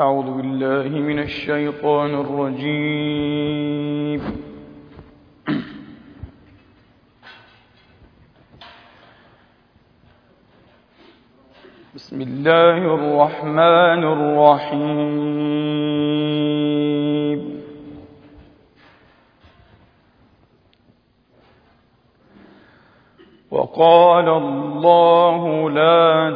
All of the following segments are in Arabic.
أعوذ بالله من الشيطان الرجيم. بسم الله الرحمن الرحيم. وقال الله لا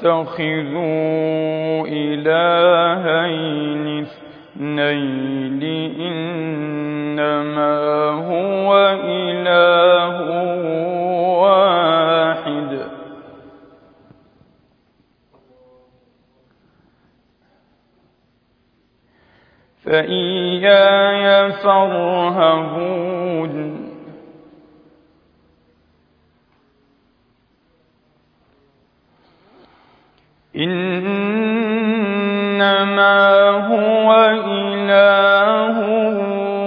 تتخذوا إلهين اثنين إنما هو إله واحد. فإياي فارهبون إنما هو إله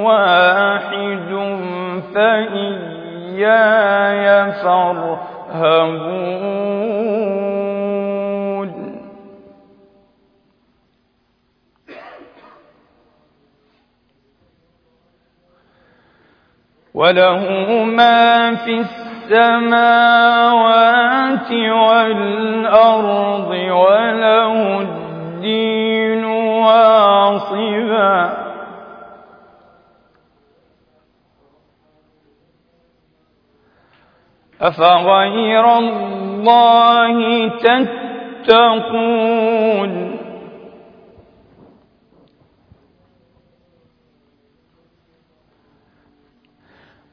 واحد فإياي فارهبون. وله ما في السماوات والأرض وله الدين واصبا. أفغير الله تتقون؟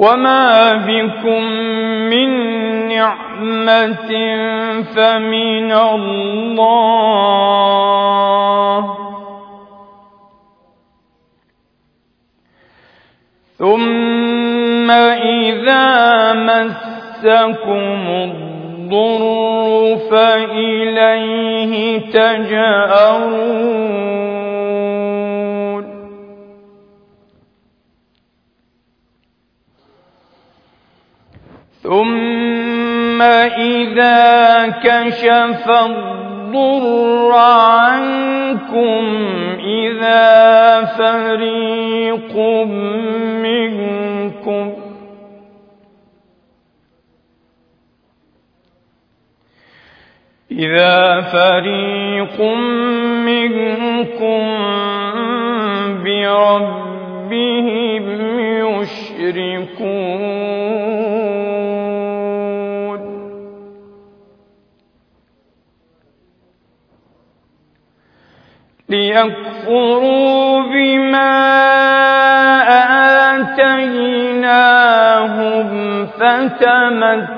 وما بكم من نعمة فمن الله ثم إذا مسكم الضر فإليه تجأرون ثم إذا كشف الضر عنكم إذا فريق منكم إذا فريق منكم بربهم يشركون ليكفروا بما آتيناهم فتمتعوا.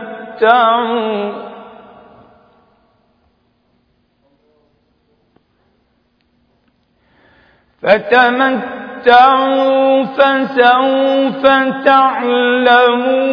فتمتعوا فسوف تعلمون.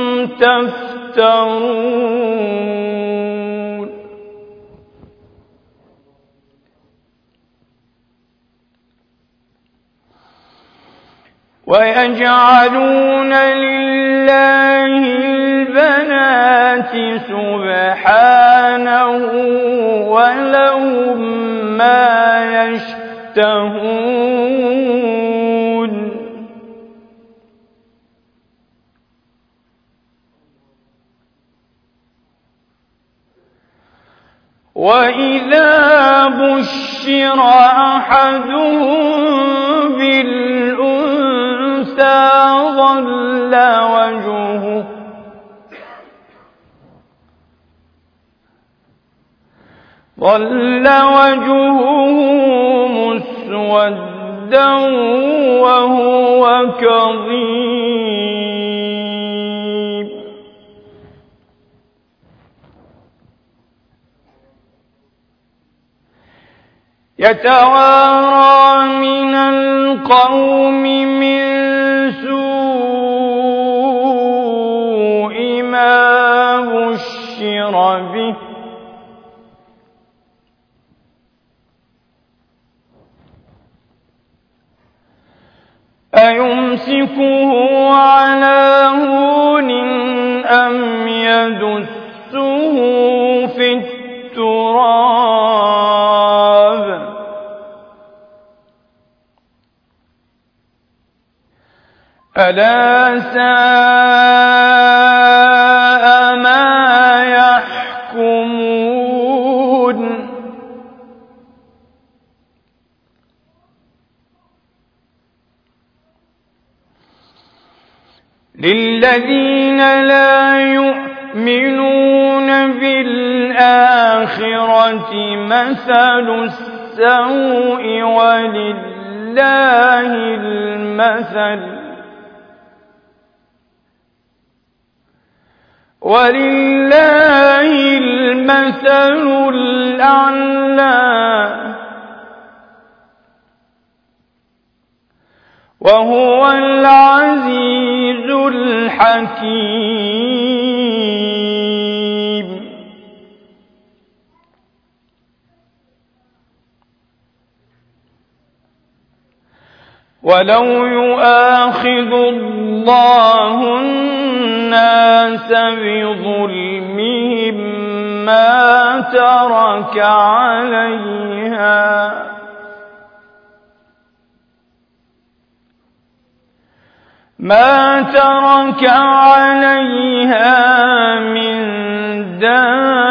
تفترون. ويجعلون لله البنات سبحانه ولهم ما يشتهون. وإذا بشر أحدهم بالأنثى ظل وجهه ظل وجهه مسودا وهو كظيم يتوارى من القوم من سوء ما بشر به. أيمسكه على هون أم يدسه في التراب؟ ألا ساء ما يحكمون؟ للذين لا يؤمنون بالآخرة مثل السوء ولله المثل. ولله المثل الأعلى. وهو العزيز الحكيم. ولو يؤاخذ الله الناس بظلمهم ما ترك عليها. ما ترك عليها من دابة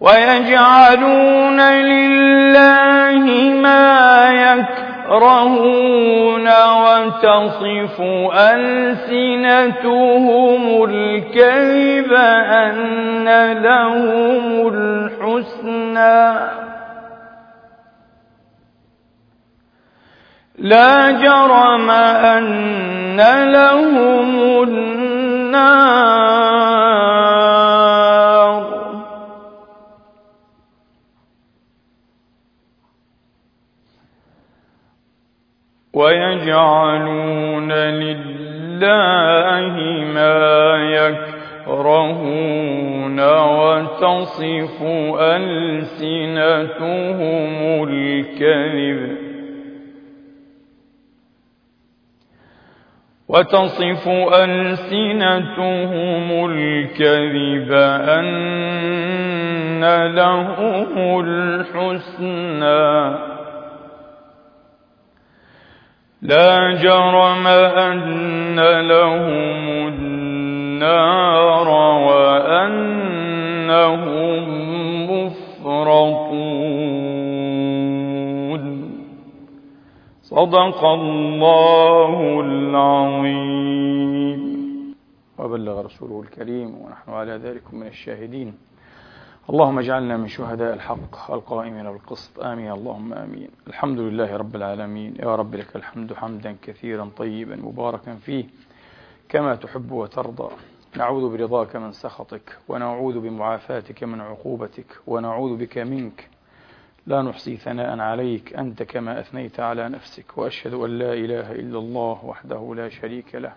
ويجعلون لله ما يكرهون وتصف ألسنتهم الكذب أن لهم الحسنى. لا جرم أن لهم النار. ويجعلون لله ما يكرهون وتصف ألسنتهم الكذب وتصف ألسنتهم الكذب أن لهم الحسنى لا جرم أن لهم النار وأنهم مفرطون. صدق الله العظيم. وبلغ رسوله الكريم ونحن على ذلك من الشاهدين. اللهم اجعلنا من شهداء الحق القائمين بالقسط. آمين. اللهم آمين. الحمد لله رب العالمين. يا رب لك الحمد حمدا كثيرا طيبا مباركا فيه كما تحب وترضى. نعوذ برضاك من سخطك ونعوذ بمعافاتك من عقوبتك ونعوذ بك منك. لا نحصي ثناء عليك أنت كما أثنيت على نفسك. وأشهد أن لا إله إلا الله وحده لا شريك له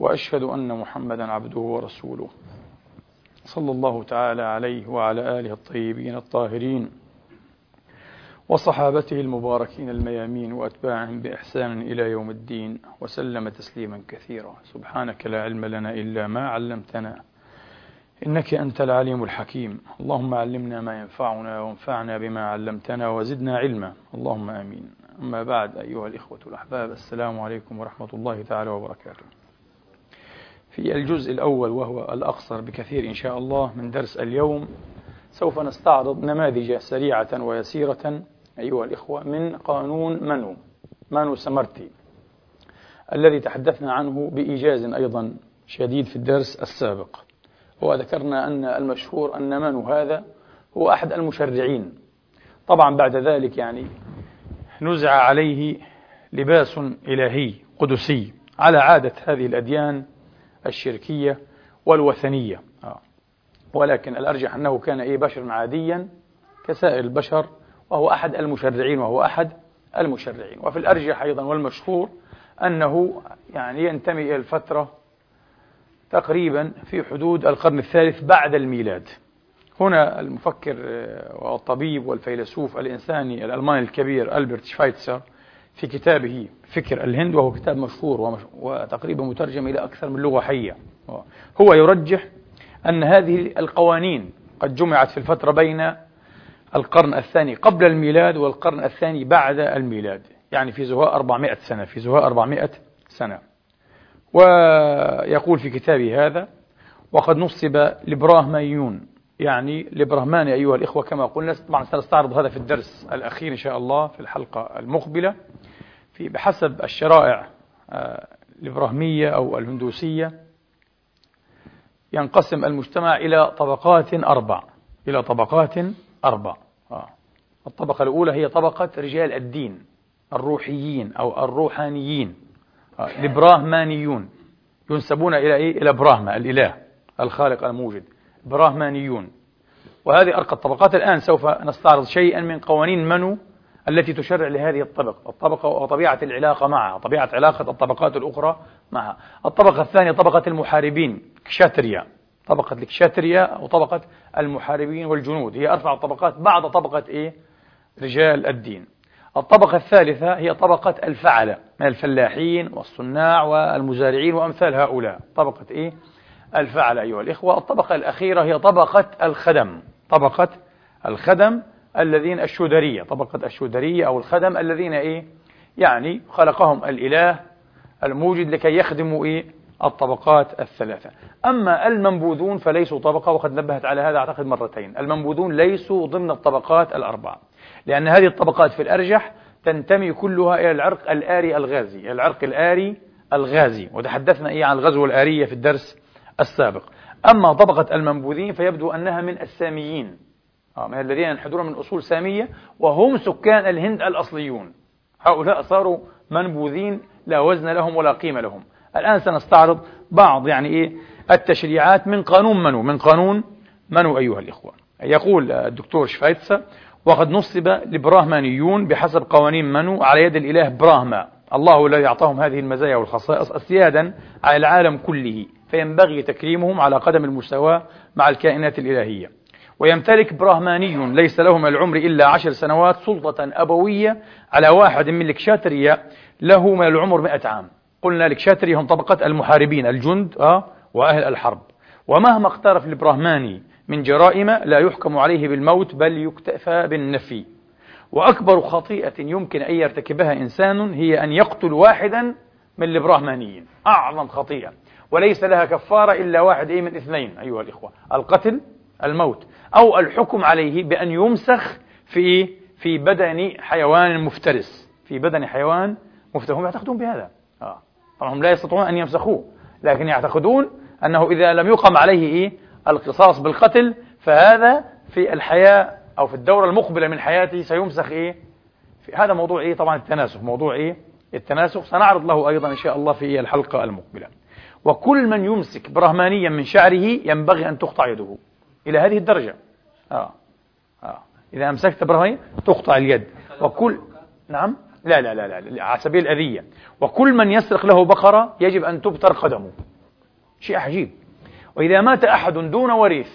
وأشهد أن محمدا عبده ورسوله. صلى الله تعالى عليه وعلى آله الطيبين الطاهرين وصحابته المباركين الميامين وأتباعهم بإحسان إلى يوم الدين وسلم تسليما كثيرا. سبحانك لا علم لنا إلا ما علمتنا إنك أنت العليم الحكيم. اللهم علمنا ما ينفعنا وانفعنا بما علمتنا وزدنا علما. اللهم آمين. أما بعد أيها الإخوة الأحباب السلام عليكم ورحمة الله تعالى وبركاته. في الجزء الأول وهو الأقصر بكثير إن شاء الله من درس اليوم. سوف نستعرض نماذج سريعة ويسيرة أيها الإخوة من قانون منو؟ مانو سمرتي الذي تحدثنا عنه بإيجاز أيضا شديد في الدرس السابق. وذكرنا أن المشهور أن منو هذا؟ هو أحد المشرعين. طبعا بعد ذلك يعني نزع عليه لباس إلهي قدسي. على عادة هذه الأديان الشركية والوثنية. آه. ولكن الأرجح أنه كان إيه بشر عاديا كسائر البشر وهو أحد المشرعين وهو أحد المشرعين. وفي الأرجح أيضا والمشهور أنه يعني ينتمي إلى الفترة تقريبا في حدود القرن الثالث بعد الميلاد. هنا المفكر والطبيب والفيلسوف الإنساني الألماني الكبير ألبرت شفايتسر في كتابه فكر الهند وهو كتاب مشهور وتقريبا مترجم إلى أكثر من لغة حية. هو يرجح أن هذه القوانين قد جمعت في الفترة بين القرن الثاني قبل الميلاد والقرن الثاني بعد الميلاد يعني في زهاء 400 سنة في زهاء 400 سنة. ويقول في كتابه هذا وقد نصب لبراهميون يعني لبرهماني أيها الإخوة كما قلنا طبعا سنستعرض هذا في الدرس الأخير إن شاء الله في الحلقة المقبلة. في بحسب الشرائع الإبراهيمية أو الهندوسية ينقسم المجتمع إلى طبقات أربع إلى طبقات أربع آه. الطبقة الأولى هي طبقة رجال الدين الروحيين أو الروحانيين آه. البراهمانيون ينسبون إلى إيه؟ إلى براهما الإله الخالق الموجد براهمانيون وهذه أرقى الطبقات الآن سوف نستعرض شيئا من قوانين منو التي تشرع لهذه الطبقة الطبقة وطبيعة العلاقة معها طبيعة علاقة الطبقات الأخرى معها. الطبقة الثانية طبقة المحاربين كشاتريا. طبقة الكشاتريا أو طبقة المحاربين والجنود. هي أرفع الطبقات بعد طبقة إيه؟ رجال الدين. الطبقة الثالثة هي طبقة الفعلة من الفلاحين والصناع والمزارعين وأمثال هؤلاء. طبقة إيه؟ الفعلة أيها الإخوة. الطبقة الأخيرة هي طبقة الخدم. طبقة الخدم الذين الشودرية طبقة الشودرية أو الخدم الذين إيه؟ يعني خلقهم الإله الموجد لكي يخدموا إيه؟ الطبقات الثلاثة. أما المنبوذون فليسوا طبقة وقد نبهت على هذا أعتقد مرتين. المنبوذون ليسوا ضمن الطبقات الأربعة لأن هذه الطبقات في الأرجح تنتمي كلها إلى العرق الآري الغازي العرق الآري الغازي. وتحدثنا إيه؟ عن الغزو الآرية في الدرس السابق. أما طبقة المنبوذين فيبدو أنها من الساميين. آه، من الذين ينحدرون من أصول سامية وهم سكان الهند الأصليون. هؤلاء صاروا منبوذين لا وزن لهم ولا قيمة لهم. الآن سنستعرض بعض يعني إيه التشريعات من قانون منو؟ من قانون منو أيها الإخوة؟ يقول الدكتور شفايتسا وقد نصب لبراهمانيون بحسب قوانين منو على يد الإله براهما. الله الذي أعطاهم هذه المزايا والخصائص أسيادا على العالم كله. فينبغي تكريمهم على قدم المساواة مع الكائنات الإلهية. ويمتلك براهماني ليس له من العمر إلا عشر سنوات سلطة أبوية على واحد من الكشاترية له من العمر مئة عام. قلنا الكشاترية هم طبقة المحاربين الجند آه وأهل الحرب. ومهما اقترف البراهماني من جرائم لا يحكم عليه بالموت بل يكتفى بالنفي. وأكبر خطيئة يمكن أن يرتكبها إنسان هي أن يقتل واحدا من البراهمانيين أعظم خطيئة. وليس لها كفارة إلا واحد إيه من اثنين أيها الإخوة. القتل الموت. أو الحكم عليه بأن يمسخ في في بدن حيوان مفترس. في بدن حيوان مفترس. هم يعتقدون بهذا. آه. طبعا هم لا يستطيعون أن يمسخوه. لكن يعتقدون أنه إذا لم يقم عليه إيه القصاص بالقتل فهذا في الحياة أو في الدورة المقبلة من حياته سيمسخ إيه؟ في هذا موضوع إيه؟ طبعا التناسخ. موضوع إيه؟ التناسخ. سنعرض له أيضا إن شاء الله في الحلقة المقبلة. وكل من يمسك برهمانيا من شعره ينبغي أن تقطع يده. إلى هذه الدرجة. آه. آه. إذا أمسكت برهمانيا تقطع اليد. وكل نعم. لا لا لا لا على سبيل الأذية. وكل من يسرق له بقرة يجب أن تبتر قدمه. شيء عجيب. وإذا مات أحد دون وريث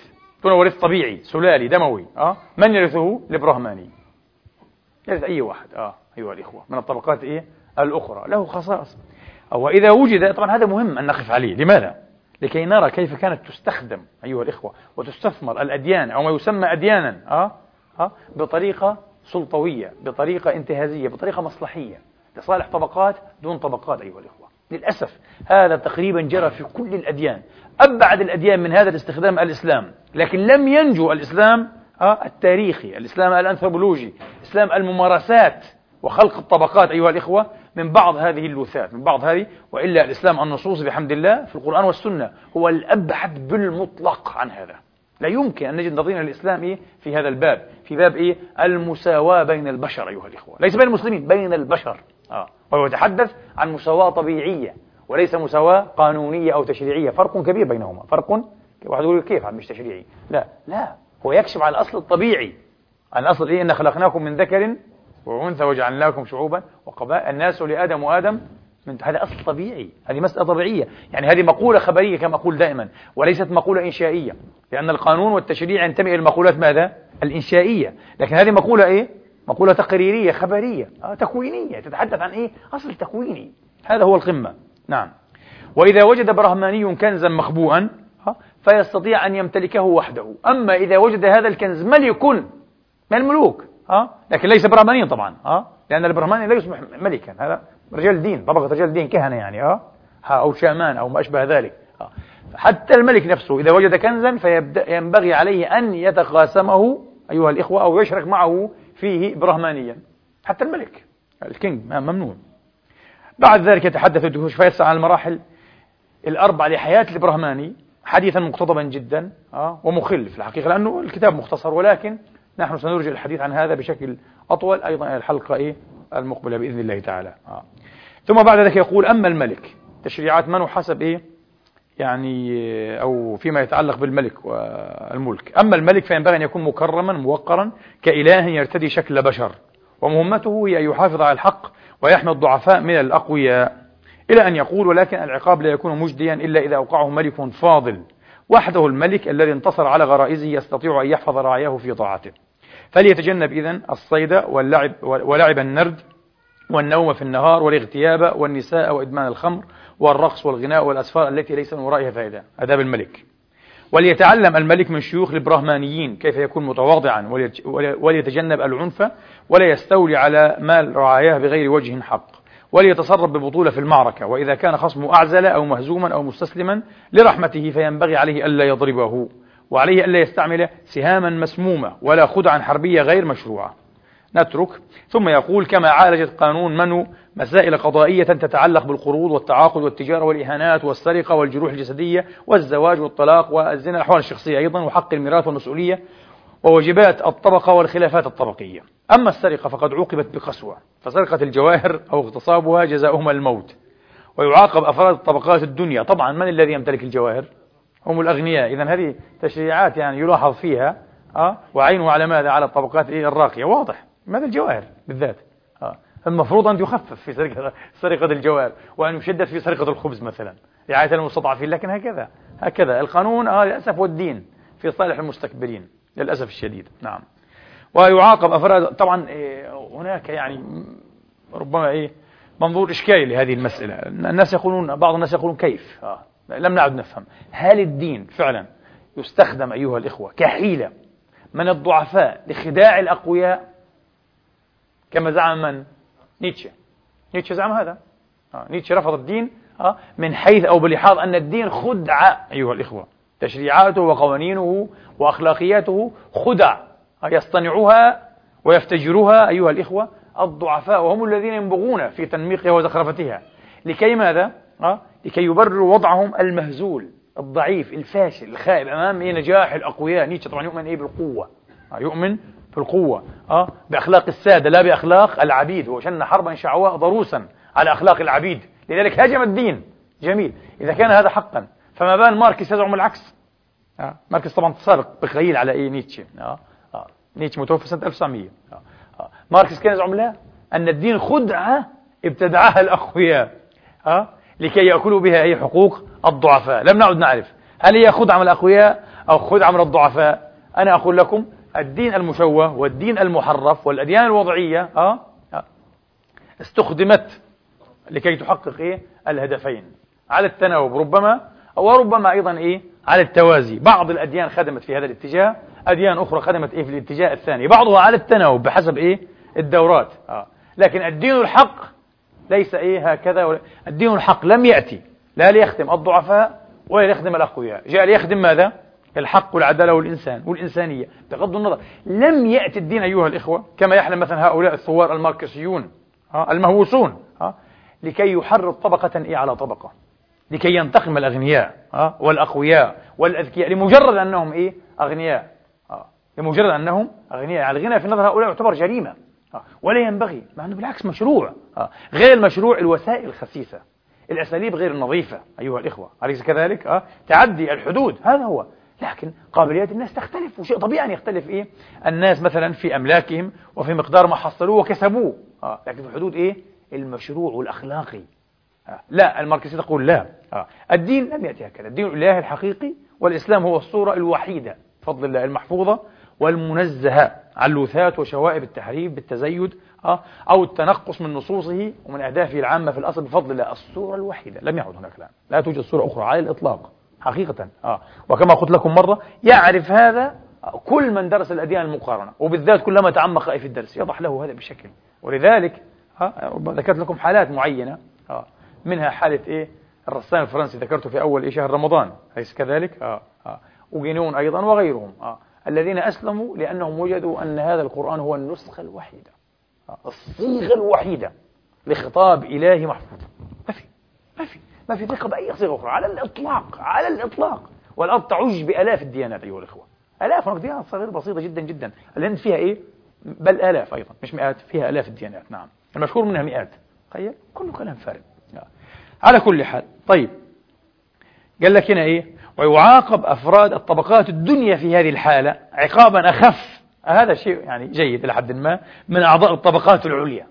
دون وريث طبيعي سلالي دموي أه؟ من يرثه؟ البرهماني يرث أي واحد؟ أه أيها الإخوة. من الطبقات إيه؟ الأخرى. له خصائص. وإذا وجد طبعا هذا مهم أن نقف عليه. لماذا؟ لكي نرى كيف كانت تستخدم أيها الإخوة وتستثمر الأديان أو ما يسمى أديانا أه؟ أه؟ بطريقة سلطوية بطريقة انتهازية بطريقة مصلحية لصالح طبقات دون طبقات أيها الإخوة للأسف هذا تقريبا جرى في كل الأديان أبعد الأديان من هذا الاستخدام الإسلام لكن لم ينجو الإسلام آه، التاريخي الإسلام الأنثروبولوجي إسلام الممارسات وخلق الطبقات أيها الإخوة من بعض هذه اللوثات من بعض هذه وإلا الإسلام النصوص بحمد الله في القرآن والسنة هو الأبعد بالمطلق عن هذا. لا يمكن أن نجد نظير الإسلام في هذا الباب في باب إيه؟ المساواة بين البشر أيها الإخوة. ليس بين المسلمين بين البشر. آه. وهو يتحدث عن مساواة طبيعية وليس مساواة قانونية أو تشريعية. فرق كبير بينهما. فرق واحد يقول كيف مش تشريعي؟ لا لا. هو يكشف عن الأصل الطبيعي. عن الأصل إيه؟ إن خلقناكم من ذكر وأنثى وجعلناكم شعوبا وقبائل. الناس لآدم وآدم من هذا أصل طبيعي. هذه مسألة طبيعية. يعني هذه مقولة خبرية كما أقول دائما وليست مقولة إنشائية. لأن القانون والتشريع ينتمي إلى المقولات ماذا؟ الإنشائية. لكن هذه مقولة إيه؟ مقولة تقريرية خبرية آه تكوينية. تتحدث عن إيه؟ أصل تكويني. هذا هو القمة. نعم. وإذا وجد برهماني كنزا مخبوءا آه، فيستطيع أن يمتلكه وحده. أما إذا وجد هذا الكنز ملك من الملوك ها؟ آه، لكن ليس برهمانيا طبعا ها؟ آه، لأن البرهماني لا يصبح ملكا هذا رجال دين طبقة رجال دين كهنة يعني ها؟ أو شامان أو ما أشبه ذلك حتى الملك نفسه إذا وجد كنزا فينبغي عليه أن يتقاسمه أيها الإخوة أو يشرك معه فيه برهمانيا حتى الملك الكينج ممنوع بعد ذلك يتحدث الدهوش فيسعى على المراحل الأربع لحياة البرهماني حديثا مقتضبا جدا آه ومخل في الحقيقة لأنه الكتاب مختصر ولكن نحن سنرجع الحديث عن هذا بشكل أطول أيضا إلى الحلقة إيه؟ المقبلة بإذن الله تعالى. آه. ثم بعد ذلك يقول أما الملك تشريعات من وحسب إيه؟ يعني أو فيما يتعلق بالملك والملك. أما الملك فينبغي أن يكون مكرما موقرا كإله يرتدي شكل بشر. ومهمته هي أن يحافظ على الحق ويحمي الضعفاء من الأقوياء. إلى أن يقول ولكن العقاب لا يكون مجديا إلا إذا أوقعه ملك فاضل. وحده الملك الذي انتصر على غرائزه يستطيع أن يحفظ رعاياه في طاعته. فليتجنب إذن الصيد واللعب, ولعب النرد والنوم في النهار والاغتياب والنساء وإدمان الخمر والرقص والغناء والأسفار التي ليس من ورائها فائدة. أداب الملك وليتعلم الملك من شيوخ البرهمانيين كيف يكون متواضعا وليتجنب العنف ولا يستولي على مال رعاياه بغير وجه حق. وليتصرف ببطولة في المعركة وإذا كان خصمه أعزل أو مهزوما أو مستسلما لرحمته فينبغي عليه ألا يضربه. وعليه ألا يستعمل سهاما مسمومة ولا خدعا حربية غير مشروعة. نترك. ثم يقول كما عالجت قانون منو مسائل قضائية تتعلق بالقروض والتعاقد والتجارة والإهانات والسرقة والجروح الجسدية والزواج والطلاق والزنا الأحوال الشخصية أيضا وحق الميراث والمسؤولية وواجبات الطبقة والخلافات الطبقية. أما السرقة فقد عوقبت بقسوة. فسرقة الجواهر أو اغتصابها جزاؤهما الموت. ويعاقب أفراد الطبقات الدنيا. طبعا من الذي يمتلك الجواهر؟ هم الأغنياء. إذا هذه تشريعات يعني يلاحظ فيها أه؟ وعينه على ماذا؟ على الطبقات الراقية. واضح. ماذا؟ الجواهر بالذات. أه؟ المفروض أن يخفف في سرقة, سرقة الجواهر وأن يشدد في سرقة الخبز مثلا؟ رعاية المستضعفين لكن هكذا هكذا. القانون آه للأسف والدين في صالح المستكبرين للأسف الشديد. نعم. ويعاقب أفراد طبعا إيه، هناك يعني ربما إيه منظور إشكالي لهذه المسألة. الناس يقولون بعض الناس يقولون كيف؟ آه. لم نعد نفهم هل الدين فعلا يستخدم أيها الإخوة كحيلة من الضعفاء لخداع الأقوياء كما زعم من نيتشه نيتشه زعم هذا آه. نيتشه رفض الدين آه. من حيث أو بلحاظ أن الدين خدعة أيها الإخوة تشريعاته وقوانينه وأخلاقياته خدع آه. يصطنعها ويفتجرها أيها الإخوة الضعفاء وهم الذين ينبغون في تنميقها وزخرفتها لكي ماذا؟ آه؟ لكي يبرروا وضعهم المهزول الضعيف الفاشل الخائب أمام إيه نجاح الأقوياء نيتشه طبعا يؤمن إيه بالقوة آه يؤمن في القوة أه؟ بأخلاق السادة لا بأخلاق العبيد هو شن حربا شعواء ضروسا على أخلاق العبيد لذلك هاجم الدين. جميل إذا كان هذا حقا فما بال ماركس يزعم العكس آه. ماركس طبعا سابق بقليل على إيه نيتشه آه. آه. نيتشه متوفى سنة 1900 آه. آه. ماركس كان يزعم لا أن الدين خدعة ابتدعها الأقوياء آه. لكي يأكلوا بها أي حقوق الضعفاء. لم نعد نعرف هل هي خدعة من الأقوياء أو خدعة من الضعفاء. أنا أقول لكم الدين المشوه والدين المحرف والأديان الوضعية آه استخدمت لكي تحقق إيه؟ الهدفين. على التناوب ربما وربما أيضا إيه؟ على التوازي. بعض الأديان خدمت في هذا الاتجاه أديان أخرى خدمت إيه؟ في الاتجاه الثاني. بعضها على التناوب بحسب إيه؟ الدورات آه. لكن الدين الحق ليس إيه هكذا الدين الحق لم يأتي. لا ليخدم الضعفاء ولا ليخدم الأقوياء. جاء ليخدم ماذا؟ الحق والعدالة والإنسان والإنسانية. بغض النظر لم يأتي الدين أيها الإخوة كما يحلم مثلا هؤلاء الثوار الماركسيون المهووسون لكي يحرض طبقة إيه على طبقة. لكي ينتقم الأغنياء والأقوياء والأذكياء لمجرد أنهم إيه؟ أغنياء لمجرد أنهم أغنياء. يعني الغنى في نظر هؤلاء يعتبر جريمة. ولا ينبغي مع أنه بالعكس مشروع غير المشروع الوسائل الخسيسة الأساليب غير النظيفة أيها الإخوة أليس كذلك؟ تعدي الحدود هذا هو لكن قابليات الناس تختلف وشيء طبيعي أن يختلف إيه؟ الناس مثلا في أملاكهم وفي مقدار ما حصلوه وكسبوه آه. لكن في حدود إيه؟ المشروع والأخلاقي آه. لا الماركسية تقول لا آه. الدين لم يأتي هكذا الدين الإلهي الحقيقي والإسلام هو الصورة الوحيدة بفضل الله المحفوظة والمنزهة عن لوثات وشوائب التحريف بالتزيد آه. أو التنقص من نصوصه ومن أهدافه العامة في الأصل بفضل الله. الصورة الوحيدة لم يعد هناك الآن. لا توجد صورة أخرى على الإطلاق حقيقة آه. وكما قلت لكم مرة يعرف هذا كل من درس الأديان المقارنة وبالذات كلما تعمق في الدرس يضح له هذا بشكل. ولذلك آه ذكرت لكم حالات معينة آه منها حالة إيه؟ الرسام الفرنسي ذكرته في أول شهر رمضان أليس كذلك؟ آه آه. وجنون أيضا وغيرهم آه. الذين أسلموا لأنهم وجدوا أن هذا القرآن هو النسخة الوحيدة. الصيغة الوحيدة لخطاب إلهي محفوظ. ما في ما في ما في ثقة بأي صيغة أخرى. على الإطلاق على الإطلاق. والأرض تعج بآلاف الديانات أيها الإخوة. آلاف هناك ديانات صغيرة بسيطة جدا جدا. الهند فيها إيه؟ بل آلاف أيضا. مش مئات فيها آلاف الديانات. نعم. المشهور منها مئات. تخيل كله كلام فارغ. على كل حال طيب. قال لك هنا إيه؟ ويعاقب أفراد الطبقات الدنيا في هذه الحالة عقابا أخف. هذا شيء يعني جيد إلى حد ما من أعضاء الطبقات العليا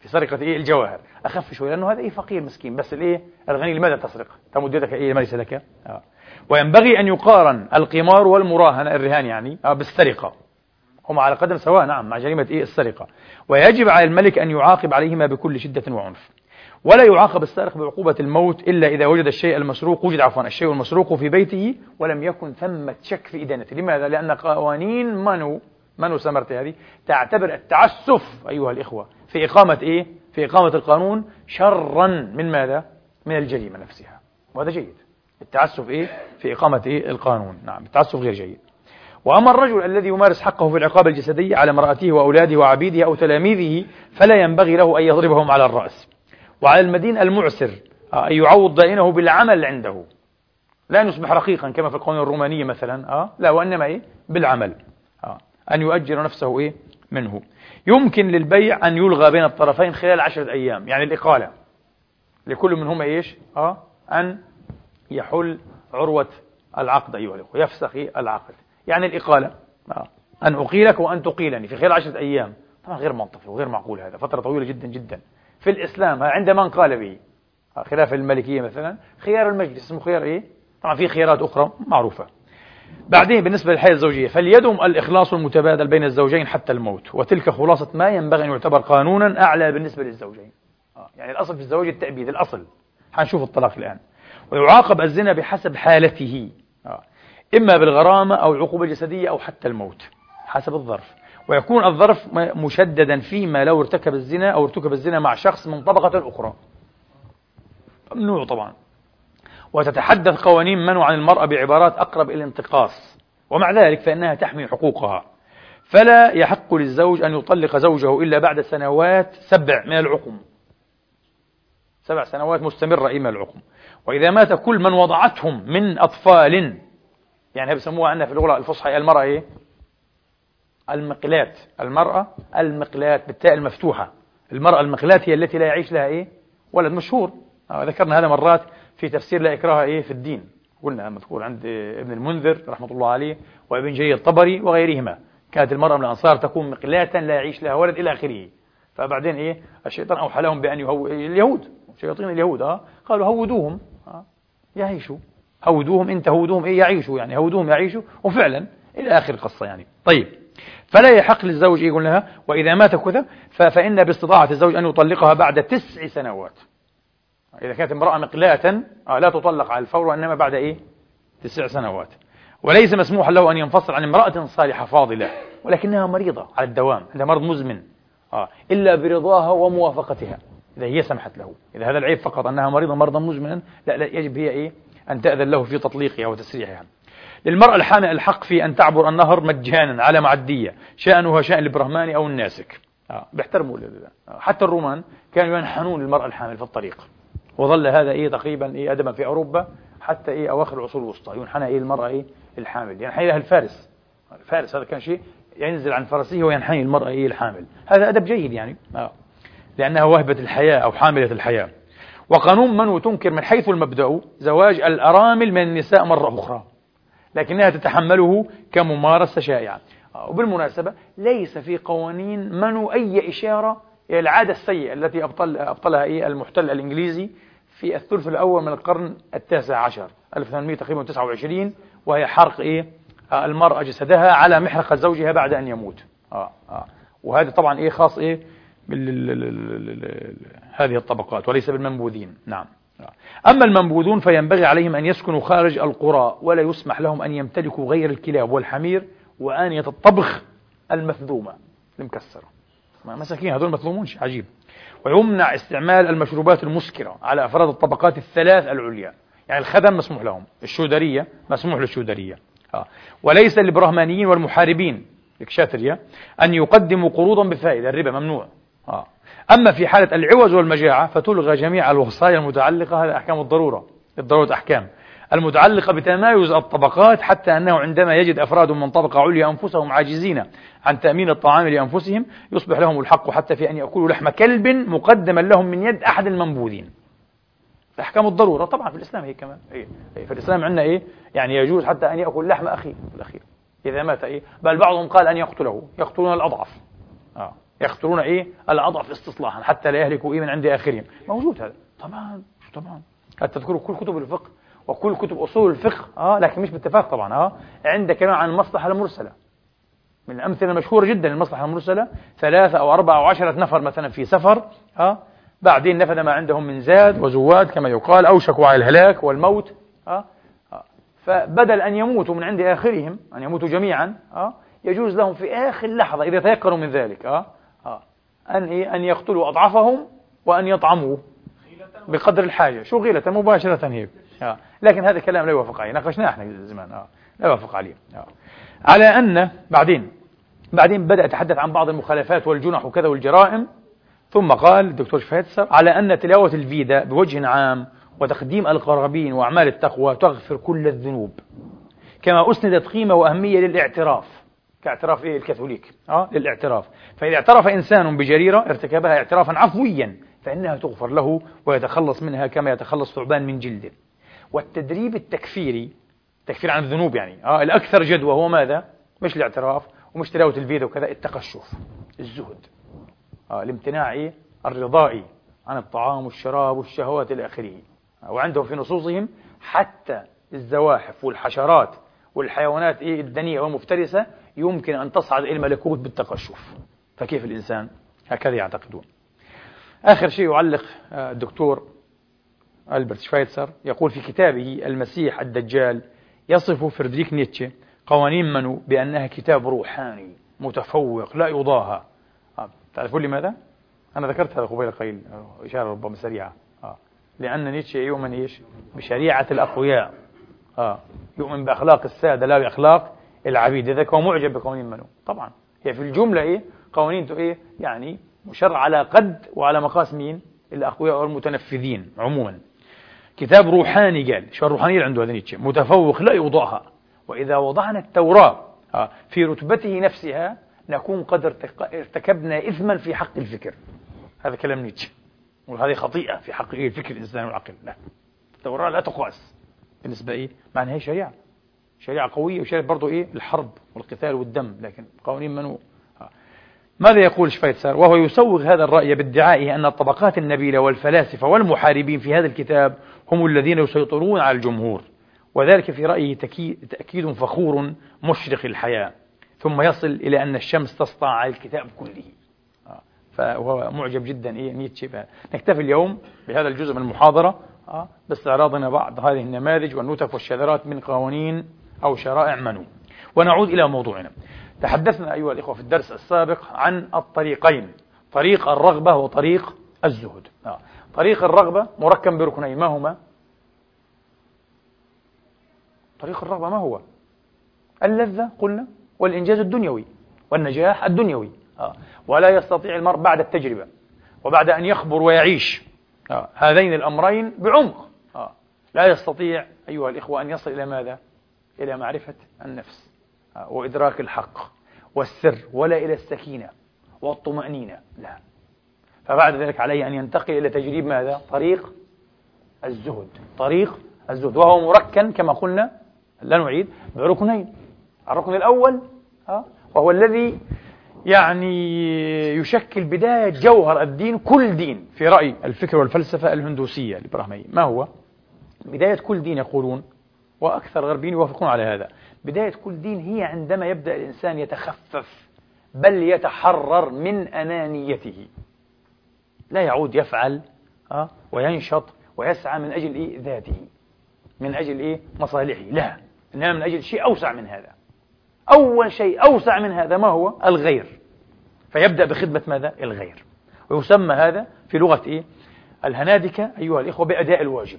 في سرقة إيه؟ الجواهر. أخف شوي لأنه هذا إيه؟ فقير مسكين. بس الإيه الغني لماذا تسرق؟ تمد يدك إيه؟ ليس لك. آه. وينبغي أن يقارن القمار والمراهنة الرهان يعني آه بالسرقة. هم على قدم سواء نعم مع جريمة إيه؟ السرقة. ويجب على الملك أن يعاقب عليهما بكل شدة وعنف. ولا يعاقب السارق بعقوبة الموت إلا إذا وجد الشيء المسروق وجد عفوا الشيء المسروق في بيته ولم يكن ثمة شك في إدانته لماذا؟ لأن قوانين منو منو سمرتي هذه تعتبر التعسف أيها الإخوة في إقامة إيه؟ في إقامة القانون شرا من ماذا؟ من الجريمة نفسها وهذا جيد التعسف إيه؟ في إقامة إيه؟ القانون نعم التعسف غير جيد وأما الرجل الذي يمارس حقه في العقاب الجسدي على امرأته وأولاده وعبيده أو تلاميذه فلا ينبغي له أن يضربهم على الرأس وعلى المدين المعسر آه، أن يعوض دائنه بالعمل عنده. لا أن يصبح رقيقا كما في القوانين الرومانية مثلا آه لا وإنما إيه؟ بالعمل آه أن يؤجر نفسه إيه؟ منه. يمكن للبيع أن يلغى بين الطرفين خلال عشرة أيام يعني الإقالة. لكل منهما إيش؟ آه أن يحل عروة العقد أيها الأخوة يفسخ العقد. يعني الإقالة آه. أن أقيلك وأن تقيلني في خلال عشرة أيام. طبعا غير منطقي وغير معقول هذا فترة طويلة جدا جدا. في الإسلام عند من قال به؟ خلاف الملكية مثلا. خيار المجلس اسمه خيار إيه؟ طبعا في خيارات أخرى معروفة. بعدين بالنسبة للحياة الزوجية فليدم الإخلاص المتبادل بين الزوجين حتى الموت وتلك خلاصة ما ينبغي أن يعتبر قانونا أعلى بالنسبة للزوجين. آه. يعني الأصل في الزواج التأبيد الأصل. حنشوف الطلاق الآن. ويعاقب الزنا بحسب حالته. آه. إما بالغرامة أو العقوبة الجسدية أو حتى الموت حسب الظرف. ويكون الظرف مشددا فيما لو ارتكب الزنا أو ارتكب الزنا مع شخص من طبقة أخرى. ممنوع طبعا. وتتحدث قوانين منع عن المرأة بعبارات أقرب إلى الانتقاص. ومع ذلك فإنها تحمي حقوقها. فلا يحق للزوج أن يطلق زوجه إلا بعد سنوات سبع من العقم. سبع سنوات مستمرة من العقم. وإذا مات كل من وضعتهم من أطفال يعني بيسموها عندنا في اللغة الفصحى المرأة إيه؟ المقلات. المرأة المقلات بالتاء المفتوحة. المرأة المقلات هي التي لا يعيش لها إيه؟ ولد مشهور. آه ذكرنا هذا مرات في تفسير لا إكراه إيه؟ في الدين. قلنا مذكور عند ابن المنذر رحمة الله عليه وابن جرير الطبري وغيرهما. كانت المرأة من الأنصار تكون مقلاة لا يعيش لها ولد إلى آخره. فبعدين إيه؟ الشيطان أوحى لهم بأن يهو اليهود. شياطين اليهود آه. قالوا هودوهم. آه. يعيشوا. هودوهم انت هودوهم إيه؟ يعيشوا. يعني هودوهم يعيشوا. وفعلا إلى آخر القصة يعني. طيب. فلا يحق للزوج يقول لها وإذا مات كذا فإن باستطاعة الزوج أن يطلقها بعد تسع سنوات. إذا كانت امرأة مقلاة آه لا تطلق على الفور وإنما بعد إيه؟ تسع سنوات. وليس مسموحا له أن ينفصل عن امرأة صالحة فاضلة ولكنها مريضة على الدوام عندها مرض مزمن آه إلا برضاها وموافقتها. إذا هي سمحت له. إذا هذا العيب فقط أنها مريضة مرضا مزمنا لا لا يجب هي إيه؟ أن تأذن له في تطليقها وتسريحها. للمرأة الحامل الحق في أن تعبر النهر مجانا على معدية شأنها شأن البرهماني أو الناسك. آه بيحترموا حتى الرومان كانوا ينحنون للمرأة الحامل في الطريق. وظل هذا إيه تقريبا إيه أدبا في أوروبا حتى إيه أواخر العصور الوسطى ينحنى إيه المرأة إيه الحامل. ينحني لها الفارس. الفارس هذا كان شيء ينزل عن فرسه وينحني المرأة إيه الحامل. هذا أدب جيد يعني. آه. لأنها وهبة الحياة أو حاملة الحياة. وقانون من تنكر من حيث المبدأ؟ زواج الأرامل من النساء مرة أخرى. لكنها تتحمله كممارسة شائعة. وبالمناسبة ليس في قوانين منو أي إشارة إلى العادة السيئة التي أبطل أبطلها إيه؟ المحتل الإنجليزي في الثلث الأول من القرن التاسع عشر 1800 تقريبا 29 وهي حرق إيه؟ المرأة جسدها على محرقة زوجها بعد أن يموت. آه آه. وهذا طبعا إيه؟ خاص إيه؟ هذه الطبقات وليس بالمنبوذين. نعم. أما المنبوذون فينبغي عليهم أن يسكنوا خارج القرى ولا يسمح لهم أن يمتلكوا غير الكلاب والحمير وآنية الطبخ المثذومة المكسرة. مساكين هذول مثلومون شيء عجيب. ويمنع استعمال المشروبات المسكرة على أفراد الطبقات الثلاث العليا. يعني الخدم مسموح لهم الشودرية مسموح للشودرية. آه. وليس للبرهمانيين والمحاربين الكشاترية أن يقدموا قروضا بفائدة الربا ممنوع. آه. أما في حالة العوز والمجاعة فتلغى جميع الوصايا المتعلقة هذا أحكام الضرورة الضرورة أحكام المتعلقة بتمايز الطبقات حتى أنه عندما يجد أفراد من طبقة عليا أنفسهم عاجزين عن تأمين الطعام لأنفسهم يصبح لهم الحق حتى في أن يأكلوا لحم كلب مقدما لهم من يد أحد المنبوذين أحكام الضرورة طبعا في الإسلام هي كمان إيه؟ في الإسلام عندنا إيه يعني يجوز حتى أن يأكل لحم أخيه الأخير إذا مات إيه بل بعضهم قال أن يقتله يقتلون الأضعف آه. يقتلون إيه؟ الأضعف استصلاحا حتى لا يهلكوا إيه من عند آخرهم. موجود هذا. طبعا طبعا. تذكروا كل كتب الفقه وكل كتب أصول الفقه آه لكن مش باتفاق طبعا آه. عند كلام عن المصلحة المرسلة. من الأمثلة المشهورة جدا للمصلحة المرسلة ثلاثة أو أربعة أو عشرة نفر مثلا في سفر آه. بعدين نفذ ما عندهم من زاد وزواد كما يقال أوشكوا على الهلاك والموت آه. آه. فبدل أن يموتوا من عند آخرهم أن يموتوا جميعا آه يجوز لهم في آخر لحظة إذا تيقنوا من ذلك آه. أن إيه؟ أن يقتلوا أضعافهم وأن يطعموا بقدر الحاجة. شو غيلة؟ مباشرة هيك. آه. لكن هذا الكلام لا يوافق عليه. ناقشناه إحنا زمان آه. لا يوافق عليه. آه. على أن بعدين بعدين بدأ يتحدث عن بعض المخالفات والجنح وكذا والجرائم. ثم قال الدكتور شفيتسر على أن تلاوة الفيدا بوجه عام وتقديم القرابين وأعمال التقوى تغفر كل الذنوب. كما أسندت قيمة وأهمية للاعتراف. كاعتراف إيه؟ الكاثوليك. آه للاعتراف. فإذا اعترف إنسان بجريرة ارتكبها اعترافا عفويا فإنها تغفر له ويتخلص منها كما يتخلص ثعبان من جلده. والتدريب التكفيري تكفير عن الذنوب يعني آه الأكثر جدوى هو ماذا؟ مش الاعتراف ومش تلاوة الفيديو وكذا التقشف الزهد. آه الامتناع؟ الرضائي عن الطعام والشراب والشهوات إلى آخره آه وعندهم في نصوصهم حتى الزواحف والحشرات والحيوانات إيه؟ الدنيئة والمفترسة يمكن أن تصعد إلى الملكوت بالتقشف فكيف الإنسان هكذا يعتقدون آخر شيء يعلق آه، الدكتور ألبرت شفايتسر يقول في كتابه المسيح الدجال يصف فريدريك نيتشه قوانين منو بأنها كتاب روحاني متفوق لا يضاهى آه. تعرفون لماذا؟ أنا ذكرت هذا قبيل قليل آه، إشارة ربما سريعة آه. لأن نيتشه يؤمن إيش؟ بشريعة الأقوياء آه. يؤمن بأخلاق السادة لا بأخلاق العبيد إذا هو معجب بقوانين منو طبعا. هي في الجملة إيه؟ قوانين إيه؟ يعني مشرع على قد وعلى مقاس مين؟ الأقوياء والمتنفذين عموما. كتاب روحاني قال شو الروحانية عنده هذا نيتشه متفوق لا يوضعها. وإذا وضعنا التوراة في رتبته نفسها نكون قد ارتكبنا إثما في حق الفكر. هذا كلام نيتشه. وهذه خطيئة في حق إيه؟ الفكر الإنساني والعقل. لا. التوراة لا تقاس. بالنسبة إيه؟ مع أنها هي شريعة. شريعة قوية وشريعة برضو إيه؟ الحرب والقتال والدم لكن قوانين منو؟ ماذا يقول شفايتسر وهو يسوغ هذا الرأي بادعائه أن الطبقات النبيلة والفلاسفة والمحاربين في هذا الكتاب هم الذين يسيطرون على الجمهور وذلك في رأيه تأكيد فخور مشرق الحياة. ثم يصل إلى أن الشمس تسطع على الكتاب كله. آه. فهو معجب جدا إيه؟ نيتشه نكتفي اليوم بهذا الجزء من المحاضرة آه، باستعراضنا بعض هذه النماذج والنتف والشذرات من قوانين أو شرائع منو ونعود إلى موضوعنا تحدثنا أيها الإخوة في الدرس السابق عن الطريقين طريق الرغبة وطريق الزهد آه. طريق الرغبة مركب بركنين ما هما طريق الرغبة ما هو اللذة قلنا والإنجاز الدنيوي والنجاح الدنيوي آه. ولا يستطيع المرء بعد التجربة وبعد أن يخبر ويعيش آه. هذين الأمرين بعمق. لا يستطيع أيها الإخوة أن يصل إلى ماذا؟ إلى معرفة النفس. وإدراك الحق والسر ولا إلى السكينة والطمأنينة لا فبعد ذلك عليه أن ينتقل إلى تجريب ماذا؟ طريق الزهد طريق الزهد وهو مركن كما قلنا لا نعيد بركنين الركن الأول وهو الذي يعني يشكل بداية جوهر الدين كل دين في رأي الفكر والفلسفة الهندوسية الإبراهيمية ما هو؟ بداية كل دين يقولون وأكثر الغربيين يوافقون على هذا بداية كل دين هي عندما يبدأ الإنسان يتخفف بل يتحرر من أنانيته لا يعود يفعل أه؟ وينشط ويسعى من أجل إيه؟ ذاته من أجل إيه؟ مصالحه لا إنما من أجل شيء أوسع من هذا أول شيء أوسع من هذا ما هو؟ الغير فيبدأ بخدمة ماذا؟ الغير ويسمى هذا في لغة إيه؟ الهنادكة أيها الإخوة بأداء الواجب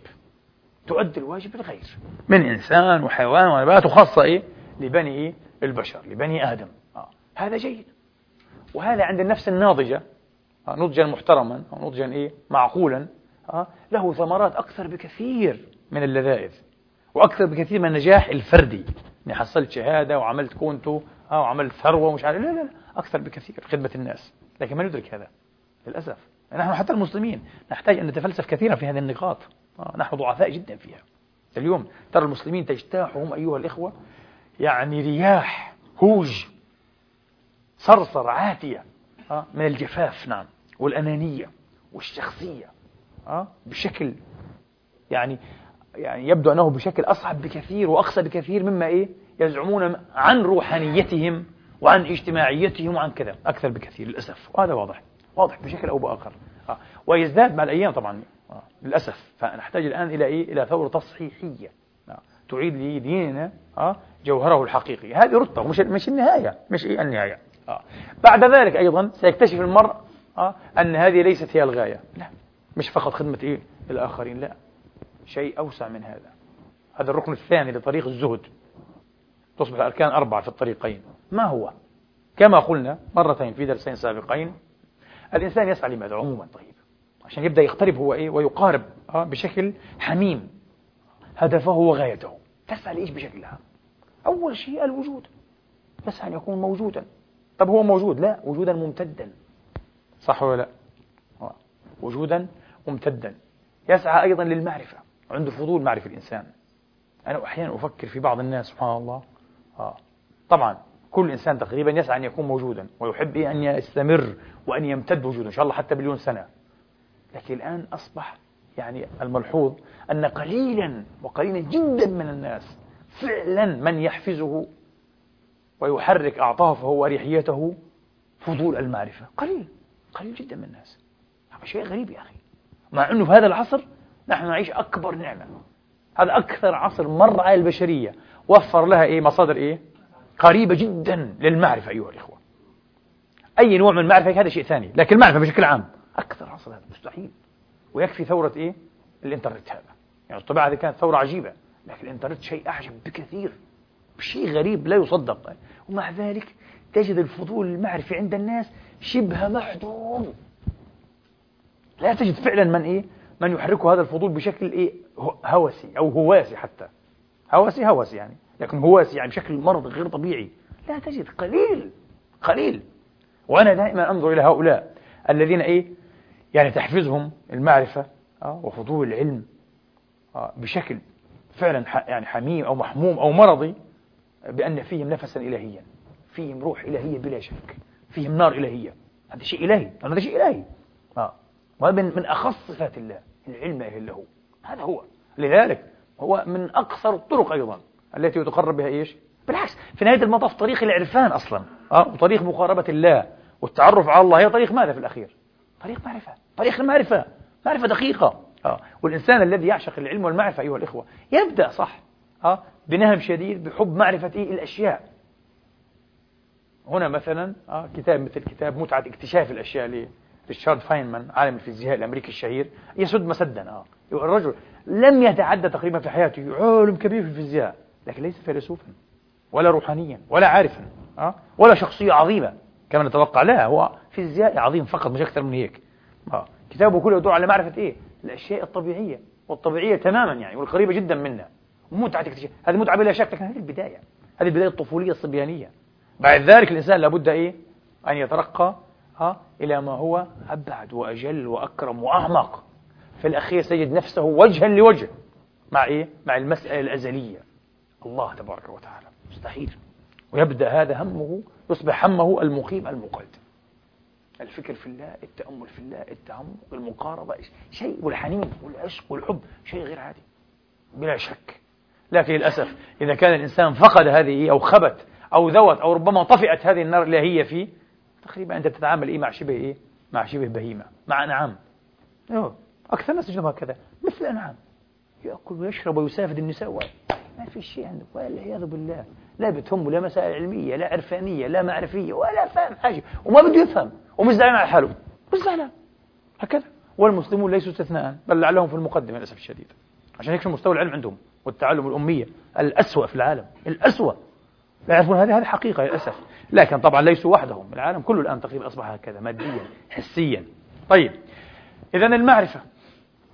تؤدي الواجب الغير من إنسان وحيوان ونبات وخاصة إيه؟ لبني؟ البشر لبني آدم آه. هذا جيد وهذا عند النفس الناضجة آه. نضجا محترما أو نضجا إيه؟ معقولا آه. له ثمرات أكثر بكثير من اللذائذ وأكثر بكثير من النجاح الفردي اني حصلت شهادة وعملت كونتو آه وعملت ثروة ومش عارف لا لا لا أكثر بكثير خدمة الناس لكن ما ندرك هذا للأسف نحن حتى المسلمين نحتاج أن نتفلسف كثيرا في هذه النقاط آه نحن ضعفاء جدا فيها اليوم ترى المسلمين تجتاحهم أيها الإخوة يعني رياح هوج صرصر عاتية آه من الجفاف نعم والأنانية والشخصية آه بشكل يعني يعني يبدو أنه بشكل أصعب بكثير وأقسى بكثير مما إيه يزعمون عن روحانيتهم وعن اجتماعيتهم وعن كذا أكثر بكثير للأسف وهذا واضح واضح بشكل أو بآخر آه. ويزداد مع الأيام طبعا. للأسف. فنحتاج الآن إلى إيه؟ إلى ثورة تصحيحية. آه. تعيد لديننا آه. جوهره الحقيقي. هذه رتبة مش مش النهاية مش إيه النهاية. آه. بعد ذلك أيضا سيكتشف المرء آه. أن هذه ليست هي الغاية. لا. مش فقط خدمة إيه؟ الآخرين لا. شيء أوسع من هذا. هذا الركن الثاني لطريق الزهد. تصبح الأركان أربعة في الطريقين. ما هو؟ كما قلنا مرتين في درسين سابقين. الإنسان يسعى لماذا عموما. طيب. عشان يبدأ يقترب هو إيه ويقارب آه بشكل حميم. هدفه وغايته. تسعى لإيش بشكل عام أول شيء الوجود. تسعى أن يكون موجودا. طب هو موجود؟ لا وجودا ممتدا. صح ولا لا؟ آه. وجودا ممتدا. يسعى أيضا للمعرفة. عنده فضول معرفة الإنسان. أنا أحيانا أفكر في بعض الناس سبحان الله. آه. طبعا كل إنسان تقريبا يسعى أن يكون موجودا ويحب أن يستمر وأن يمتد وجوده إن شاء الله حتى مليون سنة. لكن الآن أصبح يعني الملحوظ أن قليلا وقليلا جدا من الناس فعلا من يحفزه ويحرك أعطافه وأريحيته فضول المعرفة. قليل قليل جدا من الناس. هذا شيء غريب يا أخي. مع أنه في هذا العصر نحن نعيش أكبر نعمة. هذا أكثر عصر مر على البشرية. وفر لها إيه؟ مصادر إيه؟ قريبة جدا للمعرفة أيها الإخوة. أي نوع من المعرفة؟ هذا شيء ثاني. لكن المعرفة بشكل عام. أكثر هذا مستحيل. ويكفي ثورة إيه؟ الإنترنت هذا. يعني الطباعة هذه كانت ثورة عجيبة لكن الإنترنت شيء أعجب بكثير شيء غريب لا يصدق. ومع ذلك تجد الفضول المعرفي عند الناس شبه محدود. لا تجد فعلا من إيه؟ من يحركه هذا الفضول بشكل إيه؟ هوسي أو هواسي حتى. هوسي هوسي يعني لكن هواسي يعني بشكل مرض غير طبيعي. لا تجد قليل قليل. وأنا دائما أنظر إلى هؤلاء الذين إيه؟ يعني تحفزهم المعرفة آه، وفضول العلم آه، بشكل فعلا يعني حميم أو محموم أو مرضي بأن فيهم نفسا إلهيا فيهم روح إلهية بلا شك فيهم نار إلهية. هذا شيء إلهي هذا شيء إلهي. آه. من أخص صفات الله العلم لا له. هذا هو. لذلك هو من أقصر الطرق أيضا التي يتقرب بها إيش؟ بالعكس في نهاية المطاف طريق العرفان أصلا أه؟ وطريق مقاربة الله والتعرف على الله هي طريق ماذا في الأخير؟ طريق معرفة طريق المعرفة معرفة دقيقة أه؟ والإنسان الذي يعشق العلم والمعرفة أيها الإخوة يبدأ صح أه؟ بنهم شديد بحب معرفة الأشياء هنا مثلا أه؟ كتاب مثل كتاب متعة اكتشاف الأشياء ريتشارد فاينمان عالم الفيزياء الأمريكي الشهير يسد مسدا آه. الرجل لم يتعدى تقريبا في حياته عالم كبير في الفيزياء لكن ليس فيلسوفا ولا روحانيا ولا عارفا أه؟ ولا شخصية عظيمة كما نتوقع لا هو فيزيائي عظيم فقط مش أكثر من هيك. أه؟ كتابه كله يدور على معرفة إيه؟ الأشياء الطبيعية والطبيعية تماما يعني والقريبة جدا منا متعة اكتشاف هذه متعة بلا شك لكن هذه البداية هذه البداية الطفولية الصبيانية. بعد ذلك الإنسان لابد إيه؟ أن يترقى ها إلى ما هو أبعد وأجل وأكرم وأعمق. في الأخير سيجد نفسه وجها لوجه مع إيه؟ مع المسألة الأزلية. الله تبارك وتعالى. مستحيل. ويبدأ هذا همه يصبح همه المقيم المقعد الفكر في الله التأمل في الله التعمق المقاربة شيء والحنين والعشق والحب شيء غير عادي بلا شك. لكن للأسف إذا كان الإنسان فقد هذه أو خبت أو ذوت أو ربما طفئت هذه النار الإلهية فيه تقريبا أنت تتعامل إيه مع شبه إيه مع شبه بهيمة مع أنعام أكثر الناس تجدهم هكذا مثل أنعام يأكل ويشرب ويسافد النساء ما في شيء عنده والعياذ بالله. لا بتهمه لا مسائل علمية لا عرفانية لا معرفية ولا فاهم حاجة وما بده يفهم ومش زعلان على حاله. مش زعلان. هكذا. والمسلمون ليسوا استثناء بل لعلهم في المقدمة للأسف الشديد. عشان هيك شو مستوى العلم عندهم والتعلم الأمية الأسوأ في العالم الأسوأ. لا يعرفون هذه هذه حقيقة للأسف. لكن طبعا ليسوا وحدهم. العالم كله الآن تقريبا أصبح هكذا ماديا حسيا. طيب إذا المعرفة.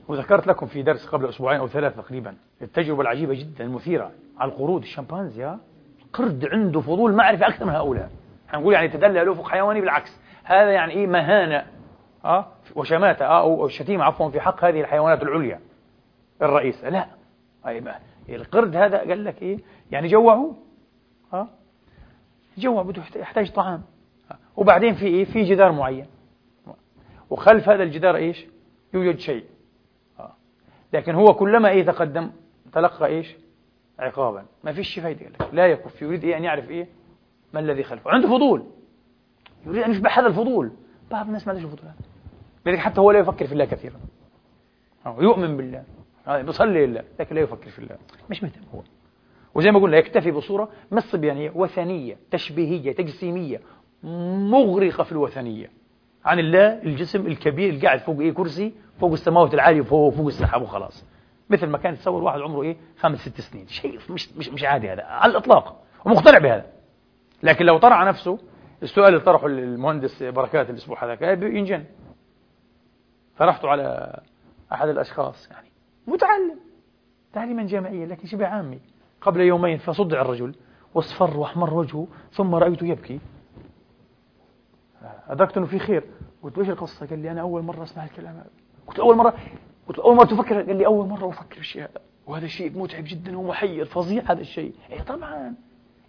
وذكرت لكم في درس قبل أسبوعين أو ثلاثة تقريبا التجربة العجيبة جدا المثيرة على القرود الشمبانزي قرد عنده فضول معرفة أكثر من هؤلاء. نقول يعني تدلى له أفق حيواني بالعكس. هذا يعني إيه مهانة أه وشماتة أه أو شتيمة عفوا في حق هذه الحيوانات العليا. الرئيسة لا. أي القرد هذا قال لك إيه؟ يعني جوعوه أه جوع بده يحتاج طعام. وبعدين في إيه؟ في جدار معين. وخلف هذا الجدار إيش؟ يوجد شيء. لكن هو كلما إيه تقدم تلقى إيش؟ عقابا. ما فيش فايدة لك. لا يكف يريد إيه؟ أن يعرف إيه؟ ما الذي خلفه. عنده فضول. يريد أن يشبع هذا الفضول. بعض الناس ما عندهش فضول. هذا لذلك حتى هو لا يفكر في الله كثيرا. يؤمن بالله. بيصلي لله. لكن لا يفكر في الله. مش مهتم. هو. وزي ما قلنا يكتفي بصورة مش صبيانية وثنية تشبيهية تجسيمية مغرقة في الوثنية. عن الله الجسم الكبير اللي قاعد فوق إيه؟ كرسي فوق السماوات العالية وفوق فوق السحاب وخلاص. مثل ما كان تصور واحد عمره إيه؟ خمس ست سنين. شيء مش مش مش عادي هذا. على الإطلاق. ومقتنع بهذا. لكن لو طرح نفسه السؤال اللي طرحه المهندس بركات الأسبوع هذاك ينجن طرحته على أحد الأشخاص يعني متعلم تعليما جامعيا لكن شبه عامي. قبل يومين فصدع الرجل واصفر وأحمر وجهه ثم رأيته يبكي. أدركت أنه في خير. قلت إيش القصة؟ قال لي أنا أول مرة أسمع الكلام هذا. قلت أول مرة؟ قلت أول مرة تفكر؟ قال لي أول مرة أفكر الشيء هذا وهذا الشيء متعب جدا ومحير فظيع هذا الشيء. إيه طبعا.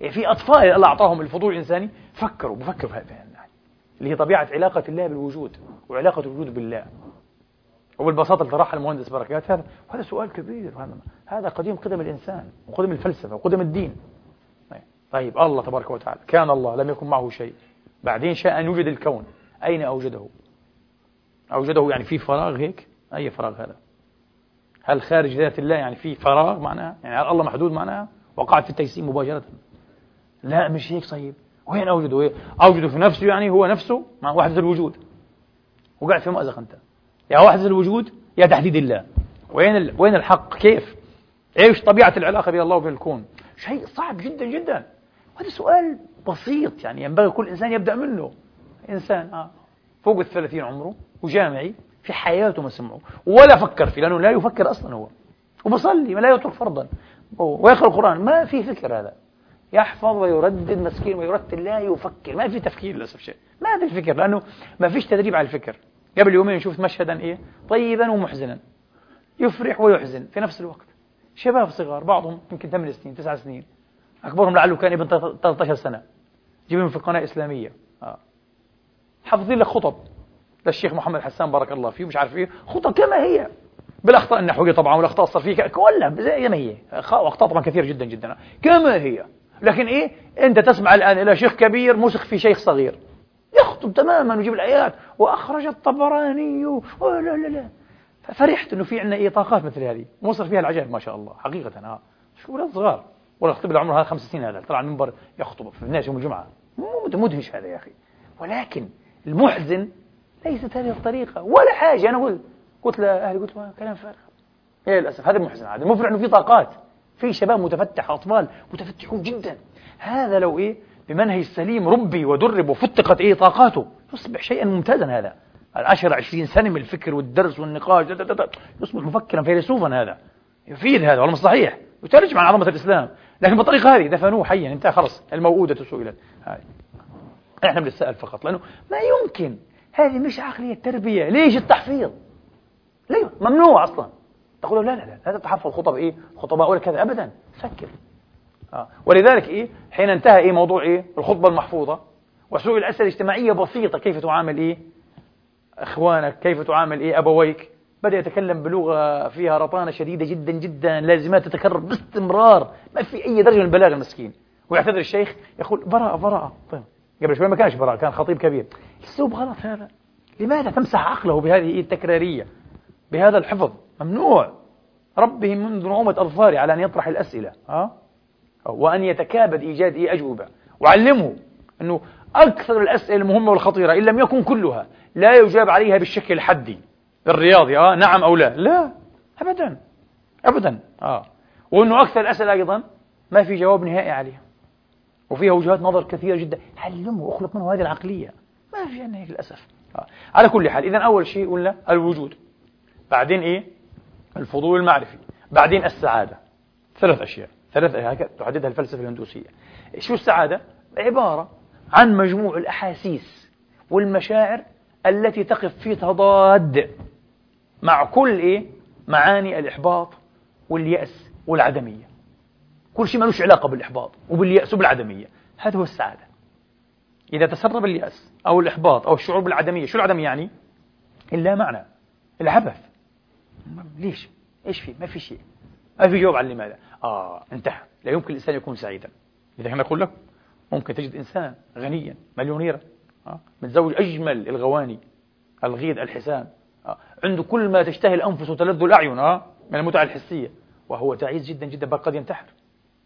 إيه في أطفال الله أعطاهم الفضول الإنساني. فكروا بفكروا في هذا اللي هي طبيعة علاقة الله بالوجود وعلاقة الوجود بالله. وبالبساطة اللي طرحها المهندس بركات هذا وهذا سؤال كبير هذا قديم قدم الإنسان وقدم الفلسفة وقدم الدين. طيب الله تبارك وتعالى كان الله لم يكن معه شيء. بعدين شاء أن يوجد الكون. أين أوجده؟ أوجده يعني في فراغ هيك؟ أي فراغ هذا؟ هل خارج ذات الله يعني في فراغ معناها؟ يعني هل الله محدود معناها؟ وقعت في التجسيم مباشرة. لا مش هيك طيب وين أوجده أوجده في نفسه يعني هو نفسه؟ مع وحدة الوجود. وقعت في مأزق أنت. يا وحدة الوجود يا تحديد الله. وين ال... وين الحق؟ كيف؟ إيش طبيعة العلاقة بين الله وبين الكون؟ شيء صعب جدا جدا. وهذا سؤال بسيط يعني ينبغي كل إنسان يبدأ منه. إنسان آه. فوق الثلاثين عمره وجامعي. في حياته ما سمعه ولا فكر فيه لأنه لا يفكر أصلا هو. وبصلي لا يترك فرضا. ويقرأ القرآن ما في فكر هذا. يحفظ ويردد مسكين ويرتل لا يفكر ما في تفكير للأسف شيء. ما في فكر لأنه ما فيش تدريب على الفكر. قبل يومين شفت مشهدا إيه؟ طيبا ومحزنا. يفرح ويحزن في نفس الوقت. شباب صغار بعضهم يمكن 8 سنين 9 سنين. أكبرهم لعله كان ابن 13 سنة. جيبهم في القناة الإسلامية آه. حافظين لك خطب. للشيخ محمد حسان بارك الله فيه مش عارف إيه. خطب كما هي. بالأخطاء النحوية طبعا والأخطاء الصرفية كلها زي ما هي. اخطاء طبعا كثير جدا جدا. كما هي. لكن إيه؟ أنت تسمع الآن إلى شيخ كبير مسخ في شيخ صغير. يخطب تماما ويجيب الايات وأخرج الطبراني لا لا لا. ففرحت إنه في عندنا إيه؟ طاقات مثل هذه. وصل فيها العجائب ما شاء الله. حقيقة ها شو ولاد صغار. ولا يخطب له عمره هذا خمس سنين هذا. طلع المنبر يخطب في الناس يوم الجمعة. مدهش هذا يا أخي. ولكن المحزن ليست هذه الطريقة ولا حاجة. أنا قلت قلت لاهلي قلت كلام فارغ. يا للأسف. هذا المحزن هذا المفرح انه في طاقات. في شباب متفتح أطفال متفتحون جدا. هذا لو إيه بمنهج سليم ربي ودرب وفتقت إيه طاقاته. يصبح شيئا ممتازا هذا. العشر عشرين سنة من الفكر والدرس والنقاش دا دا دا يصبح مفكرا فيلسوفا هذا. يفيد هذا والله صحيح يترجم عن عظمة الإسلام. لكن بالطريقة هذه دفنوه حيا. انتهى خلص. الموؤودة سئلت. هذه إحنا بنتساءل فقط لأنه ما يمكن هذه مش عقلية تربية. ليش التحفيظ؟ ليه ممنوع أصلا. تقول لا لا لا لا تتحفظ خطب إيه؟ خطباء ولا كذا أبدا. فكر آه. ولذلك إيه؟ حين انتهى إيه موضوع إيه؟ الخطبة المحفوظة وسئل أسئلة اجتماعية بسيطة. كيف تعامل إيه؟ إخوانك كيف تعامل إيه؟ أبويك. بدأ يتكلم بلغة فيها رطانة شديدة جدا جدا لازمات تتكرر باستمرار. ما في أي درجة من البلاغ المسكين. ويعتذر الشيخ يقول براءة براءة. طيب. قبل شوي ما كانش براءة كان خطيب كبير. السوب غلط هذا. لماذا تمسح عقله بهذه التكرارية؟ بهذا الحفظ. ممنوع. ربه منذ نعومة أظفاره على أن يطرح الأسئلة. أه؟ وأن يتكابد إيجاد أجوبة. وعلمه أنه أكثر الأسئلة المهمة والخطيرة إن لم يكن كلها لا يجاب عليها بالشكل الحدي الرياضي آه نعم أو لا؟ لا. أبدا. أبدا. آه. وأنه أكثر الأسئلة أيضا ما في جواب نهائي عليها. وفيها وجهات نظر كثيرة جدا. علمه واخلق منه هذه العقلية. ما في عندنا هيك للأسف. آه. على كل حال إذا أول شيء قلنا الوجود. بعدين إيه؟ الفضول المعرفي. بعدين السعادة. ثلاث أشياء. ثلاث هكذا تحددها الفلسفة الهندوسية. شو السعادة؟ عبارة عن مجموع الأحاسيس والمشاعر التي تقف في تضاد مع كل إيه؟ معاني الإحباط واليأس والعدمية. كل شيء ملوش علاقة بالإحباط وباليأس وبالعدمية. هذا هو السعادة. إذا تسرب اليأس أو الإحباط أو الشعور بالعدمية شو العدم يعني؟ إلا معنى العبث. ليش؟ إيش في؟ ما في شيء. ما في جواب على لماذا آه انتهى. لا يمكن الإنسان يكون سعيدا. إذا كان أقول لك ممكن تجد إنسان غنيا مليونيرا آه متزوج أجمل الغواني الغيد الحسان آه عنده كل ما تشتهي الأنفس وتلذ الأعين آه من المتعة الحسية وهو تعيس جدا جدا بل قد ينتحر.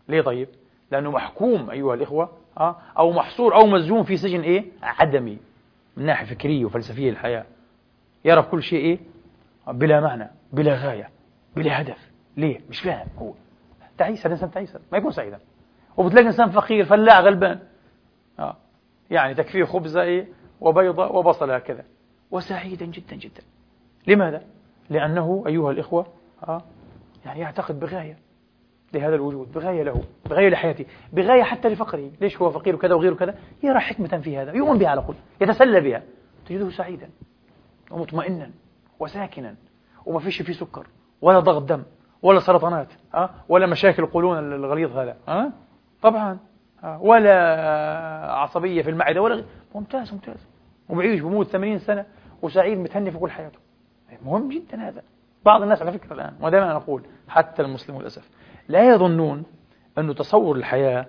ليه طيب؟ لأنه محكوم أيها الإخوة آه أو محصور أو مسجون في سجن إيه؟ عدمي من ناحية فكرية وفلسفية للحياة يرى كل شيء إيه؟ بلا معنى بلا غاية بلا هدف ليه؟ مش فاهم هو تعيس الإنسان تعيس ما يكون سعيدا وبتلاقي إنسان فقير فلاع غلبان آه. يعني تكفيه خبزة إيه؟ وبيضة وبصل هكذا وسعيدا جدا جدا لماذا؟ لأنه أيها الإخوة آه يعني يعتقد بغاية لهذا الوجود بغاية له بغاية لحياته بغاية حتى لفقره. ليش هو فقير وكذا وغيره كذا يرى حكمة في هذا يؤمن بها على كل يتسلى بها. تجده سعيدا ومطمئنا وساكنا وما فيش فيه سكر ولا ضغط دم ولا سرطانات أه؟ ولا مشاكل القولون الغليظ هذا أه؟ طبعا أه؟ ولا عصبية في المعدة ولا ممتاز ممتاز. وبيعيش بموت 80 سنة وسعيد متهني في كل حياته. مهم جدا هذا. بعض الناس على فكرة الآن ودائما نقول حتى المسلم للأسف. لا يظنون أن تصور الحياة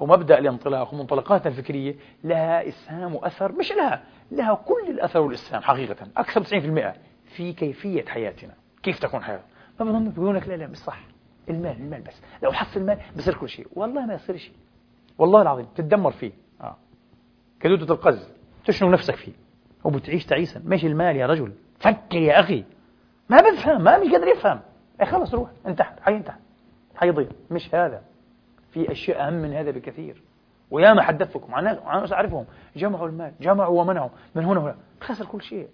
ومبدأ الانطلاق ومنطلقاتنا الفكرية لها إسهام وأثر مش لها لها كل الأثر والإسهام حقيقة أكثر 90% في كيفية حياتنا. كيف تكون حياتنا ما بظن بيقول لك لا لا مش صح. المال المال بس. لو حصل المال بصير كل شيء. والله ما يصير شيء. والله العظيم تتدمر فيه. آه. كدودة القز. تشنو نفسك فيه؟ وبتعيش تعيسا. مش المال يا رجل. فكر يا أخي. ما بفهم ما مش قادر يفهم. اي خلص روح. انتحر. حينتحر حيضيع مش هذا. في أشياء أهم من هذا بكثير. وياما حدثتكم. عن ناس أعرفهم. جمعوا المال. جمعوا ومنعوا. من هنا وهنا. خسر كل شيء.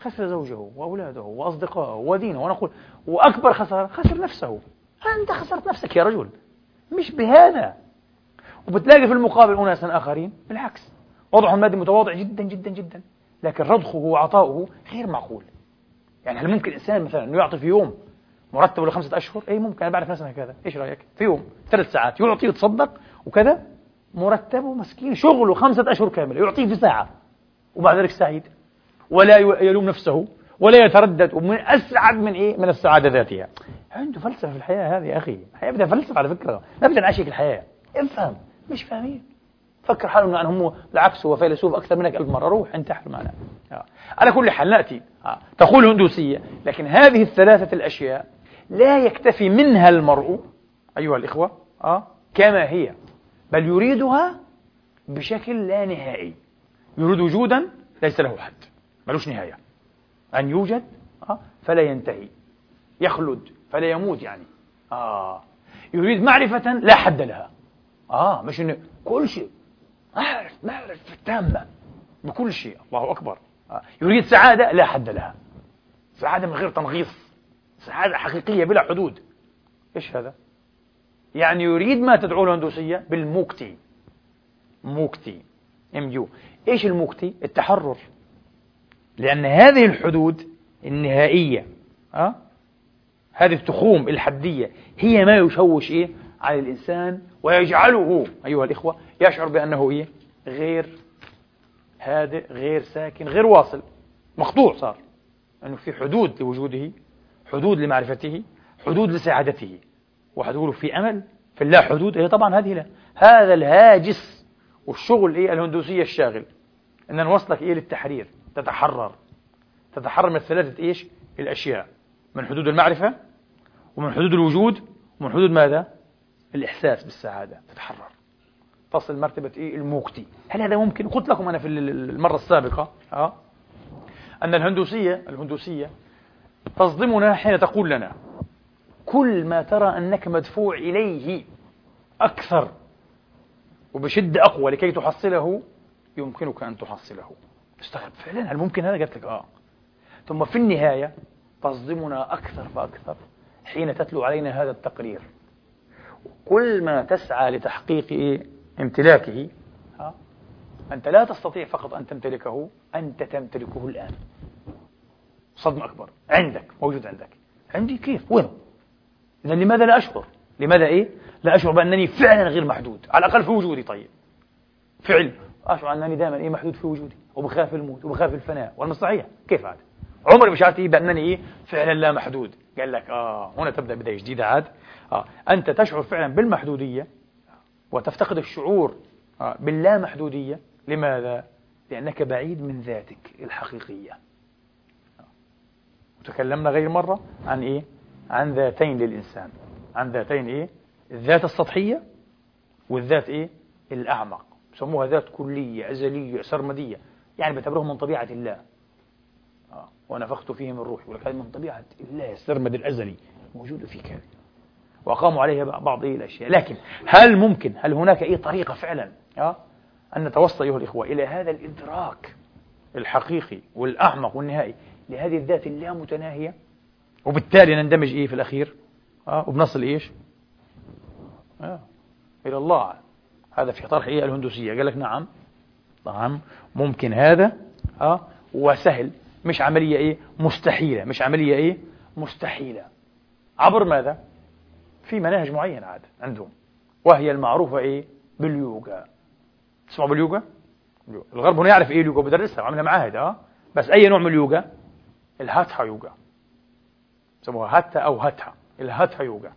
خسر زوجه وأولاده وأصدقائه ودينه ونقول وأكبر خسارة خسر نفسه. أنت خسرت نفسك يا رجل. مش بهذا. وبتلاقي في المقابل أناسا آخرين. بالعكس. وضعهم المادي متواضع جدا جدا جدا. لكن رضخه وعطاؤه غير معقول. يعني هل ممكن إنسان مثلا يعطي في يوم مرتبه لخمسة أشهر؟ أي ممكن أنا بعرف ناس هكذا إيش رأيك؟ في يوم ثلاث ساعات يعطي ويتصدق وكذا. مرتبه مسكين شغله خمسة أشهر كاملة يعطيه في ساعة. وبعد ذلك سعيد. ولا يلوم نفسه ولا يتردد ومن أسعد من إيه؟ من السعادة ذاتها. عنده فلسفة في الحياة هذه يا أخي. الحياة بدها فلسفة على فكرة. ما بدنا نعشق الحياة. افهم. مش فاهمين. فكر حاله إنه هم بالعكس هو فيلسوف أكثر منك ألف مرة. روح انتحر معنا. آه. على كل حال نأتي. آه. تقول الهندوسيه لكن هذه الثلاثة الأشياء لا يكتفي منها المرء أيها الإخوة آه. كما هي بل يريدها بشكل لا نهائي. يريد وجودا ليس له حد ملوش نهاية. أن يوجد آه. فلا ينتهي. يخلد فلا يموت يعني. آه. يريد معرفة لا حد لها. آه مش إنه كل شيء أعرف معرفة تامة بكل شيء. الله أكبر. آه. يريد سعادة لا حد لها. سعادة من غير تنغيص. سعادة حقيقية بلا حدود. إيش هذا؟ يعني يريد ما تدعو الهندوسية؟ بالموكتي. موكتي. ام يو إيش الموكتي؟ التحرر. لأن هذه الحدود النهائية أه؟ هذه التخوم الحدية هي ما يشوش إيه؟ على الإنسان ويجعله أيها الإخوة يشعر بأنه إيه؟ غير هادئ غير ساكن غير واصل. مقطوع صار. أنه في حدود لوجوده حدود لمعرفته حدود لسعادته. وحدود في أمل في الله حدود هي طبعا هذه لا. هذا الهاجس والشغل إيه الهندوسية الشاغل. أن نوصلك إيه للتحرير تتحرر. تتحرر من ثلاثة إيش؟ الأشياء. من حدود المعرفة ومن حدود الوجود ومن حدود ماذا؟ الإحساس بالسعادة. تتحرر. تصل مرتبة إيه؟ الموكتي هل هذا ممكن؟ قلت لكم أنا في المرة السابقة أه؟ أن الهندوسية الهندوسية تصدمنا حين تقول لنا كل ما ترى أنك مدفوع إليه أكثر وبشدة أقوى لكي تحصله يمكنك أن تحصله استغرب فعلا هل ممكن هذا قلت لك آه ثم في النهاية تصدمنا أكثر فأكثر حين تتلو علينا هذا التقرير كل ما تسعى لتحقيق؟ امتلاكه ها؟ أنت لا تستطيع فقط أن تمتلكه أنت تمتلكه الآن صدمة أكبر. عندك موجود عندك. عندي كيف؟ وين؟ إذا لماذا لا أشعر لماذا إيه؟ لا أشعر بأنني فعلا غير محدود. على الأقل في وجودي طيب. فعل. أشعر أنني دائما إيه محدود في وجودي. وبخاف الموت وبخاف الفناء. والمصرعية كيف هذا عمري مش عارف إيه بأنني إيه فعلا لا محدود. قال لك آه هنا تبدأ بداية جديدة عاد. آه أنت تشعر فعلا بالمحدودية وتفتقد الشعور آه باللامحدودية. لماذا؟ لأنك بعيد من ذاتك الحقيقية. وتكلمنا غير مرة عن إيه؟ عن ذاتين للإنسان عن ذاتين إيه؟ الذات السطحية والذات إيه؟ الأعمق يسموها ذات كلية أزلية سرمدية يعني بعتبرهم من طبيعة الله آه. ونفخت فيه من روحي ولك هذه من طبيعة الله السرمد الأزلي موجودة فيك هذه وأقاموا عليها بعض إيه الأشياء لكن هل ممكن هل هناك أي طريقة فعلا آه؟ أن نتوصل أيها الإخوة إلى هذا الإدراك الحقيقي والأعمق والنهائي لهذه الذات اللامتناهية وبالتالي نندمج إيه في الأخير؟ آه؟ وبنصل إيش؟ آه. إلى الله. هذا في طرح إيه الهندوسية؟ قال لك نعم. نعم. ممكن هذا آه وسهل. مش عملية إيه؟ مستحيلة. مش عملية إيه؟ مستحيلة. عبر ماذا؟ في مناهج معينة عاد عندهم. وهي المعروفة إيه؟ باليوغا. تسمعوا باليوغا؟ الغرب هنا يعرف إيه اليوغا؟ بدرسها وعملها معاهد أه. بس أي نوع من اليوغا؟ الهاتها يوغا يسموها هاتا أو هاتها. الهاتها يوغا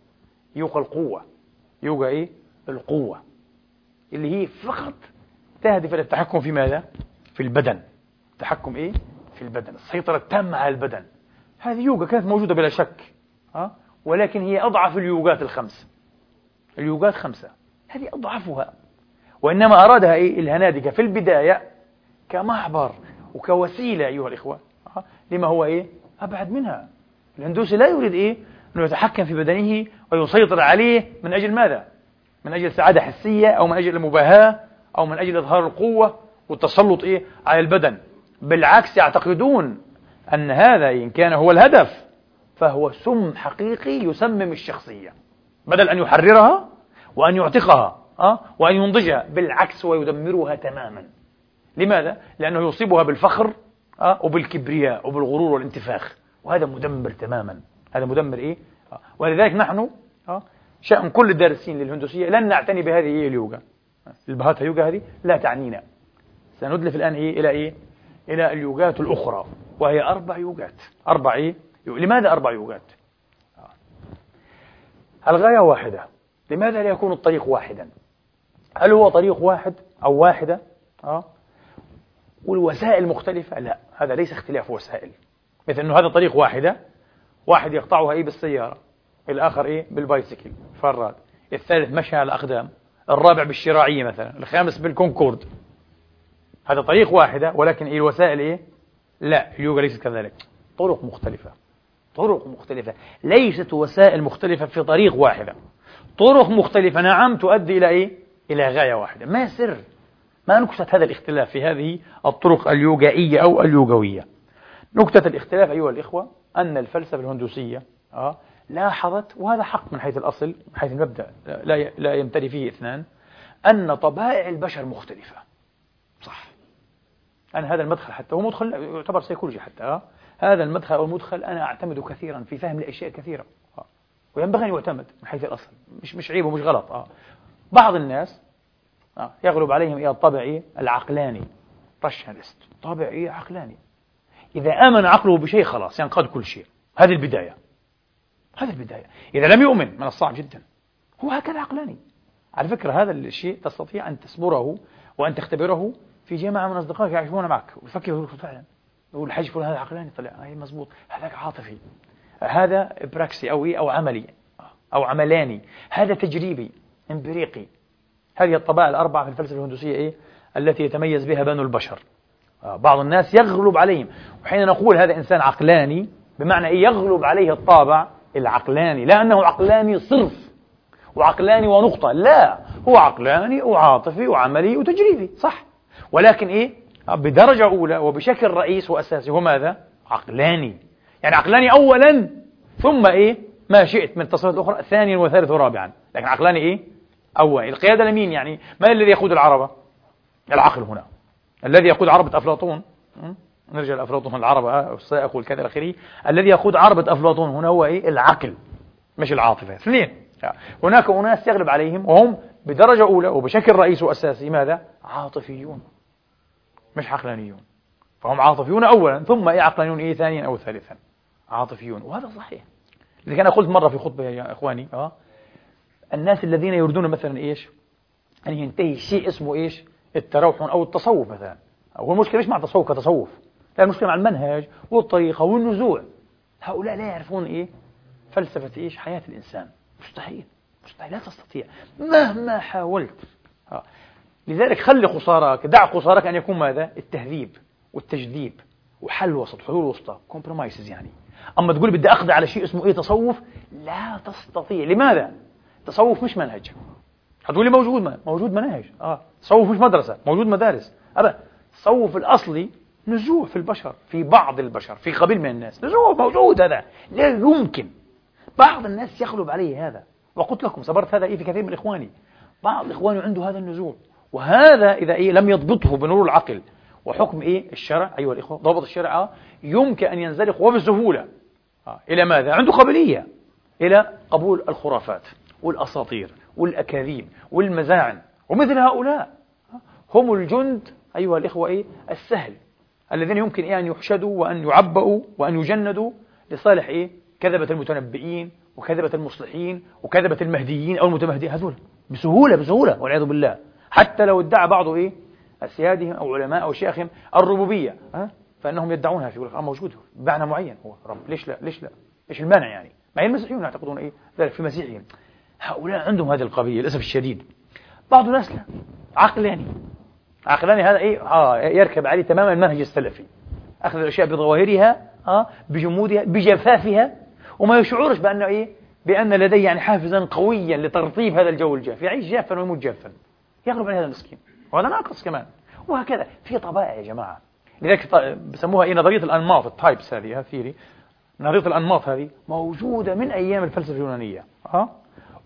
يوغا القوة. يوغا إيه؟ القوة. اللي هي فقط تهدف إلى التحكم في ماذا؟ في البدن. التحكم إيه؟ في البدن. السيطرة التامة على البدن. هذه يوغا كانت موجودة بلا شك. أه؟ ولكن هي أضعف اليوغات الخمس. اليوغات خمسة. هذه أضعفها. وإنما أرادها إيه؟ الهنادكة في البداية كمحبر وكوسيلة أيها الإخوة. لما هو إيه؟ أبعد منها. الهندوسي لا يريد إيه؟ أنه يتحكم في بدنه ويسيطر عليه من أجل ماذا؟ من أجل سعادة حسية أو من أجل المباهاة أو من أجل إظهار القوة والتسلط إيه؟ على البدن. بالعكس يعتقدون أن هذا إن كان هو الهدف فهو سم حقيقي يسمم الشخصية. بدل أن يحررها وأن يعتقها أه؟ وأن ينضجها بالعكس ويدمرها تماما. لماذا؟ لأنه يصيبها بالفخر أه؟ وبالكبرياء وبالغرور والانتفاخ. وهذا مدمر تماما. هذا مدمر إيه؟ أه؟ ولذلك نحن أه؟ شأن كل الدارسين للهندوسية لن نعتني بهذه إيه اليوغا. البهاتا يوغا هذه لا تعنينا. سندلف الآن إيه؟ إلى إيه؟ إلى اليوغات الأخرى وهي أربع يوغات. أربع إيه؟ لماذا أربع يوغات؟ الغاية واحدة. لماذا لا يكون الطريق واحدا؟ هل هو طريق واحد أو واحدة؟ أه؟ والوسائل مختلفة؟ لا هذا ليس اختلاف وسائل. مثل أنه هذا طريق واحدة واحد يقطعها إيه بالسيارة الآخر إيه بالبايسكل فراد. الثالث مشى على الأقدام الرابع بالشراعية مثلا الخامس بالكونكورد. هذا طريق واحدة ولكن إيه الوسائل إيه؟ لا اليوغا ليست كذلك. طرق مختلفة. طرق مختلفة. ليست وسائل مختلفة في طريق واحدة. طرق مختلفة نعم تؤدي إلى إيه؟ إلى غاية واحدة. ما سر؟ ما نكتة هذا الاختلاف في هذه الطرق اليوغائية أو اليوغوية نكتة الاختلاف أيها الإخوة أن الفلسفة الهندوسية آه لاحظت وهذا حق من حيث الأصل من حيث المبدأ لا لا يمتري فيه اثنان أن طبائع البشر مختلفة صح أنا هذا المدخل حتى هو مدخل يعتبر سيكولوجي حتى آه هذا المدخل أو المدخل أنا أعتمد كثيرا في فهم الأشياء كثيرة آه. وينبغي أن يعتمد من حيث الأصل مش مش عيب ومش غلط آه. بعض الناس. يغلب عليهم إيه الطبع العقلاني. راشناليست طابع إيه عقلاني. إذا آمن عقله بشيء خلاص ينقاد كل شيء. هذه البداية. هذه البداية. إذا لم يؤمن من الصعب جدا. هو هكذا عقلاني. على فكرة هذا الشيء تستطيع أن تصبره وأن تختبره في جماعة من أصدقائك يعيشون معك. ويفكروا فعلا. يقول الحج فلان هذا عقلاني. طلع هي مزبوط هذاك عاطفي. هذا براكسي أو إيه أو عملي أو عملاني. هذا تجريبي إمبريقي. هذه الطبائع الأربعة في الفلسفة الهندوسية إيه؟ التي يتميز بها بنو البشر. آه، بعض الناس يغلب عليهم. وحين نقول هذا إنسان عقلاني بمعنى إيه؟ يغلب عليه الطابع العقلاني. لا أنه عقلاني صرف وعقلاني ونقطة. لا هو عقلاني وعاطفي وعملي وتجريبي. صح. ولكن إيه؟ بدرجة أولى وبشكل رئيس وأساسي هو ماذا؟ عقلاني. يعني عقلاني أولا ثم إيه؟ ما شئت من التصرفات الأخرى ثانيا وثالثا ورابعا. لكن عقلاني إيه؟ أولا القيادة لمين يعني؟ من الذي يقود العربة؟ العقل هنا. الذي يقود عربة أفلاطون. نرجع لأفلاطون العربة السائق والكذا الأخيري الذي يقود عربة أفلاطون هنا هو إيه؟ العقل مش العاطفة. اثنين هناك أناس يغلب عليهم وهم بدرجة أولى وبشكل رئيسي وأساسي ماذا؟ عاطفيون مش عقلانيون. فهم عاطفيون أولا ثم إيه؟ عقلانيون إيه؟ ثانيا أو ثالثا. عاطفيون وهذا صحيح. لذلك أنا قلت مرة في خطبة يا إخواني آه الناس الذين يريدون مثلا إيش؟ أن ينتهي شيء اسمه إيش؟ التروح أو التصوف مثلا. هو المشكلة مش مع التصوف كتصوف. لا المشكلة مع المنهج والطريقة والنزوع. هؤلاء لا يعرفون إيه؟ فلسفة إيش؟ حياة الإنسان. مستحيل. مستحيل. لا تستطيع. مهما حاولت. آه. لذلك خلي قصارك دع قصارك أن يكون ماذا؟ التهذيب والتجذيب وحل وسط حلول وسطى. كومبرومايسز يعني. أما تقول بدي أخذ على شيء اسمه إيه؟ تصوف؟ لا تستطيع. لماذا؟ تصوف مش منهج. هتقولي موجود ما. موجود مناهج. آه. تصوف مش مدرسة موجود مدارس. أبدا. التصوف الأصلي نزوع في البشر في بعض البشر في قبيل من الناس. نزوع موجود هذا. لا يمكن. بعض الناس يغلب عليه هذا. وقلت لكم صبرت هذا إيه في كثير من إخواني. بعض إخواني عنده هذا النزوع. وهذا إذا إيه لم يضبطه بنور العقل. وحكم إيه؟ الشرع. أيها الإخوة ضبط الشرع. يمكن أن ينزلق وبسهولة آه. إلى ماذا؟ عنده قابلية. إلى قبول الخرافات. والأساطير والأكاذيب والمزاعم ومثل هؤلاء. هم الجند أيها الإخوة إيه؟ السهل الذين يمكن إيه أن يحشدوا وأن يعبأوا وأن يجندوا لصالح إيه؟ كذبة المتنبئين وكذبة المصلحين وكذبة المهديين أو المتمهدين هذول بسهولة بسهولة والعياذ بالله. حتى لو ادعى بعض إيه؟ أسيادهم أو علماء أو شيخهم الربوبية أه؟ فإنهم يدعونها في آه موجود بمعنى معين. هو رب ليش لا؟ ليش لا؟ إيش المانع يعني؟ هي المسيحيون يعتقدون إيه؟ ذلك في مسيحهم هؤلاء عندهم هذه القضية للأسف الشديد. بعض الناس لا. عقلاني. عقلاني هذا إيه؟ آه يركب عليه تماما المنهج السلفي. أخذ الأشياء بظواهرها آه بجمودها بجفافها وما يشعرش بأنه إيه؟ بأن لديه يعني حافزا قويا لترطيب هذا الجو الجاف. يعيش جافا ويموت جافا. يغلب عليه هذا المسكين. وهذا ناقص كمان. وهكذا. في طبائع يا جماعة. لذلك بسموها إيه؟ نظرية الأنماط ال types هذه theory نظرية الأنماط هذه موجودة من أيام الفلسفة اليونانية. ها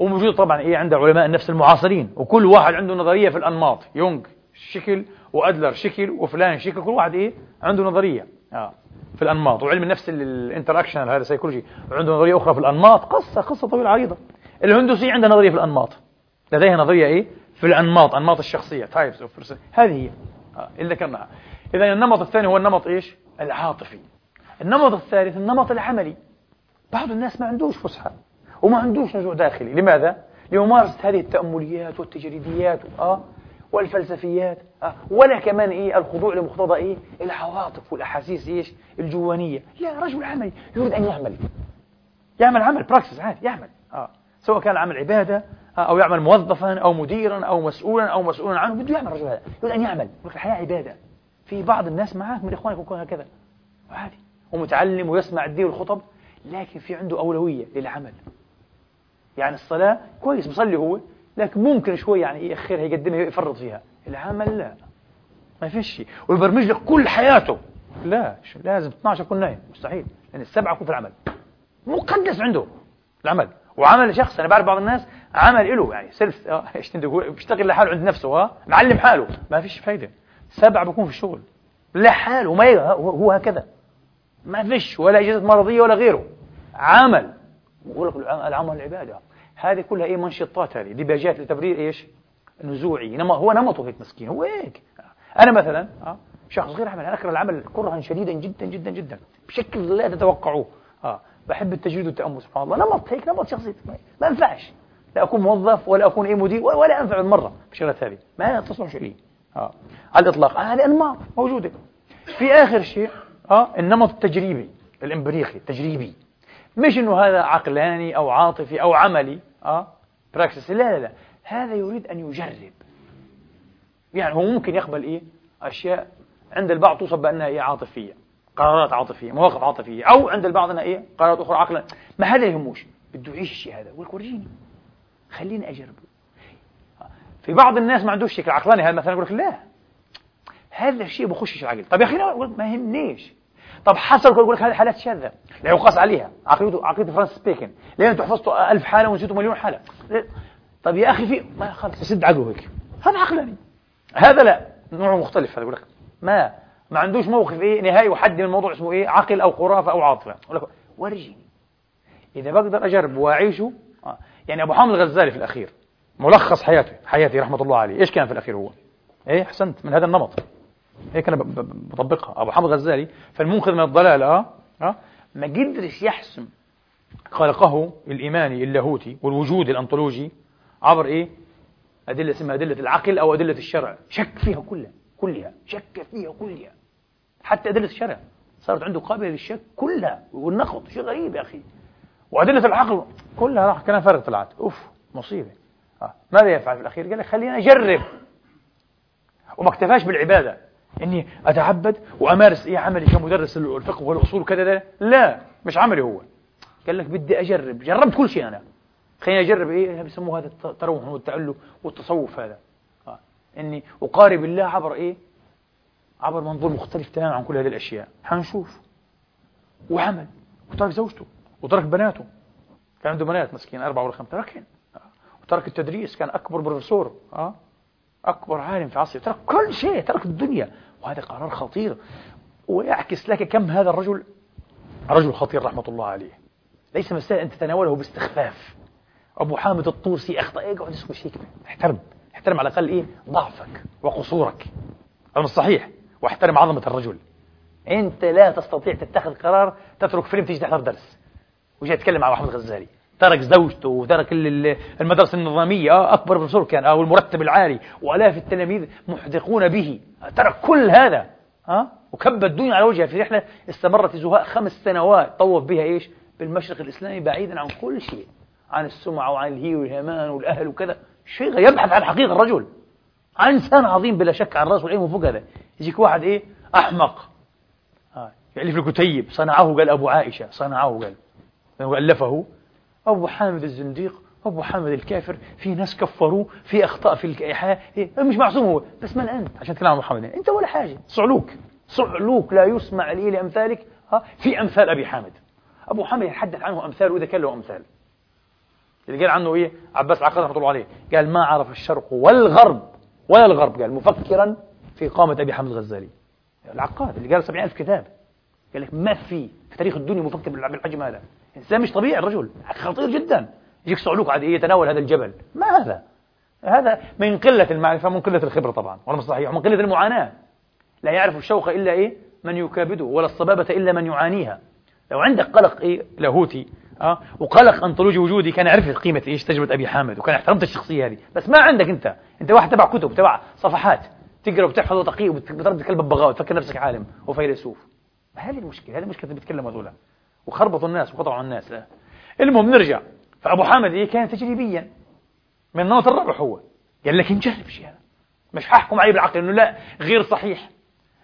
وموجودة طبعا إيه عند علماء النفس المعاصرين وكل واحد عنده نظرية في الأنماط يونغ شكل وأدلر شكل وفلان شكل كل واحد إيه عنده نظرية آه. في الأنماط وعلم النفس ال interaction هذا psychology وعنده نظرية أخرى في الأنماط قصة قصة طويلة عريضة الهندوسي عنده نظرية في الأنماط لديها نظرية إيه؟ في الأنماط أنماط الشخصية types of هذه هي آه. اللي ذكرناها إذا النمط الثاني هو النمط إيش؟ العاطفي النمط الثالث النمط العملي بعض الناس ما عندوش فسحة وما عندوش نزوع داخلي. لماذا؟ لممارسة هذه التأمليات والتجريديات آه والفلسفيات آه ولا كمان إيه الخضوع لمقتضى إيه؟ العواطف والأحاسيس إيش؟ الجوانية. لا رجل عملي يريد أن يعمل. يعمل عمل براكسس عادي يعمل. آه سواء كان عمل عبادة آه أو يعمل موظفا أو مديرا أو مسؤولا أو مسؤولا عنه بده يعمل رجل هذا. يريد أن يعمل. الحياة عبادة. في بعض الناس معك من إخوانك يكون هكذا. عادي. ومتعلم ويسمع الدين والخطب لكن في عنده أولوية للعمل. يعني الصلاة كويس بصلي هو لكن ممكن شوي يعني يأخرها يقدمها يفرط فيها. العمل لا. ما فيش شيء. ويبرمج لك كل حياته. لا لازم 12 يكون نايم مستحيل. لأن السبعة يكون في العمل مقدس عنده العمل. وعمل شخص أنا بعرف بعض الناس عمل له يعني سيلف آه بيشتغل لحاله عند نفسه آه معلم حاله. ما فيش فايدة. سبعة بيكون في الشغل. لحاله ما هو هكذا. ما فيش ولا إجازة مرضية ولا غيره. عمل. يقول لك العمل العبادة. هذه كلها إيه منشطات هذه. ديباجات لتبرير إيش؟ نزوعي. هو نمطه هيك مسكين. هو هيك. أنا مثلا آه شخص غير عمل أنا أكره العمل كرها شديدا جدا جدا جدا. بشكل لا تتوقعوه. آه بحب التجريد والتأمل سبحان الله. نمط هيك نمط شخصي. ما ينفعش. لا أكون موظف ولا أكون إيه مدير ولا أنفع بالمرة بالشغلات هذه. ما تصلح لي آه على الإطلاق. هذه أنماط موجودة. في آخر شيء آه النمط التجريبي الامبريقي التجريبي. مش إنه هذا عقلاني أو عاطفي أو عملي آه praxis لا لا لا. هذا يريد أن يجرب. يعني هو ممكن يقبل إيه؟ أشياء عند البعض توصف بأنها إيه؟ عاطفية قرارات عاطفية مواقف عاطفية. أو عند البعض أنها إيه؟ قرارات أخرى عقلا ما هذا يهموش. بده يعيش الشيء هذا. يقول ورجيني خليني أجربه. في بعض الناس ما عندوش شكل عقلاني. هذا مثلا يقول لك لا؟ هذا الشيء بخشش العقل. طب يا أخي ما يهمنيش. طب حصل يقول لك هذه حالات شاذة. لا يقاس عليها. عقيدته عقيدة فرانسيس بيكن ليه أنتم حفظتوا ألف حالة ونسيتوا مليون حالة. طب يا أخي في ما خلص يسد عقله هيك. هذا عقلاني هذا لا نوع مختلف هذا يقول لك. ما ما عندوش موقف إيه نهائي وحد من الموضوع اسمه إيه؟ عقل أو خرافة أو عاطفة. يقول لك ورجيني. إذا بقدر أجرب وأعيشه آه. يعني أبو حامد الغزالي في الأخير ملخص حياته حياتي رحمة الله عليه. إيش كان في الأخير هو؟ إيه أحسنت من هذا النمط. هيك أنا بطبقها. أبو حامد الغزالي فالمنقذ من الضلال آه آه ما قدرش يحسم خلقه الإيماني اللاهوتي والوجود الأنطولوجي عبر إيه؟ أدلة اسمها أدلة العقل أو أدلة الشرع. شك فيها كلها كلها شك فيها كلها. حتى أدلة الشرع صارت عنده قابله للشك كلها والنقد شيء غريب يا أخي. وأدلة العقل كلها راح كلام فارغ طلعت أوف مصيبة. آه. ماذا يفعل في الأخير؟ قال لك خلينا اجرب وما اكتفاش بالعبادة. إني أتعبد وأمارس إيه عملي كمدرس الفقه والأصول وكذا لا مش عملي هو. قال لك بدي أجرب جربت كل شيء أنا. خليني أجرب إيه بيسموه هذا التروح والتأله والتصوف هذا. آه. إني أقارب الله عبر إيه عبر منظور مختلف تماما عن كل هذه الأشياء. حنشوف. وعمل. وترك زوجته. وترك بناته. كان عنده بنات مسكين أربعة ولا خمسة تركهم آه. وترك التدريس كان أكبر بروفيسور. أه أكبر عالم في عصره ترك كل شيء ترك الدنيا. وهذا قرار خطير. ويعكس لك كم هذا الرجل رجل خطير رحمة الله عليه. ليس مسألة أن تتناوله باستخفاف. أبو حامد الطورسي أخطأ. إيه اقعد اسمه شيء احترم. احترم على الأقل إيه ضعفك وقصورك. هذا الصحيح واحترم عظمة الرجل. أنت لا تستطيع تتخذ قرار تترك فيلم تيجي تحضر درس. وجاي تتكلم مع محمد غزالي. ترك زوجته وترك المدرسة النظامية. آه، أكبر بروفيسور كان أو المرتب العالي. وآلاف التلاميذ محدقون به. ترك كل هذا. آه، وكب الدنيا على وجهه في رحلة استمرت زهاء خمس سنوات. طوف بها إيش؟ بالمشرق الإسلامي بعيدا عن كل شيء. عن السمعة وعن الهي والهمان والأهل وكذا. شيء يبحث عن حقيقة الرجل. عن إنسان عظيم بلا شك عن الرأس والعلم وفوق هذا. يجيك واحد إيه؟ أحمق. آه. يألف الكتيب. صنعه قال أبو عائشة. صنعه قال. ألفه. أبو حامد الزنديق أبو حامد الكافر في ناس كفروه في أخطاء في الحياة إيه؟ مش معصوم هو. بس من أنت عشان تكلم عن محمد أنت ولا حاجة. صعلوك. صعلوك لا يسمع لي لأمثالك. ها في أمثال أبي حامد. أبو حامد يتحدث عنه أمثال وإذا كان له أمثال. اللي قال عنه إيه عباس العقاد رحمة الله عليه. قال ما عرف الشرق والغرب. ولا الغرب قال مفكرا في قامة أبي حامد الغزالي. العقاد اللي قال سبعين ألف كتاب. قال لك ما في في تاريخ الدنيا مفكر بالحجم هذا. إنسان مش طبيعي الرجل خطير جدا. يجيك صعلوك عادي يتناول هذا الجبل. ما هذا؟ هذا من قلة المعرفة من قلة الخبرة طبعا ولا صحيح ومن قلة المعاناة. لا يعرف الشوق إلا إيه؟ من يكابده ولا الصبابة إلا من يعانيها. لو عندك قلق إيه؟ لاهوتي أه؟ وقلق أنطولوجي وجودي كان عرفت قيمة إيش تجربة أبي حامد وكان احترمت الشخصية هذه. بس ما عندك أنت. أنت واحد تبع كتب تبع صفحات. تقرأ وتحفظ وتقي وبترد كلب ببغاء وتفكر نفسك عالم. وفيلسوف. هذه المشكلة هذه المشكلة اللي بيتكلموا هذولا وخربطوا الناس وقطعوا الناس. لا. المهم نرجع. فأبو حامد إيه كان تجريبيا. من نمط الربح هو. قال لك نجرب شيء هذا مش ححكم عليه بالعقل إنه لا غير صحيح.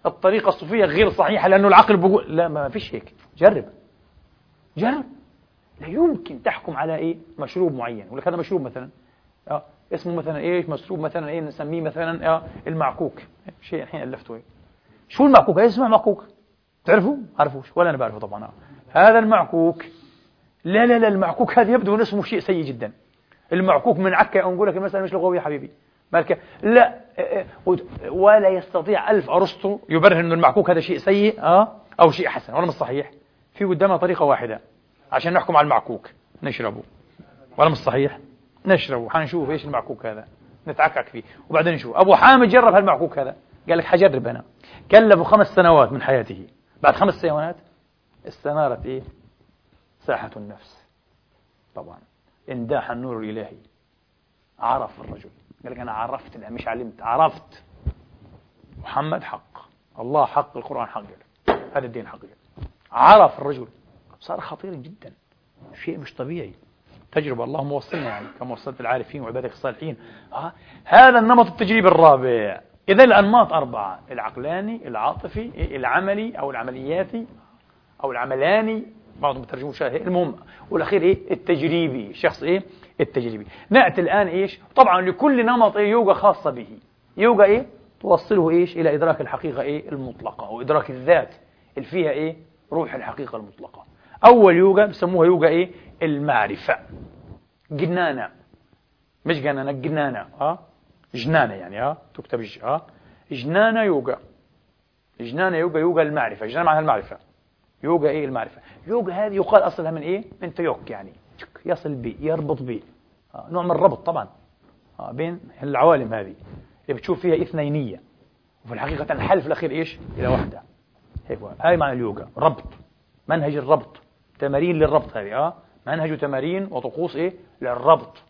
الطريقة الصوفية غير صحيحة لأنه العقل بقول لا ما فيش هيك. جرب. جرب. لا يمكن تحكم على إيه؟ مشروب معين. يقول لك هذا مشروب مثلا. آه اسمه مثلا إيش؟ مشروب مثلا إيه؟ نسميه مثلا آه المعكوك. شيء الحين ألفته. إيه شو المعكوك؟ إيش اسمه معكوك. تعرفوا عرفوش ولا أنا بعرفه طبعا. آه. هذا المعكوك. لا لا لا المعكوك هذا يبدو ان اسمه شيء سيء جدا. المعكوك من عكا نقول لك المساله مش لغويه حبيبي. مالك؟ لا آه، آه، ولا يستطيع ألف أرسطو يبرهن أن المعكوك هذا شيء سيء أه؟ أو شيء حسن ولا مش صحيح؟ في قدامنا طريقة واحدة عشان نحكم على المعكوك. نشربه. ولا مش صحيح؟ نشربه. حنشوف إيش المعكوك هذا. نتعكك فيه. وبعدين نشوف. أبو حامد جرب هالمعكوك هذا. قال لك حجرب أنا. كلفه خمس سنوات من حياته. بعد خمس سنوات استنارت إيه ساحة النفس. طبعا. انداح النور الإلهي. عرف الرجل. قال لك أنا عرفت لا مش علمت عرفت. محمد حق. الله حق القرآن حق. هذا الدين حق. عرف الرجل. صار خطير جدا. شيء مش طبيعي. تجربة. الله موصلنا يعني كما وصلت العارفين وعبادك الصالحين. آه. هذا النمط التجريبي الرابع. إذا الأنماط أربعة. العقلاني العاطفي العملي أو العملياتي. أو العملاني بعضهم بترجموا شاهي المهم والأخير إيه؟ التجريبي. الشخص إيه؟ التجريبي. نأتي الآن إيش؟ طبعا لكل نمط إيه؟ يوجا خاصة به. يوجا إيه؟ توصله إيش؟ إلى إدراك الحقيقة إيه؟ المطلقة وإدراك الذات اللي فيها إيه؟ روح الحقيقة المطلقة. أول يوجا بسموها يوجا إيه؟ المعرفة. جنانة. مش جنانة جنانة. ها؟ جنانة يعني ها؟ تكتب ها؟ jnana yoga. jnana yoga يوجا المعرفة. jnana معناها المعرفة. يوجا إيه المعرفة؟ يوجا هذه يقال أصلها من إيه؟ من to yoke يعني. يصل بي يربط بي. نوع من الربط طبعا. بين العوالم هذه. اللي بتشوف فيها إثنينية. وفي الحقيقة الحل في الأخير إيش؟ إلى واحدة. هيك هاي معنى اليوجا. ربط. منهج الربط. تمارين للربط هذه. آه منهج تمارين وطقوس إيه؟ للربط.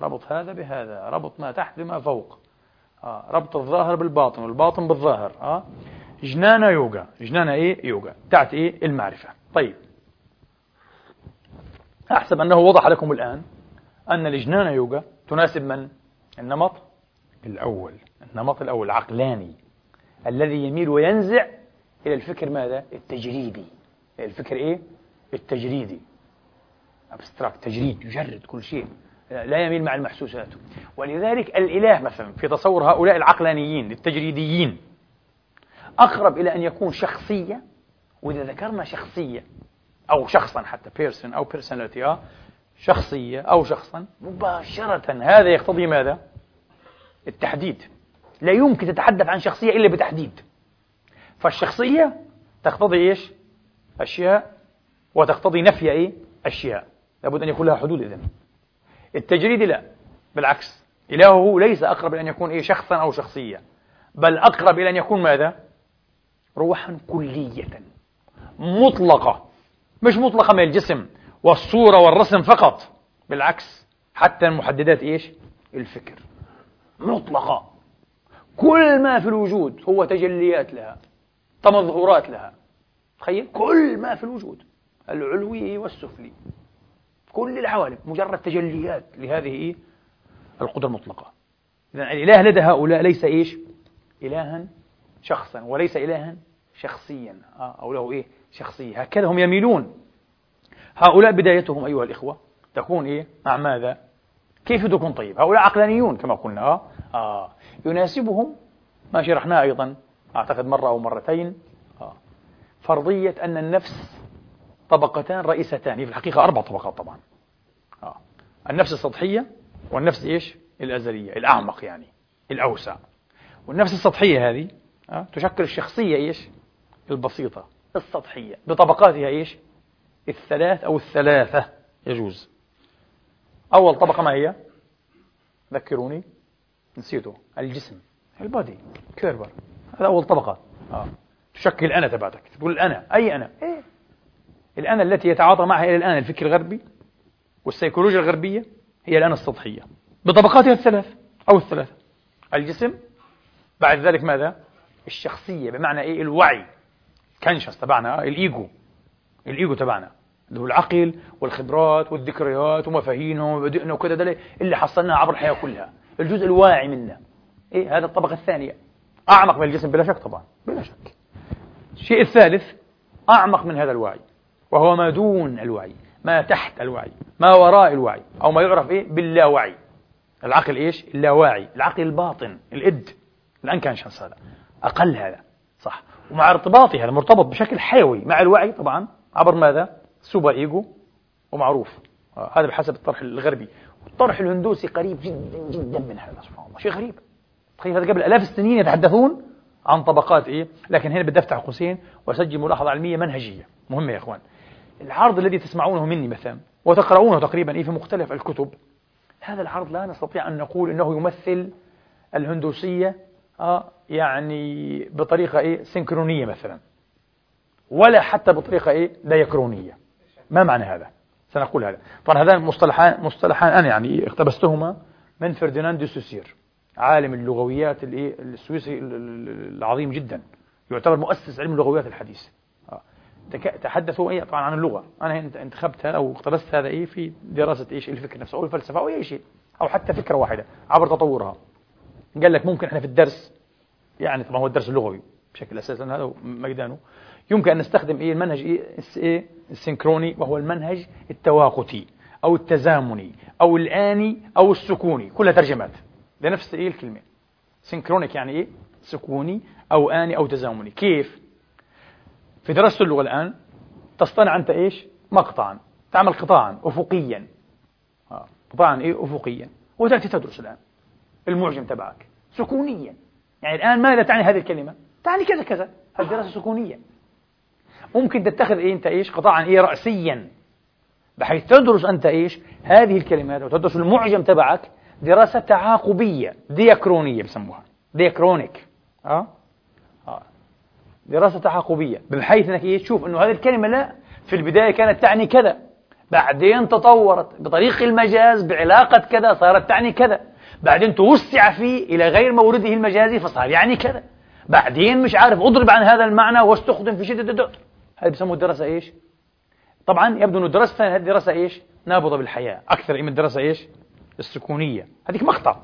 ربط هذا بهذا. ربط ما تحت بما فوق. آه. ربط الظاهر بالباطن والباطن بالظاهر. آه. جنانا يوغا. جنانا إيه؟ يوغا. تحت إيه؟ المعرفة. طيب. أحسب أنه وضح لكم الآن أن الجنانا يوغا تناسب من؟ النمط الأول. النمط الأول العقلاني الذي يميل وينزع إلى الفكر ماذا؟ التجريبي الفكر إيه؟ التجريدي. abstract. تجريد. يجرد كل شيء. لا يميل مع المحسوسات. ولذلك الإله مثلا في تصور هؤلاء العقلانيين التجريديين أقرب إلى أن يكون شخصية وإذا ذكرنا شخصية أو شخصا حتى person أو personality آه شخصية أو شخصا مباشرة هذا يقتضي ماذا؟ التحديد لا يمكن تتحدث عن شخصية إلا بتحديد فالشخصية تقتضي إيش؟ أشياء وتقتضي نفي إيه؟ أشياء لابد أن يكون لها حدود إذن التجريد لا بالعكس إلهه ليس أقرب إلى أن يكون إيه شخصا أو شخصية بل أقرب إلى أن يكون ماذا؟ روحا كلية. مطلقة. مش مطلقة من الجسم والصورة والرسم فقط. بالعكس حتى المحددات إيش؟ الفكر. مطلقة. كل ما في الوجود هو تجليات لها تمظهرات لها. تخيل؟ كل ما في الوجود العلوي والسفلي. كل العوالم مجرد تجليات لهذه إيه؟ القدرة المطلقة. إذا الإله لدى هؤلاء ليس إيش؟ إلها شخصا وليس إلها شخصيا. آه أو له إيه؟ شخصية. هكذا هم يميلون. هؤلاء بدايتهم أيها الإخوة تكون إيه؟ مع ماذا؟ كيف تكون طيب؟ هؤلاء عقلانيون كما قلنا. آه, آه. يناسبهم ما شرحناه أيضا أعتقد مرة أو مرتين. آه. فرضية أن النفس طبقتان رئيستان. في الحقيقة أربع طبقات طبعا. آه. النفس السطحية والنفس إيش؟ الأزلية الأعمق يعني الأوسع. والنفس السطحية هذه آه. تشكل الشخصية إيش؟ البسيطة السطحية. بطبقاتها إيش؟ الثلاث أو الثلاثة. يجوز. أول طبقة ما هي؟ ذكروني. نسيته. الجسم. البودي. كيربر. هذا أول طبقة. آه. تشكل الأنا تبعتك. تقول الأنا أي أنا. إيه؟ الأنا التي يتعاطى معها إلى الآن الفكر الغربي والسيكولوجيا الغربية هي الأنا السطحية. بطبقاتها الثلاث أو الثلاثة. الجسم. بعد ذلك ماذا؟ الشخصية. بمعنى إيه؟ الوعي. كنشس تبعنا الإيجو. الإيجو تبعنا. اللي هو العقل والخبرات والذكريات ومفاهيمنا ومبادئنا وكذا ده اللي حصلناه عبر الحياة كلها. الجزء الواعي منا إيه؟ هذا الطبقة الثانية. أعمق من الجسم بلا شك طبعا. بلا شك. الشيء الثالث أعمق من هذا الوعي. وهو ما دون الوعي ما تحت الوعي ما وراء الوعي. أو ما يعرف إيه؟ باللاوعي. العقل إيش؟ اللاواعي العقل الباطن الإد. الأنكانشنس هذا. أقل هذا. صح. ومع ارتباطه هذا مرتبط بشكل حيوي مع الوعي طبعا. عبر ماذا؟ سوبر إيجو ومعروف. آه هذا بحسب الطرح الغربي. والطرح الهندوسي قريب جدا جدا من هذا سبحان الله. شيء غريب. تخيل هذا قبل آلاف السنين يتحدثون عن طبقات إيه؟ لكن هنا بدي أفتح قوسين وأسجل ملاحظة علمية منهجية. مهمة يا إخوان. العرض الذي تسمعونه مني مثلا وتقرؤونه تقريبا إيه؟ في مختلف الكتب. هذا العرض لا نستطيع أن نقول أنه يمثل الهندوسية يعني بطريقة إيه؟ سينكرونية مثلا. ولا حتى بطريقة إيه؟ ديكرونية ما معنى هذا؟ سنقول هذا. طبعا هذان مصطلحان مصطلحان أنا يعني اقتبستهما من فرديناند سوسير عالم اللغويات السويسري العظيم جدا. يعتبر مؤسس علم اللغويات الحديث. آه. تحدثوا أي طبعا عن اللغة. أنا انتخبت هذا أو اقتبست هذا إيه؟ في دراسة إيش؟ الفكر نفسه أو الفلسفة أو أي شيء أو حتى فكرة واحدة عبر تطورها. قال لك ممكن إحنا في الدرس يعني طبعا هو الدرس اللغوي بشكل أساسي هذا ميدانه يمكن أن نستخدم إيه المنهج إيه, إيه السينكروني وهو المنهج التواقتي أو التزامني أو الآني أو السكوني كلها ترجمات. لنفس إيه الكلمة. synchronic يعني إيه؟ سكوني أو آني أو تزامني. كيف؟ في دراسة اللغة الآن تصطنع أنت إيش؟ مقطعا. تعمل قطاعا أفقيا. آه، قطاعا إيه؟ أفقيا. وتأتي تدرس الآن. المعجم تبعك. سكونيا. يعني الآن ماذا تعني هذه الكلمة؟ تعني كذا كذا. هذه دراسة سكونية ممكن تتخذ إيه أنت إيش؟ قطاعا إيه؟ رأسيا. بحيث تدرس أنت إيش؟ هذه الكلمات وتدرس المعجم تبعك دراسة تعاقبية. ديكرونية بسموها. ديكرونيك أه؟ أه. دراسة تعاقبية. بحيث أنك إيه؟ تشوف أنه هذه الكلمة لا. في البداية كانت تعني كذا. بعدين تطورت. بطريق المجاز بعلاقة كذا صارت تعني كذا. بعدين توسع فيه إلى غير مورده المجازي فصار يعني كذا. بعدين مش عارف أضرب عن هذا المعنى واستخدم في شدة الدكتور هذه بسموه الدراسة إيش؟ طبعا يبدو أن الدراسة هذه الدراسة إيش؟ نابضة بالحياة. أكثر من الدراسة إيش؟ السكونية. هذيك مقطع.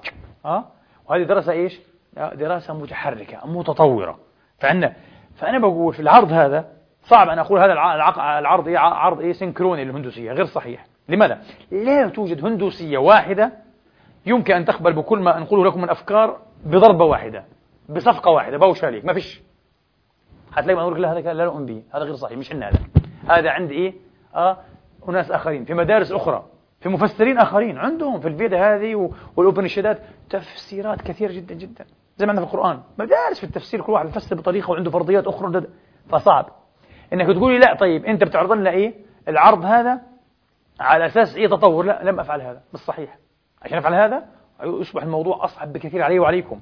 أه؟ وهذه دراسة إيش؟ دراسة متحركة متطورة. فعندنا فأنا بقول في العرض هذا صعب أن أقول هذا العرض إيه عرض إيه سنكروني للهندوسية غير صحيح. لماذا؟ لا توجد هندوسية واحدة يمكن أن تقبل بكل ما أنقله لكم من أفكار بضربة واحدة بصفقة واحدة باوش عليك ما فيش. هتلاقي أقول لك لا هذا لا نؤمن به هذا غير صحيح مش عندنا هذا. هذا عند إيه؟ آه أناس آخرين في مدارس أخرى في مفسرين آخرين عندهم في الفيدا هذه والأوبنشدات تفسيرات كثيرة جدا جدا. زي ما عندنا في القرآن مدارس في التفسير كل واحد يفسر بطريقة وعنده فرضيات أخرى فصعب. إنك تقولي لا طيب أنت بتعرض لنا إيه العرض هذا على أساس إيه تطور؟ لا لم أفعل هذا مش صحيح. عشان أفعل هذا يصبح الموضوع أصعب بكثير علي وعليكم.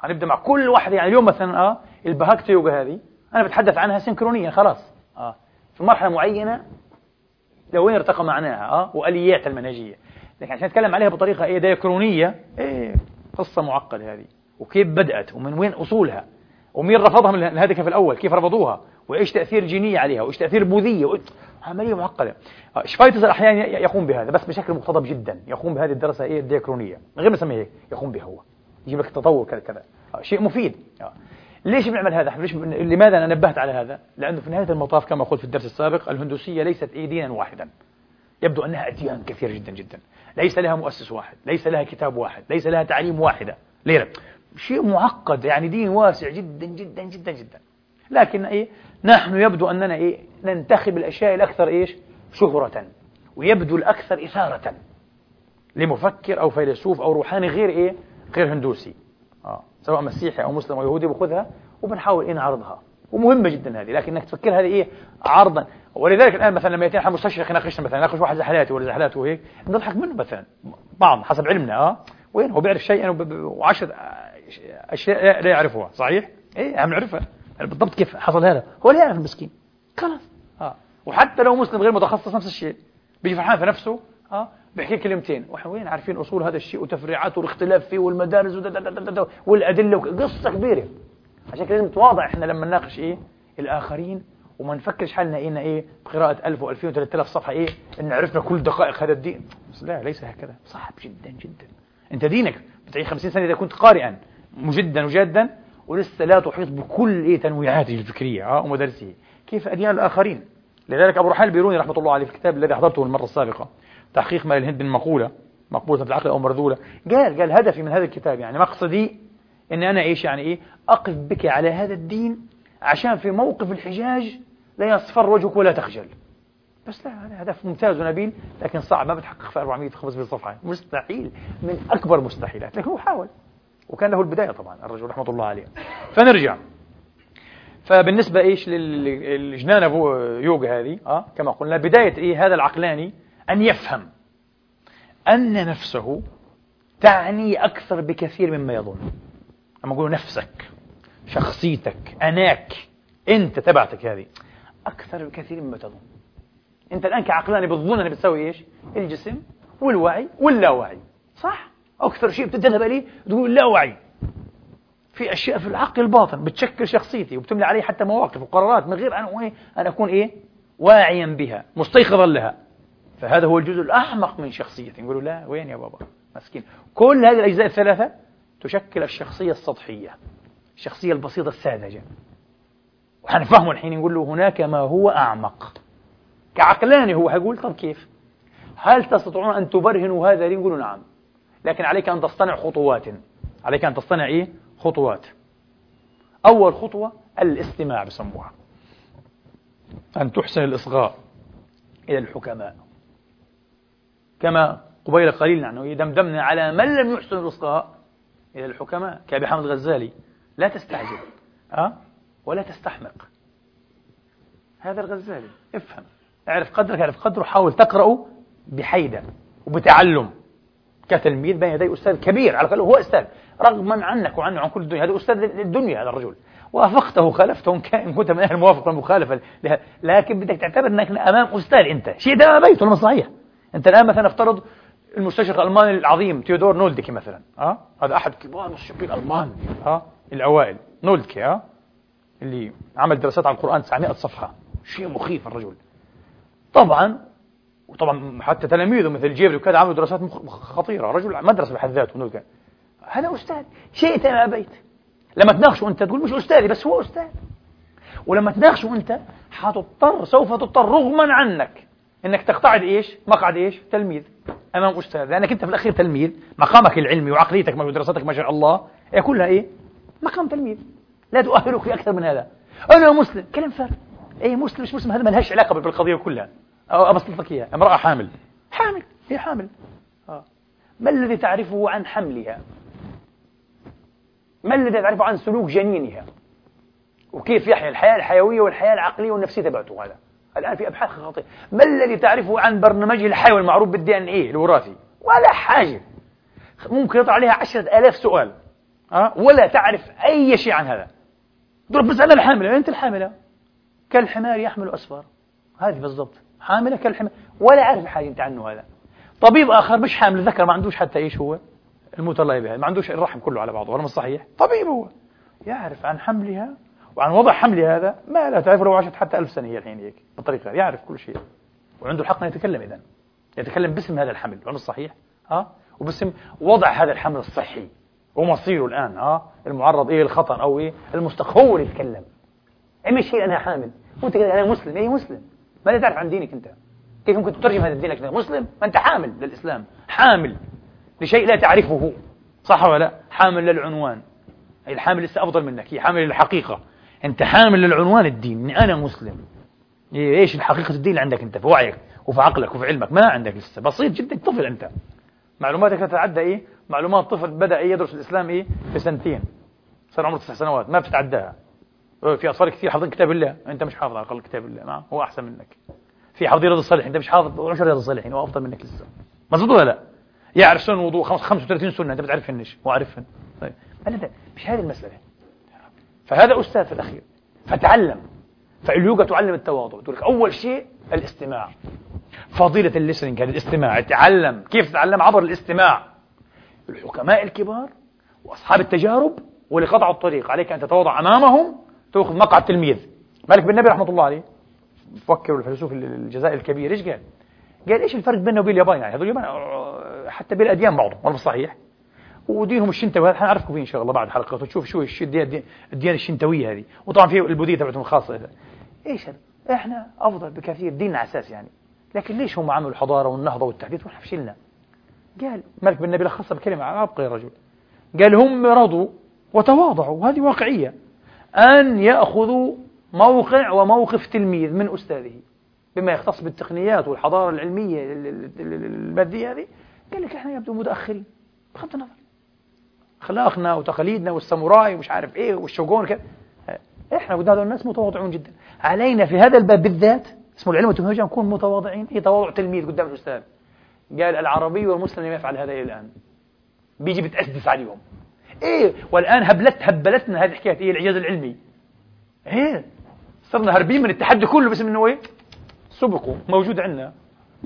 هنبدأ مع كل واحد يعني اليوم مثلا آه البهاكت يوجا هذه أنا بتحدث عنها سينكرونيا خلاص. آه في مرحلة معينة لوين ارتقى معناها آه وآليات المنهجية. لكن عشان نتكلم عليها بطريقة إيه ديكرونية إيه قصة معقدة هذه. وكيف بدأت ومن وين أصولها ومين رفضها من الهدف في الأول كيف رفضوها. وإيش تأثير جينية عليها وإيش تأثير بوذية عملية معقدة. آه، شفايتس أحيانا يقوم بهذا بس بشكل مقتضب جدا يقوم بهذه الدراسة إيه الديكرونيه من غير ما نسميها هيك يقوم بها هو. يجيب لك تطور كذا كذا. آه، شيء مفيد. آه. ليش بنعمل هذا؟ ليش لماذا أنا نبهت على هذا؟ لأنه في نهاية المطاف كما قلت في الدرس السابق الهندوسية ليست إيه دينا واحدا. يبدو أنها أديان كثيرة جدا جدا. ليس لها مؤسس واحد ليس لها كتاب واحد ليس لها تعليم واحدة. ليه؟ شيء معقد يعني دين واسع جدا جدا جدا جدا. لكن إيه نحن يبدو أننا إيه ننتخب الأشياء الأكثر إيش؟ شهرة ويبدو الأكثر إثارة لمفكر أو فيلسوف أو روحاني غير إيه؟ غير هندوسي. آه. سواء مسيحي أو مسلم أو يهودي بأخذها وبنحاول إيه؟ نعرضها. ومهمة جدا هذه لكن إنك تفكر هذه إيه؟ عرضا. ولذلك الآن مثلا لما ياتينا مستشرق يناقشنا مثلا؟ يناقش واحد زحلاتي ولا زحلاته وهيك نضحك منه مثلا. بعض حسب علمنا آه. وين؟ هو بيعرف شيئا وعشر أشياء لا يعرفها صحيح؟ إيه عم نعرفها. بالضبط كيف حصل هذا. هو لا يعرف المسكين. خلاص. آه. وحتى لو مسلم غير متخصص نفس الشيء. بيجي فرحان في نفسه. آه. بيحكي كلمتين. وإحنا وين عارفين أصول هذا الشيء وتفريعاته والاختلاف فيه والمدارس والأدلة قصة كبيرة. عشان كده لازم نتواضع إحنا لما نناقش إيه؟ الآخرين. وما نفكرش حالنا إيه إيه؟ بقراءة 1000 و2000 و3000 صفحة إيه؟ إن عرفنا كل دقائق هذا الدين. بس لا ليس هكذا. صعب جدا جدا. أنت دينك. بتعيش 50 سنة إذا كنت قارئا. مجدا وجادا. ولسه لا تحيط بكل إيه تنويعاته الفكرية آه ومدارسه. كيف أديان الآخرين؟ لذلك أبو رحال البيروني رحمة الله عليه في الكتاب الذي حضرته المرة السابقة تحقيق ما الهند من مقولة مقبولة في العقل أو مرذولة. قال قال هدفي من هذا الكتاب يعني مقصدي إن أنا إيش يعني إيه؟ أقف بك على هذا الدين عشان في موقف الحجاج لا يصفر وجهك ولا تخجل. بس لا هذا هدف ممتاز ونبيل لكن صعب ما بتحقق في 450 صفحة. مستحيل من أكبر مستحيلات. لكن هو حاول. وكان له البداية طبعا الرجل رحمة الله عليه. فنرجع. فبالنسبة إيش للجنان أبو يوغا هذه آه كما قلنا بداية إيه هذا العقلاني أن يفهم. أن نفسه تعني أكثر بكثير مما يظن. أما أقول نفسك شخصيتك أناك أنت تبعتك هذه أكثر بكثير مما تظن. أنت الآن كعقلاني بتظن أنك بتسوي إيش؟ الجسم والوعي واللاوعي صح؟ أكثر شيء بتذهب إليه تقول لاوعي في أشياء في العقل الباطن بتشكل شخصيتي وبتملي علي حتى مواقف وقرارات من غير أن إيه؟ أن أكون إيه؟ واعيا بها مستيقظا لها. فهذا هو الجزء الأعمق من شخصيتي. نقولوا لا وين يا بابا؟ مسكين. كل هذه الأجزاء الثلاثة تشكل الشخصية السطحية الشخصية البسيطة الساذجة. وحنفهمه الحين نقول له هناك ما هو أعمق. كعقلاني هو حيقول طب كيف؟ هل تستطيعون أن تبرهنوا هذا؟ لي نقول نعم. لكن عليك أن تصطنع خطوات. عليك أن تصطنع إيه؟ خطوات. أول خطوة الاستماع بسموها. أن تحسن الإصغاء إلى الحكماء. كما قبيل قليل نحن دمدمنا على من لم يحسن الإصغاء إلى الحكماء. كأبي حامد غزالي. لا تستعجل. أه؟ ولا تستحمق. هذا الغزالي. افهم. اعرف قدرك اعرف قدره. حاول تقرأه بحيدة وبتعلم. كتلميذ بين يدي أستاذ كبير على الأقل هو أستاذ. رغما عنك وعنه عن كل الدنيا هذا أستاذ الدنيا هذا الرجل. وافقته خالفته إن كنت من أهل الموافقة والمخالفة لكن بدك تعتبر أنك أمام أستاذ أنت. شيء ده بيت ولا صحيح. أنت الآن مثلا افترض المستشرق الألماني العظيم تيودور نولدكي مثلا أه؟ هذا أحد كبار المستشرقين الألمان أه؟ الأوائل. نولدكي أه؟ اللي عمل دراسات عن القرآن 900 صفحة. شيء مخيف الرجل. طبعا وطبعا حتى تلاميذه مثل جيبري وكذا عملوا دراسات خطيرة. رجل مدرسة بحد ذاته هذا أستاذ شئت أم أبيت لما تناقشه أنت تقول مش أستاذي بس هو أستاذ. ولما تناقشه أنت حتضطر سوف تضطر رغما عنك إنك تقتعد إيش؟ مقعد إيش؟ تلميذ أمام أستاذ. لأنك أنت في الأخير تلميذ. مقامك العلمي وعقليتك ودراستك ما شاء الله هي كلها إيه؟ مقام تلميذ. لا تؤهلك لأكثر من هذا. أنا مسلم. كلام فارغ. اي مسلم مش مسلم هذا ما لهاش علاقة بالقضية كلها. أو أبسط لك إياها. امرأة حامل. حامل. هي حامل. آه. ما الذي تعرفه عن حملها؟ ما الذي تعرفه عن سلوك جنينها؟ وكيف يحيا الحياة الحيوية والحياة العقلية والنفسية تبعته هذا؟ الآن في أبحاث خطيرة ما الذي تعرفه عن برنامجه الحيوي المعروف بالدي إن إيه الوراثي؟ ولا حاجة. ممكن يطلع عليها عشرة آلاف سؤال. أه؟ ولا تعرف أي شيء عن هذا. ضرب بس على الحاملة. أنت الحاملة. كالحمار يحمل أسفار هذه بالضبط. حاملة كالحمار ولا عارف حاجة أنت عنه هذا. طبيب آخر مش حامل ذكر ما عندوش حتى إيش هو؟ الموت الله يبهد ما عندوش الرحم كله على بعضه ولا صحيح؟ طبيب هو. يعرف عن حملها وعن وضع حملها هذا ما لا تعرف لو عاشت حتى ألف سنة هي الحين هيك بالطريقة يعرف كل شيء. وعنده الحق أن يتكلم إذا يتكلم باسم هذا الحمل مش صحيح؟ ها وباسم وضع هذا الحمل الصحي. ومصيره الآن ها المعرض إيه الخطر أو إيه؟ المستقبل هو اللي يتكلم. أي مش هي أنا حامل؟ وأنت أنا مسلم أي مسلم؟ ماذا تعرف عن دينك أنت؟ كيف ممكن تترجم هذا الدين لك مسلم؟ أنت حامل للإسلام حامل لشيء لا تعرفه صح ولا لا؟ حامل للعنوان. أي الحامل لسه أفضل منك هي حامل للحقيقة. أنت حامل للعنوان الدين إني أنا مسلم. إيش الحقيقة الدين اللي عندك أنت؟ في وعيك وفي عقلك وفي علمك ما عندك لسه. بسيط جدا طفل أنت. معلوماتك تتعدى إيه؟ معلومات طفل بدأ إيه؟ يدرس الإسلام إيه؟ في سنتين. صار عمره تسع سنوات ما بتتعداها. في أطفال كثير حافظين كتاب الله. أنت مش حافظ على الأقل كتاب الله. نعم هو أحسن منك. في حافظ رياض الصالحين. أنت مش حافظ 10 رياض الصالحين. هو أفضل منك لسه. مظبوط ولا لا؟ يعرف سنن الوضوء 35 سنة. أنت بتعرفهنش هو عارفهن. طيب. أنا مش هذه المسألة. فهذا أستاذ في الأخير. فتعلم. فاليوغا تعلم التواضع. تقول لك أول شيء الاستماع. فضيلة الليسننج هذا الاستماع. تعلم كيف تتعلم؟ عبر الاستماع. الحكماء الكبار وأصحاب التجارب واللي قطعوا الطريق. عليك أن تتواضع أمامهم تأخذ مقعد التلميذ مالك بن نبي رحمة الله عليه. فكروا الفيلسوف الجزائري الكبير إيش قال؟ قال إيش الفرق بيننا وبين اليابان؟ يعني هذول اليابان حتى بين الأديان بعضهم والله صحيح. ودينهم الشنتوي هذا حنعرفكم فيه إن شاء الله بعد حلقات وتشوف شو الديانة الشنتوية هذه. وطبعا في البوذية تبعتهم الخاصة إيش هذا؟ إحنا أفضل بكثير ديننا أساس يعني. لكن ليش هم عملوا الحضارة والنهضة والتحديث؟ ونحن فشلنا؟ قال ملك بن نبي لخصها بكلمة عبقري الرجل قال هم رضوا وتواضعوا وهذه واقعية. أن يأخذوا موقع وموقف تلميذ من أستاذه بما يختص بالتقنيات والحضارة العلمية الماديه هذه. قال لك إحنا يبدو متأخرين بغض النظر. أخلاقنا وتقاليدنا والساموراي ومش عارف إيه والشوغون كده إحنا قدام الناس متواضعون جدا. علينا في هذا الباب بالذات اسمه العلم والتكنولوجيا نكون متواضعين. إيه تواضع تلميذ قدام الأستاذ؟ قال العربي والمسلم لم يفعل هذا إلى الآن. بيجي بتأسس عليهم إيه والآن هبلت هبلتنا هذه الحكاية إيه الاعجاز العلمي. إيه صرنا هربين من التحدي كله باسم إنه إيه؟ سبقوا موجود عندنا.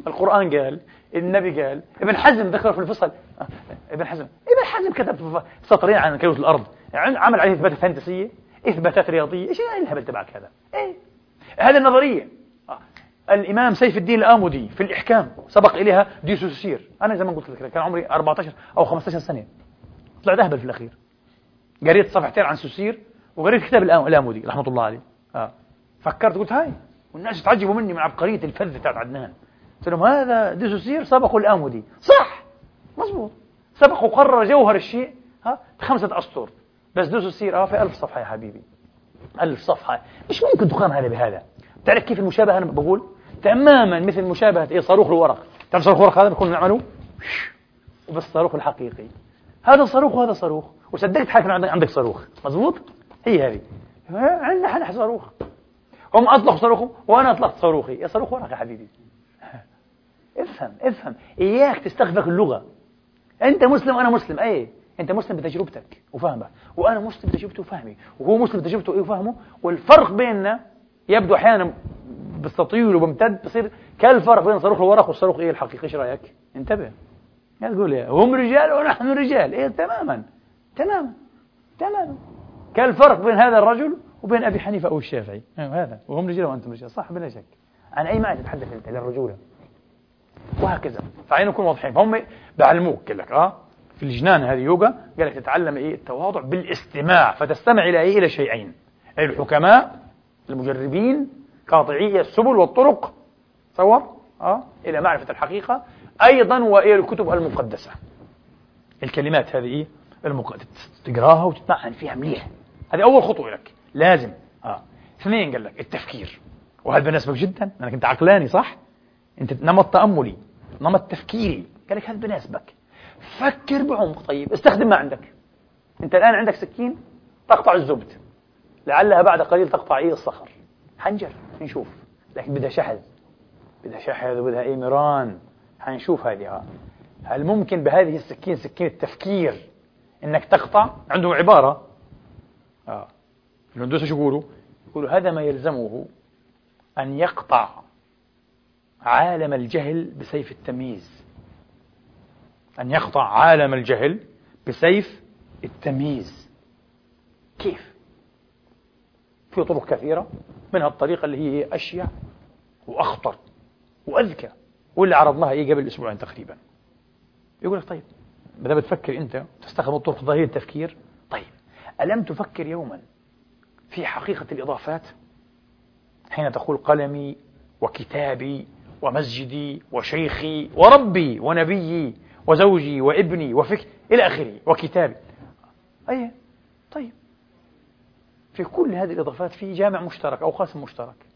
القرآن قال النبي قال ابن حزم ذكر في الفصل. آه، ابن حزم. ابن حزم كتب سطرين عن كروية الأرض. يعني عمل عليه إثباتات هندسية إثباتات رياضية إيش الهبل تبعك هذا؟ إيه هذه النظرية. آه. الإمام سيف الدين الآمدي في الإحكام سبق إليها ديسوسير. أنا زي ما قلت لك كان عمري 14 أو 15 سنة. طلعت أهبل في الأخير. قريت صفحتين عن سوسير وقريت كتاب الآمدي رحمة الله عليه. آه. فكرت قلت هاي والناس تعجبوا مني من عبقرية الفذ تاعت عدنان. قلت لهم هذا ديسوسير سبقوا الآمدي صح! مزبوط سبق وقرر جوهر الشيء ها بخمسة أسطر. بس ديسوسير آه في ألف صفحة يا حبيبي. ألف صفحة. مش ممكن تقارن هذا بهذا؟ تعرف كيف المشابهة؟ أنا بقول تماما مثل مشابهة إيه صاروخ الورق. تعرف صاروخ الورق هذا بيكون نعمله وبس الصاروخ الحقيقي. هذا صاروخ وهذا صاروخ. وصدقت حالك عندك صاروخ. مزبوط هي هذه. عندنا حنا صاروخ. هم أطلقوا صاروخهم وأنا أطلقت صاروخي. يا صاروخ ورق يا حبيبي. افهم افهم. إياك تستخفق اللغة. أنت مسلم وأنا مسلم. أي أنت مسلم بتجربتك وفهمك وأنا مسلم بتجربتي وفهمي وهو مسلم بتجربته وفهمه والفرق بيننا يبدو أحيانا بستطيل وبمتد بصير كالفرق بين صاروخ الورق والصاروخ إيه الحقيقي؟ إيش رأيك؟ انتبه. يا هم رجال ونحن رجال. إيه تماما. تماما تماما كالفرق بين هذا الرجل وبين أبي حنيفة أو الشافعي. أيوة هذا. وهم رجال وأنتم رجال. صح بلا شك. عن أي معنى تتحدث أنت للرجولة وهكذا. فعين نكون واضحين. فهم بعلموك قال لك آه؟ في الجنان هذه يوغا قال لك تتعلم إيه؟ التواضع بالاستماع. فتستمع إلى إيه؟ إلى شيئين. الحكماء المجربين قاطعي السبل والطرق. تصور؟ آه؟ إلى معرفة الحقيقة. أيضا وإلى الكتب المقدسة. الكلمات هذه إيه؟ المقدسه تقراها وتتمعن فيها مليح. هذه أول خطوة لك. لازم. آه. اثنين قال لك التفكير. وهذا بيناسبك جدا انك أنت عقلاني صح؟ أنت نمط تأملي نمط تفكيري. قال لك هذا بيناسبك فكر بعمق. طيب استخدم ما عندك. أنت الآن عندك سكين تقطع الزبد. لعلها بعد قليل تقطع إيه؟ الصخر. حنجرب. نشوف. لكن بدها شحذ. بدها شحذ وبدها مران حنشوف هذه. هل ممكن بهذه السكين سكين التفكير إنك تقطع؟ عندهم عبارة. آه. الهندوس شو يقولوا؟ يقولوا هذا ما يلزمه أن يقطع عالم الجهل بسيف التمييز. أن يقطع عالم الجهل بسيف التمييز. كيف؟ في طرق كثيرة منها الطريقة اللي هي أشيع وأخطر وأذكى. واللي عرضناها إيه قبل أسبوعين تقريبا. يقول لك طيب بدأ بتفكر أنت تستخدم الطرق ظاهرية التفكير طيب ألم تفكر يوما في حقيقة الإضافات؟ حين تقول قلمي وكتابي ومسجدي وشيخي وربي ونبيي وزوجي وابني وفكر إلى آخره وكتابي. أي طيب. في كل هذه الإضافات في جامع مشترك أو قاسم مشترك.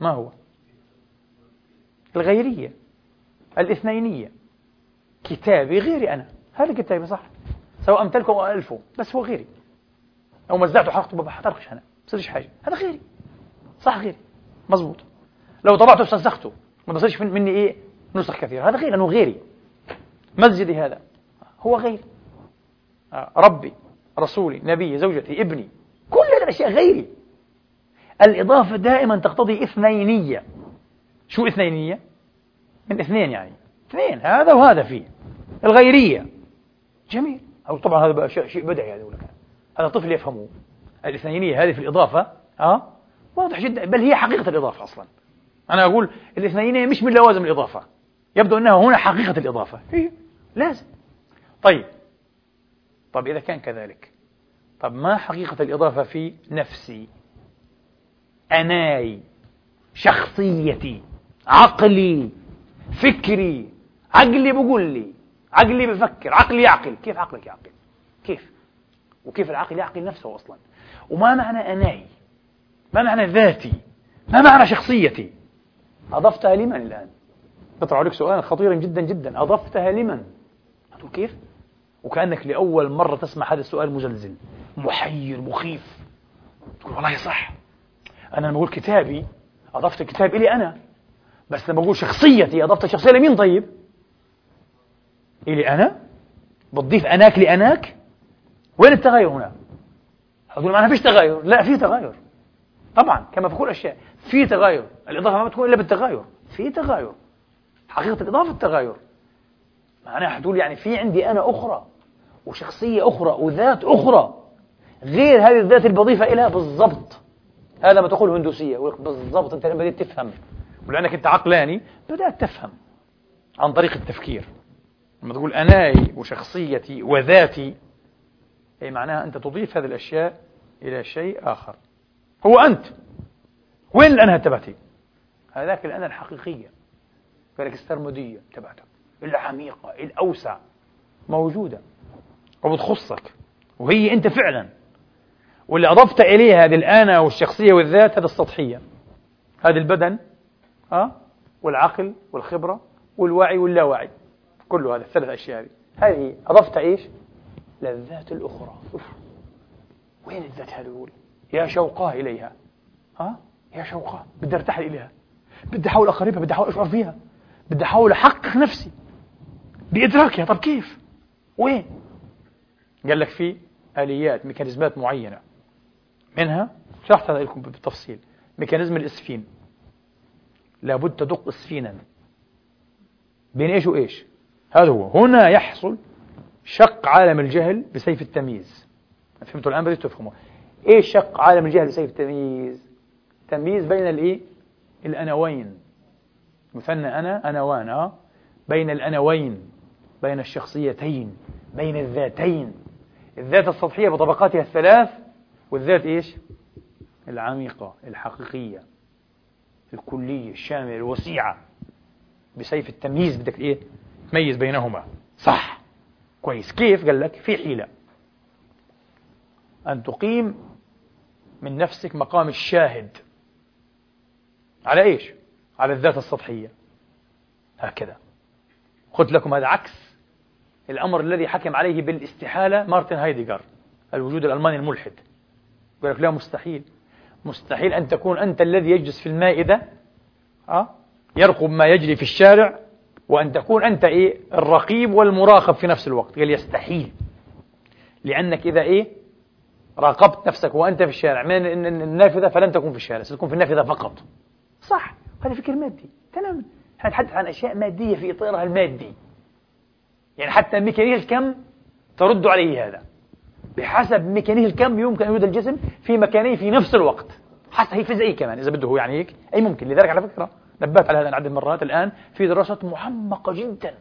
ما هو؟ الغيرية. الاثنينية. كتابي غيري أنا. هذا كتابي صح. سواء أمتلكه أو ألفه بس هو غيري. أو مزعته حرقته ما بحترقش أنا. بصيرش حاجة. هذا غيري. صح غيري. مزبوط. لو طبعته استنسخته. ما بصيرش مني إيه؟ نسخ كثيرة. هذا غير لأنه غيري. مسجدي هذا. هو غيري آه، ربي رسولي نبي زوجتي ابني. كل هذه الأشياء غيري. الإضافة دائما تقتضي اثنينية. شو اثنينية؟ من اثنين يعني. اثنين هذا وهذا فيه. الغيرية. جميل. أو طبعا هذا شيء بدعي هذا هذا طفل يفهمه. الاثنينية هذه في الإضافة أه؟ واضح جدا. بل هي حقيقة الإضافة أصلا. أنا أقول الاثنينية مش من لوازم الإضافة. يبدو أنها هنا حقيقة الإضافة. هي لازم. طيب. طب إذا كان كذلك. طب ما حقيقة الإضافة في نفسي؟ أناي. شخصيتي. عقلي. فكري عقلي بقول لي عقلي بفكر عقلي يعقل. كيف عقلك يعقل؟ كيف؟ وكيف العقل يعقل نفسه أصلا؟ وما معنى أناي؟ ما معنى ذاتي؟ ما معنى شخصيتي؟ أضفتها لمن الآن؟ بطرح عليك سؤال خطير جدا جدا. أضفتها لمن؟ كيف؟ وكأنك لأول مرة تسمع هذا السؤال مزلزل محير مخيف. تقول والله صح. أنا لما أقول كتابي أضفت الكتاب إلي أنا. بس لما أقول شخصيتي أضفت الشخصية لمين طيب؟ إلي أنا؟ بتضيف أناك لأناك؟ وين التغير هنا؟ هتقول ما فيش تغير. لا في تغير. طبعا كما في كل الأشياء في تغير. الإضافة ما تكون إلا بالتغير. في تغير. حقيقة الإضافة التغير. معناها حتقول يعني في عندي أنا أخرى وشخصية أخرى وذات أخرى. غير هذه الذات اللي بضيفها إليها بالضبط. هذا ما تقول هندوسية. بالضبط أنت بديت تفهم. ولأنك أنت عقلاني بدأت تفهم عن طريق التفكير. لما تقول أناي وشخصيتي وذاتي أي معناها أنت تضيف هذه الأشياء إلى شيء آخر. هو أنت. وين الأنا تبعتي هذاك الأنا الحقيقية. قالك السرمدية تبعتك العميقة الأوسع. موجودة. وبتخصك. وهي أنت فعلا. واللي أضفت إليها هذه الأنا والشخصية والذات هذا السطحية. هذا البدن ها؟ والعقل والخبرة والوعي واللاوعي. كل هذا الثلاث أشياء هذه. هذه أضفت إيش؟ للذات الأخرى. أوف. وين الذات هذه؟ يقول يا شوقاه إليها. ها؟ يا شوقاه بدي أرتحل إليها. بدي أحاول أقربها بدي أحاول أشعر فيها. بدي أحاول أحقق نفسي. بإدراكها. طب كيف؟ وين؟ قال لك في آليات ميكانيزمات معينة. منها شرحتها لكم بالتفصيل. ميكانيزم الإسفين. لابد تدق إسفينا بين إيش وإيش؟ هذا هو. هنا يحصل شق عالم الجهل بسيف التمييز. فهمتوا الآن؟ بديتوا تفهموا. إيش شق عالم الجهل بسيف التمييز؟ تمييز بين الإيه؟ الأنوين. مثنى أنا أنوان أه؟ بين الأنوين بين الشخصيتين بين الذاتين. الذات السطحية بطبقاتها الثلاث والذات إيش؟ العميقة الحقيقية. الكلية الشاملة الوسيعة. بسيف التمييز بدك إيه؟ تميز بينهما. صح. كويس. كيف؟ قال لك في حيلة. أن تقيم من نفسك مقام الشاهد. على إيش؟ على الذات السطحية. هكذا. قلت لكم هذا عكس الأمر الذي حكم عليه بالاستحالة مارتن هايديغر الوجود الألماني الملحد. يقول لك لا مستحيل. مستحيل أن تكون أنت الذي يجلس في المائدة أه؟ يرقب ما يجري في الشارع وأن تكون أنت إيه الرقيب والمراقب في نفس الوقت. قال يستحيل. لأنك إذا إيه راقبت نفسك وأنت في الشارع. من النافذة فلن تكون في الشارع ستكون في النافذة فقط. صح. هذا فكر مادي تماما نتحدث عن أشياء مادية في إطارها المادي. يعني حتى ميكانيكا الكم ترد عليه هذا. بحسب ميكانيكا الكم يمكن أن يوجد الجسم في مكانين في نفس الوقت. حتى هي فيزيائي كمان إذا بده هو يعني هيك. أي ممكن لذلك على فكرة نبهت على هذا عدة مرات الآن في دراسات محمقة جدا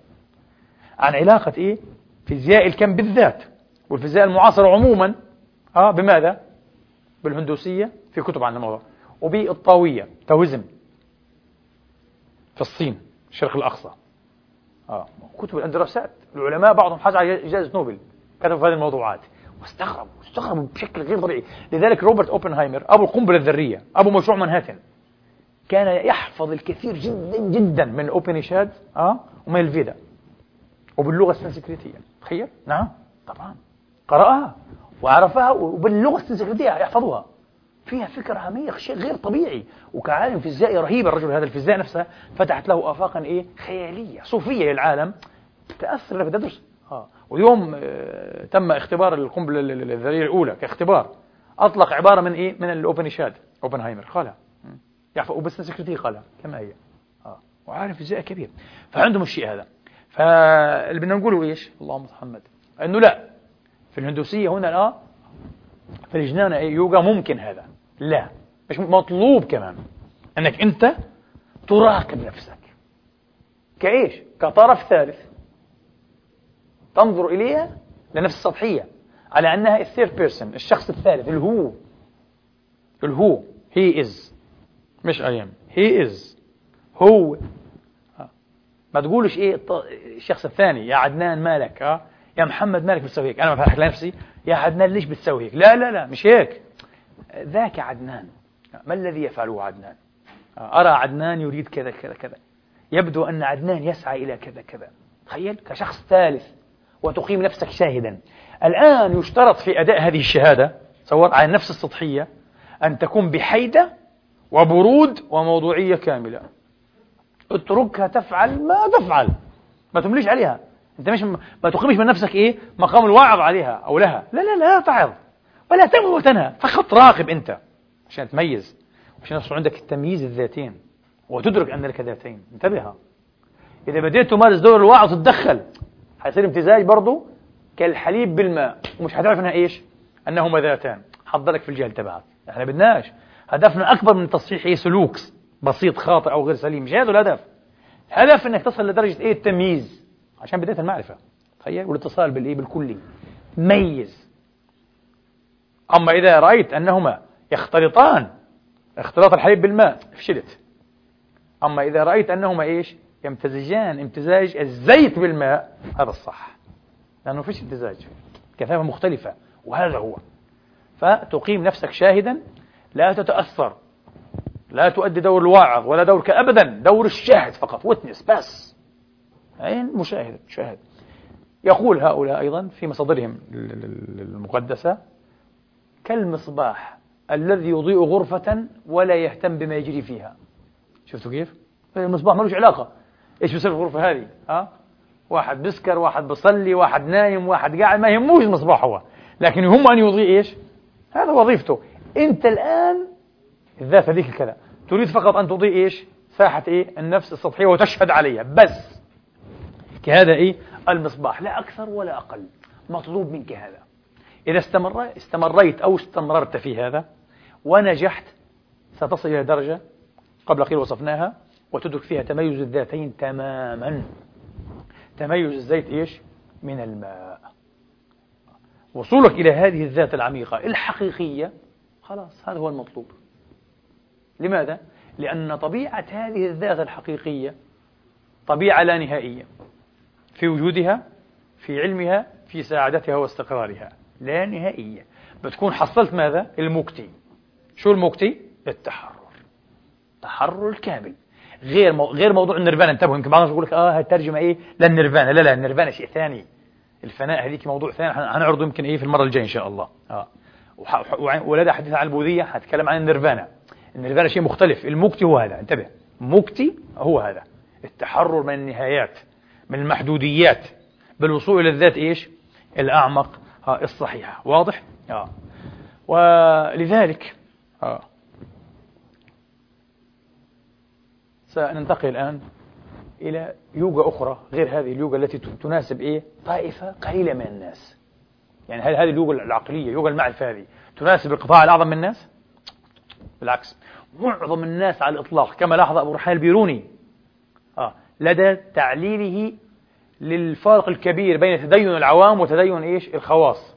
عن علاقة إيه؟ فيزياء الكم بالذات. والفيزياء المعاصرة عموما آه بماذا؟ بالهندوسية في كتب عن الموضوع. وبالطاوية تاويزم. في الصين الشرق الأقصى. آه. كتب الدراسات العلماء بعضهم حاز على جائزة نوبل كتبوا في هذه الموضوعات. واستغربوا استغربوا بشكل غير طبيعي. لذلك روبرت أوبنهايمر أبو القنبلة الذرية أبو مشروع منهاتن كان يحفظ الكثير جدا جدا من الأوبنشاد أه؟ ومن الفيدا وباللغة السنسكريتية. تخيل؟ نعم. طبعا. قرأها وعرفها وباللغة السنسكريتية يحفظها. فيها فكر عميق شيء غير طبيعي. وكعالم فيزيائي رهيب الرجل هذا الفيزياء نفسها فتحت له آفاقا إيه؟ خيالية صوفية للعالم. تأثر لك تدرس آه. واليوم آه تم اختبار القنبلة الذرية الأولى كاختبار أطلق عبارة من إيه؟ من الأوبنشاد أوبنهايمر قالها. يعرف وبس سكرتي قالها كما هي. آه. وعالم فيزيائي كبير. فعندهم الشيء هذا. فاللي بدنا نقوله إيش؟ اللهم محمد. أنه لا. في الهندوسية هنا الآن في الجنان يوغا ممكن هذا. لا. مش مطلوب كمان. أنك أنت تراقب نفسك. كإيش؟ كطرف ثالث. تنظر إليها لنفس السطحية على أنها الثيرد بيرسون الشخص الثالث الهو الهو he is مش I am he is هو. ما تقولش إيه الشخص الثاني يا عدنان مالك ها يا محمد مالك بتسوي هيك أنا بضحك لنفسي يا عدنان ليش بتسوي هيك؟ لا لا لا مش هيك. ذاك عدنان. ما الذي يفعله عدنان؟ أرى عدنان يريد كذا كذا كذا. يبدو أن عدنان يسعى إلى كذا كذا. تخيل كشخص ثالث. وتقيم نفسك شاهدا. الآن يشترط في أداء هذه الشهادة تصور على نفس السطحية أن تكون بحيدة وبرود وموضوعية كاملة. اتركها تفعل ما تفعل. ما تمليش عليها. أنت مش ما تقيمش من نفسك إيه؟ مقام الواعظ عليها أو لها. لا لا لا تعظ. ولا تموت وتنهى. فقط راقب أنت عشان تميز. عشان يصير عندك التمييز الذاتين. وتدرك ان لك ذاتين. انتبه. إذا بديت تمارس دور الواعظ تتدخل. حيصير امتزاج برضه كالحليب بالماء. ومش حتعرف إنها إيش؟ أنهما ذاتان. حضرك في الجهل تبعك. إحنا بدناش. هدفنا أكبر من تصحيح اي سلوك بسيط خاطئ أو غير سليم. مش هذا الهدف. الهدف إنك تصل لدرجة إيه؟ التمييز. عشان بداية المعرفة. تخيل. والاتصال بالإيه؟ بالكلي. ميز أما إذا رأيت أنهما يختلطان اختلاط الحليب بالماء. فشلت. أما إذا رأيت أنهما إيش؟ يمتزجان امتزاج الزيت بالماء هذا الصح. لأنه فيش امتزاج. كثافة مختلفة وهذا هو. فتقيم نفسك شاهدا لا تتأثر. لا تؤدي دور الواعظ ولا دورك ابدا. دور الشاهد فقط. وتنس بس. عين مشاهد؟ شاهد. يقول هؤلاء أيضا في مصادرهم المقدسة كالمصباح الذي يضيء غرفة ولا يهتم بما يجري فيها. شفتوا كيف؟ المصباح ملوش علاقة. إيش بيصير في الغرفة هذه؟ ها؟ واحد بسكر واحد بصلي واحد نايم واحد قاعد ما يهموش المصباح هو لكن يهم أن يضيء إيش؟ هذا وظيفته أنت الآن الذات هذيك الكلام تريد فقط أن تضيء إيش؟ ساحة إيه؟ النفس السطحية وتشهد عليها بس كهذا إيه المصباح لا أكثر ولا أقل مطلوب منك هذا إذا استمر استمريت أو استمررت في هذا ونجحت ستصل إلى درجة قبل قليل وصفناها وتدرك فيها تميز الذاتين تماما. تميز الزيت إيش؟ من الماء. وصولك إلى هذه الذات العميقة الحقيقية خلاص هذا هو المطلوب. لماذا؟ لأن طبيعة هذه الذات الحقيقية طبيعة لا نهائية. في وجودها في علمها في سعادتها واستقرارها. لا نهائية. بتكون حصلت ماذا؟ المكتي شو المكتي؟ التحرر. التحرر الكامل. غير مو... غير موضوع النيرفانا. انتبهوا يمكن بعض الناس يقول لك آه الترجمة إيه؟ للنيرفانا لا لا النيرفانا شيء ثاني. الفناء هذيك موضوع ثاني. هنعرضه يمكن إيه في المرة الجاية إن شاء الله. آه. ولدى حديث عن البوذية حتكلم عن النيرفانا. النيرفانا شيء مختلف. المكتي هو هذا. انتبه. مكتي هو هذا. التحرر من النهايات من المحدوديات. بالوصول إلى الذات إيش؟ الأعمق. آه الصحيحة. واضح؟ آه. ولذلك آه. سننتقل الآن إلى يوجا أخرى غير هذه اليوجا التي تناسب إيه؟ طائفة قليلة من الناس. يعني هل هذه اليوجا العقلية يوجا المعرفة هذه تناسب القطاع الأعظم من الناس؟ بالعكس. معظم الناس على الإطلاق كما لاحظ أبو رحال البيروني. آه لدى تعليله للفارق الكبير بين تدين العوام وتدين إيش؟ الخواص.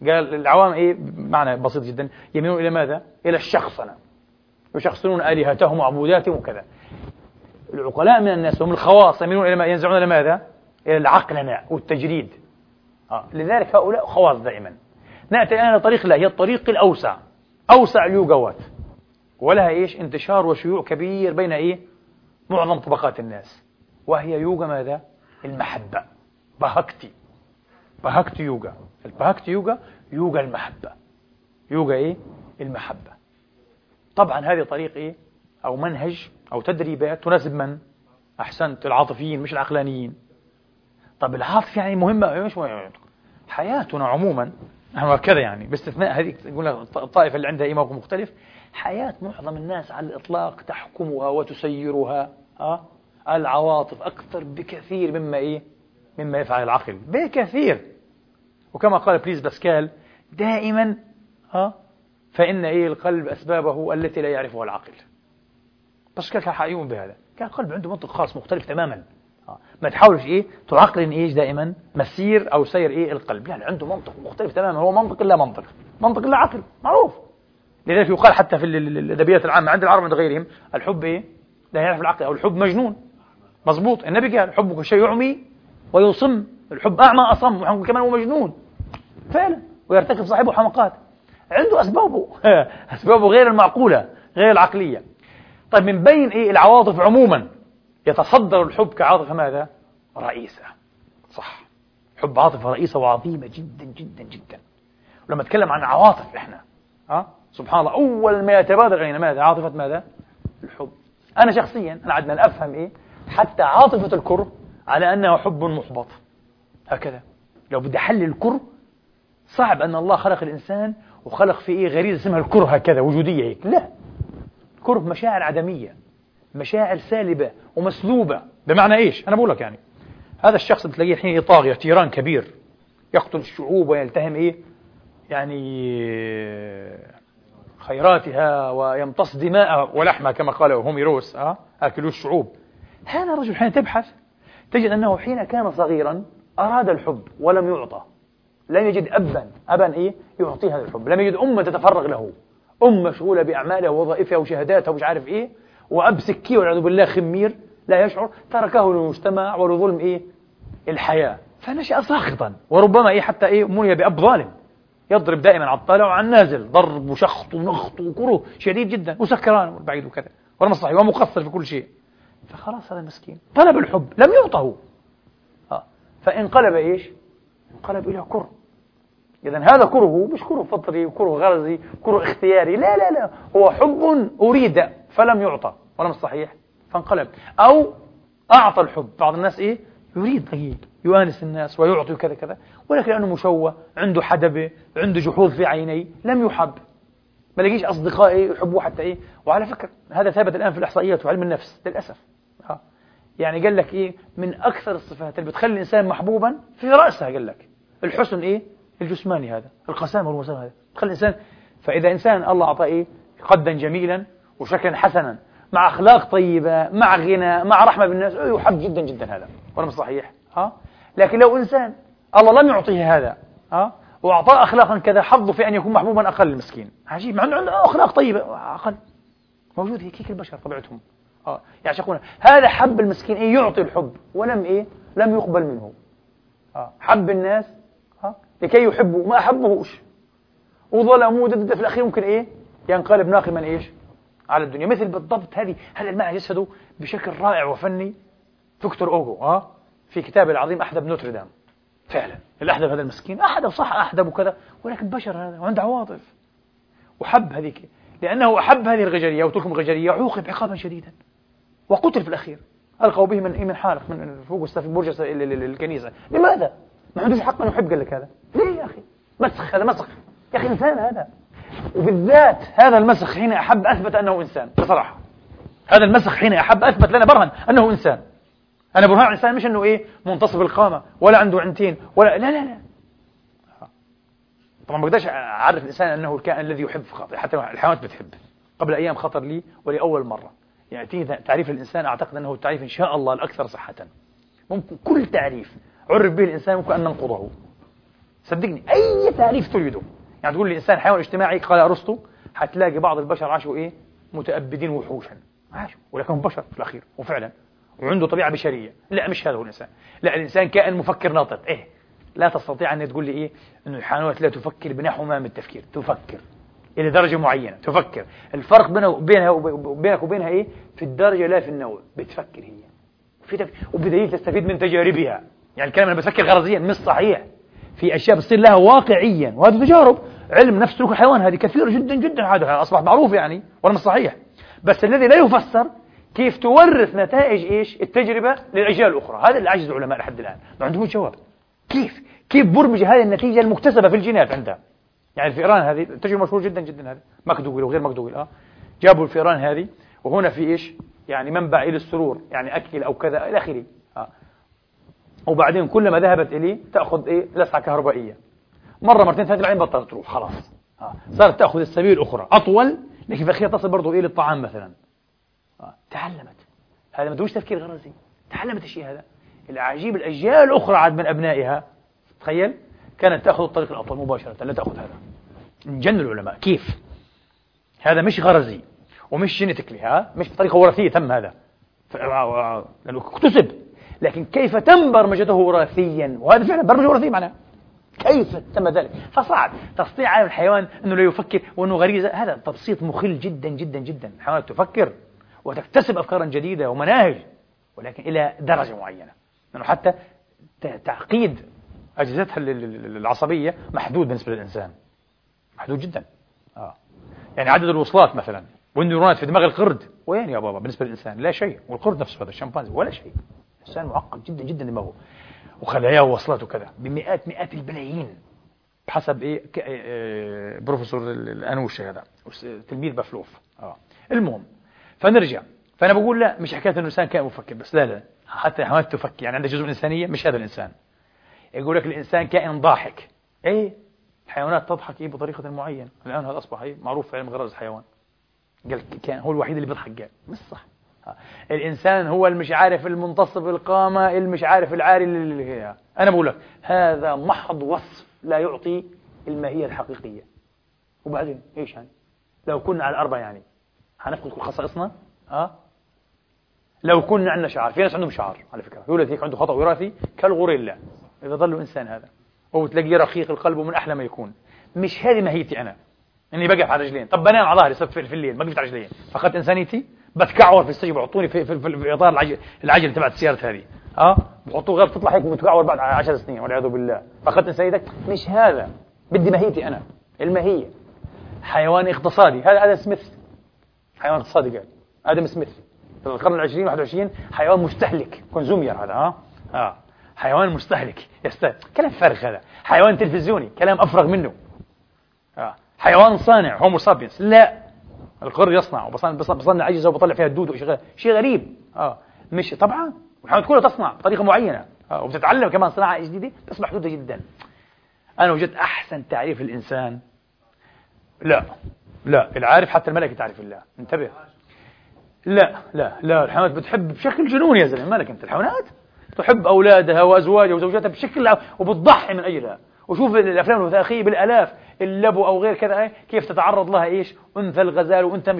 قال العوام إيه؟ معنى بسيط جدا. يميلون إلى ماذا؟ إلى الشخصنة. يشخصنون آلهتهم وعبوداتهم وكذا. العقلاء من الناس هم الخواص يميلون إلى ما ينزعون إلى ماذا؟ إلى العقلنه والتجريد. آه. لذلك هؤلاء خواص دائما. نأتي الآن لطريق لا هي الطريق الأوسع. أوسع اليوغاوات ولها إيش؟ انتشار وشيوع كبير بين إيه؟ معظم طبقات الناس. وهي يوغا ماذا؟ المحبة. بهكتي بهكتي يوغا. البهكتي يوغا يوغا المحبة. يوغا إيه؟ المحبة. طبعا هذه طريق إيه؟ أو منهج أو تدريبات تناسب من أحسنت العاطفيين مش العقلانيين طب العاطفة يعني مهمة مش مهمة. حياتنا عموما هكذا يعني باستثناء هذه قلنا الطائفة اللي عندها موقف مختلف حياة معظم الناس على الإطلاق تحكمها وتسيرها أه؟ العواطف أكثر بكثير مما إيه مما يفعل العقل بكثير وكما قال بليز باسكال دائما أه؟ فإن إيه القلب أسبابه التي لا يعرفها العقل باسكال كان حيؤمن بهذا كان القلب عنده منطق خاص مختلف تماما. أه؟ ما تحاولش إيه؟ تعقل إيش دائما؟ مسير أو سير إيه؟ القلب. لا, لا عنده منطق مختلف تماما. هو منطق إلا منطق. منطق إلا عقل. معروف. لذلك يقال حتى في الأدبيات العامة عند العرب عند غيرهم الحب إيه؟ لا يعرف العقل. أو الحب مجنون. مضبوط. النبي قال حبك شيء يعمي ويصم. الحب أعمى أصم. كمان هو مجنون. فعلا. ويرتكب صاحبه حمقات. عنده أسبابه. أسبابه غير المعقولة غير العقلية. طيب من بين إيه العواطف عموما؟ يتصدر الحب كعاطفة ماذا؟ رئيسة. صح. حب عاطفة رئيسة وعظيمة جدا جدا جدا. ولما نتكلم عن عواطف إحنا ها؟ سبحان الله أول ما يتبادر إلينا ماذا؟ عاطفة ماذا؟ الحب. أنا شخصيا أنا عدنا أفهم إيه؟ حتى عاطفة الكره على أنه حب محبط. هكذا. لو بدي أحلل الكره صعب أن الله خلق الإنسان وخلق فيه إيه؟ غريزة اسمها الكره هكذا وجودية هيك. لا. كره مشاعر عدمية مشاعر سالبة ومسلوبة. بمعنى إيش؟ أنا بقول لك يعني هذا الشخص بتلاقيه الحين طاغية تيران كبير يقتل الشعوب ويلتهم إيه؟ يعني خيراتها ويمتص دماءها ولحمها كما قال هوميروس أه؟ آكلوا الشعوب. هذا الرجل حين تبحث تجد أنه حين كان صغيرا أراد الحب ولم يعطى لم يجد أبا أبا إيه؟ يعطيه هذا الحب لم يجد أمة تتفرغ له. أم مشغولة بأعمالها ووظائفها وشهاداتها ومش عارف إيه وأب سكي والعياذ بالله خمير لا يشعر تركه للمجتمع ولظلم إيه؟ الحياة. فنشأ ساخطا وربما إيه حتى إيه مني بأب ظالم. يضرب دائما على الطالع وعلى النازل ضرب وشخط ونخط وكره شديد جدا وسكران بعيد وكذا ولا صحيح ومقصر في كل شيء. فخلاص هذا المسكين. طلب الحب لم يعطه. آه. فإنقلب إيش؟ انقلب إلى كره. اذا هذا كره مش كره فطري كره غرزي كره اختياري. لا لا لا. هو حب أريد فلم يعطى ولا مش صحيح فانقلب. أو أعطى الحب. بعض الناس إيه؟ يريد دقيق يؤانس الناس ويعطي كذا كذا. ولكن لأنه مشوه عنده حدبة عنده جحوظ في عينيه لم يحب. ما لقيش أصدقائي يحبوه حتى إيه؟ وعلى فكرة هذا ثابت الآن في الإحصائيات وعلم النفس للأسف. ها. يعني قال لك إيه؟ من أكثر الصفات اللي بتخلي الإنسان محبوبا في رأسها قال لك. الحسن إيه؟ الجسماني هذا القسامة والمسام هذا. تخلي الإنسان فإذا إنسان الله أعطاه إيه؟ قدا جميلا وشكلا حسنا مع أخلاق طيبة مع غنى مع رحمة بالناس يحب جدا جدا هذا ولا مش صحيح ها؟ لكن لو إنسان الله لم يعطيه هذا ها؟ وأعطاه أخلاقا كذا حظه في أن يكون محبوبا أقل مسكين عجيب مع أنه عنده أخلاق طيبة أقل. موجود هيك هيك البشر طبيعتهم آه يعشقون هذا حب المسكين إيه؟ يعطي الحب ولم إيه؟ لم يقبل منه آه. حب الناس لكي يحبوا ما أحبهوش. وظلموه. في الأخير ممكن إيه؟ ينقلب ناقما إيش؟ على الدنيا. مثل بالضبط هذه. هذا المعنى يجسده بشكل رائع وفني. فيكتور أوغو آه؟ في كتابه العظيم أحدب نوتردام. فعلا. الأحدب هذا المسكين. أحدب صح أحدب وكذا. ولكن بشر هذا. وعنده عواطف. وحب هذيك. لأنه أحب هذه الغجرية وتركم الغجرية عوقب عقابا شديدا. وقتل في الأخير. ألقوا به من من حالق من فوق في برج الكنيسة. لماذا؟ ما عندوش حق أن يحب قال لك هذا. ليه يا أخي؟ مسخ هذا مسخ. يا أخي إنسان هذا. وبالذات هذا المسخ حين أحب أثبت أنه إنسان بصراحة. هذا المسخ حين أحب أثبت لنا برهن أنه إنسان. أنا برهان على الإنسان مش أنه إيه منتصف القامة ولا عنده عنتين ولا لا لا لا. طبعا ما بقدرش أعرف الإنسان أنه الكائن الذي يحب حتى الحيوانات بتحب. قبل أيام خطر لي ولأول مرة. يعني تعريف الإنسان أعتقد أنه التعريف إن شاء الله الأكثر صحة. ممكن كل تعريف عرف به الإنسان ممكن أن ننقضه. صدقني أي تعريف تريده. يعني تقول الإنسان حيوان اجتماعي قال أرسطو حتلاقي بعض البشر عاشوا إيه؟ متأبدين وحوشا. عاشوا ولكنهم بشر في الأخير وفعلا. وعنده طبيعة بشرية. لا مش هذا هو الإنسان. لا الإنسان كائن مفكر ناطق. إيه لا تستطيع أن تقول لي إيه؟ أنه الحيوانات لا تفكر بنحو ما من التفكير. تفكر. إلى درجة معينة. تفكر. الفرق بينها وبينها وبينك وبينها إيه؟ في الدرجة لا في النوع. بتفكر هي. في تف... وبدليل تستفيد من تجاربها. يعني الكلام أنا بفكر غرضيا مش صحيح. في أشياء بتصير لها واقعيا وهذه تجارب. علم نفس سلوك الحيوان هذه كثيرة جدا جدا هذا أصبح معروف يعني ولا مش صحيح. بس الذي لا يفسر كيف تورث نتائج إيش؟ التجربة للأجيال الأخرى. هذا اللي عجز العلماء لحد الآن. ما عندهم جواب. كيف؟ كيف برمج هذه النتيجة المكتسبة في الجينات عندها؟ يعني الفئران هذه تجربة مشهور جدا جدا هذه. مكدوغل وغير مكدوغل آه. جابوا الفئران هذه وهنا في إيش؟ يعني منبع إلى السرور يعني أكل أو كذا إلى آخره. آه. وبعدين كلما ذهبت إليه تأخذ إيه؟ لسعة كهربائية. مرة مرتين ثلاثة بعدين بطلت تروح خلاص. آه. صارت تأخذ السبيل الأخرى أطول لكن في الأخير تصل برضه إيه للطعام مثلا. آه. تعلمت. هذا ما دوش تفكير غرزي تعلمت الشيء هذا. العجيب الأجيال الأخرى عاد من أبنائها. تخيل؟ كانت تأخذ الطريق الأطول مباشرة لا تأخذ هذا. جن العلماء. كيف؟ هذا مش غرزي ومش جينيتيكلي ها؟ مش بطريقة وراثية تم هذا. لأنه اكتسب. لكن كيف تم برمجته وراثيا؟ وهذا فعلا برمجة وراثية معناه. كيف تم ذلك؟ فصعب. تستطيع عالم الحيوان أنه لا يفكر وأنه غريزة هذا تبسيط مخل جدا جدا جدا. الحيوانات تفكر وتكتسب أفكارا جديدة ومناهج ولكن إلى درجة معينة. لأنه حتى تعقيد أجهزتها العصبية محدود بالنسبة للإنسان. محدود جدا. آه. يعني عدد الوصلات مثلا. والنيورونات في دماغ القرد. وين يا بابا؟ بالنسبة للإنسان لا شيء. والقرد نفسه هذا الشمبانزي ولا شيء. إنسان معقد جدا جدا دماغه. وخلاياه ووصلاته وكذا بمئات مئات البلايين بحسب إيه, إيه،, إيه بروفيسور الانوش هذا تلميذ بافلوف. آه. المهم فنرجع. فأنا بقول لا مش حكاية إنه الإنسان كان مفكر بس لا لا حتى الحيوانات تفكر يعني عندها جزء من الإنسانية مش هذا الإنسان. يقول لك الإنسان كائن ضاحك. إيه؟ الحيوانات تضحك إيه بطريقة معينة. الآن هذا أصبح إيه معروف في علم غرض الحيوان. قال كان هو الوحيد اللي بيضحك قال. مش صح. الإنسان هو المش عارف المنتصف القامة المش عارف العاري اللي أنا بقول لك هذا محض وصف لا يعطي الماهية الحقيقية. وبعدين إيش يعني؟ لو كنا على الأربعة يعني هنفقد كل خصائصنا؟ أه؟ لو كنا عندنا شعر في ناس عندهم شعر على فكرة. يولد هيك عنده خطأ وراثي كالغوريلا إذا ظل إنسان هذا أو تلاقيه رقيق القلب ومن أحلى ما يكون. مش هذه ماهيتي أنا. إني بقف على رجلين. طب بنام على ظهري في الليل ما قفت على رجلين. فقدت إنسانيتي؟ بتكعور في السجن بحطوني في, في, في, اطار العجل العجل تبعت السيارة هذه. آه بحطوه غير تطلع هيك ومتكعور بعد 10 سنين والعياذ بالله. فقدت انسانيتك مش هذا. بدي ماهيتي أنا. الماهية. حيوان اقتصادي. هذا هذا سميث. حيوان اقتصادي قال. آدم سميث. في القرن العشرين 21 حيوان مستهلك. كونزومير هذا آه آه حيوان مستهلك. يستهلك كلام فارغ هذا. حيوان تلفزيوني. كلام أفرغ منه. آه حيوان صانع. هومو سابينس لا. القر يصنع وبصنع عجزة وبطلع فيها الدود وشيء شيء غريب. آه. مش طبعا الحيوانات كلها تصنع بطريقة معينة. آه. وبتتعلم كمان صناعة جديدة بس محدودة جدا. أنا وجدت أحسن تعريف للإنسان. لا. لا. العارف حتى الملكة تعرف الله. انتبه. لا. لا. لا. الحيوانات بتحب بشكل جنوني يا زلمة. مالك أنت الحيوانات. تحب أولادها وأزواجها وزوجاتها بشكل وبتضحي من أجلها. وشوف الأفلام الوثائقية بالآلاف اللبو أو غير كذا كيف تتعرض لها إيش؟ أنثى الغزال وأنت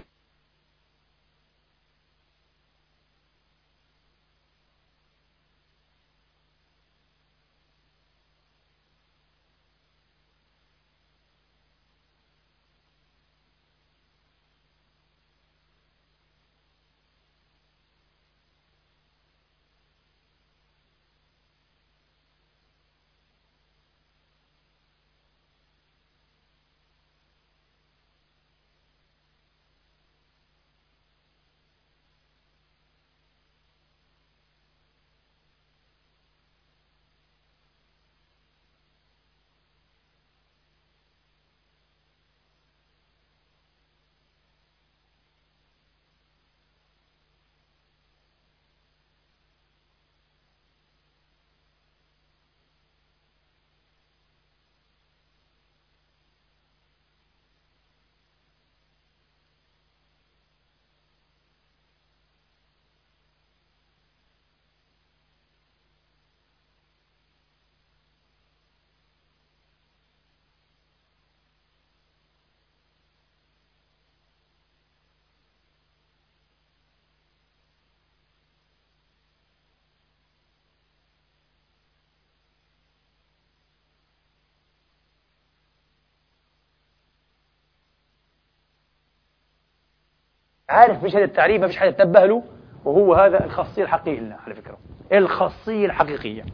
عارف مش هذا التعريف ما فيش حاجة تنبه له وهو هذا الخاصية الحقيقية لنا على فكرة. الخاصية الحقيقية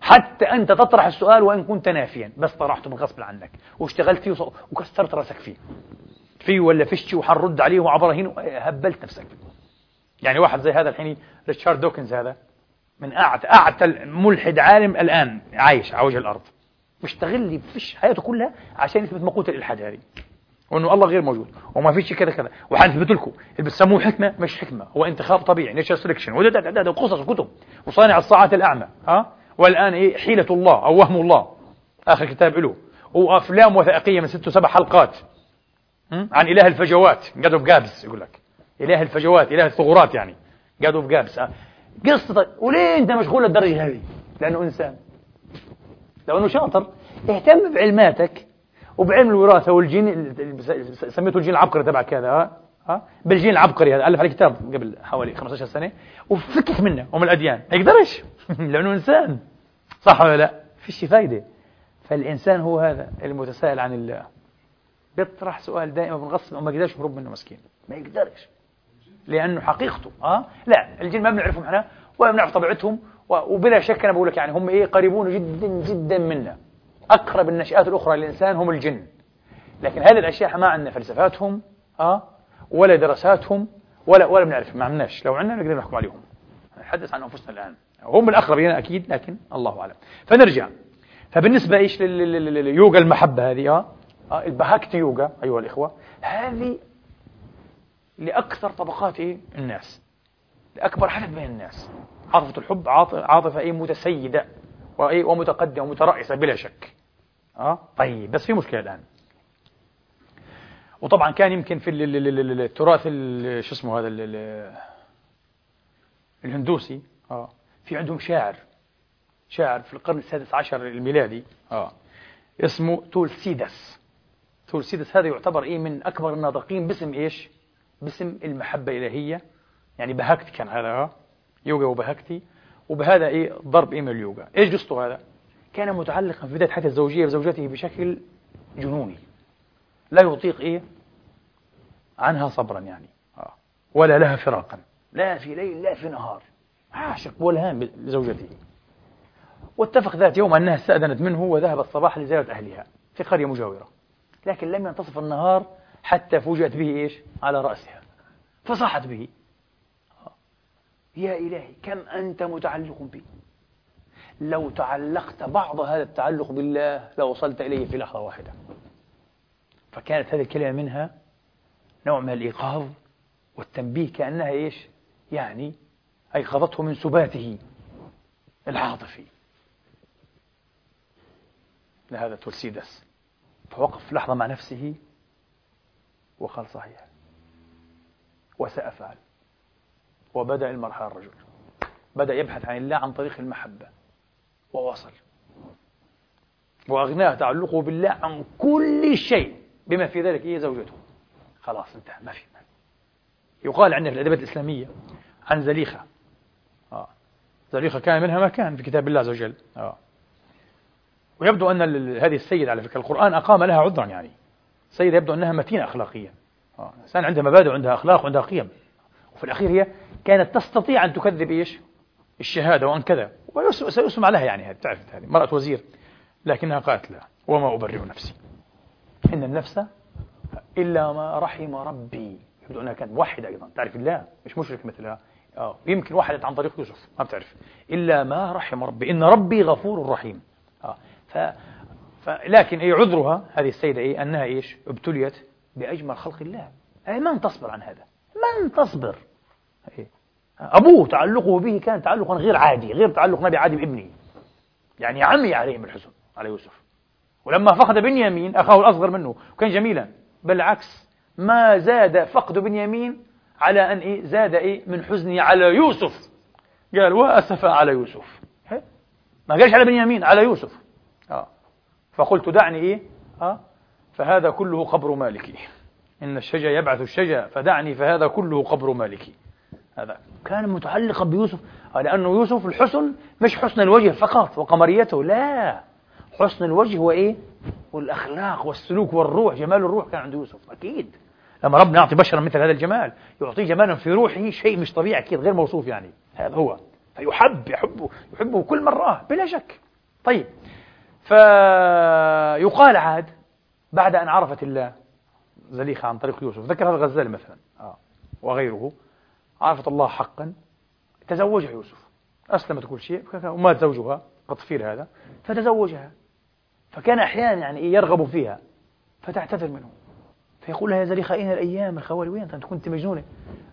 حتى أنت تطرح السؤال وإن كنت نافيا بس طرحته بالغصب عنك واشتغلت فيه وكسرت راسك فيه. فيه ولا فيش وحنرد عليه وعبرهين هبلت نفسك. يعني واحد زي هذا الحين ريتشارد دوكنز هذا من أعتى ملحد عالم الآن عايش على وجه الأرض. مشتغل لي فيش حياته كلها عشان يثبت مقولة الإلحاد هذه. وأنه الله غير موجود. وما فيش كذا كذا. وحنثبت لكم اللي بتسموه حكمة مش حكمة. هو انتخاب طبيعي. نيتشر سelection وقصص وكتب. وصانع الساعات الأعمى. ها؟ والآن إيه؟ حيلة الله أو وهم الله. آخر كتاب له. وأفلام وثائقية من ست وسبع حلقات. عن إله الفجوات. God of gaps يقول لك. إله الفجوات. إله الثغرات يعني. God of gaps قصة. وليه انت مشغول للدرجة هذه؟ لأنه إنسان. لو أنه شاطر اهتم بعلماتك وبعلم الوراثة والجين سميته الجين العبقري تبعك هذا ها؟ بالجين العبقري هذا ألف عليه كتاب قبل حوالي 15 سنة وفكك منه ومن الأديان. ما يقدرش لأنه إنسان. صح ولا لا؟ فيش فايدة. فالإنسان هو هذا المتساءل عن الله. بيطرح سؤال دائما بنغصب وما يقدرش يهرب منه مسكين. ما يقدرش. لأنه حقيقته آه لا الجن ما بنعرفهم إحنا ولا بنعرف طبيعتهم وبلا شك أنا بقول لك يعني هم إيه قريبون جدا جدا منا. أقرب النشآت الأخرى للإنسان هم الجن. لكن هذه الأشياء ما عندنا فلسفاتهم آه ولا دراساتهم ولا ولا بنعرف ما عندناش. لو عندنا نقدر نحكم عليهم. نتحدث عن أنفسنا الآن. هم الاقرب لنا أكيد لكن الله أعلم. فنرجع. فبالنسبة إيش لليوغا المحبة هذه آه, آه البهاكتي يوغا أيها الإخوة. هذه لأكثر طبقات إيه؟ الناس. لأكبر عدد من الناس. عاطفة الحب عاطفة إيه؟ متسيدة وإيه؟ ومتقدمة ومترأسه بلا شك. آه؟ طيب بس في مشكلة الآن. وطبعا كان يمكن في التراث شو اسمه هذا الهندوسي آه في عندهم شاعر شاعر في القرن السادس عشر الميلادي آه اسمه تولسيدس. تولسيدس هذا يعتبر إيه من أكبر الناطقين باسم إيش؟ باسم المحبة الإلهية. يعني بهكتي كان هذا يوغا وبهكتي وبهذا إيه ضرب إيه من اليوغا إيش قصته هذا؟ كان متعلقا في بداية حياته الزوجية بزوجته بشكل جنوني. لا يطيق إيه؟ عنها صبرا يعني. آه. ولا لها فراقا. لا في ليل لا في نهار. عاشق والهام بزوجته واتفق ذات يوم أنها استأذنت منه وذهبت صباحا لزيارة أهلها في قرية مجاورة. لكن لم ينتصف النهار حتى فوجئت به إيش؟ على رأسها. فصاحت به. آه. يا إلهي كم أنت متعلق بي؟ لو تعلقت بعض هذا التعلق بالله لوصلت إليه في لحظة واحدة. فكانت هذه الكلمة منها نوع من الإيقاظ والتنبيه كأنها إيش؟ يعني أيقظته من سباته العاطفي. لهذا تولسيدس فوقف لحظة مع نفسه وقال صحيح. وسأفعل. وبدأ المرحلة الرجل. بدأ يبحث عن الله عن طريق المحبة. ووصل. وأغناه تعلقه بالله عن كل شيء بما في ذلك هي زوجته. خلاص انتهى ما في يقال عندنا في الأدبيات الإسلامية عن زليخة. آه. زليخة كان منها ما كان في كتاب الله عز وجل. آه. ويبدو أن هذه السيدة على فكرة القرآن أقام لها عذرا يعني. سيدة يبدو أنها متينة أخلاقيا. آه. إنسان عندها مبادئ وعندها أخلاق وعندها قيم. وفي الأخير هي كانت تستطيع أن تكذب إيش؟ الشهادة وأن كذا وسيسمع لها يعني هذه تعرف هذه. مرأة وزير لكنها قالت لا وما أبرئ نفسي. إن النفس إلا ما رحم ربي. يبدو أنها كانت موحدة أيضا. تعرف الله مش مشرك مثلها. آه. يمكن وحدت عن طريق يوسف ما بتعرف. إلا ما رحم ربي. إن ربي غفور رحيم. آه. ف... ف... لكن أي عذرها هذه السيدة إيه؟ أنها إيش؟ ابتليت بأجمل خلق الله. أي من تصبر عن هذا؟ من تصبر؟ إيه؟ أبوه تعلقه به كان تعلقا غير عادي غير تعلق نبي عادي بابنه. يعني عمي عليه الحزن على يوسف ولما فقد بنيامين أخاه الأصغر منه وكان جميلا بالعكس ما زاد فقد بنيامين على أن إيه زاد إيه من حزني على يوسف. قال وأسف على يوسف. ما قالش على بنيامين على يوسف. آه. فقلت دعني إيه؟ آه. فهذا كله قبر مالكي. إن الشجا يبعث الشجا فدعني فهذا كله قبر مالكي. هذا. كان متعلقا بيوسف لأنه يوسف الحسن مش حسن الوجه فقط وقمريته لا. حسن الوجه وإيه والأخلاق والسلوك والروح جمال الروح كان عند يوسف أكيد. لما ربنا يعطي بشرا مثل هذا الجمال يعطيه جمالا في روحه شيء مش طبيعي أكيد غير موصوف يعني. هذا هو. فيحب يحبه يحبه كل مرة بلا شك. طيب. فيقال عاد بعد أن عرفت الله زليخة عن طريق يوسف. ذكر هذا الغزالي مثلا. آه. وغيره. عرفت الله حقا. تزوجها يوسف. أسلمت كل شيء. ومات زوجها. قطفير هذا. فتزوجها. فكان أحيانا يعني يرغب فيها. فتعتذر منه. فيقول لها يا زليخة أين الأيام الخوالي وين أنت؟ كنت مجنونة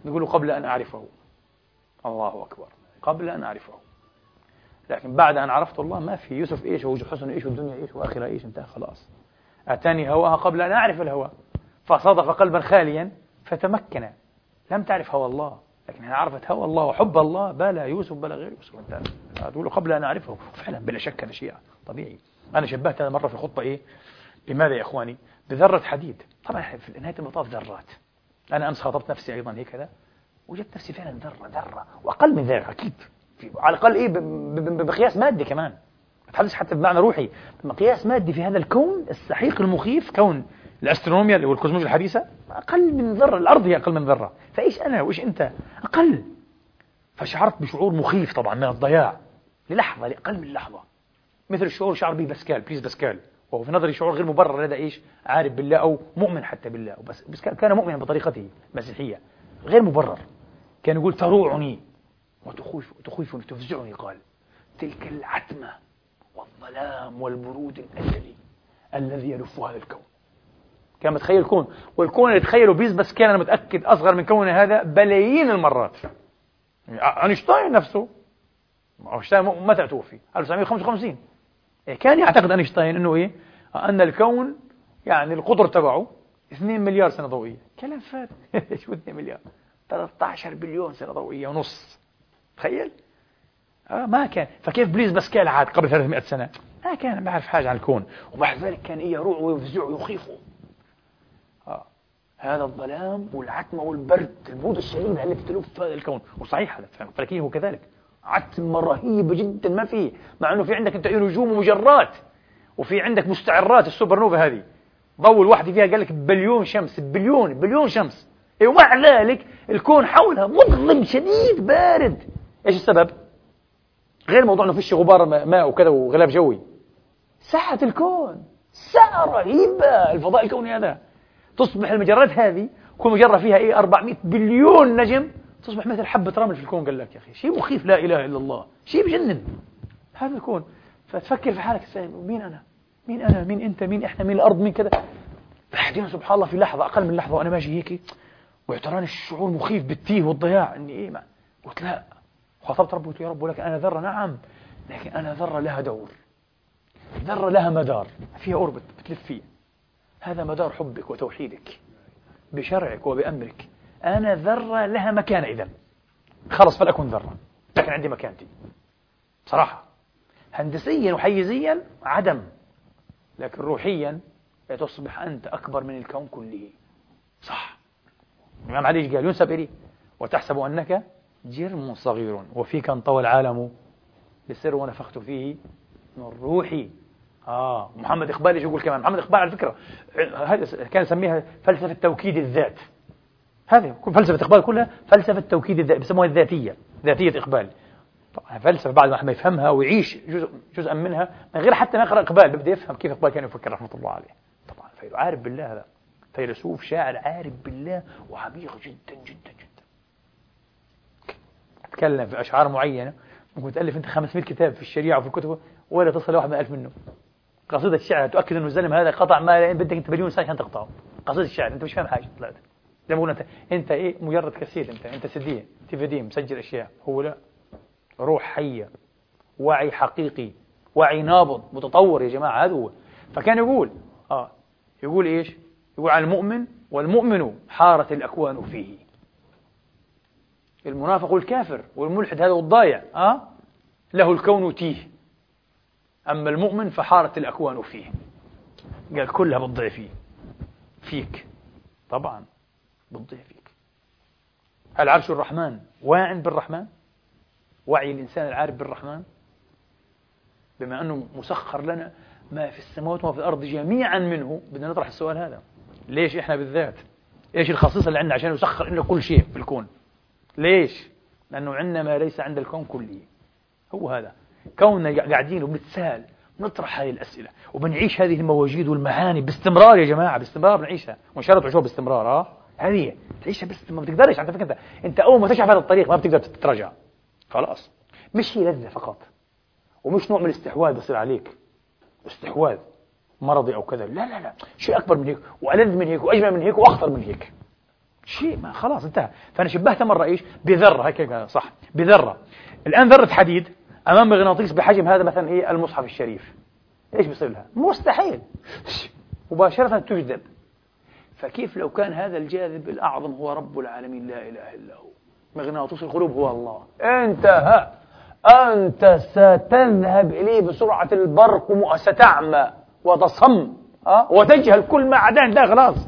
نقول له قبل أن أعرفه. الله أكبر. قبل أن أعرفه. لكن بعد أن عرفت الله ما في. يوسف إيش ووجه حسن إيش؟ والدنيا إيش؟ وآخرة إيش؟ انتهى خلاص. أتاني هواها قبل أن أعرف الهوى. فصادف قلبا خاليا. فتمكن. لم تعرف هوى الله. لكن هي عرفت هوى الله وحب الله بلا يوسف بلا غير يوسف. انت تقول قبل أن أعرفه فعلا بلا شك هذا شيء طبيعي. أنا شبهت هذا مرة في خطبة إيه؟ لماذا يا إخواني؟ بذرة حديد. طبعا في نهاية المطاف ذرات. أنا أمس خاطبت نفسي أيضا هكذا وجدت نفسي فعلا ذرة ذرة وأقل من ذلك أكيد. على الأقل إيه؟ بمقياس مادي كمان. أتحدث حتى بمعنى روحي. بمقياس مادي في هذا الكون السحيق المخيف كون الأسترونوميا اللي هو الكوزمولوجيا الحديثة أقل من ذرة الأرض هي أقل من ذرة. فإيش أنا؟ وإيش أنت؟ أقل. فشعرت بشعور مخيف طبعا من الضياع. للحظة لأقل من لحظة. مثل الشعور شعر به باسكال بليز باسكال. وهو في نظري شعور غير مبرر لدى إيش؟ عارف بالله أو مؤمن حتى بالله. بس باسكال كان مؤمنا بطريقته المسيحية. غير مبرر. كان يقول تروعني. وتخوف وتخوفني تفزعني قال. تلك العتمة والظلام والبرود الأزلي الذي يلف هذا الكون. كان متخيل الكون. والكون اللي تخيله بليز باسكال أنا متأكد أصغر من كونه هذا بلايين المرات. يعني أينشتاين نفسه. أينشتاين متى توفي 1955 إيه، كان يعتقد أينشتاين أنه إيه؟ أن الكون يعني القطر تبعه 2 مليار سنة ضوئية. كلام فارغ شو 2 مليار؟ 13 بليون سنة ضوئية ونص. تخيل؟ آه ما كان. فكيف بليز باسكال عاد قبل 300 سنة؟ ما كان ما يعرف حاجة عن الكون. ومع ذلك كان إيه يروع ويفزع ويخيفه. هذا الظلام والعتمة والبرد البرودة الشديدة التي تلف هذا الكون. وصحيح هذا فلكيا هو كذلك. عتمة رهيبة جدا ما في مع أنه في عندك أنت نجوم ومجرات وفي عندك مستعرات السوبر نوفا هذه. ضوء الواحدة فيها قال لك بليون شمس بليون بليون شمس. ومع ذلك الكون حولها مظلم شديد بارد. إيش السبب؟ غير موضوع إنه فيش غبار ما وكذا وغلاف جوي. سعة الكون سعة رهيبة الفضاء الكوني هذا. تصبح المجرات هذه كل مجرة فيها إيه؟ 400 بليون نجم تصبح مثل حبة رمل في الكون قال لك يا أخي. شيء مخيف لا إله إلا الله. شيء بجنن. هذا الكون. فتفكر في حالك مين أنا؟ مين أنا؟ مين أنت؟ مين إحنا؟ مين الأرض؟ مين كذا؟ بعدين سبحان الله في لحظة أقل من لحظة وأنا ماشي هيك واعتراني الشعور مخيف بالتيه والضياع. إني إيه ما؟ قلت لا. خاطبت ربي قلت يا رب ولكن أنا ذرة نعم. لكن أنا ذرة لها دور. ذرة لها مدار. فيها أوربت بتلف فيه هذا مدار حبك وتوحيدك بشرعك وبأمرك. أنا ذرة لها مكان إذا. خلص فلأكن ذرة. لكن عندي مكانتي صراحة. هندسيا وحيزيا عدم. لكن روحيا تصبح أنت أكبر من الكون كله. صح. الإمام علي قال؟ ينسب إليه. وتحسب أنك جرم صغير. وفيك انطوى العالم بالسر ونفخت فيه من روحي. آه. محمد إقبال إيش يقول كمان؟ محمد إقبال على فكرة هذا كان يسميها فلسفة توكيد الذات. هذه فلسفة إقبال كلها فلسفة توكيد الذات بيسموها الذاتية ذاتية إقبال. طبعا فلسفة بعد ما يفهمها ويعيش جزء جزءا منها من غير حتى ما يقرأ إقبال ببدأ يفهم كيف إقبال كان يفكر رحمة الله عليه. طبعا عارف بالله هذا. فيلسوف شاعر عارف بالله وعميق جدا جدا جدا. تكلم في أشعار معينة ممكن تألف أنت 500 كتاب في الشريعة وفي الكتب ولا تصل واحد من ألف منه قصيدة الشعر تؤكد أنه الزلم هذا قطع ما بدك أنت مليون سنة عشان تقطعه. قصيدة الشعر أنت مش فاهم حاجة. طلعت زي ما انت أنت إيه؟ مجرد كاسيت أنت. أنت سدية. تي دي مسجل أشياء. هو لا. روح حية. وعي حقيقي. وعي نابض. متطور يا جماعة هذا هو. فكان يقول آه يقول إيش؟ يقول عن المؤمن والمؤمن حارت الأكوان فيه. المنافق والكافر والملحد هذا والضايع آه له الكون تيه. أما المؤمن فحارت الأكوان فيه. قال كلها بتضيع فيه. فيك. طبعا بتضيع فيك. هل عرش الرحمن. واع بالرحمن. وعي الإنسان العارف بالرحمن. بما أنه مسخر لنا ما في السماوات وما في الأرض جميعا منه. بدنا نطرح السؤال هذا. ليش إحنا بالذات؟ إيش الخصيصة اللي عندنا عشان يسخر لنا كل شيء في الكون؟ ليش؟ لأنه عندنا ما ليس عند الكون كله هو هذا. كوننا قاعدين وبنتسال نطرح هذه الأسئلة وبنعيش هذه المواجيد والمعاني باستمرار يا جماعة باستمرار بنعيشها. وإن تعيشوها باستمرار آه هذه تعيشها بس ما بتقدرش على فكرة أنت. أول ما تشعر هذا الطريق ما بتقدر تتراجع. خلاص. مش هي لذة فقط. ومش نوع من الاستحواذ بصير عليك. استحواذ. مرضي أو كذا. لا لا لا. شيء أكبر من هيك وألذ من هيك وأجمل من هيك وأخطر من هيك. شيء ما خلاص انتهى. فأنا شبهتها مرة إيش؟ بذرة هيك صح. بذرة. الآن ذرة حديد. أمام مغناطيس بحجم هذا مثلا هي المصحف الشريف. إيش بيصير لها؟ مستحيل. مباشرة تجذب. فكيف لو كان هذا الجاذب الأعظم هو رب العالمين؟ لا إله إلا هو. مغناطيس القلوب هو الله. انتهى. أنت ستذهب إليه بسرعة البرق وستعمى وتصم أه؟ وتجهل كل ما عداه انتهى خلاص.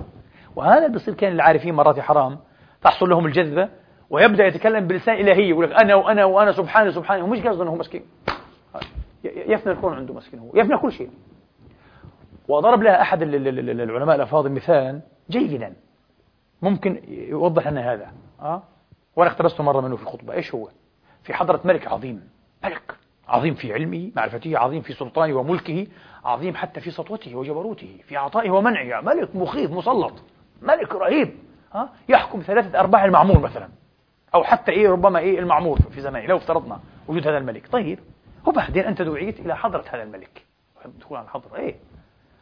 وهذا اللي بيصير كان العارفين مرات حرام. تحصل لهم الجذبة. ويبدأ يتكلم بلسان إلهي يقول لك أنا وأنا وأنا سبحاني سبحاني ومش قصده أنه مسكين. يفنى الكون عنده مسكين هو. يفنى كل شيء. وضرب لها أحد العلماء الأفاضل مثالا جيدا. ممكن يوضح لنا هذا. أه؟ وأنا اقتبسته مرة منه في الخطبة. إيش هو؟ في حضرة ملك عظيم. ملك عظيم في علمه معرفته عظيم في سلطانه وملكه عظيم حتى في سطوته وجبروته في عطائه ومنعه. ملك مخيف مسلط. ملك رهيب. ها يحكم ثلاثة أرباع المعمور مثلا. أو حتى إيه ربما إيه المعمور في زمانه لو افترضنا وجود هذا الملك. طيب وبعدين أنت دعيت إلى حضرة هذا الملك. تقول عن الحضرة إيه؟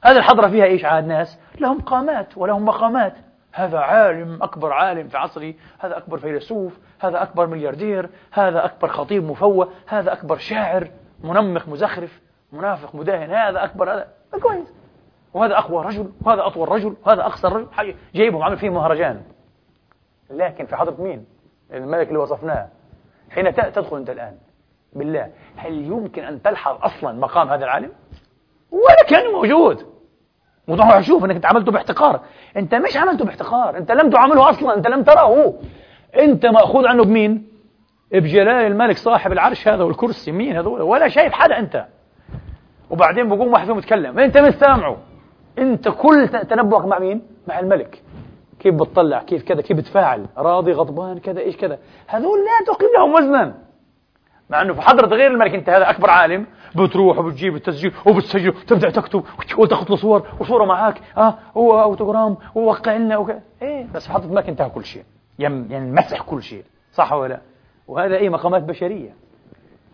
هذه الحضرة فيها إيش عاد ناس؟ لهم قامات ولهم مقامات. هذا عالم أكبر عالم في عصري هذا أكبر فيلسوف هذا أكبر ملياردير هذا أكبر خطيب مفوه هذا أكبر شاعر منمق مزخرف منافق مداهن هذا أكبر هذا كويس. وهذا أقوى رجل وهذا أطول رجل وهذا أقصر رجل جايبهم عامل فيهم مهرجان. لكن في حضرة مين؟ الملك اللي وصفناه. حين تدخل أنت الآن. بالله. هل يمكن أن تلحظ أصلا مقام هذا العالم؟ ولا كان موجود. وضعوا شوف إنك عملته باحتقار. أنت مش عملته باحتقار. أنت لم تعامله أصلا. أنت لم تراه. أنت مأخوذ عنه بمين؟ بجلال الملك صاحب العرش هذا والكرسي. مين هذول؟ ولا شايف حدا أنت. وبعدين بقوم واحد فيهم يتكلم. أنت مش سامعه أنت كل تنبؤك مع مين؟ مع الملك. كيف بتطلع كيف كذا كيف بتفاعل راضي غضبان كذا إيش كذا. هذول لا تقيم لهم وزنا. مع إنه في حضرة غير الملك أنت هذا أكبر عالم بتروح وبتجيب التسجيل وبتسجل تبدأ تكتب وتاخذ له صور وصورة معك آه هو أوتوغرام ووقع لنا وكذا إيه بس في حضرة الملك انتهى كل شيء. ينمسح كل شيء صح ولا لا؟ وهذا إيه مقامات بشرية.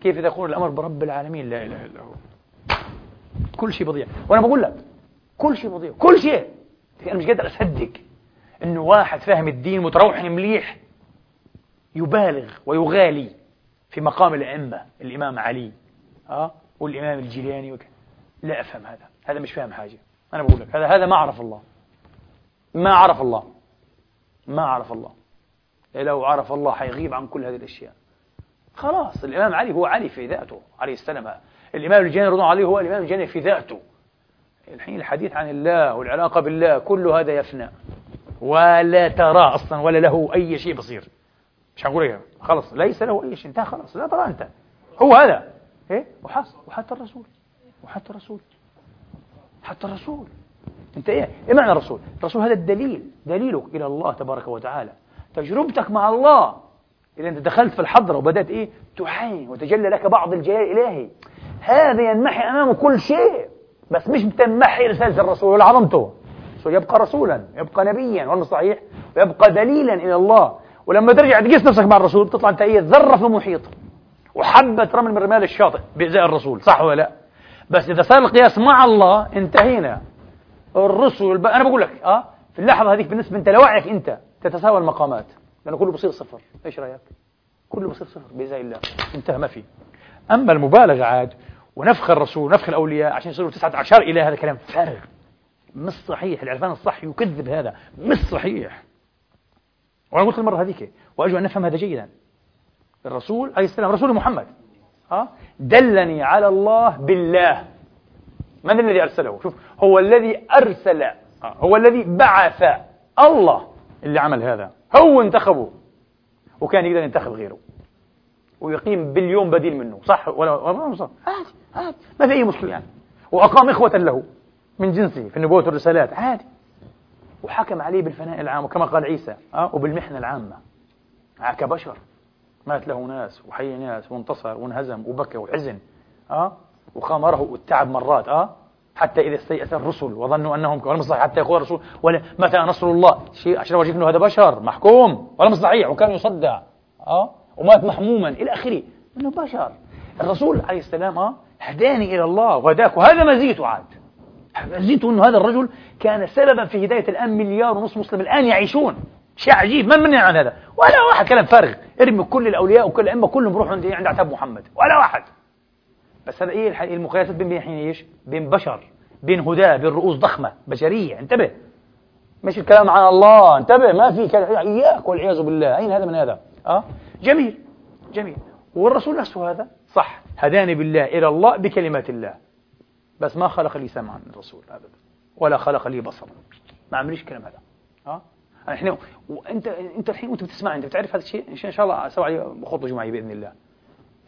كيف يكون الأمر برب العالمين لا إله إلا هو. كل شيء بضيع. وأنا بقول لك كل شيء بضيع. كل شيء. أنا مش قادر أصدق. انه واحد فاهم الدين متروح مليح يبالغ ويغالي في مقام الأئمة الإمام علي أه؟ والإمام الجيلاني لا أفهم هذا هذا مش فاهم حاجة. أنا بقول لك هذا هذا ما عرف الله. ما عرف الله. ما عرف الله. لو عرف الله حيغيب عن كل هذه الأشياء. خلاص الإمام علي هو علي في ذاته عليه السلام. الإمام الجاني رضي عليه هو الإمام الجاني في ذاته. الحين الحديث عن الله والعلاقة بالله كل هذا يفنى. ولا ترى أصلا ولا له أي شيء بصير. مش هقول إيه خلص ليس له أي شيء انتهى خلاص لا ترى أنت. هو هذا. إيه؟ وحتى وحتى الرسول وحتى الرسول حتى الرسول. أنت إيه؟ إيه معنى الرسول؟ الرسول هذا الدليل دليلك إلى الله تبارك وتعالى. تجربتك مع الله. إذا أنت دخلت في الحضرة وبدأت إيه؟ تعين وتجلى لك بعض الجلال الالهي هذا ينمحي امامه كل شيء بس مش تنمحي رسالة الرسول ولا عظمته. يبقى رسولا يبقى نبيا والله صحيح ويبقى دليلا إلى الله. ولما ترجع تقيس نفسك مع الرسول تطلع أنت إيه ذره في المحيط وحبة رمل من رمال الشاطئ بإزاء الرسول صح ولا لا؟ بس إذا صار القياس مع الله انتهينا. الرسل ب... أنا بقول لك آه في اللحظة هذيك بالنسبة أنت لوعيك أنت تتساوى المقامات. لأنه كله بصير صفر. إيش رأيك؟ كله بصير صفر بإزاء الله. انتهى ما في. أما المبالغة عاد ونفخ الرسول نفخ الأولياء عشان يصيروا تسعة عشر إلى هذا كلام فارغ. مش صحيح العرفان الصح يكذب هذا. مش صحيح. وأنا قلت المرة هذيك وأرجو أن نفهم هذا جيدا. الرسول عليه السلام رسول محمد. ها؟ دلني على الله بالله. من الذي أرسله؟ شوف هو الذي أرسل هو الذي بعث الله اللي عمل هذا. هو انتخبه. وكان يقدر ينتخب غيره. ويقيم بليون بديل منه. صح ولا صح عادي عادي ما في أي مشكلة. يعني وأقام إخوة له. من جنسه في النبوة والرسالات عادي. وحكم عليه بالفناء العام وكما قال عيسى أه؟ وبالمحنة العامة. كبشر مات له ناس وحي ناس وانتصر وانهزم وبكى وحزن أه؟ وخامره التعب مرات أه حتى إذا استيأس الرسل وظنوا أنهم ولم صحيح حتى يقول الرسول ولا متى نصر الله؟ شيء عشان أورجيك أنه هذا بشر محكوم ولم صحيح وكان يصدع أه ومات محموما إلى آخره. أنه بشر. الرسول عليه السلام أه هداني إلى الله وهداك وهذا مزيته عاد. مزيته أنه هذا الرجل كان سببا في هداية الآن مليار ونصف مسلم الآن يعيشون. شيء عجيب. من منع عن هذا؟ ولا واحد. كلام فارغ. ارمي كل الأولياء وكل الأئمة كلهم بروحوا عند عند عتاب محمد. ولا واحد. بس هذا إيه المقايسات بين حين إيش؟ بين بشر بين هداة بين رؤوس ضخمة بشرية. انتبه. مش الكلام عن الله. انتبه. ما في كلام. إياك والعياذ بالله. أين هذا من هذا؟ أه؟ جميل. جميل. والرسول نفسه هذا؟ صح. هداني بالله إلى الله بكلمات الله. بس ما خلق لي سمعا الرسول ابدا ولا خلق لي بصرا. ما عمليش الكلام هذا. آه إحنا وأنت أنت الحين وأنت بتسمعني أنت بتعرف هذا الشيء إن شاء الله أسوي عليه خطبه جمعيه بإذن الله.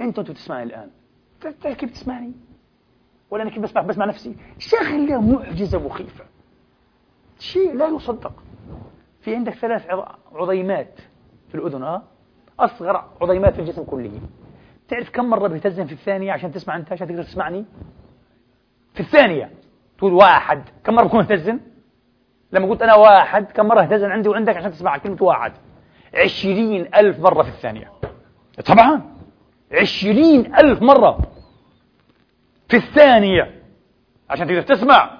أنت وأنت بتسمعني الآن. كيف بتسمعني؟ ولا أنا كيف بسمع؟ بسمع نفسي. شغله معجزة مخيفه شيء لا يصدق. في عندك ثلاث عظيمات في الأذن آه أصغر عظيمات في الجسم كله. تعرف كم مرة بيتزن في الثانية عشان تسمع أنت عشان تقدر تسمعني؟ في الثانية تقول واحد كم مرة بكون متزن لما قلت أنا واحد كم مرة اهتزن عندي وعندك عشان تسمع كلمة واحد؟ عشرين ألف مرة في الثانية. طبعا. عشرين ألف مرة في الثانية. عشان تقدر تسمع.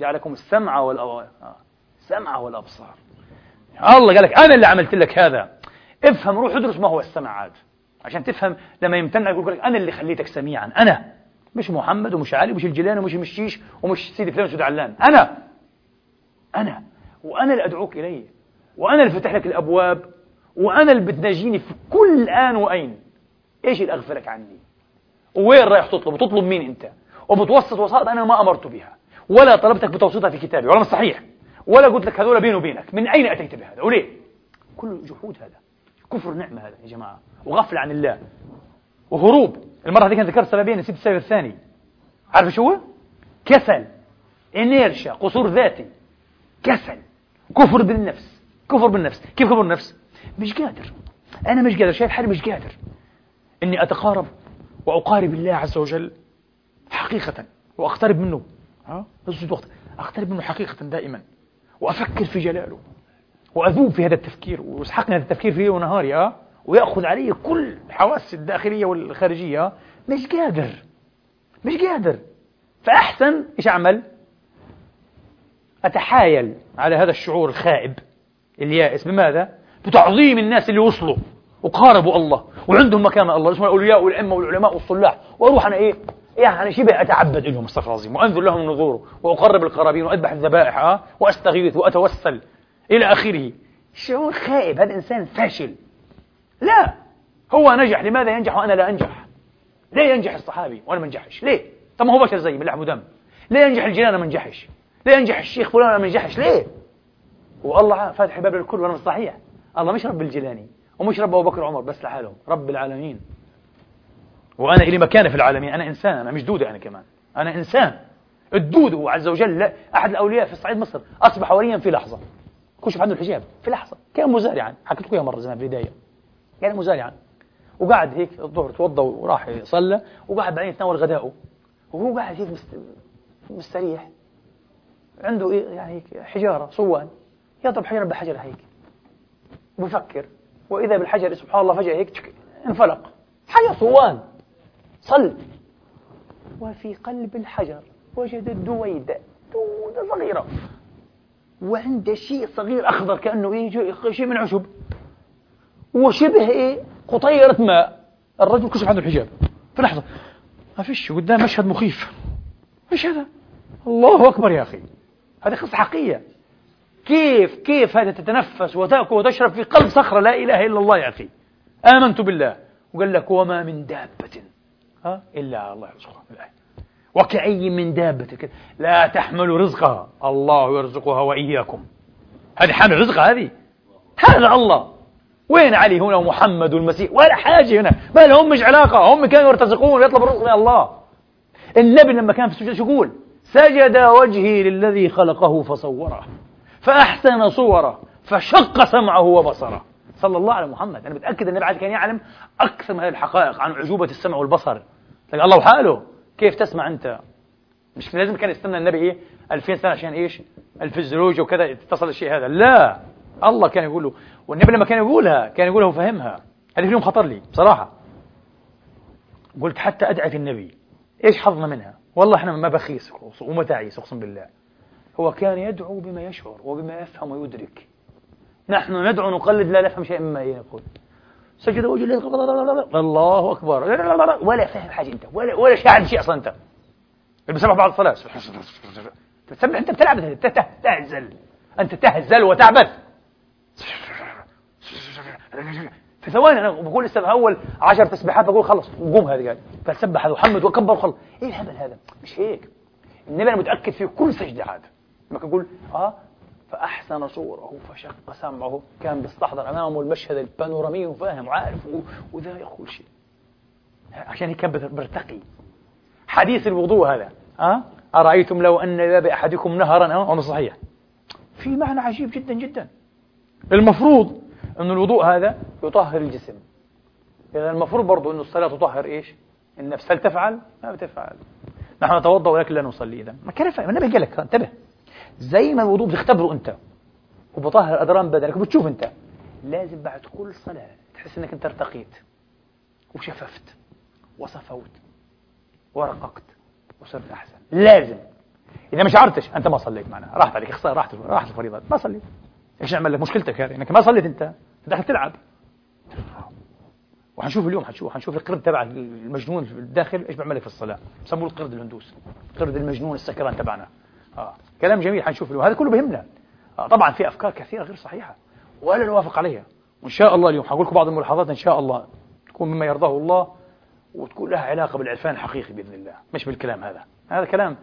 جعلكم السمع والأبصار آه. السمع والأبصار. الله قال لك أنا اللي عملت لك هذا. افهم روح ادرس ما هو السمع عاد. عشان تفهم لما يمتنع يقول لك أنا اللي خليتك سميعا أنا. مش محمد ومش علي ومش الجيلاني ومش مشيش ومش سيدي فلان وسيدي علان. أنا. أنا. وأنا اللي أدعوك إليه. وأنا اللي فتح لك الأبواب. وأنا اللي بتناجيني في كل آن وأين. إيش اللي أغفلك عني؟ وين رايح تطلب؟ تطلب مين أنت؟ وبتوسط وسائط أنا ما أمرت بها. ولا طلبتك بتوسيطها في كتابي. ولا صحيح. ولا قلت لك هذول بيني وبينك. من أين أتيت بهذا؟ وليه؟ كل جحود هذا. كفر نعمة هذا يا جماعة. وغفل عن الله. وهروب. المرة هذيك ذكرت سببين نسيت السبب الثاني. عارف شو هو؟ كسل. انيرشا قصور ذاتي. كسل. كفر بالنفس. كفر بالنفس. كيف كفر بالنفس؟ مش قادر. أنا مش قادر شايف حالي مش قادر. إني أتقارب وأقارب الله عز وجل حقيقة وأقترب منه. ها؟ وقت؟ أقترب منه حقيقة دائما. وأفكر في جلاله. وأذوب في هذا التفكير. ويسحقني هذا التفكير في ليل ونهاري ها؟ ويأخذ علي كل حواسي الداخلية والخارجية. مش قادر. مش قادر. فأحسن إيش أعمل؟ أتحايل على هذا الشعور الخائب اليائس. بماذا؟ بتعظيم الناس اللي وصلوا وقاربوا الله وعندهم مكان الله. اسمه الأولياء والأئمة والعلماء والصلاح. وأروح أنا إيه؟ يعني شبه أتعبد لهم استغفر العظيم وأنذر لهم النذور وأقرب القرابين وأذبح الذبائح أه؟ وأستغيث وأتوسل إلى آخره. شعور خائب. هذا إنسان فاشل. لا. هو نجح لماذا ينجح وأنا لا أنجح؟ ليه ينجح الصحابي وأنا ما أنجحش؟ ليه؟ طب ما هو بشر زي من لحم ودم. ليه ينجح الجيران ما أنجحش؟ ليه ينجح الشيخ فلان ما ينجحش ليه؟ والله فاتح باب الكل وأنا مش صحيح. الله مش رب الجيلاني ومش رب أبو بكر وعمر بس لحالهم. رب العالمين. وأنا لي مكانة في العالمين. أنا إنسان أنا مش دودة أنا كمان. أنا إنسان. الدود هو عز وجل لا أحد الأولياء في صعيد مصر أصبح وليا في لحظة. كشف عنه الحجاب في لحظة كان مزارعا. حكيت لكم مرة زمان في البداية. كان مزارعا. وقعد هيك الظهر توضى وراح يصلى وقعد بعدين يتناول غداءه. وهو قاعد هيك مستريح. عنده إيه يعني حجارة صوان. يضرب حجرا بحجر هيك. وبفكر وإذا بالحجر سبحان الله فجأة هيك انفلق. حجر صوان. صل. وفي قلب الحجر وجد الدويدة. دودة صغيرة. وعنده شيء صغير أخضر كأنه إيه شيء من عشب. وشبه إيه؟ قطيرة ماء. الرجل كشف عنه الحجاب. في لحظة ما فيش قدام مشهد مخيف. إيش هذا. الله أكبر يا أخي. هذه قصة حقيقية. كيف كيف هذا تتنفس وتأكل وتشرب في قلب صخرة لا إله إلا الله يا أخي؟ آمنت بالله. وقال لك وما من دابة. ها؟ إلا الله يرزقها. وكأي من دابة لا تحمل رزقها. الله يرزقها وإياكم. هذه حامل رزقها هذه. هذا الله. وين علي هنا ومحمد والمسيح؟ ولا حاجة هنا. ما لهم مش علاقة. هم كانوا يرتزقون ويطلبوا الرزق من الله. النبي لما كان في السجود شو يقول؟ سجد وجهي للذي خلقه فصوره. فأحسن صوره. فشق سمعه وبصره. صلى الله على محمد. أنا متأكد أن النبي كان يعلم أكثر من هذه الحقائق عن عجوبة السمع والبصر. لك الله وحاله كيف تسمع أنت؟ مش لازم كان يستنى النبي إيه؟ 2000 سنة عشان إيش؟ الفيزيولوجيا وكذا اتصل الشيء هذا. لا. الله كان يقول له والنبي لما كان يقولها كان يقولها وفهمها. هذه اليوم خطر لي بصراحة. قلت حتى أدعي في النبي. إيش حظنا منها؟ والله إحنا ما بخيس ومتاعيس أقسم بالله. هو كان يدعو بما يشعر وبما يفهم ويدرك. نحن ندعو نقلد لا نفهم شيئا مما يقول. سجد وجه الله أكبر. ولا فاهم حاجة أنت ولا ولا شاعر شيء أصلا أنت. بسبح بعد الصلاة. تسبح أنت بتلعب تهزل. أنت تهزل وتعبث. في ثواني أنا بقول أول 10 تسبيحات بقول خلص وقوم هذه قاعد فسبح وحمد وكبر وخلص إيه الهبل هذا؟ مش هيك. النبي أنا متأكد في كل سجدة هذا. لما يقول آه فأحسن صوره فشق سمعه كان بيستحضر أمامه المشهد البانورامي وفاهم وعارف وذا يقول شيء. عشان هيك كان بيرتقي حديث الوضوء هذا. أه؟ أرأيتم لو أن باب أحدكم نهرا؟ أه صحيح. في معنى عجيب جدا جدا. المفروض أن الوضوء هذا يطهر الجسم. إذا المفروض برضو أن الصلاة تطهر إيش؟ النفس. هل تفعل؟ ما بتفعل. نحن نتوضأ ولكن لا نصلي. إذا ما كيف؟ النبي قال لك؟ انتبه. زي ما الوضوء بتختبره أنت وبطهر أدران بدنك وبتشوف أنت لازم بعد كل صلاة تحس أنك أنت ارتقيت وشففت وصفوت ورققت وصرت أحسن. لازم. إذا ما شعرتش أنت ما صليت معنا. راحت عليك. خسارة راحت راحت الفريضة. ما صليت. إيش نعمل لك؟ مشكلتك هذه. إنك ما صليت أنت. داخل تلعب. وحنشوف اليوم حنشوف حنشوف القرد تبع المجنون في الداخل إيش بيعمل لك في الصلاة؟ بسموه القرد الهندوس. القرد المجنون السكران تبعنا. آه. كلام جميل حنشوف اليوم. هذا كله بهمنا. آه طبعا في أفكار كثيرة غير صحيحة ولا نوافق عليها. وإن شاء الله اليوم حقول لكم بعض الملاحظات إن شاء الله تكون مما يرضاه الله وتكون لها علاقة بالعرفان الحقيقي بإذن الله. مش بالكلام هذا. هذا كلام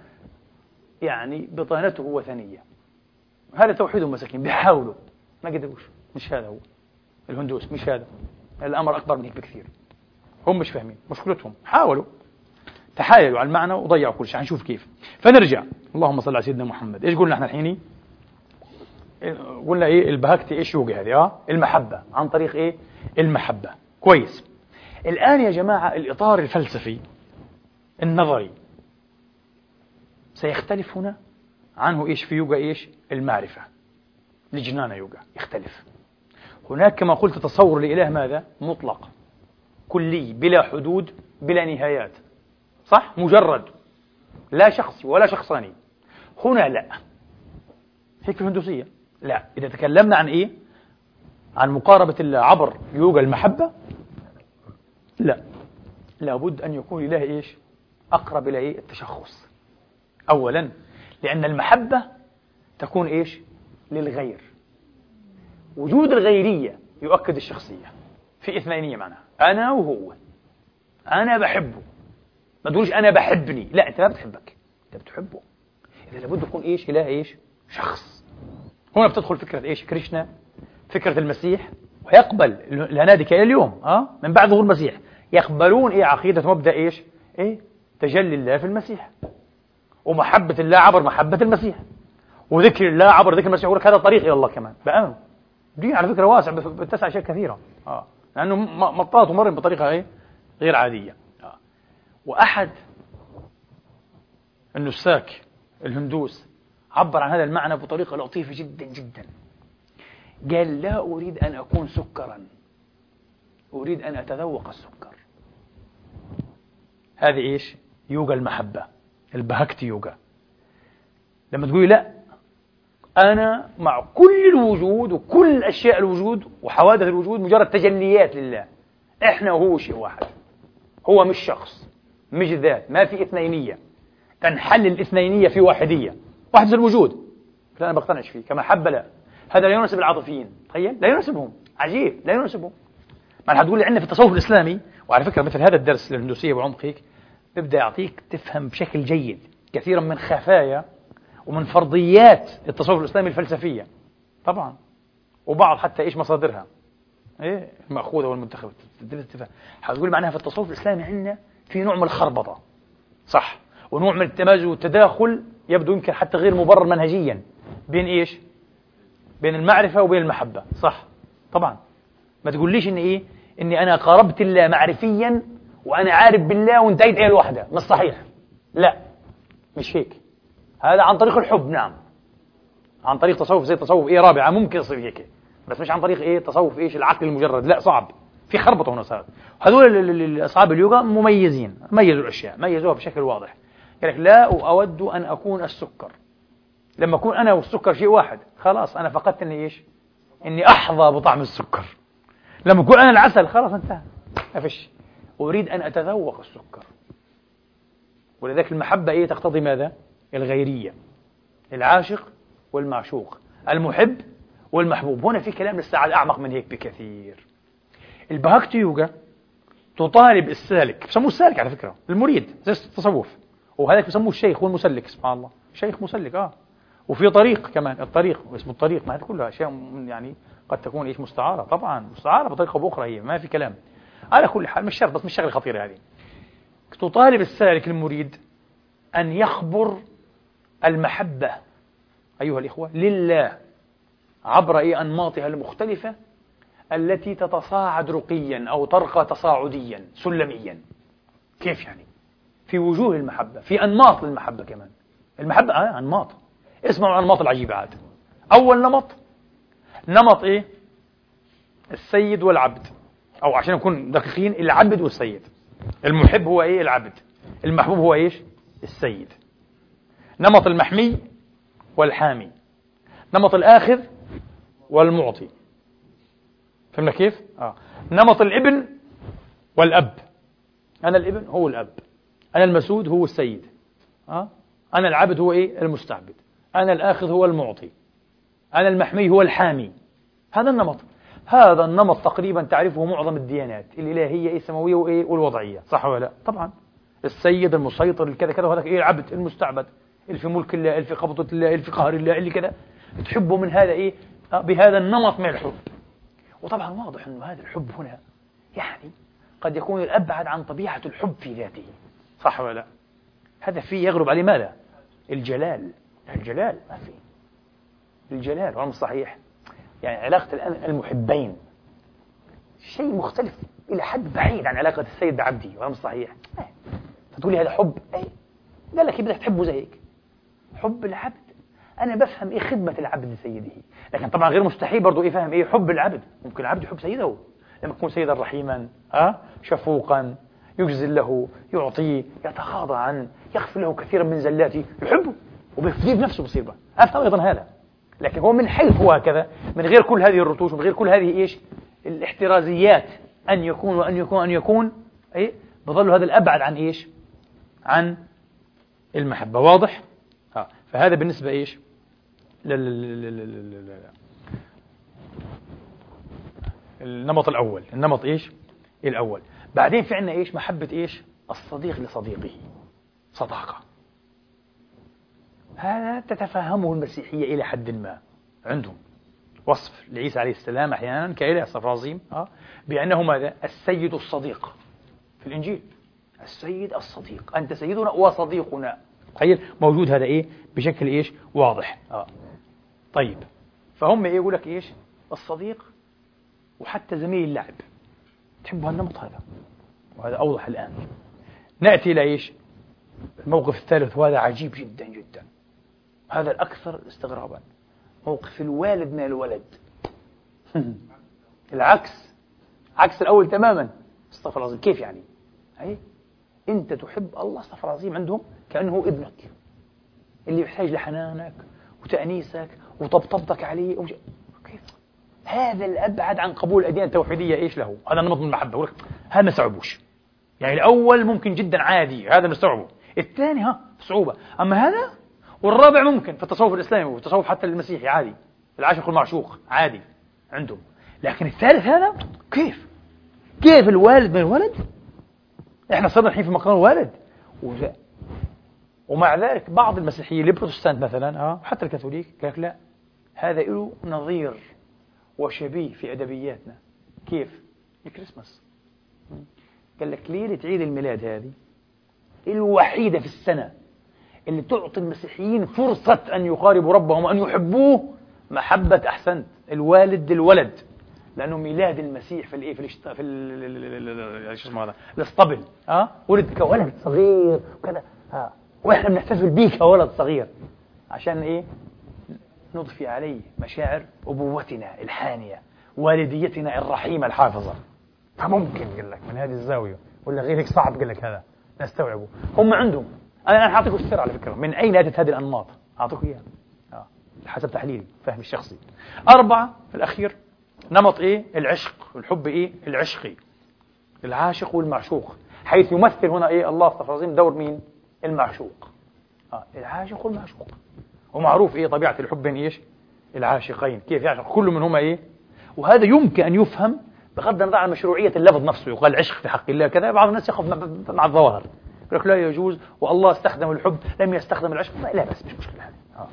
يعني بطانته وثنية. هذا توحيد مساكين بيحاولوا ما قدروش. مش هذا هو. الهندوس مش هذا. الأمر أكبر من هيك بكثير. هم مش فاهمين. مشكلتهم. حاولوا. تحايلوا على المعنى وضيعوا كل شيء. هنشوف كيف. فنرجع. اللهم صل على سيدنا محمد. إيش قلنا إحنا الحين؟ قلنا إيه؟ البهكتي إيش يوجي هذه؟ آه؟ المحبة. عن طريق إيه؟ المحبة. كويس. الآن يا جماعة الإطار الفلسفي النظري سيختلف هنا عنه إيش في يوجا إيش؟ المعرفة. لجنان يوجا يختلف. هناك كما قلت تصور الإله ماذا؟ مطلق. كلي بلا حدود بلا نهايات. صح؟ مجرد. لا شخصي ولا شخصاني. هنا لا. هيك في الهندوسية؟ لا. إذا تكلمنا عن إيه؟ عن مقاربة الله عبر يوجا المحبة؟ لا. لابد أن يكون الإله إيش؟ أقرب إلى إيه؟ التشخص. أولا لأن المحبة تكون إيش؟ للغير. وجود الغيرية يؤكد الشخصية في إثنينية معناها أنا وهو. أنا بحبه. ما تقولش أنا بحبني. لا أنت ما بتحبك. أنت بتحبه. إذا لابد يكون إيش؟ إله إيش؟ شخص. هنا بتدخل فكرة إيش؟ كريشنا فكرة المسيح ويقبل الهنادكة إلى اليوم أه؟ من بعد ظهور المسيح. يقبلون إيه؟ عقيدة مبدأ إيش؟ إيه؟ تجلي الله في المسيح. ومحبة الله عبر محبة المسيح. وذكر الله عبر ذكر المسيح. يقول لك هذا طريق إلى الله كمان. بأمن دين على فكرة واسع بتسع أشياء كثيرة آه. لأنه مطاط ومرن بطريقة إيه؟ غير عادية آه. وأحد النساك الهندوس عبر عن هذا المعنى بطريقة لطيفة جدا جدا قال لا أريد أن أكون سكرا أريد أن أتذوق السكر هذه إيش يوغا المحبة البهكتي يوغا لما تقولي لا أنا مع كل الوجود وكل أشياء الوجود وحوادث الوجود مجرد تجليات لله. إحنا وهو شيء واحد. هو مش شخص. مش ذات. ما في اثنينية. تنحل الاثنينية في واحدية. واحد الوجود. لا أنا بقتنعش فيه. كما حب لا. هذا لا يناسب العاطفيين. تخيل. لا يناسبهم. عجيب. لا يناسبهم. ما هتقول لي عندنا في التصوف الإسلامي وعلى فكرة مثل هذا الدرس للهندوسية بعمق هيك بيبدأ يعطيك تفهم بشكل جيد كثيرا من خفايا ومن فرضيات التصوف الإسلامي الفلسفية. طبعا. وبعض حتى إيش مصادرها. إيه المأخوذة والمنتخبة هتقول معناها في التصوف الإسلامي عندنا في نوع من الخربطة. صح. ونوع من التمازج والتداخل يبدو يمكن حتى غير مبرر منهجيا. بين إيش؟ بين المعرفة وبين المحبة. صح. طبعا. ما تقوليش إن إيه؟ إني أنا قاربت الله معرفيا وأنا عارف بالله وانتهيت إلى الوحدة. مش صحيح. لا. مش هيك. هذا عن طريق الحب نعم. عن طريق تصوف زي تصوف إيه رابعة ممكن يصير هيك. بس مش عن طريق إيه تصوف إيش العقل المجرد لا صعب. في خربطة هنا صارت هذول أصحاب اليوغا مميزين ميزوا الأشياء ميزوها بشكل واضح. قال لك لا أود أن أكون السكر. لما أكون أنا والسكر شيء واحد خلاص أنا فقدت إني إيش؟ إني أحظى بطعم السكر. لما أكون أنا العسل خلاص انتهى. ما فيش. أريد أن أتذوق السكر. ولذلك المحبة إيه تقتضي ماذا؟ الغيرية العاشق والمعشوق المحب والمحبوب. هنا في كلام للساعة أعمق من هيك بكثير. البهاكتي يوغا تطالب السالك بسموه السالك على فكرة المريد زي التصوف. وهذاك بسموه الشيخ والمسلك سبحان الله. شيخ مسلك آه. وفي طريق كمان الطريق اسمه الطريق ما هذه كلها أشياء يعني قد تكون إيش مستعارة. طبعا مستعارة بطريقة بأخرى هي ما في كلام. على كل حال مش شرط بس مش شغلة خطيرة هذه. تطالب السالك المريد أن يخبر المحبة أيها الإخوة لله عبر أي أنماطها المختلفة التي تتصاعد رقيا أو ترقى تصاعديا سلميا كيف يعني؟ في وجوه المحبة في أنماط للمحبة كمان المحبة آه أنماط اسمعوا الأنماط العجيبة عاد أول نمط نمط إيه؟ السيد والعبد أو عشان نكون دقيقين العبد والسيد المحب هو إيه؟ العبد المحبوب هو إيش؟ السيد نمط المحمي والحامي نمط الآخذ والمعطي. فهمنا كيف؟ آه. نمط الإبن والأب. أنا الإبن هو الأب أنا المسود هو السيد. آه؟ أنا العبد هو إيه؟ المستعبد. أنا الآخذ هو المعطي. أنا المحمي هو الحامي. هذا النمط. هذا النمط تقريبا تعرفه معظم الديانات الإلهية إيه السماوية وإيه؟ والوضعية. صح ولا لا؟ طبعا. السيد المسيطر الكذا كذا وهذا إيه؟ العبد المستعبد. اللي في ملك الله اللي في قبضة الله اللي في قهر الله اللي كذا. تحبه من هذا إيه؟ آه، بهذا النمط من الحب. وطبعا واضح أنه هذا الحب هنا يعني قد يكون الأبعد عن طبيعة الحب في ذاته. صح ولا لا؟ هذا فيه يغلب عليه ماذا؟ الجلال. الجلال ما في. الجلال ولا صحيح. يعني علاقة المحبين شيء مختلف إلى حد بعيد عن علاقة السيد بعبده ولا صحيح. فتقولي هذا حب؟ أي قال لك بدك تحبه زيك. حب العبد. أنا بفهم إيه خدمة العبد لسيده. لكن طبعا غير مستحيل برضه إيه فهم إيه حب العبد. ممكن العبد يحب سيده. لما يكون سيدا رحيما أه؟ شفوقا يجزل له يعطيه يتغاضى عنه يغفر له كثيرا من زلاته يحبه. وبيفديه بنفسه بصير أفهم أيضا هذا. لكن هو من حيث هو هكذا من غير كل هذه الرتوش ومن غير كل هذه إيش؟ الاحترازيات. أن يكون وأن يكون أن يكون إيه؟ بظل هذا الأبعد عن إيش؟ عن المحبة. واضح. فهذا بالنسبة إيش. النمط الأول. النمط إيش؟ الأول. بعدين في عندنا إيش؟ محبة إيش؟ الصديق لصديقه. صداقة. هذا تتفهمه المسيحية إلى حد ما. عندهم وصف لعيسى عليه السلام أحيانا كإله الصفرازيم أه؟ بأنه ماذا؟ السيد الصديق. في الإنجيل. السيد الصديق. أنت سيدنا وصديقنا. تخيل موجود هذا إيه؟ بشكل إيش؟ واضح. آه. طيب. فهم إيه؟ يقول لك إيش؟ الصديق وحتى زميل اللعب تحبوا هالنمط هذا؟ وهذا أوضح الآن. نأتي إلى إيش؟ الموقف الثالث وهذا عجيب جدا جدا. هذا الأكثر استغرابا. موقف الوالد من الولد. العكس. عكس الأول تماما. استغفر الله كيف يعني؟ أي؟ أنت تحب الله استغفر العظيم عندهم؟ كأنه ابنك اللي يحتاج لحنانك وتأنيسك وطبطبتك عليه ومش... كيف؟ هذا الأبعد عن قبول الأديان التوحيدية إيش له؟ هذا نمط من المحبة. هذا ما صعبوش. يعني الأول ممكن جدا عادي هذا نستوعبه الثاني ها صعوبة. أما هذا والرابع ممكن في التصوف الإسلامي والتصوف حتى المسيحي عادي. العاشق المعشوق عادي عندهم. لكن الثالث هذا كيف؟ كيف الوالد من الولد؟ إحنا صرنا الحين في مقام الوالد. ومع ذلك بعض المسيحيين البروتستانت مثلا آه حتى الكاثوليك قال لك لا هذا له نظير وشبيه في أدبياتنا. كيف؟ الكريسماس. قال لك ليلة عيد الميلاد هذه؟ الوحيدة في السنة اللي تعطي المسيحيين فرصة أن يقاربوا ربهم وأن يحبوه محبة أحسنت الوالد للولد. لأنه ميلاد المسيح في الإيه؟ في الاشت... في ال... شو اسمه هذا؟ الاسطبل. ها ولد كولد صغير وكذا. ها وإحنا بنحتفل بيه كولد صغير. عشان إيه؟ نضفي عليه مشاعر أبوتنا الحانية والديتنا الرحيمة الحافظة. فممكن قال لك من هذه الزاوية. ولا غيرك صعب قال لك هذا. نستوعبه. هم عندهم. أنا أنا حاعطيكم السر على فكرة. من أين أتت هذه الأنماط؟ أعطيكم إياها. آه. حسب تحليلي فهمي الشخصي. أربعة في الأخير نمط إيه؟ العشق. الحب إيه؟ العشقي. العاشق والمعشوق. حيث يمثل هنا إيه؟ الله أستغفر دور مين؟ المعشوق. آه. العاشق والمعشوق. ومعروف إيه طبيعة الحب بين إيش؟ العاشقين. كيف يعشق؟ كل منهما إيه؟ وهذا يمكن أن يفهم بغض النظر عن مشروعية اللفظ نفسه. يقال عشق في حق الله كذا بعض الناس يخاف مع الظواهر. يقول لك لا يجوز والله استخدم الحب لم يستخدم العشق. لا بس مش مشكلة آه.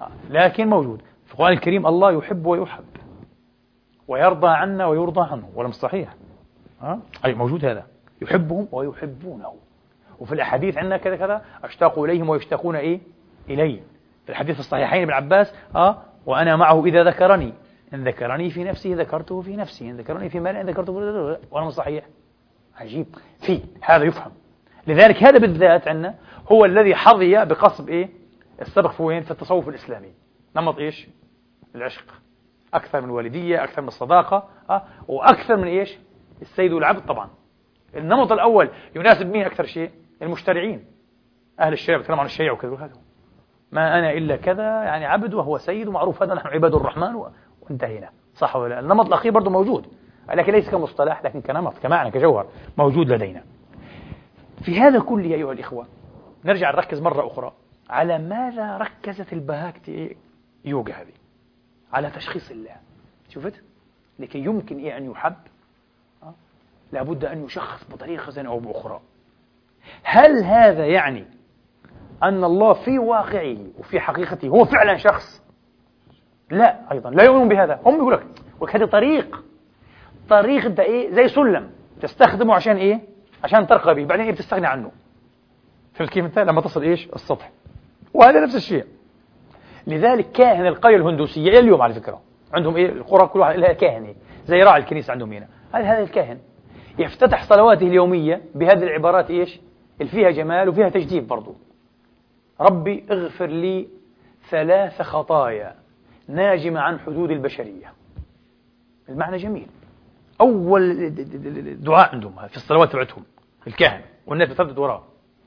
آه. لكن موجود. في القرآن الكريم الله يحب ويحب ويرضى عنا ويرضى عنه. ولم صحيح. آه؟ أي موجود هذا. يحبهم ويحبونه. وفي الأحاديث عندنا كذا كذا أشتاق إليهم ويشتاقون إيه؟ إلي في الحديث الصحيحين ابن عباس آه وأنا معه إذا ذكرني. إن ذكرني في نفسي ذكرته في نفسي. إن ذكرني في مال ذكرته في وأنا صحيح. عجيب. في هذا يفهم. لذلك هذا بالذات عندنا هو الذي حظي بقصب إيه؟ السبق في وين؟ في التصوف الإسلامي. نمط إيش؟ العشق. أكثر من الوالدية أكثر من الصداقة أه؟ وأكثر من إيش؟ السيد والعبد طبعا. النمط الأول يناسب مين أكثر شيء؟ المشترعين. أهل الشريعة بتكلم عن الشريعة وكذا ما أنا إلا كذا يعني عبد وهو سيد ومعروف. هذا نحن عباد الرحمن. وانتهينا. صح ولا لا؟ النمط الأخير برضه موجود لكن ليس كمصطلح لكن كنمط كمعنى كجوهر موجود لدينا. في هذا كله أيها الإخوة نرجع نركز مرة أخرى على ماذا ركزت البهاكتي يوجا هذه. على تشخيص الله. شفت؟ لكي يمكن إيه أن يحب أه؟ لابد أن يشخص بطريقة أو بأخرى. هل هذا يعني أن الله في واقعه وفي حقيقته هو فعلا شخص؟ لا أيضا. لا يؤمنون بهذا. هم يقول لك هذه طريق. طريق أنت إيه؟ زي سلم. تستخدمه عشان إيه؟ عشان ترقى به. بعدين إيه بتستغني عنه؟ فهمت كيف أنت لما تصل إيش؟ السطح. وهذا نفس الشيء. لذلك كاهن القرية الهندوسية اليوم على فكرة. عندهم إيه؟ القرى كل واحد لها كاهن زي راعي الكنيسة عندهم هنا. هذا هذا الكاهن يفتتح صلواته اليومية بهذه العبارات إيش؟ اللي فيها جمال وفيها تجديد برضو. ربي اغفر لي ثلاث خطايا ناجمة عن حدود البشرية. المعنى جميل. أول دعاء عندهم في الصلوات تبعتهم الكاهن والناس بتردد وراه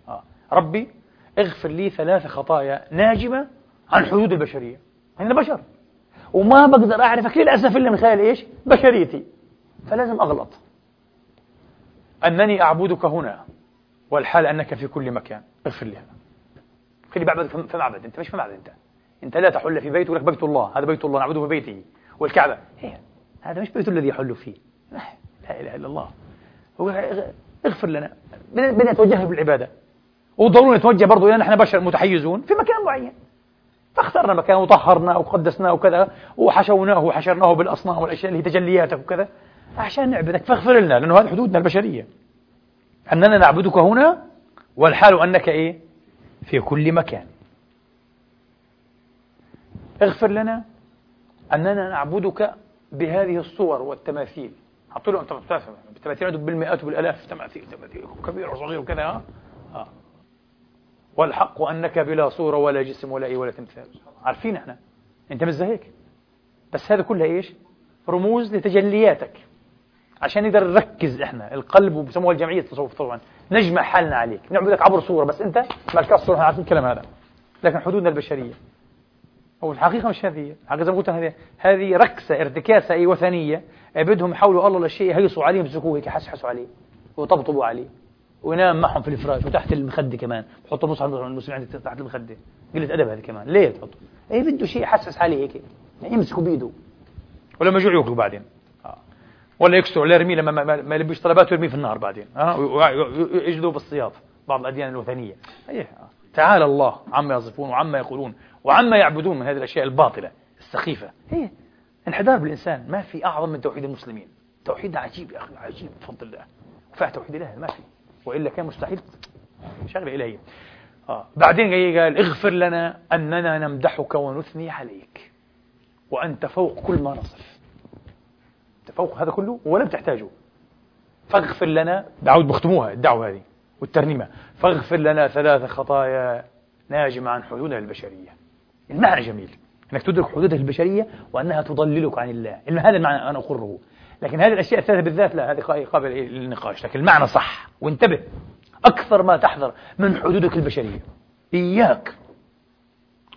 آه. ربي اغفر لي ثلاث خطايا ناجمة عن حدود البشرية. أنا بشر. وما بقدر أعرفك للأسف إلا من خلال إيش؟ بشريتي. فلازم أغلط. أنني أعبدك هنا. والحال أنك في كل مكان. اغفر لي هذا. خلي بعبدك في معبد. أنت مش في معبد أنت. أنت لا تحل في بيت ولك بيت الله. هذا بيت الله نعبده في بيته. والكعبة. هي. هذا مش بيت الذي يحل فيه. لا إله إلا الله. اغفر لنا. بدنا نتوجه بالعبادة. وضروري نتوجه برضه لأن إحنا بشر متحيزون في مكان معين. فاخترنا مكان وطهرناه وقدسناه وكذا. وحشوناه وحشرناه بالأصنام والأشياء اللي هي تجلياتك وكذا. عشان نعبدك. فاغفر لنا لأنه هذه حدودنا البشرية. أننا نعبدك هنا والحال أنك إيه؟ في كل مكان. اغفر لنا أننا نعبدك بهذه الصور والتماثيل. حطوا له أنت التماثيل عندهم بالمئات وبالألاف. تماثيل تماثيل. كبيره وصغيره وكذا ها؟ آه. والحق أنك بلا صورة ولا جسم ولا إيه ولا تمثال. عارفين إحنا؟ أنت مش هيك بس هذا كلها إيش؟ رموز لتجلياتك. عشان نقدر نركز إحنا القلب وبسموها الجمعية التصوف طبعا. نجمع حالنا عليك. نعبدك عبر صورة بس أنت مالك الصورة عارفين الكلام هذا. لكن حدودنا البشرية. هو الحقيقة مش هذه. الحقيقة زي ما قلت هذه. هذه ركسة ارتكاسة اي وثنيه بدهم يحاولوا الله للشيء يهيصوا عليه يمسكوه هيك يحسحسوا عليه. ويطبطبوا عليه. وينام معهم في الفراش وتحت المخدة كمان. بحط نص على المسلمين تحت المخدة. قلة أدب هذه كمان. ليه تحط أي بده شيء يحسس حالي هيك. يمسكوا بيده ولما يجوع ياكلوا بعدين. ولا يكسروا ولا يرميه لما ما, يلبيش طلباته يرميه في النار بعدين. آه. يجدوا بالسياط بعض الأديان الوثنية. أيه. آه. تعالى الله. عما يصفون وعما يقولون وعما يعبدون من هذه الأشياء الباطلة السخيفة. هي انحدار بالإنسان. ما في أعظم من توحيد المسلمين. توحيد عجيب يا أخي عجيب بفضل الله. وفاء توحيد الله ما في. وإلا كان مستحيل. شغلة إلهية. آه. بعدين جاي قال اغفر لنا أننا نمدحك ونثني عليك. وأنت فوق كل ما نصف. فوق هذا كله ولم تحتاجه. فاغفر لنا. دعوت بختموها الدعوة هذه والترنيمة. فاغفر لنا ثلاث خطايا ناجمة عن حدودنا البشرية. المعنى جميل. أنك تدرك حدودك البشرية وأنها تضللك عن الله. هذا المعنى أنا أقره. لكن هذه الأشياء الثلاثة بالذات لا هذه قابلة للنقاش لكن المعنى صح. وانتبه. أكثر ما تحذر من حدودك البشرية. إياك.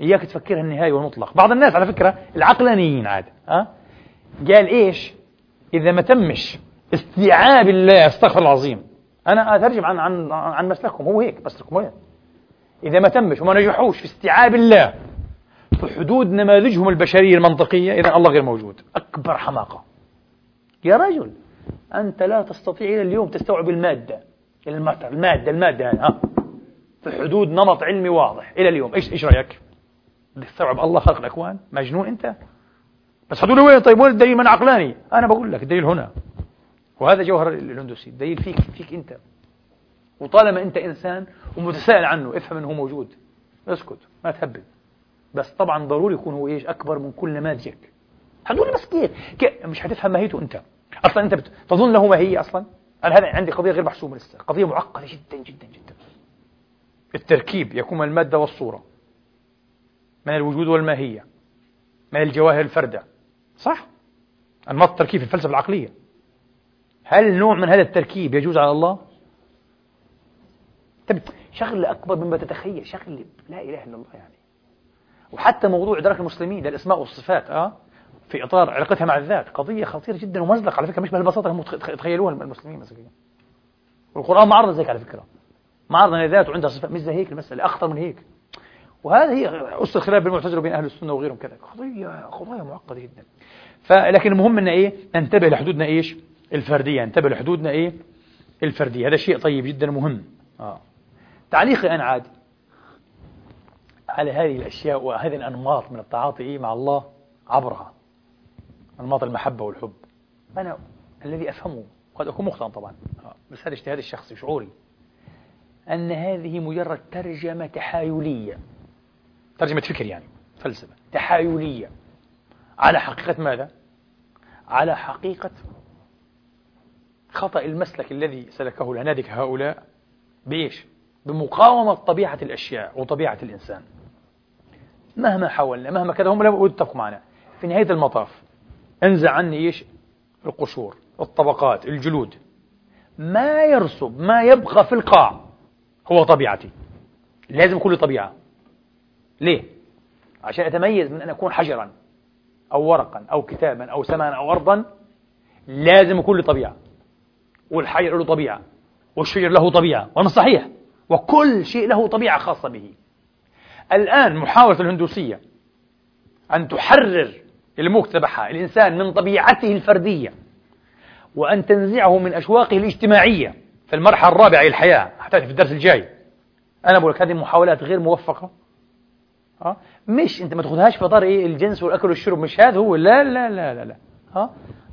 إياك تفكرها النهاية والمطلق. بعض الناس على فكرة العقلانيين عاد أه؟ قال إيش؟ إذا ما تمش استيعاب الله أستغفر العظيم. أنا أترجم عن عن عن مسلكهم هو هيك مسلكهم وين إذا ما تمش وما نجحوش في استيعاب الله في حدود نماذجهم البشرية المنطقية إذا الله غير موجود. أكبر حماقة. يا رجل أنت لا تستطيع إلى اليوم تستوعب المادة. المطر المادة المادة يعني ها في حدود نمط علمي واضح. إلى اليوم إيش إيش رأيك؟ تستوعب الله خلق الأكوان مجنون أنت؟ بس حدود وين؟ طيب وين الدليل من عقلاني؟ أنا بقول لك الدليل هنا. وهذا جوهر الهندوسي الدليل فيك فيك أنت. وطالما أنت إنسان ومتساءل عنه افهم أنه موجود. اسكت ما تهبل بس طبعا ضروري يكون هو إيش؟ أكبر من كل نماذجك. هتقول بس كيف؟ مش هتفهم ماهيته أنت. أصلا أنت تظن له ماهية أصلا؟ أنا هذا عندي قضية غير محسومة لسه؟ قضية معقدة جدا جدا جدا. التركيب يكون من المادة والصورة. من الوجود والماهية. من الجواهر الفردة. صح؟ أنماط التركيب في الفلسفة العقلية هل نوع من هذا التركيب يجوز على الله؟ طيب شغلة أكبر مما تتخيل شغلة لا إله إلا الله يعني وحتى موضوع إدراك المسلمين للأسماء والصفات أه؟ في إطار علاقتها مع الذات قضية خطيرة جدا ومزلقة على فكرة مش بهالبساطة هم تخيلوها المسلمين مساكين والقرآن معرض زيك على فكرة معرض لذات وعندها صفات مش زي هيك المسألة أخطر من هيك وهذا هي أس الخلاف بين المعتزلة وبين أهل السنة وغيرهم كذا قضية قضايا معقدة جدا. فلكن المهم أن إيه؟ ننتبه لحدودنا إيش؟ الفردية. ننتبه لحدودنا إيه؟ الفردية. هذا شيء طيب جدا مهم آه. تعليقي أنا عاد على هذه الأشياء وهذه الأنماط من التعاطي إيه مع الله عبرها. أنماط المحبة والحب. أنا الذي أفهمه. قد أكون مخطئا طبعا. آه. بس هذا اجتهادي الشخصي شعوري. أن هذه مجرد ترجمة تحايلية. ترجمة فكر يعني فلسفة تحايلية على حقيقة ماذا؟ على حقيقة خطأ المسلك الذي سلكه الهنادك هؤلاء بإيش؟ بمقاومة طبيعة الأشياء وطبيعة الإنسان مهما حاولنا مهما كذا هم لم يتفقوا معنا في نهاية المطاف انزع عني إيش؟ القشور الطبقات الجلود ما يرسب ما يبقى في القاع هو طبيعتي لازم يكون طبيعة ليه؟ عشان أتميز من أن أكون حجرا أو ورقا أو كتابا أو سماء أو أرضا لازم يكون لي طبيعة. والحجر له طبيعة. والشجر له طبيعة. وأنا صحيح. وكل شيء له طبيعة خاصة به. الآن محاولة الهندوسية أن تحرر الموت تبعها الإنسان من طبيعته الفردية وأن تنزعه من أشواقه الاجتماعية في المرحلة الرابعة الحياة حتى في الدرس الجاي. أنا بقول لك هذه محاولات غير موفقة. ها؟ مش أنت ما تاخذهاش في إطار إيه؟ الجنس والأكل والشرب. مش هذا هو. لا لا لا لا لا. ها؟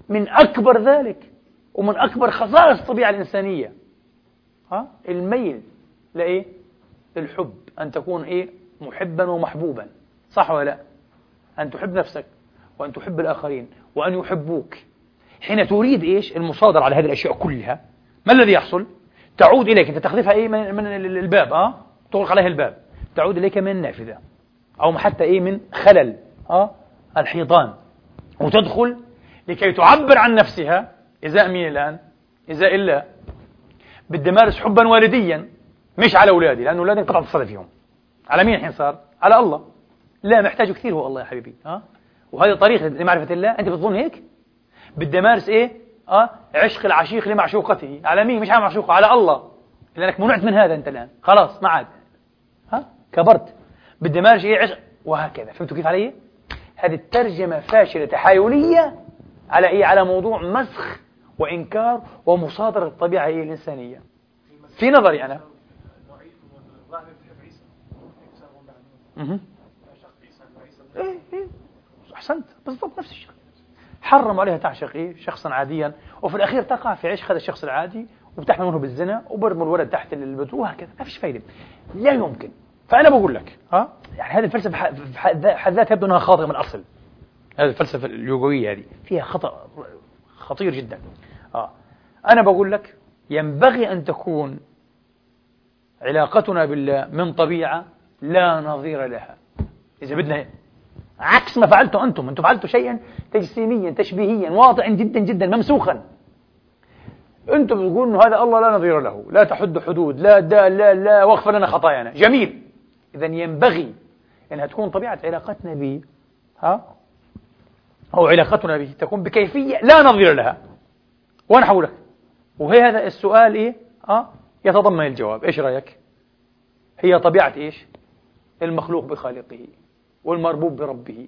من أكبر ذلك ومن أكبر خصائص الطبيعة الإنسانية. ها؟ الميل لإيه؟ الحب أن تكون إيه؟ محبا ومحبوبا. صح ولا لا؟ أن تحب نفسك وأن تحب الآخرين وأن يحبوك. حين تريد إيش؟ المصادرة على هذه الأشياء كلها ما الذي يحصل؟ تعود إليك. أنت تخذفها إيه؟ من, من الباب أه؟ تغلق عليها الباب. تعود إليك من النافذة. أو حتى إيه من خلل أه؟ الحيطان وتدخل لكي تعبر عن نفسها إزاء مين الآن؟ إزاء الله بدي مارس حبا والديا مش على أولادي لأن أولادي انقطعت الصلة فيهم على مين الحين صار؟ على الله لا محتاج كثير هو الله يا حبيبي أه؟ وهذه طريقة لمعرفة الله أنت بتظن هيك؟ بدي مارس إيه؟ أه؟ عشق العشيق لمعشوقته على مين مش على معشوقه على الله لأنك منعت من هذا أنت الآن خلاص ما عاد ها كبرت مارس إيه عشق وهكذا. فهمتوا كيف علي؟ هذه الترجمة فاشلة تحايلية على إيه؟ على موضوع مسخ وإنكار ومصادرة الطبيعة إيه الإنسانية. في نظري أنا. إيه أحسنت. بالضبط نفس الشيء. حرم عليها تعشق إيه؟ شخصا عاديا. وفي الأخير تقع في عشق هذا الشخص العادي وبتحمل منه بالزنا وبرموا الولد تحت البيت وهكذا. ما فيش فايدة. لا يمكن فأنا بقول لك ها؟ يعني هذه الفلسفة حد ذاتها يبدو أنها خاطئة من الأصل. هذه الفلسفة اليوغوية هذه فيها خطأ خطير جدا. آه. أنا بقول لك ينبغي أن تكون علاقتنا بالله من طبيعة لا نظير لها. إذا بدنا عكس ما فعلته أنتم أنتم فعلتوا شيئا تجسيميا تشبيهيا واضعا جدا جدا ممسوخا. أنتم تقولوا أنه هذا الله لا نظير له لا تحد حدود لا دا لا لا واغفر لنا خطايانا. جميل. إذا ينبغي أنها تكون طبيعة علاقتنا به ها أو علاقتنا به تكون بكيفية لا نظير لها وأنا حولك وهي هذا السؤال إيه؟ أه؟ يتضمن الجواب إيش رأيك؟ هي طبيعة إيش؟ المخلوق بخالقه والمربوب بربه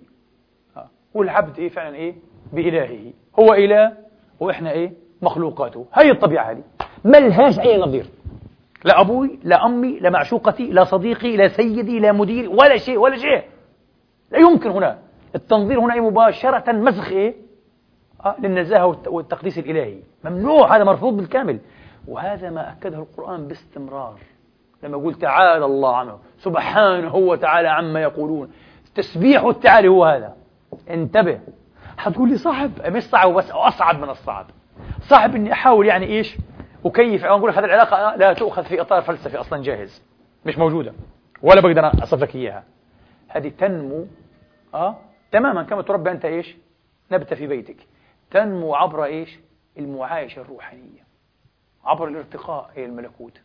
أه؟ والعبد إيه فعلا إيه؟ بإلهه هو إله وإحنا إيه؟ مخلوقاته هي الطبيعة هذه ما لهاش أي نظير لا أبوي لا أمي لا معشوقتي لا صديقي لا سيدي لا مديري ولا شيء ولا شيء. لا يمكن هنا. التنظير هنا مباشرة مسخ إيه؟ آه للنزاهة والتقديس الإلهي. ممنوع هذا مرفوض بالكامل. وهذا ما أكده القرآن باستمرار. لما يقول تعالى الله عنه سبحانه وتعالى عما يقولون. التسبيح والتعالي هو هذا. انتبه. حتقول لي صعب مش صعب بس أصعب من الصعب. صعب إني أحاول يعني إيش؟ أكيف. أو أقول لك هذه العلاقة لا تؤخذ في إطار فلسفي أصلا جاهز. مش موجودة. ولا بقدر أصف لك إياها. هذه تنمو أه تماما. كما تربي أنت إيش؟ نبتة في بيتك. تنمو عبر إيش؟ المعايشة الروحانية. عبر الارتقاء إلى الملكوت.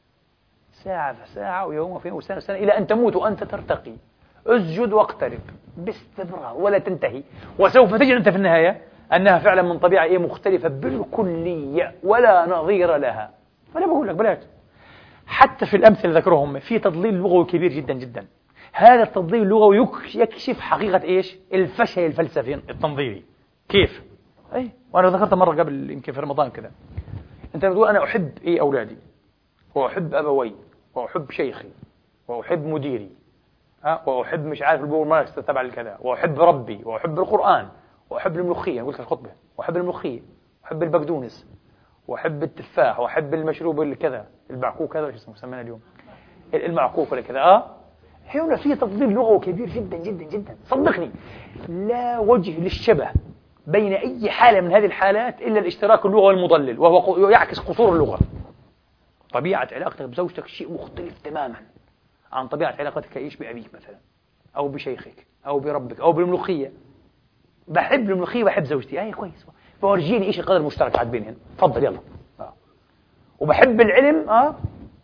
ساعة فساعة ويوم في وسنة سنة إلى أن تموت وأنت ترتقي. اسجد واقترب. باستمرار. ولا تنتهي. وسوف تجد أنت في النهاية أنها فعلا من طبيعة إيه مختلفة بالكلية ولا نظير لها. فأنا بقول لك بلاش. حتى في الأمثلة ذكرهم في تضليل لغوي كبير جدا جدا. هذا التضليل اللغوي يكشف حقيقة إيش؟ الفشل الفلسفي. التنظيري. كيف؟ أي وأنا ذكرت مرة قبل يمكن في رمضان كذا. أنت بتقول أنا أحب إيه أولادي؟ وأحب أبوي وأحب شيخي وأحب مديري ها وأحب مش عارف البور ماركس تبع الكذا وأحب ربي وأحب القرآن. وأحب الملوخية قلت الخطبة. وأحب الملوخية وأحب البقدونس وأحب التفاح وأحب المشروب الكذا البعكوك كذا شو اسمه سمينا اليوم. المعكوك ولا كذا آه. هنا في تفضيل لغوي كبير جدا جدا جدا. صدقني لا وجه للشبه بين أي حالة من هذه الحالات إلا الاشتراك اللغوي المضلل وهو يعكس قصور اللغة. طبيعة علاقتك بزوجتك شيء مختلف تماما عن طبيعة علاقتك إيش بأبيك مثلا أو بشيخك أو بربك أو بالملوخية. بحب الملوخية وبحب زوجتي. أي كويس. فورجيني إيش القدر المشترك عاد بينهم تفضل يلا. آه. وبحب العلم أه.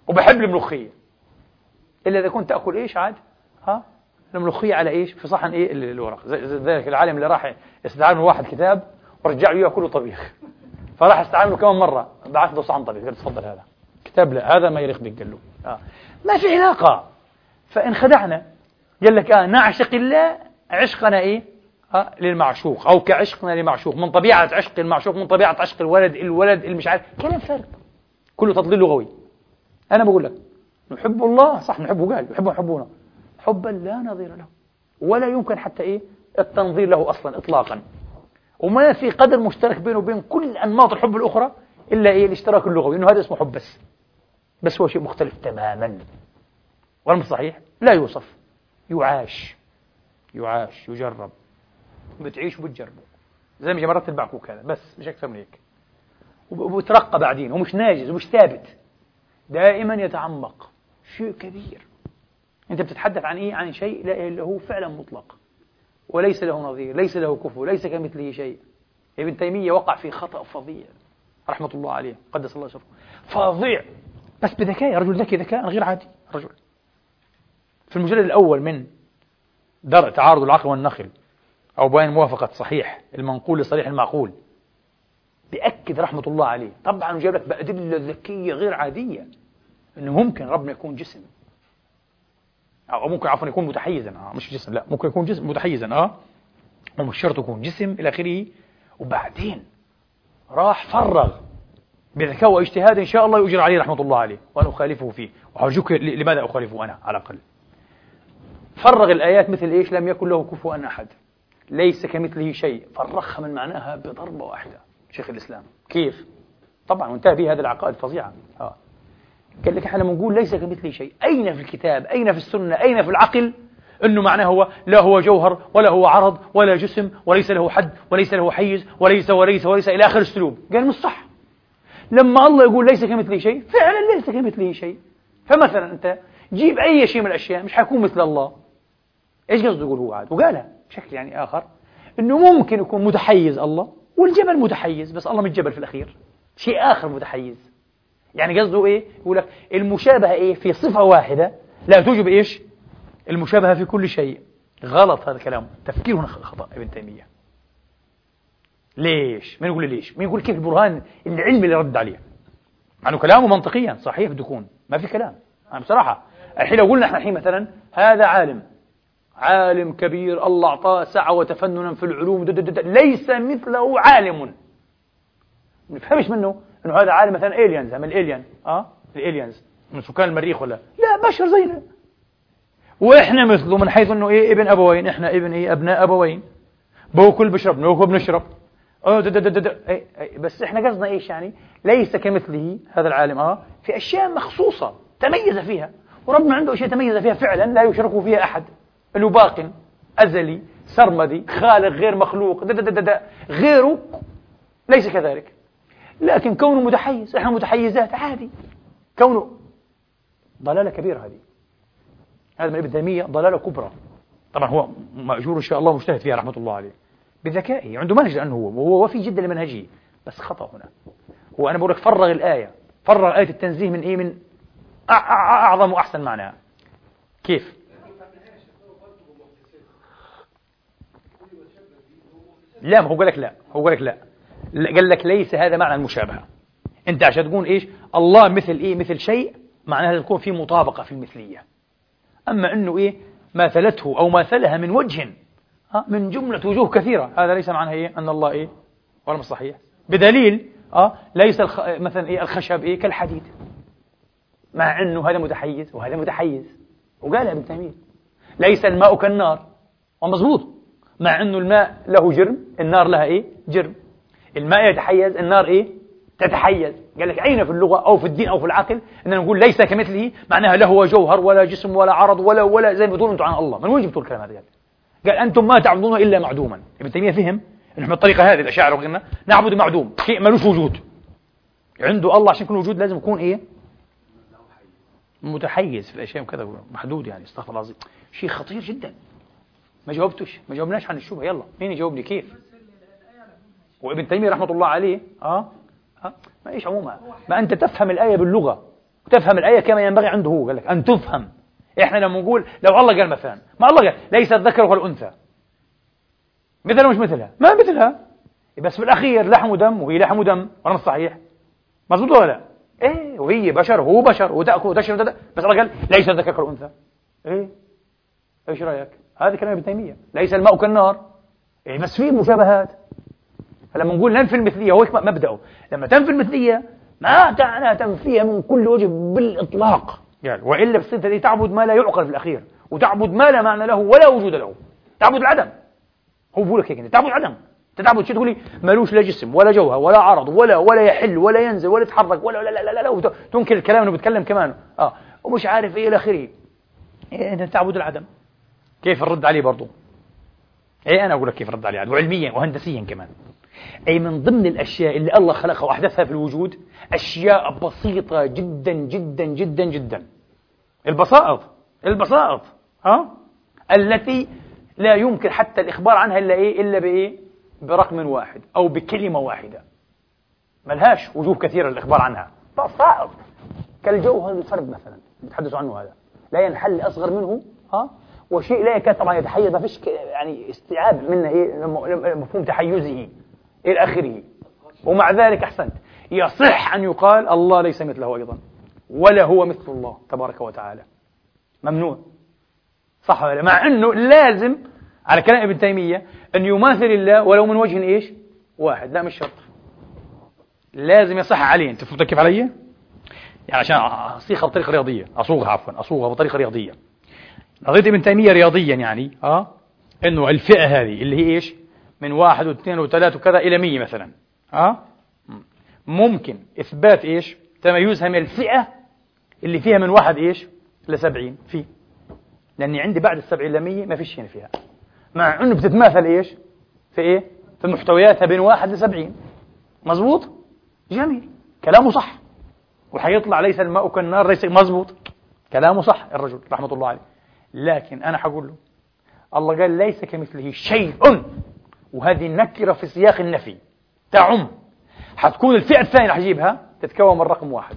وبحب الملوخية. إلا إذا كنت تأكل إيش عاد؟ ها؟ الملوخية على إيش؟ في صحن إيه؟ الورق. زي ذلك العالم اللي راح يستعمل من واحد كتاب ورجع له كله طبيخ. فراح استعمله كمان مرة. بعث له صحن طبيخ. قال تفضل هذا. كتاب لا هذا ما يليق بك قال له. آه. ما في علاقة. فإن خدعنا قال لك آه نعشق الله عشقنا إيه؟ آه للمعشوق أو كعشقنا لمعشوق من طبيعة عشق المعشوق من طبيعة عشق الولد الولد المش عارف كلام فارغ. كله تضليل لغوي. أنا بقول لك نحب الله صح نحبه قال يحبه يحبونا حبا لا نظير له ولا يمكن حتى إيه؟ التنظير له أصلا إطلاقا. وما في قدر مشترك بينه وبين كل أنماط الحب الأخرى إلا إيه؟ الاشتراك اللغوي إنه هذا اسمه حب بس. بس هو شيء مختلف تماما. والمش صحيح لا يوصف يعاش يعاش يجرب. بتعيش وبتجربه زي ما جمرات البعكوك هذا بس مش أكثر من هيك. وبترقى بعدين ومش ناجز ومش ثابت. دائما يتعمق. شيء كبير. أنت بتتحدث عن إيه؟ عن شيء لا هو فعلا مطلق. وليس له نظير ليس له كفو ليس كمثله شيء. ابن تيمية وقع في خطأ فظيع رحمة الله عليه قدس الله شرفه فظيع. بس بذكاء رجل ذكي ذكاء غير عادي رجل. في المجلد الأول من درء تعارض العقل والنخل أو بيان موافقة صحيح المنقول لصريح المعقول. بيأكد رحمة الله عليه. طبعا جاب لك بأدلة ذكية غير عادية أنه ممكن ربنا يكون جسم. أو ممكن عفوا يكون متحيزا. آه مش جسم لا ممكن يكون جسم متحيزا. آه ومش شرط يكون جسم إلى آخره. وبعدين راح فرغ بذكاء واجتهاد إن شاء الله يؤجر عليه رحمة الله عليه. وأنا أخالفه فيه. وأرجوك لماذا أخالفه أنا على الأقل؟ فرغ الآيات مثل إيش؟ لم يكن له كفوا أحد. ليس كمثله شيء. فرخها من معناها بضربة واحدة. شيخ الإسلام. كيف؟ طبعا وانتهى به هذه العقائد الفظيعة. آه. قال لك إحنا نقول ليس كمثله شيء. أين في الكتاب؟ أين في السنة؟ أين في العقل؟ أنه معناه هو لا هو جوهر ولا هو عرض ولا جسم وليس له حد وليس له حيز وليس وليس وليس إلى آخر السلوب قال مش صح. لما الله يقول ليس كمثله شيء فعلا ليس كمثله شيء. فمثلا أنت جيب أي شيء من الأشياء مش حيكون مثل الله. إيش قصده يقول هو عاد؟ وقالها. بشكل يعني آخر أنه ممكن يكون متحيز الله والجبل متحيز بس الله مش جبل في الأخير. شيء آخر متحيز. يعني قصده إيه؟ يقول لك المشابهة إيه؟ في صفة واحدة. لا توجب إيش؟ المشابهة في كل شيء. غلط هذا الكلام. تفكير هنا خطأ ابن تيمية. ليش؟ من يقول ليش؟ من يقول كيف البرهان العلمي اللي رد عليه؟ عنه كلامه منطقيا صحيح بده يكون ما في كلام. أنا بصراحة الحين لو قلنا إحنا الحين مثلا هذا عالم. عالم كبير الله أعطاه سعة وتفننا في العلوم دد دد ليس مثله عالم. ما نفهمش منه؟ إنه هذا عالم مثلا الينز من الالين آه؟ الالينز من سكان المريخ ولا؟ لا بشر زينا. وإحنا مثله من حيث إنه إيه ابن أبوين إحنا ابن إيه أبناء أبوين. بوكل بشرب نوكل بنشرب. آه دد دد دد إيه إيه بس إحنا قصدنا إيش يعني؟ ليس كمثله هذا العالم آه في أشياء مخصوصة تميز فيها. وربنا عنده أشياء تميز فيها فعلا لا يشرك فيها أحد. انه باق أزلي سرمدي خالق غير مخلوق دد دد دد غيره ليس كذلك. لكن كونه متحيز إحنا متحيزات عادي. كونه ضلالة كبيرة هذه. هذا من ابن تيمية ضلالة كبرى. طبعا هو مأجور إن شاء الله مجتهد فيها رحمة الله عليه. بذكائه عنده منهج لأنه هو وهو وفي جدا لمنهجه. بس خطأ هنا. هو أنا بقول لك فرغ الآية. فرغ آية التنزيه من إيه؟ من أعظم وأحسن معناها. كيف؟ لا ما هو قال لك لا هو قال لك لا قال لك ليس هذا معنى المشابهة. أنت عشان تقول إيش؟ الله مثل إيه؟ مثل شيء معناها تكون في مطابقة في المثلية. أما أنه إيه؟ ماثلته أو ماثلها من وجه من جملة وجوه كثيرة. هذا ليس معناه إيه؟ أن الله إيه؟ ولا صحيح. بدليل أه ليس الخ... مثلا إيه؟ الخشب إيه؟ كالحديد. مع أنه هذا متحيز وهذا متحيز. وقالها ابن تيمية. ليس الماء كالنار. ومضبوط. مع أنه الماء له جرم النار لها إيه؟ جرم. الماء يتحيز النار إيه؟ تتحيز. قال لك أين في اللغة أو في الدين أو في العقل؟ أننا نقول ليس كمثله معناها لا هو جوهر ولا جسم ولا عرض ولا ولا زي ما بتقولوا أنتم عن الله. من وين جبتوا الكلام هذا؟ قال قال أنتم ما تعبدون إلا معدوما. ابن تيمية فهم نحن بالطريقة هذه الأشاعرة وقلنا نعبد معدوم شيء ملوش وجود. عنده الله عشان يكون وجود لازم يكون إيه؟ متحيز في الأشياء وكذا محدود يعني استغفر الله العظيم. شيء خطير جدا. ما جاوبتش ما جاوبناش عن الشبهة يلا مين يجاوبني؟ كيف؟ وابن تيمية رحمة الله عليه آه ها ما إيش عموما ما أنت تفهم الآية باللغة تفهم الآية كما ينبغي عنده هو. قال لك أن تفهم. إحنا لما نقول لو الله قال مثلا ما الله قال ليس الذكر والأنثى مثلها مش مثلها؟ ما مثلها. بس في الأخير لحم ودم وهي لحم ودم مش صحيح. مظبوط ولا لا؟ إيه وهي بشر وهو بشر وتأكل وتشرب بس الله قال ليس الذكر والأنثى إيه إيش رأيك؟ هذا كلام ابن تيمية. ليس الماء كالنار. إيه بس في مشابهات. فلما نقول ننفي المثلية هو مبدأه. لما تنفي المثلية ما تعنى تنفيها من كل وجه بالإطلاق. يعني وإلا بتصير دي تعبد ما لا يعقل في الأخير وتعبد ما لا معنى له ولا وجود له. تعبد العدم. هو بقول لك هيك تعبد عدم تعبد شيء تقول لي؟ مالوش لا جسم ولا جوهر ولا عرض ولا ولا يحل ولا ينزل ولا يتحرك ولا لا لا لا, لا, لا تنكر الكلام انه بيتكلم كمان. آه. ومش عارف إيه إلى آخره. إيه أنت تعبد العدم. كيف الرد عليه برضه إيه أنا أقول لك كيف الرد عليه وعلميا وهندسيا كمان. أي من ضمن الأشياء اللي الله خلقها وأحدثها في الوجود أشياء بسيطة جدا جدا جدا جدا. البسائط البسائط ها؟ التي لا يمكن حتى الإخبار عنها إلا إيه؟ إلا بإيه؟ برقم واحد أو بكلمة واحدة. ملهاش وجوه كثيرة للإخبار عنها. بسائط كالجوهر الفرد مثلا نتحدث عنه هذا. لا ينحل أصغر منه ها؟ وشيء لا يكاد طبعا يتحيز ما فيش يعني استيعاب منه إيه مفهوم تحيزه إلى آخره. ومع ذلك أحسنت. يصح أن يقال الله ليس مثله أيضا ولا هو مثل الله تبارك وتعالى. ممنوع. صح ولا مع أنه لازم على كلام ابن تيمية أن يماثل الله ولو من وجه إيش؟ واحد. لا مش شرط. لازم يصح عليه. أنت فهمت كيف علي؟ يعني عشان أصيغها بطريقة رياضية. أصوغها عفوا. أصوغها بطريقة رياضية. نظرية ابن تيمية رياضيا يعني آه إنه الفئة هذه اللي هي إيش؟ من واحد واثنين وثلاثة وكذا إلى مية مثلا آه ممكن إثبات إيش؟ تميزها من الفئة اللي فيها من واحد إيش؟ لسبعين في. لأني عندي بعد السبعين لمية ما فيش شيء فيها. مع أنه بتتماثل إيش؟ في إيه؟ في محتوياتها بين واحد لسبعين. مزبوط جميل. كلامه صح. وحيطلع ليس الماء كالنار ليس مزبوط كلامه صح الرجل رحمة الله عليه. لكن أنا حقول له الله قال ليس كمثله شيء. وهذه نكرة في سياق النفي تعم. حتكون الفئة الثانية رح أجيبها تتكون من رقم واحد.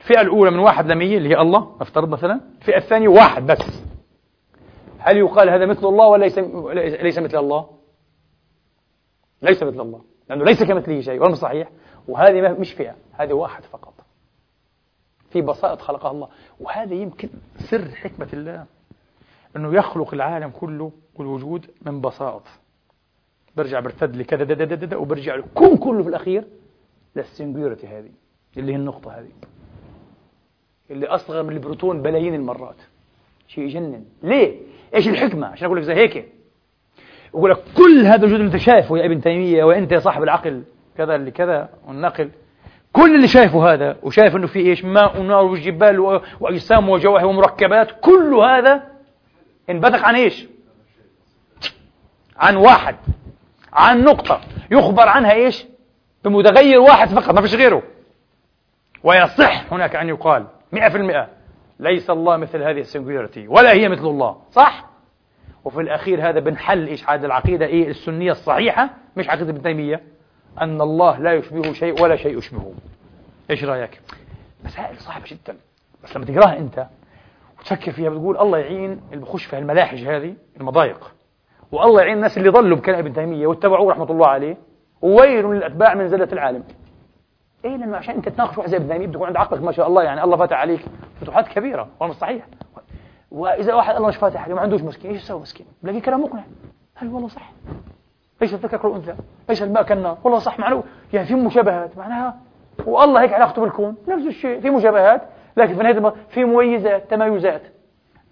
الفئة الأولى من واحد لمية اللي هي الله نفترض مثلا. الفئة الثانية واحد بس. هل يقال هذا مثل الله ولا ليس ليس مثل الله؟ ليس مثل الله لأنه ليس كمثله شيء ولا صحيح وهذه مش فئة هذه واحد فقط. في بسائط خلقها الله. وهذا يمكن سر حكمة الله أنه يخلق العالم كله والوجود من بساط. برجع برتد لكذا دا دا دا وبرجع الكون كله في الأخير للسنجورتي هذه اللي هي النقطة هذه. اللي أصغر من البروتون بلايين المرات. شيء يجنن. ليه؟ إيش الحكمة؟ عشان أقول لك زي هيك. يقول لك كل هذا الوجود اللي أنت شايفه يا ابن تيمية وأنت يا صاحب العقل كذا اللي كذا والنقل. كل اللي شايفه هذا وشايف إنه في إيش؟ ماء ونار وجبال وأجسام وجواهر ومركبات كل هذا انبثق عن إيش؟ عن واحد عن نقطة يخبر عنها إيش؟ بمتغير واحد فقط ما فيش غيره. ويصح هناك أن يقال مئة في المئة ليس الله مثل هذه السنجولاريتي ولا هي مثل الله. صح؟ وفي الأخير هذا بنحل إيش؟ هذه العقيدة إيه؟ السنية الصحيحة مش عقيدة ابن تيمية. أن الله لا يشبهه شيء ولا شيء يشبهه. إيش رأيك؟ مسائل صعبة جدا. بس لما تقراها أنت وتفكر فيها بتقول الله يعين اللي بخش في الملاحج هذه المضايق. والله يعين الناس اللي ضلوا بكلام ابن تيمية واتبعوه رحمة الله عليه. وويل للأتباع من زلة العالم. إيه لأنه عشان أنت تناقش واحد زي ابن تيمية بده عند عقلك ما شاء الله يعني الله فاتح عليك فتوحات كبيرة والله صحيح. وإذا واحد الله مش فاتح عليه ما عندوش مسكين إيش يسوي مسكين؟ بلاقي كلام مقنع. هل والله صح؟ ليس الذكر الانثى ليس الماء كالنار. والله صح معناه يعني في مشابهات. معناها والله هيك علاقته بالكون نفس الشيء. في مشابهات لكن في نهاية في مميزات تمايزات.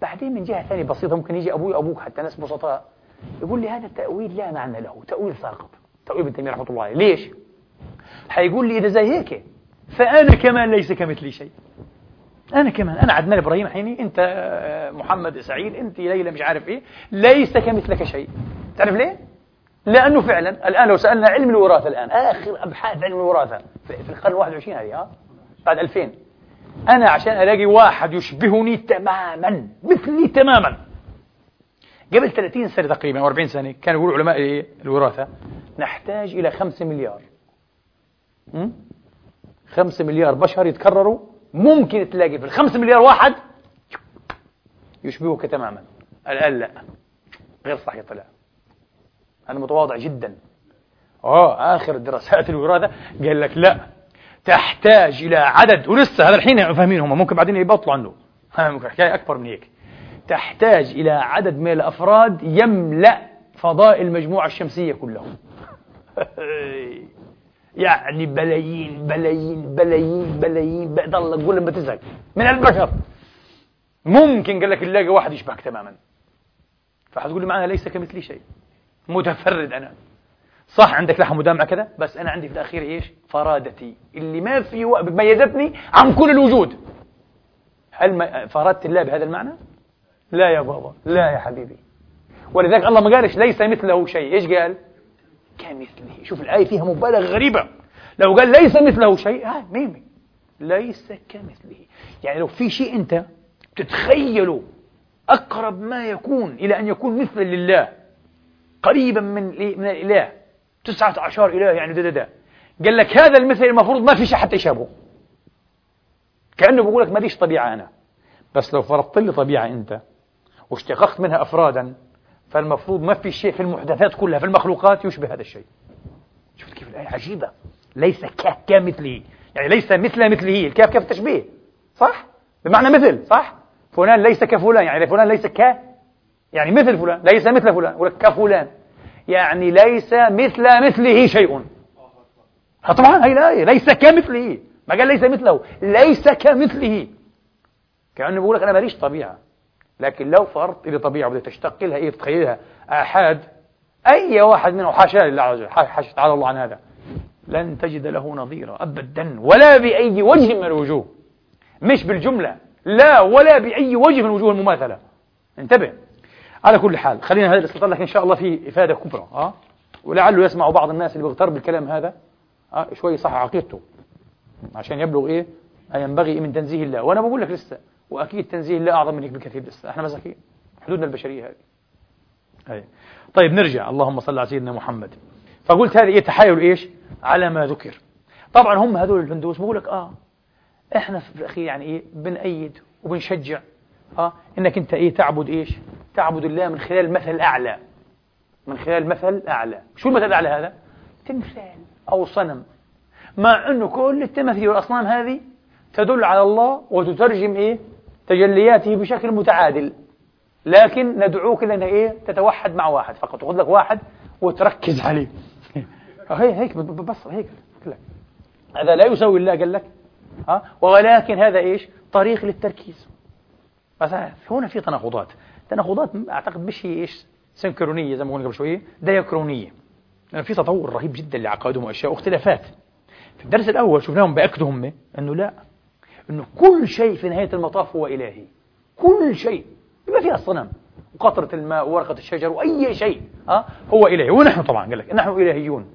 بعدين من جهة ثانية بسيطة ممكن يجي أبوي وابوك حتى ناس بسطاء يقول لي هذا التاويل لا معنى له تأويل ساقط. تأويل ابن تيمية رحمة الله ليش؟ حيقول لي إذا زي هيك. فأنا كمان ليس كمثلي شيء. أنا كمان. أنا عدنان إبراهيم حيني أنت آه، محمد سعيد أنت ليلى مش عارف إيه. ليس كمثلك شيء. تعرف ليه؟ لأنه فعلا الآن لو سألنا علم الوراثة الآن آخر أبحاث علم الوراثة في القرن الواحد والعشرين هذه ها؟ بعد 2000 أنا عشان ألاقي واحد يشبهني تماما مثلي تماما. قبل 30 سنة تقريبا أو 40 سنة كانوا يقولوا علماء؟ الوراثة نحتاج إلى 5 مليار. خمسة مليار بشر يتكرروا ممكن تلاقي في الخمسة مليار واحد يشبهك تماما. الآن لا غير صحيح طلع. أنا متواضع جدا. آه. آخر دراسات الوراثة قال لك لا تحتاج إلى عدد ولسه هذا الحين فاهمين هم ممكن بعدين يبطلوا عنه. ممكن حكاية أكبر من هيك. تحتاج إلى عدد من الأفراد يملأ فضاء المجموعة الشمسية كلهم. يعني بلايين بلايين بلايين بلايين بضل تقول لما تزهق من البشر. ممكن قال لك نلاقي واحد يشبهك تماما. فحتقول لي معناها ليس كمثلي شيء. متفرد أنا. صح عندك لحم ودمع كذا؟ بس أنا عندي في الأخير إيش؟ فرادتي. اللي ما في ميزتني عن كل الوجود. هل فرادت الله بهذا المعنى؟ لا يا بابا لا يا حبيبي. ولذلك الله ما قالش ليس مثله شيء. إيش قال؟ كمثله. شوف الآية فيها مبالغة غريبة. لو قال ليس مثله شيء آه ميمي ليس كمثله. يعني لو في شيء أنت تتخيله أقرب ما يكون إلى أن يكون مثلا لله قريبا من من الإله تسعة عشر إله يعني دا دا دا قال لك هذا المثل المفروض ما في شيء حتى يشابهه. كأنه بيقول لك ما فيش طبيعة أنا. بس لو فرضت لي طبيعة أنت واشتققت منها أفرادا فالمفروض ما في شيء في المحدثات كلها في المخلوقات يشبه هذا الشيء. شفت كيف؟ الآية عجيبة. ليس كمثله. يعني ليس مثل مثله الكاف كاف التشبيه صح؟ بمعنى مثل صح؟ فلان ليس كفلان يعني فلان ليس ك يعني مثل فلان ليس مثل فلان ولا كفلان. يعني ليس مثل مثله شيء. طبعا هي الآية ليس كمثله. ما قال ليس مثله ليس كمثله. كأنه بيقول لك أنا ماليش طبيعة. لكن لو فرضت إلى طبيعة بدك تشتق لها إيه تتخيلها. آحاد أي واحد منهم حاشا لله عز وجل حاشا تعالى الله عن هذا. لن تجد له نظيرا أبدا ولا بأي وجه من الوجوه. مش بالجملة لا ولا بأي وجه من وجوه المماثلة. انتبه. على كل حال خلينا هذا الاستطلاع إن شاء الله فيه إفادة كبرى أه؟ ولعله يسمع بعض الناس اللي بيغتر بالكلام هذا أه؟ شوي صح عقيدته عشان يبلغ إيه؟ أن ينبغي من تنزيه الله. وأنا بقول لك لسه وأكيد تنزيه الله أعظم من هيك بكثير لسه. إحنا مساكين حدودنا البشرية هذه. أي. طيب نرجع. اللهم صل على سيدنا محمد. فقلت هذه إيه؟ تحايل إيش؟ على ما ذكر. طبعا هم هذول الهندوس بقول لك آه إحنا في الأخير يعني إيه؟ بنأيد وبنشجع آه إنك أنت إيه؟ تعبد إيش؟ تعبد الله من خلال المثل الأعلى. من خلال المثل الأعلى. شو المثل الأعلى هذا؟ تمثال. أو صنم. مع أنه كل التماثيل والأصنام هذه تدل على الله وتترجم إيه؟ تجلياته بشكل متعادل. لكن ندعوك لأنها إيه؟ تتوحد مع واحد فقط. تأخذ لك واحد وتركز عليه. هي هيك بس هيك. هذا لا يسوي الله قال لك. ها؟ ولكن هذا إيش؟ طريق للتركيز. مثلا هنا في تناقضات. تناقضات أعتقد مش هي إيش سنكرونية زي ما قلنا قبل شوية ديكرونية يعني في تطور رهيب جدا لعقائدهم وأشياء واختلافات. في الدرس الأول شفناهم بأكدوا هم أنه لا أنه كل شيء في نهاية المطاف هو إلهي. كل شيء بما فيها الصنم وقطرة الماء وورقة الشجر وأي شيء أه هو إلهي. ونحن طبعا قال لك نحن إلهيون.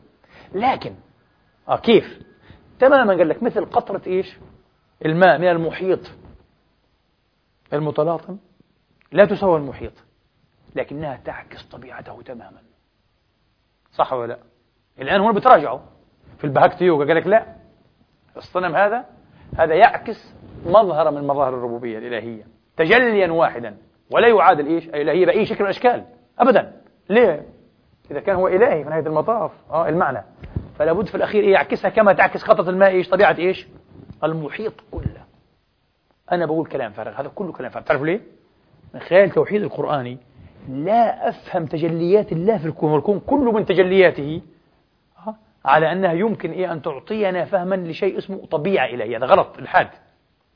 لكن أه كيف؟ تماما قال لك مثل قطرة إيش؟ الماء من المحيط المتلاطم. لا تساوي المحيط لكنها تعكس طبيعته تماما. صح ولا لا؟ الآن هنا بتراجعوا. في البهكتي يوغا قال لك لا. الصنم هذا هذا يعكس مظهر من مظاهر الربوبية الإلهية. تجليا واحدا. ولا يعادل إيش؟ الإلهية بأي شكل من الأشكال. أبدا. ليه؟ إذا كان هو إلهي في نهاية المطاف. آه المعنى. فلا بد في الأخير إيه؟ يعكسها كما تعكس قطرة الماء إيش؟ طبيعة إيش؟ المحيط كله. أنا بقول كلام فارغ. هذا كله كلام فارغ. تعرفوا ليه؟ من خلال التوحيد القرآني لا أفهم تجليات الله في الكون والكون كله من تجلياته على أنها يمكن إيه أن تعطينا فهما لشيء اسمه طبيعة إلهية. هذا غلط الحاد.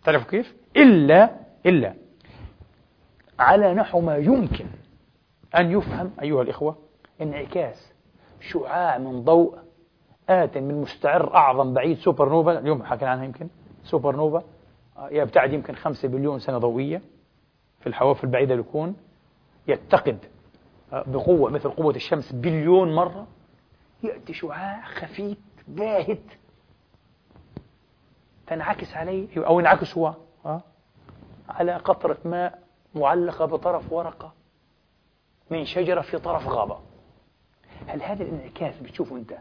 تعرف كيف؟ إلا إلا. على نحو ما يمكن أن يفهم أيها الإخوة انعكاس شعاع من ضوء آت من مستعر أعظم بعيد سوبر نوفا اليوم حكينا عنها يمكن. سوبر نوفا يبتعد يمكن خمسة بليون سنة ضوئية. الحواف البعيدة للكون يتقد بقوة مثل قوة الشمس بليون مرة يأتي شعاع خفيف باهت. تنعكس عليه أو ينعكس هو على قطرة ماء معلقة بطرف ورقة من شجرة في طرف غابة. هل هذا الانعكاس بتشوفه أنت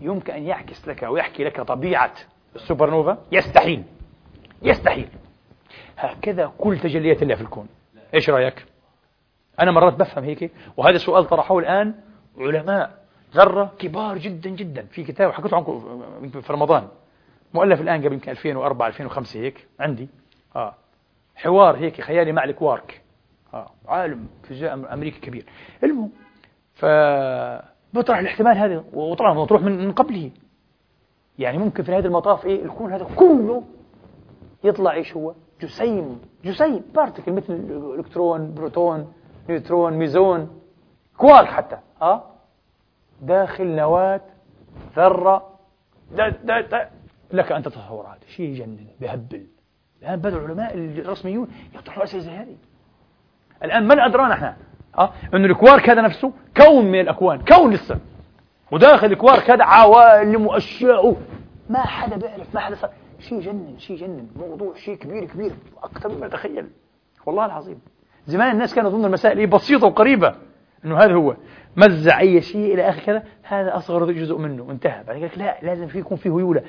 يمكن أن يعكس لك أو يحكي لك طبيعة السوبر نوفا يستحيل. يستحيل. هكذا كل تجليات الله في الكون. إيش رأيك؟ أنا مرات بفهم هيك وهذا السؤال طرحوه الآن علماء ذرة كبار جدا جدا. في كتاب حكيته عنكم في رمضان. مؤلف الآن قبل يمكن 2004 2005 هيك عندي. آه. حوار هيك خيالي مع الكوارك. آه. عالم فيزياء أمريكي كبير. المهم ف بطرح الاحتمال هذا وطبعا مطروح من قبله. يعني ممكن في هذا المطاف إيه الكون هذا كله يطلع إيش هو؟ جسيم جسيم particle مثل الكترون بروتون نيوترون ميزون كوارك حتى آه؟ داخل نواة ذرة. دا دا دا لك أن تتصور هذا شيء يجنن بيهبل. الآن بدأ العلماء الرسميون يطرحوا أسئلة زي هذه. الآن من أدرانا إحنا أه؟ أنه الكوارك هذا نفسه كون من الأكوان كون لسه وداخل الكوارك هذا عوالم وأشياء ما حدا بيعرف ما حدا صار. شيء يجنن شيء يجنن موضوع شيء كبير كبير أكثر مما تخيل. والله العظيم. زمان الناس كانوا يظنوا المسائل إيه بسيطة وقريبة إنه هذا هو. مزع أي شيء إلى آخر كذا هذا أصغر جزء منه. انتهى. بعدين قال لا لازم في يكون في هيولة.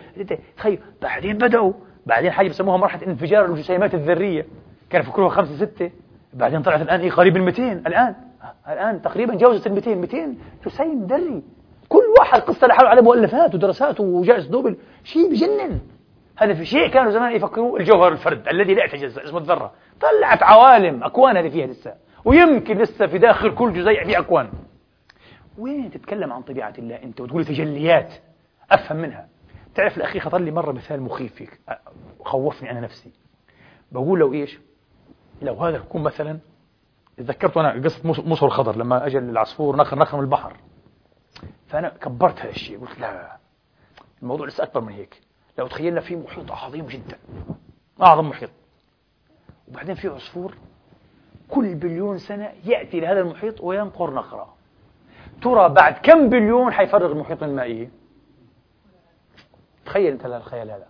تخيل بعدين بدأوا. بعدين حاجة بسموها مرحلة انفجار الجسيمات الذرية. كان فكروها خمسة ستة. بعدين طلعت الآن إيه قريب ال 200 الآن الآن تقريبا جاوزت ال 200 200 جسيم ذري كل واحد قصة لحاله على مؤلفات ودراسات وجائزة نوبل. شيء بجنن. هذا في شيء كانوا زمان يفكروا الجوهر الفرد الذي لا يتجزا اسمه الذرة. طلعت عوالم أكوان هذه فيها لسه. ويمكن لسه في داخل كل جزيء في أكوان. وين تتكلم عن طبيعة الله أنت وتقول تجليات أفهم منها. تعرف الأخي خطر لي مرة مثال مخيف فيك. خوفني أنا نفسي. بقول لو إيش؟ لو هذا الكون مثلا تذكرت أنا قصة موسى الخضر لما أجل العصفور نخر نخر من البحر. فأنا كبرت هذا الشيء قلت لا الموضوع لسه أكبر من هيك. لو تخيلنا في محيط عظيم جدا أعظم محيط. وبعدين في عصفور كل بليون سنة يأتي لهذا المحيط وينقر نقرة. ترى بعد كم بليون حيفرغ المحيط من مائه؟ تخيل أنت الخيال هذا.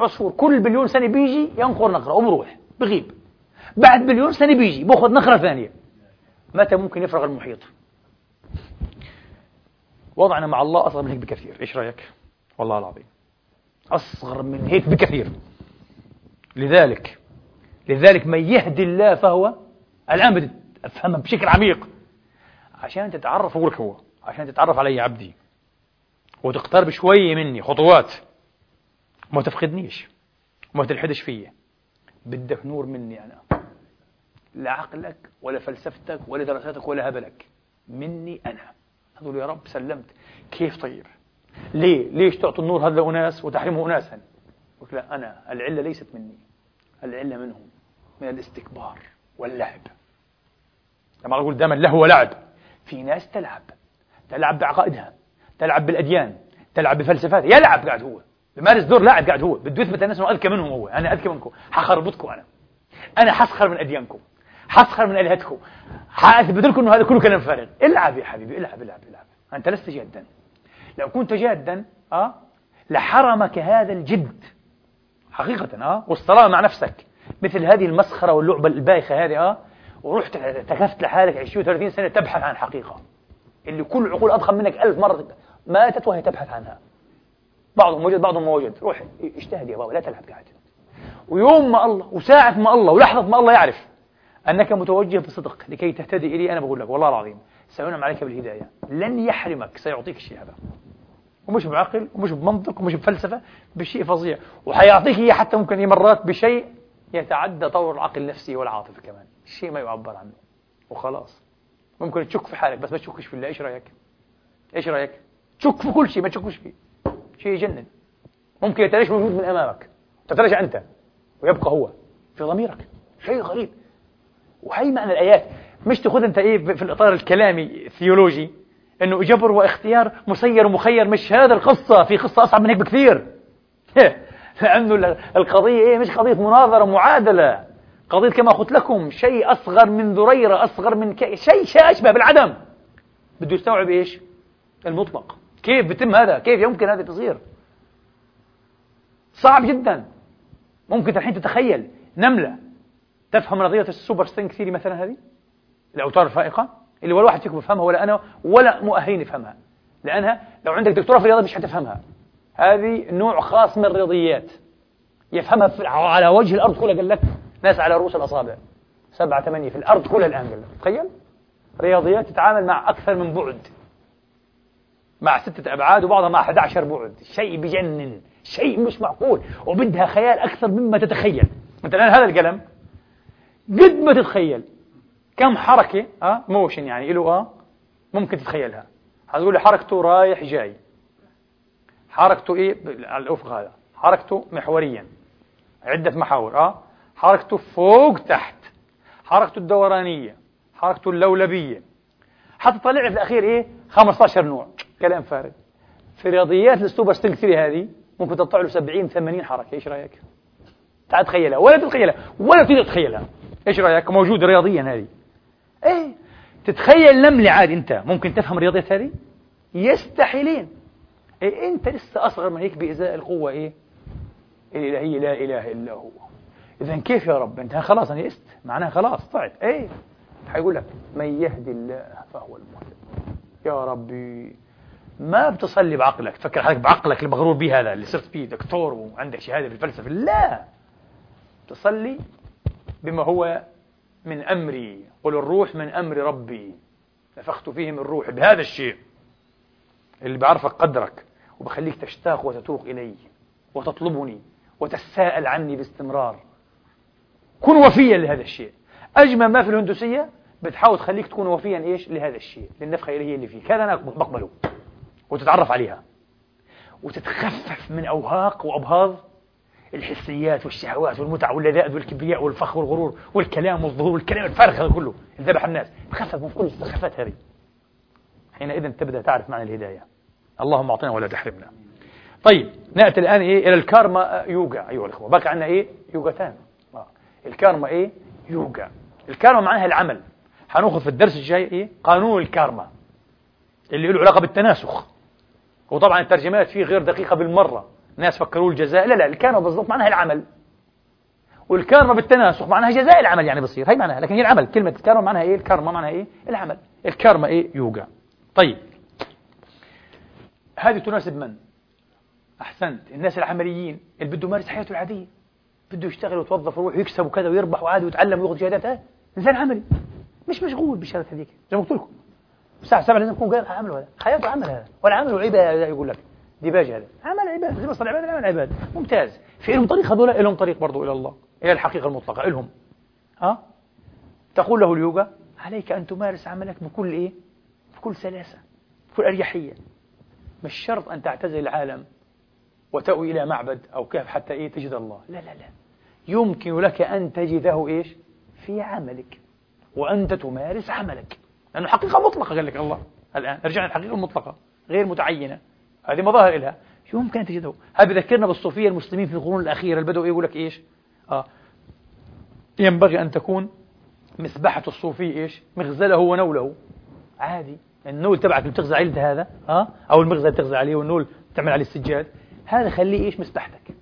عصفور كل بليون سنة بيجي ينقر نقرة وبروح بغيب. بعد بليون سنة بيجي بأخذ نقرة ثانية. متى ممكن يفرغ المحيط؟ وضعنا مع الله أصغر من هيك بكثير. إيش رأيك؟ والله العظيم. أصغر من هيك بكثير. لذلك لذلك من يهدي الله فهو الآن بدي أفهمها بشكل عميق. عشان تتعرف أقول هو عشان تتعرف علي عبدي وتقترب شوية مني خطوات. ما تفقدنيش ما تلحدش فيا. بدك نور مني أنا. لا عقلك ولا فلسفتك ولا دراساتك ولا هبلك. مني أنا. هذول يا رب سلمت. كيف طيب؟ ليه؟ ليش تعطي النور هذا أناس وتحرمه أناسا؟ قلت لا أنا العلة ليست مني. العلة منهم من الاستكبار واللعب. لما أقول دائما له ولعب في ناس تلعب. تلعب بعقائدها تلعب بالأديان تلعب بفلسفات. يلعب قاعد هو. بمارس دور لاعب قاعد هو. بده يثبت الناس إنه أذكى منهم هو. أنا أذكى منكم. حخربطكم أنا. أنا حسخر من أديانكم. حسخر من آلهتكم. حاثبت لكم إنه هذا كله كلام فارغ. العب يا حبيبي العب العب العب. أنت لست جادا. لو كنت جادا آه لحرمك هذا الجد. حقيقة آه والصلاة مع نفسك. مثل هذه المسخرة واللعبة البايخة هذه آه ورحت تكفت لحالك 20 30 سنة تبحث عن حقيقة. اللي كل عقول أضخم منك ألف مرة ماتت وهي تبحث عنها. بعضهم وجد بعضهم ما وجد. روح اجتهد يا بابا لا تلعب قاعد ويوم ما الله وساعة ما الله ولحظة ما الله يعرف أنك متوجه بصدق لكي تهتدي إلي أنا بقول لك والله العظيم. سينعم عليك بالهداية. لن يحرمك سيعطيك الشيء هذا. ومش بعقل ومش بمنطق ومش بفلسفة بشيء فظيع. وحيعطيك إياه حتى ممكن هي مرات بشيء يتعدى طور العقل النفسي والعاطفة كمان. شيء ما يعبر عنه. وخلاص. ممكن تشك في حالك بس ما تشكش في الله. إيش رأيك؟ إيش رأيك؟ تشك في كل شيء ما تشكش فيه. شيء يجنن. ممكن يتلاشى موجود من أمامك. تتلاشى أنت. ويبقى هو في ضميرك. شيء غريب. وهي معنى الآيات. مش تأخذ أنت إيه في الإطار الكلامي الثيولوجي إنه جبر واختيار مسير ومخير مش هذا القصة في قصة أصعب من هيك بكثير لأنه القضية إيه؟ مش قضية مناظرة معادلة. قضية كما قلت لكم شيء أصغر من ذريرة أصغر من ك... شيء شيء أشبه بالعدم. بده يستوعب إيش؟ المطلق. كيف بتم هذا؟ كيف يمكن هذا تصير صعب جدا. ممكن الحين تتخيل نملة. تفهم نظرية ال super string theory مثلا هذه؟ الأوتار الفائقة اللي ولا واحد فيكم يفهمها ولا أنا ولا مؤهلين يفهمها لأنها لو عندك دكتوراه في الرياضة مش حتفهمها. هذه نوع خاص من الرياضيات. يفهمها على وجه الأرض كلها قال لك ناس على رؤوس الأصابع. سبعة ثمانية في الأرض كلها الآن قال لك. تخيل؟ رياضيات تتعامل مع أكثر من بعد. مع ستة أبعاد وبعضها مع 11 بعد. شيء بجنن شيء مش معقول. وبدها خيال أكثر مما تتخيل. الآن هذا القلم. قد ما تتخيل. كم حركة أه موشن يعني له أه ممكن تتخيلها. هتقول حركته رايح جاي. حركته إيه؟ على الأفق هذا. حركته محوريا. عدة محاور أه. حركته فوق تحت. حركته الدورانية. حركته اللولبية. حتطلع في الأخير إيه؟ 15 نوع. كلام فارغ. في رياضيات ال super string theory هذه ممكن تطلع له 70 80 حركة. إيش رأيك؟ تعال تخيلها. ولا تتخيلها. ولا تقدر تتخيلها. إيش رأيك؟ موجودة رياضيا هذه. إيه. تتخيل نملة عادي. أنت ممكن تفهم الرياضيات هذه؟ يستحيل. إيه أنت لسه أصغر من هيك بإزاء القوة. إيه؟ الالهيه لا إله إلا هو. اذا كيف يا رب؟ أنت خلاص أنا يست. معناها خلاص طلعت إيه. حيقول لك من يهدي الله فهو المهتد. يا ربي ما بتصلي بعقلك. تفكر حالك بعقلك المغرور به هذا اللي صرت فيه دكتور وعندك شهادة في الفلسفة. لا. تصلي بما هو من أمري. قل الروح من أمر ربي. نفخت فيه من روحي بهذا الشيء. اللي بعرفك قدرك وبخليك تشتاق وتتوق إلي وتطلبني وتساءل عني باستمرار. كن وفيا لهذا الشيء. أجمل ما في الهندوسية بتحاول تخليك تكون وفيا إيش؟ لهذا الشيء. للنفخة الإلهية اللي فيك. هذا أنا بقبله. وتتعرف عليها. وتتخفف من أوهاق وأبهاض الحسيات والشهوات والمتع واللذائذ والكبرياء والفخر والغرور والكلام والظهور والكلام الفارغ هذا كله. ذبح الناس. تخفف من كل السخافات هذه. حينئذ تبدأ تعرف معنى الهداية. اللهم أعطنا ولا تحرمنا. طيب نأتي الآن إيه؟ إلى الكارما يوجا أيها الأخوة بقى عندنا إيه؟ يوجتان آه. الكارما إيه؟ يوجا الكارما معناها العمل. هناخذ في الدرس الجاي إيه؟ قانون الكارما. اللي له علاقة بالتناسخ. وطبعا الترجمات فيه غير دقيقة بالمرة. ناس فكروا الجزاء. لا لا الكارما بالضبط معناها العمل. والكارما بالتناسخ معناها جزاء العمل يعني بصير. هي معناها لكن هي العمل. كلمة الكارما معناها إيه؟ الكارما معناها إيه؟ العمل. الكارما إيه؟ يوجا طيب. هذه تناسب من؟ أحسنت. الناس العمليين اللي بده يمارس حياته العادية. بده يشتغل ويتوظف ويروح يكسب وكذا ويربح وعادي ويتعلم وياخذ شهادات. إنسان عملي. مش مشغول بالشهادات هذيك. زي ما قلت لكم. الساعة 7 لازم يكون قايم عمله هذا. حياته عمل هذا. والعمل عبادة يقول لك. ديباج هذا. عمل عبادة زي ما صار عبادة عمل عبادة ممتاز. في لهم طريق هذول لهم طريق برضه إلى الله. إلى الحقيقة المطلقة لهم ها؟ تقول له اليوغا عليك أن تمارس عملك بكل إيه؟ بكل سلاسة بكل أريحية. مش شرط أن تعتزل العالم وتأوي إلى معبد أو كهف حتى إيه؟ تجد الله. لا لا لا. يمكن لك أن تجده إيش؟ في عملك. وأنت تمارس عملك. لأنه حقيقة مطلقة قال لك الله الآن. رجعنا الحقيقة المطلقة غير متعينة. هذه مظاهر لها يمكن أن تجده؟ هذا بذكرنا بالصوفية المسلمين في القرون الأخيرة البدو يقول لك إيش؟ آه. ينبغي أن تكون مسبحة الصوفي إيش؟ مغزله ونوله. عادي. النول تبعك اللي بتغزى عليه هذا ها أو المغزى اللي عليه والنول تعمل عليه السجاد. هذا خليه إيش؟ مسبحتك.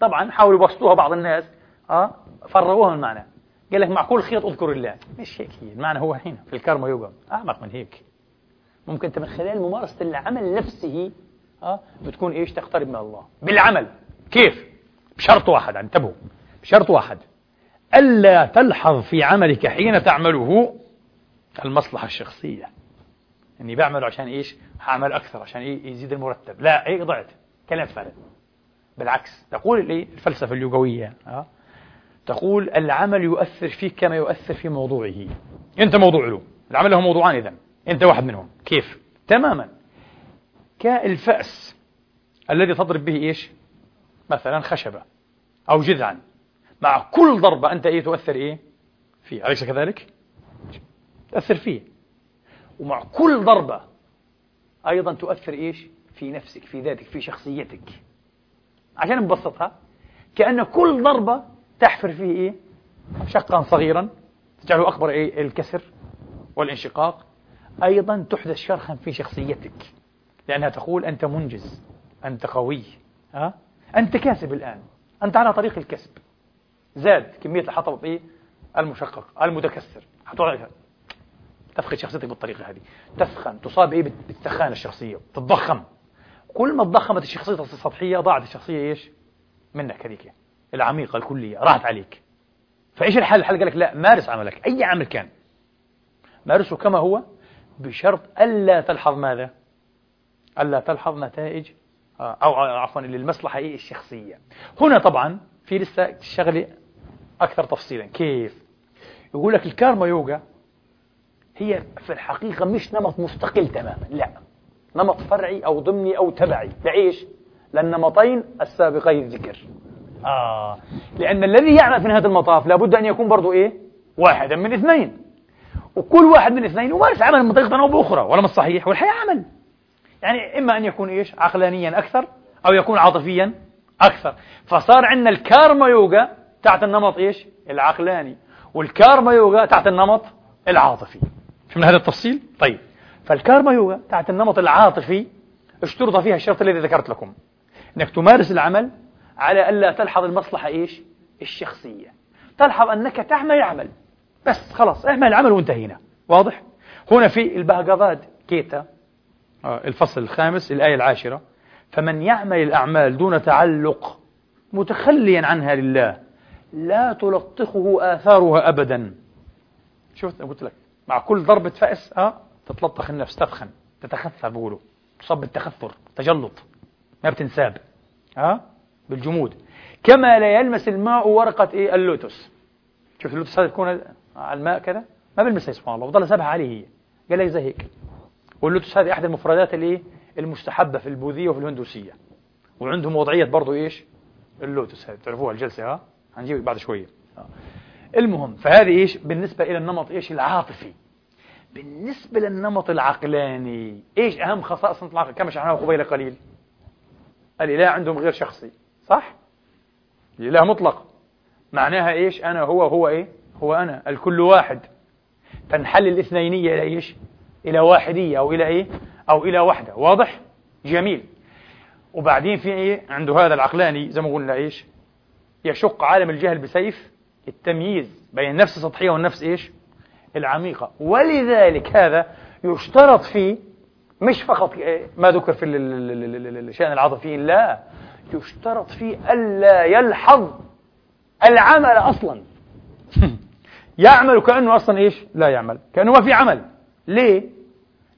طبعا حاولوا يبسطوها بعض الناس ها فرغوها من المعنى قال لك مع كل خيط أذكر الله. مش هيك هي. المعنى هو هنا في الكرمة يوغا أعمق من هيك. ممكن أنت من خلال ممارسة العمل نفسه ها بتكون إيش؟ تقترب من الله. بالعمل. كيف؟ بشرط واحد انتبهوا. بشرط واحد. ألا تلحظ في عملك حين تعمله المصلحة الشخصية. إني بعمله عشان إيش؟ هعمل أكثر عشان إيه؟ يزيد المرتب. لا هيك ضعت كلام فارغ بالعكس. تقول الإيه الفلسفة اليوغوية أه؟ تقول العمل يؤثر فيك كما يؤثر في موضوعه. أنت موضوع له. العمل له موضوعان إذا أنت واحد منهم. كيف؟ تماما. كالفأس الذي تضرب به إيش؟ مثلا خشبة أو جذعا. مع كل ضربة أنت إيه تؤثر إيه؟ فيه أليس كذلك؟ تؤثر فيه. ومع كل ضربة أيضا تؤثر إيش؟ في نفسك في ذاتك في شخصيتك. عشان نبسطها كأن كل ضربة تحفر فيه إيه؟ شقا صغيرا. تجعله أكبر إيه؟ الكسر والانشقاق. أيضا تحدث شرخا في شخصيتك لأنها تقول أنت منجز أنت قوي ها؟ أنت كاسب الآن أنت على طريق الكسب. زاد كمية الحطب إيه المشقق المتكسر. تفقد شخصيتك بالطريقة هذه. تسخن تصاب إيه؟ بالتخان الشخصية تتضخم. كل ما تضخمت الشخصية السطحية ضاعت الشخصية إيش؟ منك هذيك العميقة الكلية راحت عليك. فإيش الحل؟ الحل قال لك لا مارس عملك أي عمل كان. مارسه كما هو بشرط ألا تلحظ ماذا؟ ألا تلحظ نتائج آه، أو عفوا للمصلحة الشخصية. هنا طبعا في لسه شغلة أكثر تفصيلا. كيف؟ يقول لك الكارما يوغا هي في الحقيقة مش نمط مستقل تماما لا. نمط فرعي أو ضمني أو تبعي. لعيش للنمطين السابقين الذكر. آه. لأن الذي يعمل في نهاية المطاف لابد أن يكون برضو إيه؟ واحدا من اثنين. وكل واحد من اثنين يمارس عمل من طريقة أو بأخرى ولا مش صحيح والحياة عمل. يعني إما أن يكون إيش؟ عقلانيا أكثر أو يكون عاطفيا أكثر. فصار عندنا الكارما يوغا تحت النمط إيش؟ العقلاني والكارما يوغا تحت النمط العاطفي. فهمنا هذا التفصيل؟ طيب. فالكارما يوغا تحت النمط العاطفي اشترط فيها الشرط الذي ذكرت لكم إنك تمارس العمل على ألا تلحظ المصلحة إيش؟ الشخصية. تلحظ أنك تعمل عمل بس خلاص اعمل العمل وانتهينا. واضح؟ هنا في البهجافاد كيتا آه، الفصل الخامس الآية العاشرة. فمن يعمل الأعمال دون تعلق متخليا عنها لله لا تلطخه آثارها أبدا. شفت؟ قلت لك مع كل ضربة فأس أه تتلطخ النفس تثخن تتخثر بقولوا تصاب بالتخثر تجلط ما بتنساب أه بالجمود. كما لا يلمس الماء ورقة إيه؟ اللوتس. شوف اللوتس هذا تكون على الماء كذا ما بلمسها سبحان الله. وظل سابها عليه هي. قال لك زي هيك. واللوتس هذه أحد المفردات الايه المستحبة في البوذية وفي الهندوسية. وعندهم وضعية برضو إيش؟ اللوتس هذه. تعرفوها الجلسة ها؟ هنجيب بعد شوية. المهم فهذه إيش؟ بالنسبة إلى النمط إيش؟ العاطفي. بالنسبة للنمط العقلاني إيش أهم خصائص النمط العقلاني؟ كما شرحناه قبيل قليل. الإله عندهم غير شخصي صح؟ الإله مطلق. معناها إيش؟ أنا هو هو إيه؟ هو أنا الكل واحد. تنحل الاثنينية إلى إيش؟ إلى واحدية أو إلى إيه؟ أو إلى وحدة واضح؟ جميل. وبعدين في إيه؟ عنده هذا العقلاني زي ما قلنا إيش؟ يشق عالم الجهل بسيف التمييز بين النفس السطحية والنفس إيش؟ العميقة. ولذلك هذا يشترط فيه مش فقط ما ذكر في الشأن العاطفي لا. يشترط فيه ألا يلحظ العمل أصلا. يعمل كأنه أصلا إيش؟ لا يعمل. كأنه ما في عمل. ليه؟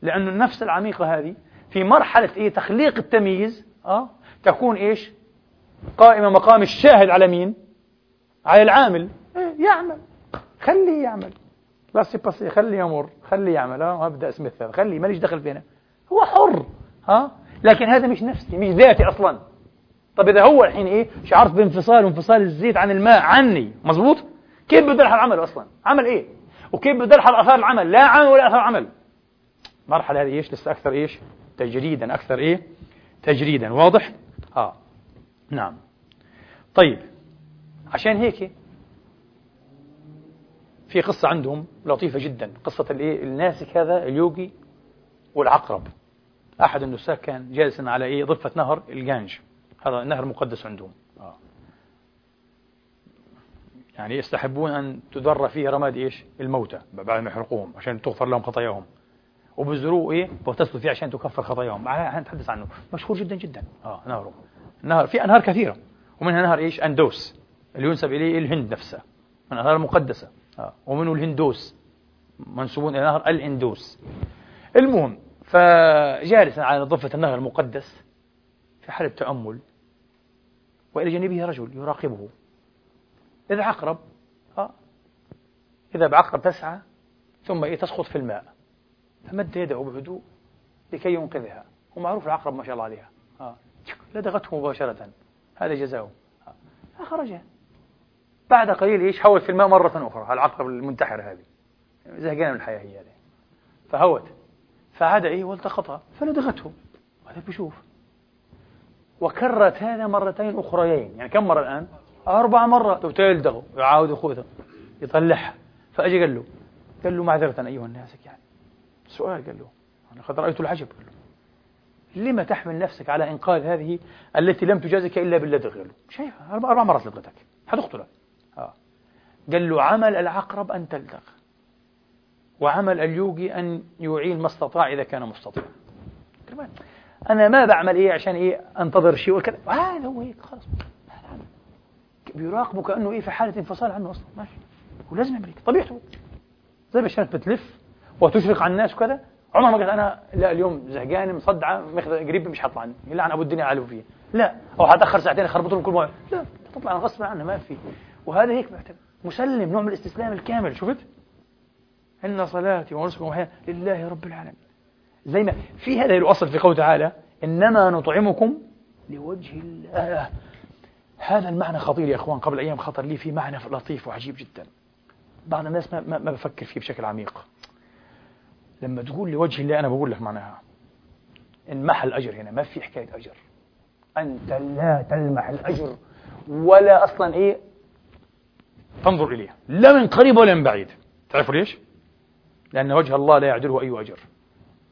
لأن النفس العميقة هذه في مرحلة إيه؟ تخليق التمييز أه تكون إيش؟ قائمة مقام الشاهد على مين؟ على العامل. إيه يعمل. خليه يعمل. بس بس خليه يمر خليه يعمل. آه ابدا سميث هذا خليه ماليش دخل فينا. هو حر ها لكن هذا مش نفسي مش ذاتي أصلا. طب إذا هو الحين إيه؟ شعرت بانفصال وانفصال الزيت عن الماء عني. مزبوط كيف بده يلحق العمل أصلا؟ عمل إيه؟ وكيف بده يلحق آثار العمل؟ لا عمل ولا آثار عمل المرحله هذه إيش؟ لسه أكثر إيش؟ تجريدا. أكثر إيه؟ تجريدا. واضح؟ آه. نعم. طيب. عشان هيك في قصة عندهم لطيفة جدا. قصة الايه الناسك هذا اليوغي والعقرب. أحد النساك كان جالسا على إيه؟ ضفة نهر الجانج. هذا نهر مقدس عندهم. آه. يعني يستحبون أن تدر فيه رماد إيش؟ الموتى. بعد ما يحرقوهم عشان تغفر لهم خطاياهم. وبزروه إيه؟ وتصلوا فيه عشان تكفر خطاياهم. نتحدث عنه. مشهور جدا جدا. آه نهره نهر. في أنهار كثيرة. ومنها نهر إيش؟ أندوس. اللي ينسب إليه الهند نفسها. من الأنهار المقدسة آه. ومنه الهندوس. منسوبون إلى نهر الإندوس المهم فجالسا على ضفة النهر المقدس في حالة تأمل وإلى جانبه رجل يراقبه. إذا عقرب آه. إذا بعقرب تسعى ثم إيه تسقط في الماء. فمد يده بهدوء لكي ينقذها. ومعروف العقرب ما شاء الله عليها. آه. لدغته مباشرة. هذا جزاؤه. آه. فخرج بعد قليل إيش هوت في الماء مرة أخرى. العقرب المنتحرة هذه. زهقانة من الحياة هي هذه. فهوت. فعاد إيه والتقطها. فلدغته. هذا بيشوف. وكرت هذا مرتين أخريين. يعني كم مرة الآن؟ أربع مرات. وتلدغه يعاود يأخذها يطلعها. فأجي قال له قال له معذرة أيها الناس يعني. سؤال قال له أنا قد رأيت العجب. قال له لما تحمل نفسك على إنقاذ هذه التي لم تجازك إلا باللدغ قال له شايفها أربع مرات لدغتك. حتقتلك آه. قال له عمل العقرب أن تلدغ وعمل اليوغي أن يعين ما استطاع إذا كان مستطيعا أنا ما بعمل إيه عشان إيه أنتظر شيء وكذا؟ هذا هو هيك خلاص. بيراقبه كأنه إيه في حالة انفصال عنه أصلا. ماشي. ولازم يعمل طبيعته. زي ما الشمس بتلف وتشرق على الناس وكذا عمر ما قال أنا لا اليوم زهقان مصدعة قريب مش حطلع عني يلعن أبو الدنيا على فيه لا. أو حتأخر ساعتين يخربط لهم كل موعد لا. تطلع غصبا عنه ما في. وهذا هيك معتبر مسلم نوع من الاستسلام الكامل. شفت؟ إن صلاتي ونسكي ومحياي لله رب العالمين. زي ما في هذا الأصل في قوله تعالى إنما نطعمكم لوجه الله. هذا المعنى خطير يا إخوان قبل أيام خطر لي في معنى لطيف وعجيب جدا. بعض الناس ما, ما, بفكر فيه بشكل عميق. لما تقول لوجه الله أنا بقول لك معناها. إن محل الأجر هنا ما في حكاية أجر. أنت لا تلمح الأجر ولا أصلا إيه؟ تنظر إليه. لا من قريب ولا من بعيد. تعرفوا ليش؟ لأن وجه الله لا يعدله أي أجر.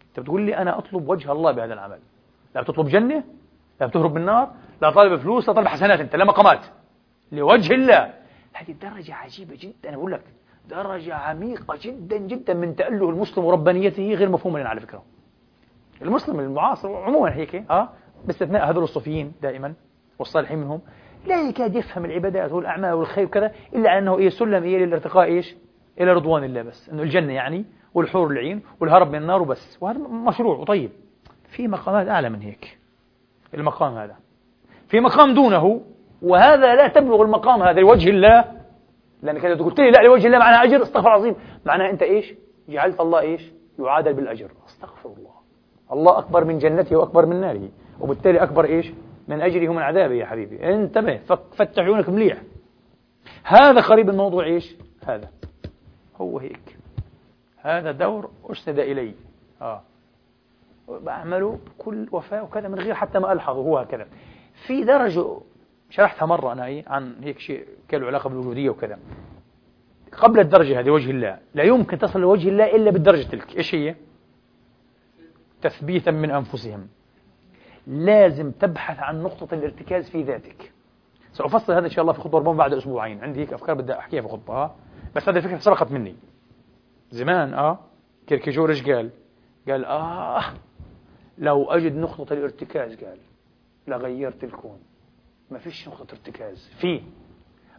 أنت بتقول لي أنا أطلب وجه الله بهذا العمل. لا بتطلب جنة؟ لا بتهرب من النار لا طالب فلوس لا طالب حسنات أنت لا مقامات. لوجه الله. هذه درجة عجيبة جدا أنا بقول لك. درجة عميقة جدا جدا من تأله المسلم وربانيته غير مفهومة لنا على فكرة. المسلم المعاصر عموما هيك آه باستثناء هذول الصوفيين دائما والصالحين منهم. لا يكاد يفهم العبادات والأعمال والخير وكذا إلا أنه إيه سلم إيه للارتقاء إيش؟ إلى رضوان الله بس. أنه الجنة يعني والحور العين والهرب من النار وبس. وهذا مشروع وطيب في مقامات أعلى من هيك. المقام هذا. في مقام دونه وهذا لا تبلغ المقام هذا لوجه الله. لأنك إذا قلت لي لا لوجه الله معناها أجر استغفر عظيم. معناها أنت إيش؟ جعلت الله إيش؟ يعادل بالأجر. أستغفر الله. الله أكبر من جنته وأكبر من ناره. وبالتالي أكبر إيش؟ من أجره ومن عذابه يا حبيبي. انتبه فتح عيونك مليح. هذا قريب الموضوع إيش؟ هذا. هو هيك. هذا دور أسند إلي. آه. بعمله كل وفاء وكذا من غير حتى ما ألحظه. هو هكذا. في درجة شرحتها مرة أنا إيه عن هيك شيء كان له علاقة بالوجودية وكذا. قبل الدرجة هذه وجه الله لا يمكن تصل لوجه الله إلا بالدرجة تلك. إيش هي؟ تثبيتا من أنفسهم. لازم تبحث عن نقطة الارتكاز في ذاتك. سأفصل هذا إن شاء الله في خطبة ربما بعد أسبوعين. عندي هيك أفكار بدي أحكيها في خطبة. بس هذه الفكرة سبقت مني. زمان آه كيركيجور إيش قال؟ قال آه لو أجد نقطة الارتكاز قال. لغيرت الكون. ما فيش نقطة ارتكاز. في.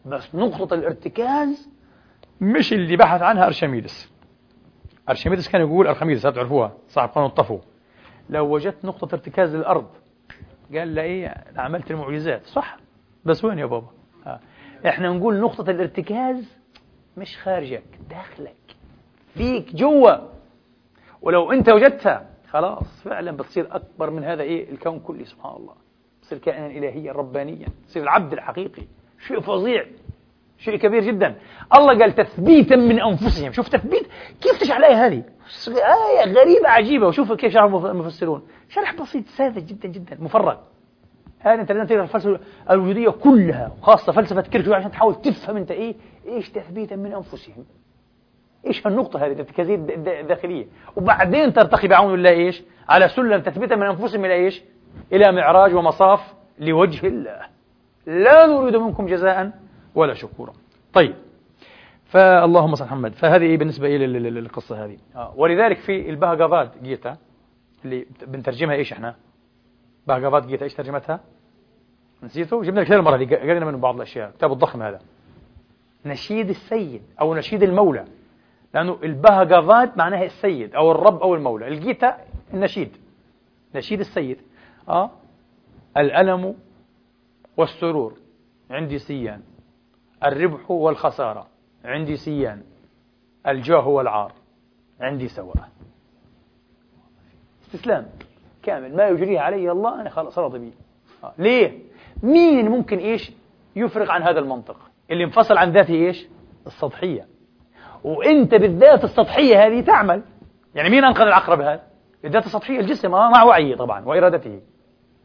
بس نقطة الارتكاز مش اللي بحث عنها أرشميدس. أرشميدس كان يقول أرخميدس تعرفوها صاحب قانون الطفو. لو وجدت نقطة ارتكاز للأرض قال لا إيه عملت المعجزات. صح. بس وين يا بابا؟ آه. إحنا نقول نقطة الارتكاز مش خارجك داخلك. فيك جوا. ولو أنت وجدتها خلاص فعلا بتصير أكبر من هذا إيه الكون كله سبحان الله. تصير كائنا إلهيا ربانيا. تصير العبد الحقيقي. شيء فظيع. شيء كبير جدا. الله قال تثبيتا من أنفسهم. شوف تثبيت. كيف تشرح الآية هذه؟ آية غريبة عجيبة. وشوف كيف شرح المفسرون. شرح بسيط ساذج جدا جدا. مفرغ هذا أنت لازم تقرأ الفلسفة الوجودية كلها وخاصة فلسفة كيركيجور عشان تحاول تفهم أنت إيه؟ إيش تثبيتا من أنفسهم؟ إيش هالنقطة هذه؟ الارتكازيه الداخليه وبعدين ترتقي بعون الله إيش؟ على سلم تثبيتا من أنفسهم إلى إيش؟ إلى معراج ومصاف لوجه الله. لا نريد منكم جزاء ولا شكورا. طيب. فاللهم صل محمد. فهذه بالنسبة إيه للقصة هذه. آه. ولذلك في البهجافات جيتا اللي بنترجمها إيش إحنا؟ بهجافات جيتا إيش ترجمتها؟ نسيته جبنا كثير مرة قرينا منه بعض الأشياء. كتاب الضخم هذا. نشيد السيد أو نشيد المولى. لأنه البهجافات معناها السيد أو الرب أو المولى. الجيتا النشيد. نشيد السيد. آه؟ الألم والسرور. عندي سيان. الربح والخسارة. عندي سيان. الجاه والعار. عندي سواء. استسلام. كامل. ما يجريه علي الله أنا خلاص راضي به آه. ليه؟ مين ممكن إيش يفرق عن هذا المنطق؟ اللي انفصل عن ذاته إيش؟ السطحية. وإنت بالذات السطحية هذه تعمل. يعني مين أنقذ العقرب هذا الذات السطحية. الجسم. آه مع وعيه طبعا وإرادته.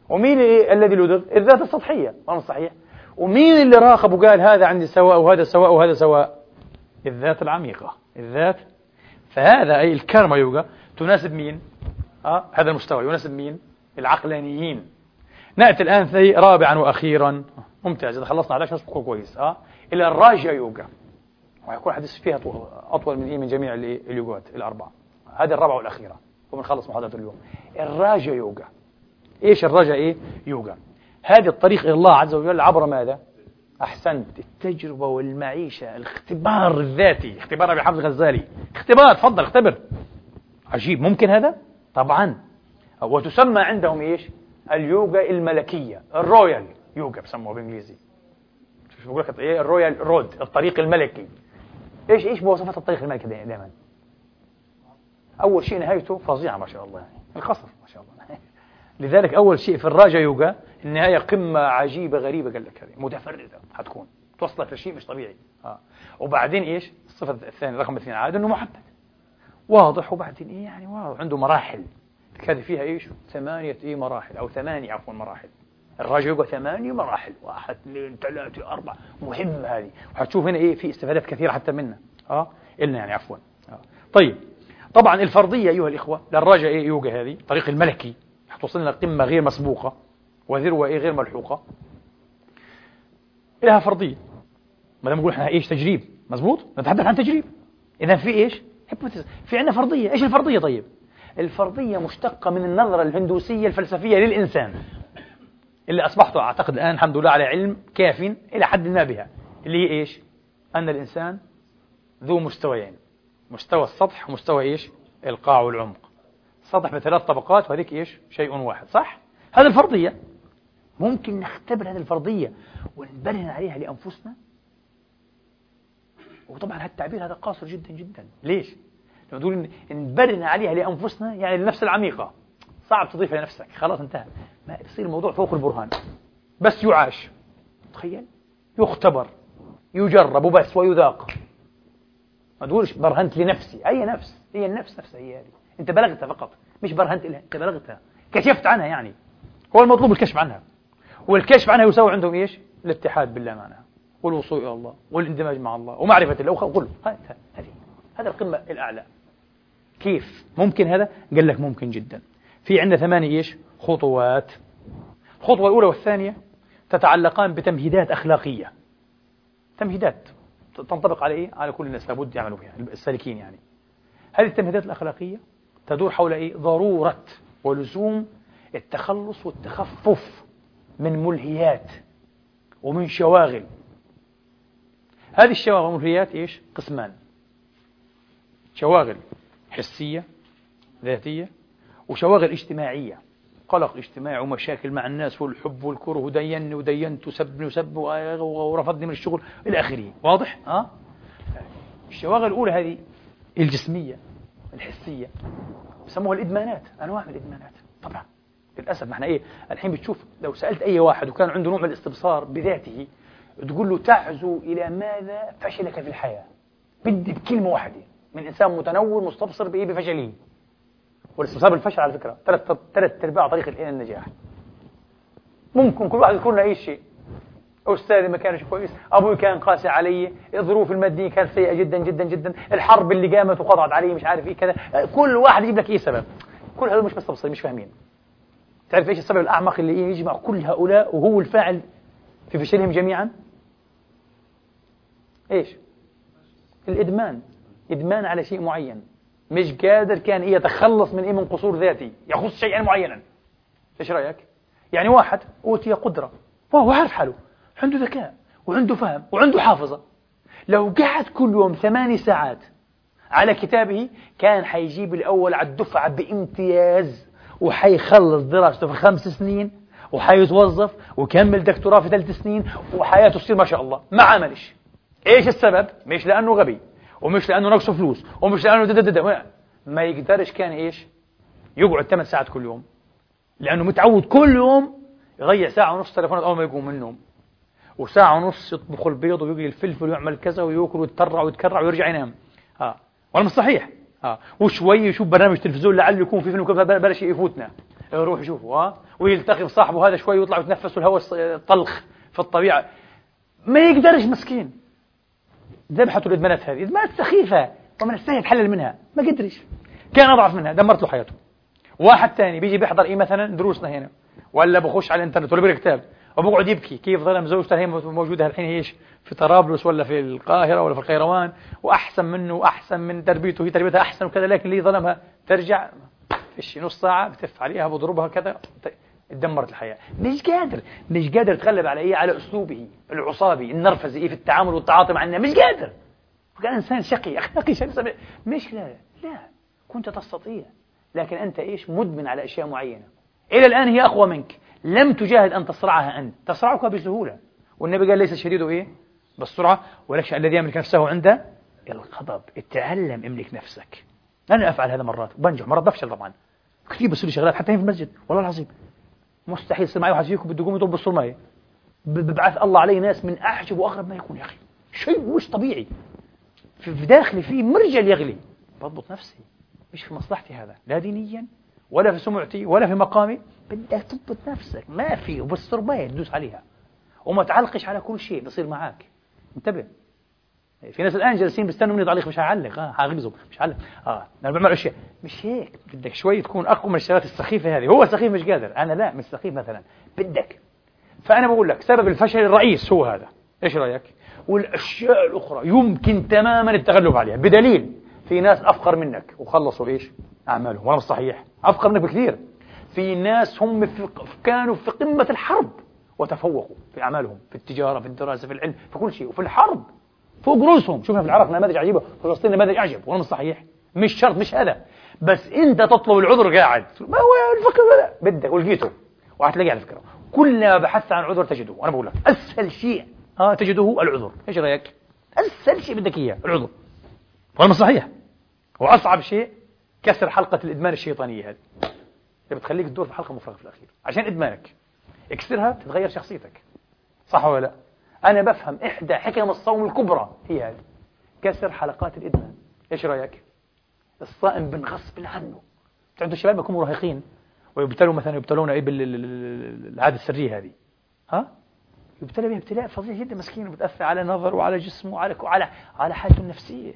ومين الذي لدغ؟ الذات السطحية. ما صحيح؟ ومين اللي راقب وقال هذا عندي سواء وهذا سواء وهذا سواء؟ الذات العميقة. الذات. فهذا أي الكرمة يوغا تناسب مين؟ آه هذا المستوى. يناسب مين؟ العقلانيين. نأتي الآن في رابعا وأخيرا. ممتاز. إذا خلصنا على نصبح كويس. آه إلى الراجع يوغا ويكون حديث فيها أطول من إيه؟ من جميع اليوغات الأربعة. هذه الرابعة والأخيرة. وبنخلص محاضرة اليوم. الراجع يوغا إيش الرجع إيه؟ يوغا هذه الطريق إلى الله عز وجل عبر ماذا؟ أحسنت. التجربة والمعيشة الاختبار الذاتي. اختبار أبي حفظ غزالي. اختبار تفضل اختبر. عجيب. ممكن هذا؟ طبعا. وتسمى عندهم إيش؟ اليوغا الملكية ال royal. yoga بسموها بالإنجليزي. شو بقول لك إيه؟ ال royal road الطريق الملكي. إيش إيش مواصفات الطريق الملكي دائما أول شيء نهايته فظيعة ما شاء الله. يعني القصر. لذلك أول شيء في الراجا يوغا النهاية قمة عجيبة غريبة قال لك هذه متفردة حتكون توصلك لشيء مش طبيعي. آه. وبعدين إيش؟ الصفة الثانية رقم اثنين عاد إنه محدد واضح. وبعدين إيه يعني واضح عنده مراحل. هذه فيها إيش؟ ثمانية إيه مراحل أو ثمانية عفوا مراحل. الراجع يبقى ثمانية مراحل واحد اثنين ثلاثة أربعة. مهمة هذه. وحتشوف هنا إيه في استفادات كثيرة حتى منها. آه. إلنا يعني عفوا. آه. طيب. طبعا الفرضية أيها الإخوة للراجع إيه يوجا هذه؟ طريق الملكي. حتوصلنا لقمة غير مسبوقة وذروة إيه غير ملحوقة. لها فرضية. ما دام نقول إحنا إيش تجريب؟ مزبوط نتحدث عن تجريب. إذا في إيش؟ في عندنا فرضية. إيش الفرضية طيب؟ الفرضية مشتقة من النظرة الهندوسية الفلسفية للإنسان. اللي أصبحت أعتقد الآن الحمد لله على علم كاف إلى حد ما بها. اللي هي إيش؟ أن الإنسان ذو مستويين. مستوى السطح ومستوى إيش؟ القاع والعمق السطح بثلاث طبقات وهذيك إيش؟ شيء واحد صح؟ هذه الفرضية. ممكن نختبر هذه الفرضية ونبرهن عليها لأنفسنا؟ وطبعا هالتعبير هذا قاصر جدا جدا. ليش؟ لما تقول نبرهن عليها لأنفسنا يعني النفس العميقة. صعب تضيفها لنفسك. خلاص انتهى. ما يصير الموضوع فوق البرهان. بس يعاش. تخيل. يختبر. يجرب وبس ويذاق. ما تقولش برهنت لنفسي. أي نفس؟ هي النفس نفسها هي هذه. أنت بلغتها فقط مش برهنت لها أنت بلغتها كشفت عنها يعني. هو المطلوب الكشف عنها. والكشف عنها يساوي عندهم إيش؟ الاتحاد بالله معناها والوصول إلى الله والاندماج مع الله ومعرفة الله كله هذه هذا القمة الأعلى. كيف؟ ممكن هذا؟ قال لك ممكن جدا. في عندنا ثمانية إيش؟ خطوات. الخطوة الأولى والثانية تتعلقان بتمهيدات أخلاقية. تمهيدات تنطبق على إيه؟ على كل الناس لابد يعملوا فيها السالكين يعني. هذه التمهيدات الأخلاقية؟ تدور حول إيه؟ ضرورة ولزوم التخلص والتخفف من ملهيات ومن شواغل هذه الشواغل والملهيات إيش؟ قسمان شواغل حسية ذاتية وشواغل اجتماعية قلق اجتماعي ومشاكل مع الناس والحب والكره وديني ودينت وسبني وسب ورفضني من الشغل إلى آخره واضح؟ أه؟ الشواغل الأولى هذه الجسمية الحسية. يسموها الإدمانات أنواع من الإدمانات. طبعا للأسف. إحنا إيه الحين بتشوف لو سألت أي واحد وكان عنده نوع من الاستبصار بذاته تقول له تعزو إلى ماذا فشلك في الحياة. بدي بكلمة واحدة. من إنسان متنور مستبصر بإيه؟ بفشله والاستبصار بالفشل على فكرة ثلاث ثلاث أرباع طريق إلى النجاح ممكن كل واحد يذكر لنا أي شيء أستاذي ما كانش كويس أبوي كان قاسي علي الظروف المادية كانت سيئة جدا جدا جدا الحرب اللي قامت وقضت علي مش عارف إيه كذا. كل واحد يجيب لك إيه سبب. كل هذول مش مستبصرين مش فاهمين. تعرف إيش السبب الأعمق اللي يجمع كل هؤلاء وهو الفاعل في فشلهم جميعا؟ إيش؟ الإدمان. إدمان على شيء معين. مش قادر كان إيه يتخلص من إيه من قصور ذاتي. يخص شيئا معينا. إيش رأيك؟ يعني واحد أوتي قدرة وهو عارف حاله. عنده ذكاء وعنده فهم وعنده حافظة. لو قعد كل يوم ثماني ساعات على كتابه كان حيجيب الأول على الدفعة بامتياز وحيخلص دراسته في خمس سنين وحيتوظف ويكمل دكتوراه في ثلاث سنين وحياته تصير ما شاء الله. ما عملش إيش السبب؟ مش لأنه غبي ومش لأنه نقصه فلوس ومش لأنه دا دا دا ما يقدرش كان إيش؟ يقعد ثمان ساعات كل يوم. لأنه متعود كل يوم يضيع ساعة ونص تليفونات أول ما يقوم من النوم. وساعة ونص يطبخ البيض ويقلي الفلفل ويعمل كذا ويأكل ويتطرع ويتكرع ويرجع ينام. آه. ولا مش صحيح. آه. وشوي يشوف برنامج تلفزيون لعله يكون في فيلم كذا بلا شيء يفوتنا. يروح يشوفه آه. ويلتقي بصاحبه هذا شوي ويطلع يتنفس الهواء الطلق في الطبيعة. ما يقدرش مسكين. ذبحته الإدمانات هذه إدمانات سخيفة. ومن السهل يتحلل منها. ما قدرش. كان أضعف منها دمرت له حياته. واحد ثاني بيجي بيحضر إيه مثلا؟ دروسنا هنا. ولا بخش على الإنترنت ولا بيقرأ كتاب. وبقعد يبكي. كيف ظلم زوجته؟ هي موجودة الحين إيش في طرابلس ولا في القاهرة ولا في القيروان. وأحسن منه وأحسن من تربيته. هي تربيتها أحسن وكذا لكن اللي ظلمها ترجع فيش نص ساعة بتف عليها بضربها كذا. اتدمرت الحياة. مش قادر؟ مش قادر يتغلب على إيه؟ على أسلوبه العصابي النرفزي في التعامل والتعاطي مع الناس. مش قادر. وكان إنسان شقي. أخلاقي شقي مش لا لا. كنت تستطيع. لكن أنت إيش؟ مدمن على أشياء معينة. إلى الآن هي أقوى منك. لم تجاهد أن تصرعها أنت. تصرعك بسهولة. والنبي قال ليس الشديد إيه؟ بالسرعة ولكن الذي يملك نفسه عنده الغضب. اتعلم املك نفسك. أنا أفعل هذا مرات. بنجح. مرات بفشل طبعا. كثير بصير شغلات. حتى في المسجد. والله العظيم. مستحيل يصير معي واحد فيكم بده يقوم يضرب بالصرماية ببعث الله علي ناس من أعجب وأغرب ما يكون يا أخي. شيء مش طبيعي. في داخلي في مرجل يغلي. بضبط نفسي. مش في مصلحتي هذا. لا دينيا ولا في سمعتي ولا في مقامي. بدك تضبط نفسك. ما في. وبالصرباية تدوس عليها. وما تعلقش على كل شيء بصير معك انتبه. في ناس الآن جالسين بيستنوا مني تعليق. مش هعلق. آه هغمزهم. مش هعلق. آه أنا بعمل أشياء. مش هيك. بدك شوي تكون أقوى من الشغلات السخيفة هذه. هو سخيف مش قادر. أنا لا مش سخيف مثلا. بدك. فأنا بقول لك سبب الفشل الرئيس هو هذا. إيش رأيك؟ والأشياء الأخرى يمكن تماما التغلب عليها. بدليل في ناس افقر منك. وخلصوا إيش؟ أعمالهم. ولا مش صحيح. افقر منك بكثير. في ناس هم في كانوا في قمة الحرب وتفوقوا في أعمالهم في التجارة في الدراسة في العلم في كل شيء وفي الحرب. فوق رؤوسهم. شوفنا في العراق نماذج عجيبة فلسطين نماذج أعجب ولا مش صحيح. مش شرط مش هذا. بس أنت تطلب العذر قاعد. ما هو الفكر بدك ولقيته. وهتلاقيه على فكرة. كلما بحثت عن عذر تجده. أنا بقول لك أسهل شيء. ها تجده العذر. إيش رأيك؟ أسهل شيء بدك إياه العذر. ولا مش صحيح. وأصعب شيء كسر حلقة الإدمان الشيطانية هذه. اللي بتخليك تدور في حلقة مفرغة في الأخير. عشان إدمانك. اكسرها تتغير شخصيتك. صح ولا لا؟ أنا بفهم إحدى حكم الصوم الكبرى هي هذه. كسر حلقات الإدمان. إيش رأيك؟ الصائم بنغصب عنه. عند الشباب بيكونوا مراهقين ويبتلوا مثلا يبتلون إيه بالعادة السرية هذه. ها؟ يبتلى به ابتلاء فظيع جدا مسكين وبتأثر على نظره وعلى جسمه وعلى وعلى على حالته النفسية.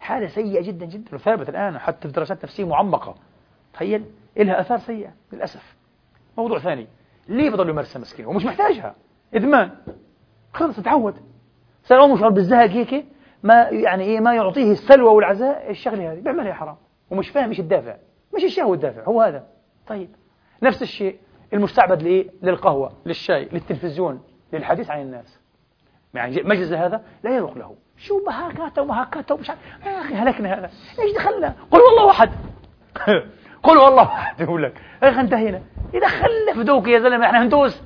حالة سيئة جدا جدا. وثابت الآن حتى في دراسات نفسية معمقة. تخيل. لها آثار سيئة للأسف. موضوع ثاني. ليه بضل يمارسها مسكين ومش محتاجها. إدمان. خلص تعود صار مش بالزهق هيك؟ ما يعني إيه ما يعطيه السلوى والعزاء الشغلة هذه. بيعملها حرام. ومش فاهم إيش الدافع. مش الشهوة الدافع هو هذا. طيب. نفس الشيء المستعبد لإيه؟ للقهوة للشاي للتلفزيون للحديث عن الناس. يعني مجلس هذا لا يروق له. شو بهاكاته ومهاكاته ومش عارف. يا أخي هلكنا هذا. إيش دخلنا؟ قل والله أحد. قل والله احد يقول لك يا أخي انتهينا. إذا خلف دوك يا زلمة إحنا هندوس.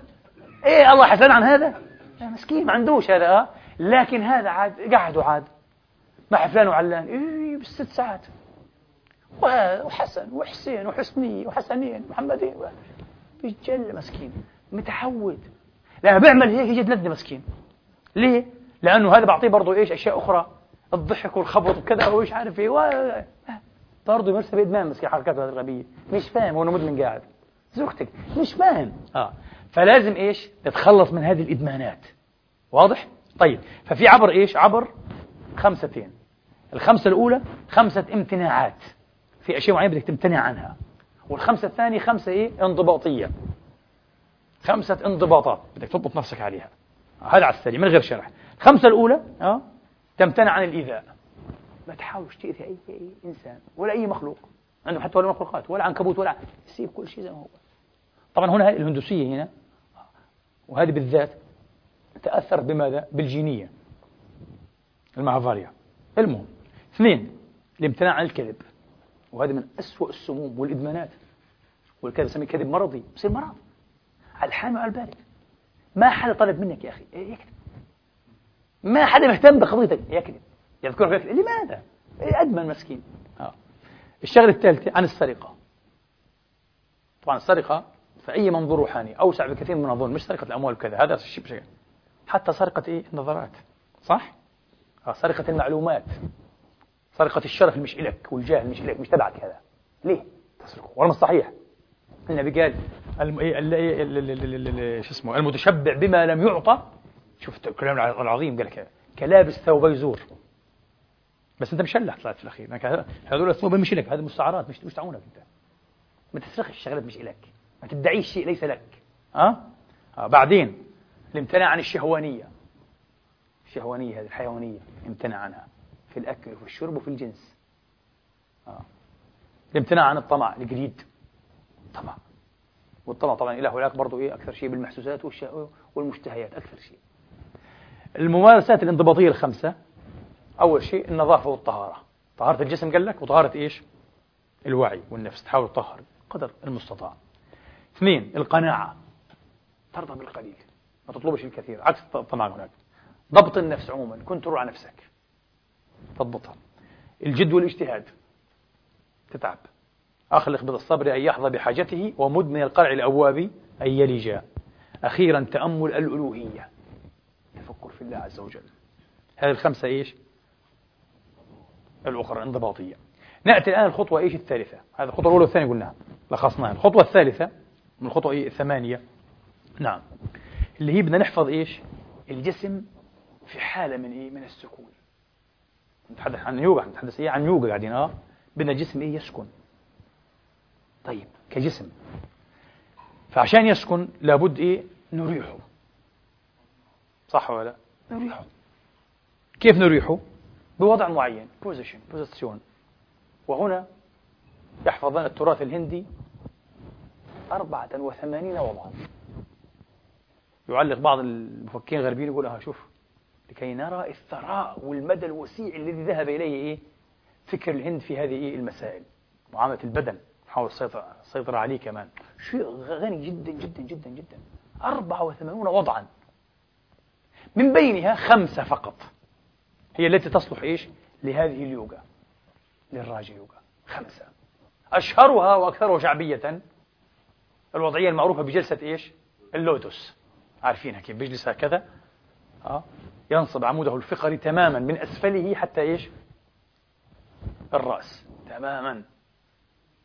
إيه الله حسن عن هذا؟ مسكين ما عندوش هذا آه. لكن هذا عاد قعدوا عاد. مع فلان وعلان. إيه بالست ساعات. وحسن وحسين وحسني وحسنين محمدين. بيتجل مسكين متحود لما بيعمل هيك يجي لذة مسكين. ليه؟ لأنه هذا بعطيه برضه إيش أشياء أخرى. الضحك والخبط وكذا وإيش عارف إيه. برضه يمارسها بإدمان مسكين حركاته الغبية. مش فاهم هو مدمن قاعد. زوجتك مش فاهم. آه. فلازم إيش؟ تتخلص من هذه الإدمانات. واضح؟ طيب. ففي عبر إيش؟ عبر خمستين. الخمسة الأولى خمسة امتناعات. في أشياء معينة بدك تمتنع عنها. والخمسة الثانية خمسة إيه؟ انضباطية. خمسة انضباطات. بدك تضبط نفسك عليها. هذا على السريع من غير شرح. الخمسة الأولى أه؟ تمتنع عن الإيذاء. ما تحاولش تأذي أي, أي إنسان ولا أي مخلوق. عندهم حتى ولا مخلوقات ولا عنكبوت ولا سيب كل شيء زي ما هو. طبعا هنا الهندوسية هنا وهذه بالذات تأثر بماذا؟ بالجينية. المعفاريا المهم اثنين الامتناع عن الكذب. وهذا من أسوأ السموم والإدمانات. والكذب سميه كذب مرضي بصير مرض على الحامل وعلى البارد. ما حدا طلب منك يا أخي يكذب. ما حدا مهتم بقضيتك يكذب. يذكرك يكذب لماذا؟ أدمن مسكين آه. الشغلة الثالثة عن السرقة. طبعا السرقة في أي منظور روحاني أوسع بكثير من الظن مش سرقة الأموال وكذا هذا الشيء بشكل حتى سرقة إيه؟ النظرات صح؟ آه سرقة المعلومات. سرقة الشرف مش إلك والجاه مش إلك مش تبعك هذا. ليه؟ تسرقه. والله مش صحيح؟ النبي قال شو اسمه المتشبع بما لم يعطى. شفت الكلام العظيم قال كلابس ثوبي زور. بس انت مشلح طلعت في الأخير. هذول الثوب مش لك هذه مستعارات مش مش تعاونك أنت. ما تسرقش الشغلات مش لك ما تدعيش شيء ليس لك. أه؟ أه بعدين الامتناع عن الشهوانية. الشهوانية هذه الحيوانية امتنع عنها. في الأكل وفي الشرب وفي الجنس. آه. الامتناع عن الطمع الجريد. طمع. والطمع طبعا إله هناك برضه إيه أكثر شيء بالمحسوسات والمشتهيات أكثر شيء. الممارسات الانضباطية الخمسة أول شيء النظافة والطهارة طهارة الجسم قال لك وطهارة إيش؟ الوعي والنفس. تحاول تطهر قدر المستطاع. اثنين القناعة. ترضى بالقليل. ما تطلبش الكثير عكس الطمع هناك. ضبط النفس عموما كنترول على نفسك. تضبطها. الجد والاجتهاد. تتعب. أخلق بالصبر أن يحظى بحاجته ومدمن القرع الأبواب أن يلج. أخيرا تأمل الألوهية. تفكر في الله عز وجل. هذه الخمسة إيش؟ الأخرى الانضباطية نأتي الآن الخطوة إيش الثالثة؟ هذه الخطوة الأولى والثانية قلناها لخصناها. الخطوة الثالثة من الخطوة إيه؟ الثمانية. نعم. اللي هي بدنا نحفظ إيش؟ الجسم في حالة من إيه؟ من السكون. نتحدث عن يوغا نتحدث إيه؟ عن يوغا قاعدين آه؟ بدنا جسم إيه؟ يسكن. طيب كجسم. فعشان يسكن لابد إيه؟ نريحه. صح ولا لا؟ نريحه. كيف نريحه؟ بوضع معين position position وهنا يحفظنا التراث الهندي أربعة وثمانين وضعا. يعلق بعض المفكرين الغربيين يقول ها شوف لكي نرى الثراء والمدى الوسيع الذي ذهب إليه إيه؟ فكر الهند في هذه إيه؟ المسائل. معاملة البدن نحاول السيطرة, السيطرة عليه كمان. شيء غني جدا جدا جدا جدا. 84 وضعا. من بينها خمسة فقط. هي التي تصلح إيش؟ لهذه اليوغا للراجا يوغا. خمسة. أشهرها وأكثرها شعبية الوضعية المعروفة بجلسة إيش؟ اللوتس عارفينها كيف؟ بيجلس هكذا. أه؟ ينصب عموده الفقري تماما من أسفله حتى إيش؟ الرأس. تماما.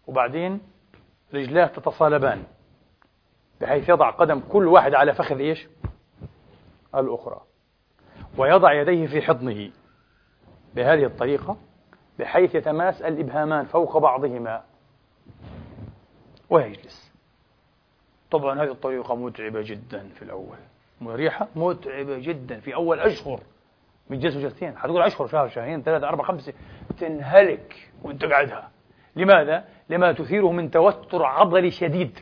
وبعدين رجلاه تتصالبان بحيث يضع قدم كل واحد على فخذ إيش؟ الأخرى. ويضع يديه في حضنه. بهذه الطريقة بحيث يتماس الإبهامان فوق بعضهما. ويجلس. طبعا هذه الطريقة متعبة جدا في الأول. مريحة متعبة جدا في أول أشهر من جلسة جلستين. حتقول أشهر شهر شهرين ثلاثة أربعة خمسة تنهلك وأنت قاعدها. لماذا؟ لما تثيره من توتر عضلي شديد.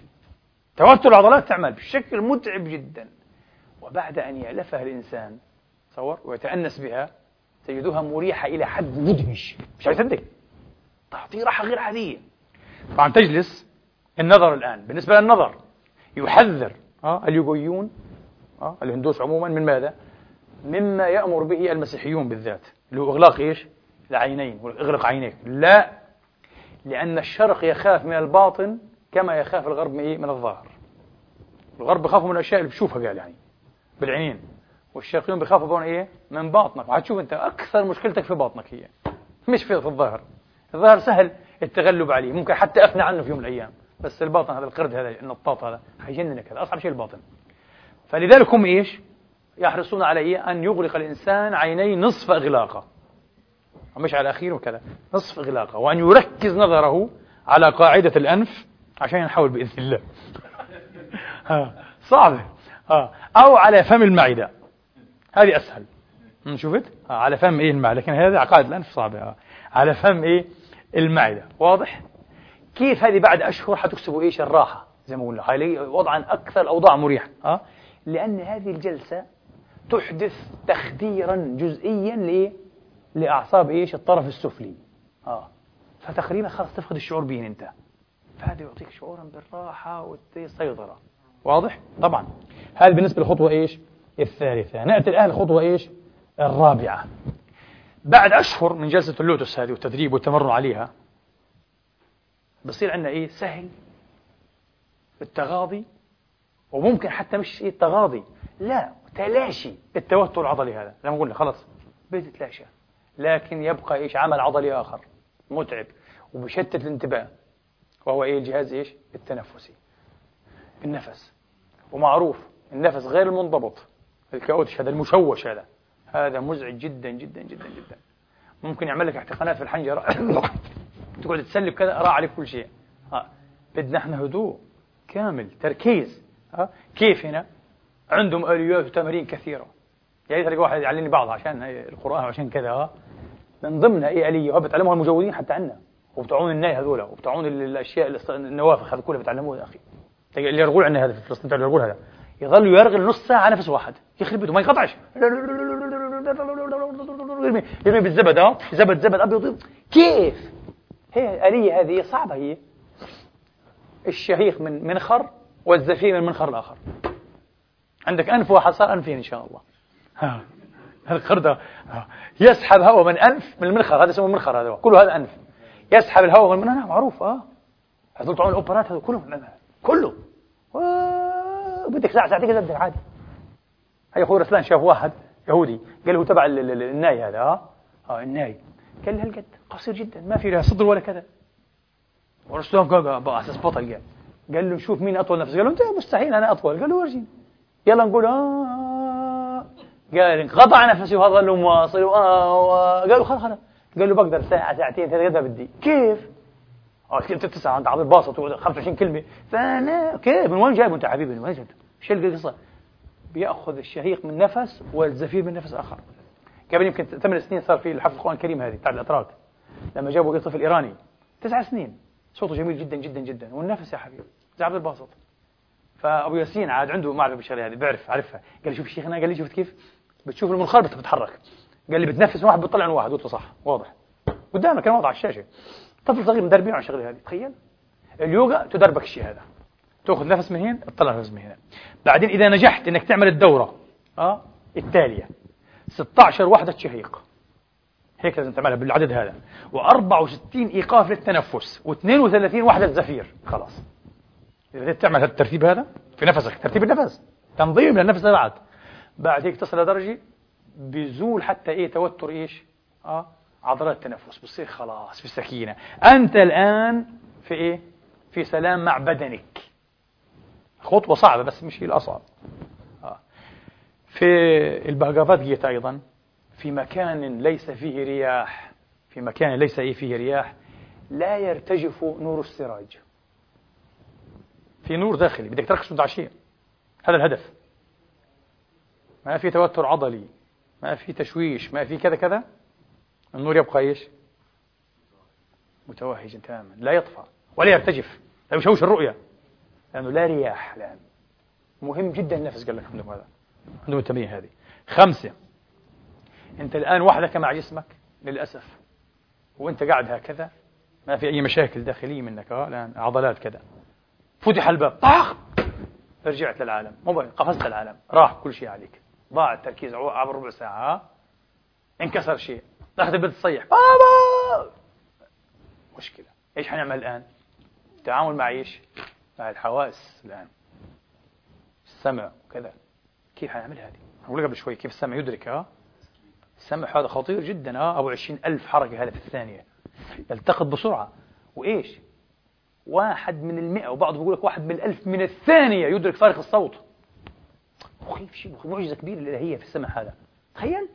توتر العضلات تعمل بشكل متعب جدا. وبعد أن يألفها الإنسان تصور ويتأنس بها تجدها مريحة إلى حد مدهش. مش هيصدق تعطيه راحة غير عادية. طبعا تجلس النظر الآن. بالنسبة للنظر يحذر آه اليوغويون آه الهندوس عموما من ماذا؟ مما يأمر به المسيحيون بالذات. اللي هو إغلاق إيش؟ العينين اغلق عينيك. لا لأن الشرق يخاف من الباطن كما يخاف الغرب من, إيه؟ الظاهر. الغرب بخافوا من الأشياء اللي بشوفها قال يعني بالعينين. والشرقيون بيخافوا من إيه؟ من باطنك. وحتشوف أنت أكثر مشكلتك في باطنك هي. مش في الظاهر. الظاهر سهل التغلب عليه. ممكن حتى أفنى عنه في يوم من الأيام. بس الباطن هذا القرد هذا النطاط هذا حيجننك هذا. أصعب شيء الباطن. فلذلك هم إيش؟ يحرصون على إيه؟ أن يغلق الإنسان عينيه نصف إغلاقه مش على أخير وكذا. نصف إغلاقه وأن يركز نظره على قاعدة الأنف عشان ينحول بإذن الله. صعبة أو على فم المعدة. هذه أسهل. شفت؟ على فم إيه المعدة؟ لكن هذه قاعدة الأنف صعبة. على فم إيه المعدة. واضح؟ كيف هذه بعد أشهر حتكسبوا إيش؟ الراحة زي ما قلنا. هاي وضعا أكثر الأوضاع مريحة. أه؟ لأن هذه الجلسة تحدث تخديرا جزئيا لإيه؟ لأعصاب إيش؟ الطرف السفلي. آه فتقريبا خلاص تفقد الشعور بين أنت. فهذا يعطيك شعورا بالراحة والسيطرة. واضح؟ طبعا. هذه بالنسبة للخطوة إيش؟ الثالثة. نأتي الآن الخطوة إيش؟ الرابعة. بعد أشهر من جلسة اللوتس هذه والتدريب والتمرن عليها بصير عندنا إيه؟ سهل التغاضي وممكن حتى مش إيه؟ التغاضي. لا تلاشي التوتر العضلي هذا. زي ما قلنا خلاص بيتلاشى لكن يبقى إيش؟ عمل عضلي آخر متعب وبشتت الانتباه وهو إيه؟ الجهاز إيش؟ التنفسي. النفس. ومعروف النفس غير المنضبط. الكاوتش هذا المشوش هذا. هذا مزعج جدا جدا جدا جدا. ممكن يعمل لك احتقانات في الحنجرة. تقعد تسلب كذا راح عليك كل شيء. ها بدنا إحنا هدوء كامل تركيز. ها كيف هنا؟ عندهم آليات وتمارين كثيرة. يا ريت الاقي واحد يعلمني بعضها عشان القرآن وعشان كذا. ها من ضمنها آلية وهو بتعلموها المجودين حتى عنا. وبتعون الناي هذولا وبتعون الأشياء النوافخ هذه كلها بتعلموها يا أخي. اللي يرغول عندنا هذا في فلسطين يرغول هذا؟ يظل يرغل نص ساعة نفس واحد. يخرب بيته ما ينقطعش يرمي بالزبد آه زبد زبد أبيض. كيف؟ هي آلية هذه صعبة هي الشهيق من منخر والزفير من منخر الآخر. عندك أنف واحد صار أنفين إن شاء الله. ها القردة يسحب هواء من أنف من المنخر هذا اسمه المنخر هذا كله هذا أنف. يسحب الهواء من المنخر معروف آه. هذول طبعا الأوبرات هذول كله كله. بدك ساعة ساعتين كذا عادي هي أخوي رسلان شاف واحد يهودي قال له تبع الناي هذا آه الناي. قال لي هالقد قصير جدا ما في له صدر ولا كذا. ورسلان قال أساس بطل قال قال له شوف مين أطول نفس. قال له أنت مستحيل أنا أطول. قال له ورجيني يلا نقول آه. قال انقطع نفسه وهذا له مواصل آه قالوا خلاص خلاص قال له بقدر ساعة ساعتين ثلاثة بدي. كيف؟ آه انت تسعة انت عبد باصة 25 كلمة. فأنا كيف من وين جايبه أنت حبيبي؟ من وين جايبه؟ شو القصة؟ بيأخذ الشهيق من نفس والزفير من نفس آخر. قبل يمكن ثمان سنين صار في الحفظ القرآن الكريم هذه بتاع الأتراك؟ لما جابوا طفل ايراني تسع سنين. صوته جميل جدا جدا جدا. والنفس يا حبيبي. زي عبد الباسط. فأبو ياسين عاد عنده معرفة بالشغلة هذه بيعرف عارفها. قال لي شوف الشيخ قال لي شفت كيف؟ بتشوف المنخار بتتحرك. قال لي بتنفس واحد بتطلع من واحد. قلت له صح واضح. قدامك كان واضح على الشاشة. طفل صغير مدربين على الشغله هذه تخيل. اليوغا تدربك الشيء هذا. تأخذ نفس من هنا تطلع نفس من هنا. بعدين إذا نجحت إنك تعمل الدورة آه التالية. 16 وحدة شهيق. هيك لازم تعملها بالعدد هذا. و64 إيقاف للتنفس و32 وحدة زفير. خلاص. إذا بدك تعمل هذا الترتيب هذا في نفسك ترتيب النفس. تنظيم للنفس بعد. بعد هيك تصل لدرجة بيزول حتى إيه توتر إيش؟ آه عضلات التنفس. بصير خلاص في سكينة. أنت الآن في إيه؟ في سلام مع بدنك. خطوة صعبة بس مش هي الأصعب. آه. في البهجافات جيتا أيضا. في مكان ليس فيه رياح. في مكان ليس فيه رياح. لا يرتجف نور السراج. في نور داخلي. بدك تركز على شيء هذا الهدف. ما في توتر عضلي. ما في تشويش. ما في كذا كذا. النور يبقى إيش؟ متوهجا تماما لا يطفى ولا يرتجف لا يشوش الرؤية لأنه لا رياح الآن. مهم جدا النفس قال لك عندهم هذا عندهم التمرين هذه. خمسة أنت الآن وحدك مع جسمك للأسف وأنت قاعد هكذا ما في أي مشاكل داخلية منك آه الآن عضلات كذا. فتح الباب طاخ رجعت للعالم مو قفزت العالم راح كل شيء عليك. ضاع التركيز عبر ربع ساعة انكسر شيء. دخلت البنت تصيح. بابا مشكلة. إيش حنعمل الآن؟ التعامل مع إيش؟ مع الحواس الآن. السمع وكذا. كيف حنعمل هذه؟ أقول قبل شوي كيف السمع يدرك ها؟ السمع هذا خطير جدا ها؟ أبو عشرين ألف حركة هذا في الثانية. يلتقط بسرعة. وإيش؟ واحد من المئة وبعضهم بيقول لك واحد من الألف من الثانية يدرك فارق الصوت. مخيف شيء معجزة كبيرة الإلهية في السمع هذا. تخيل.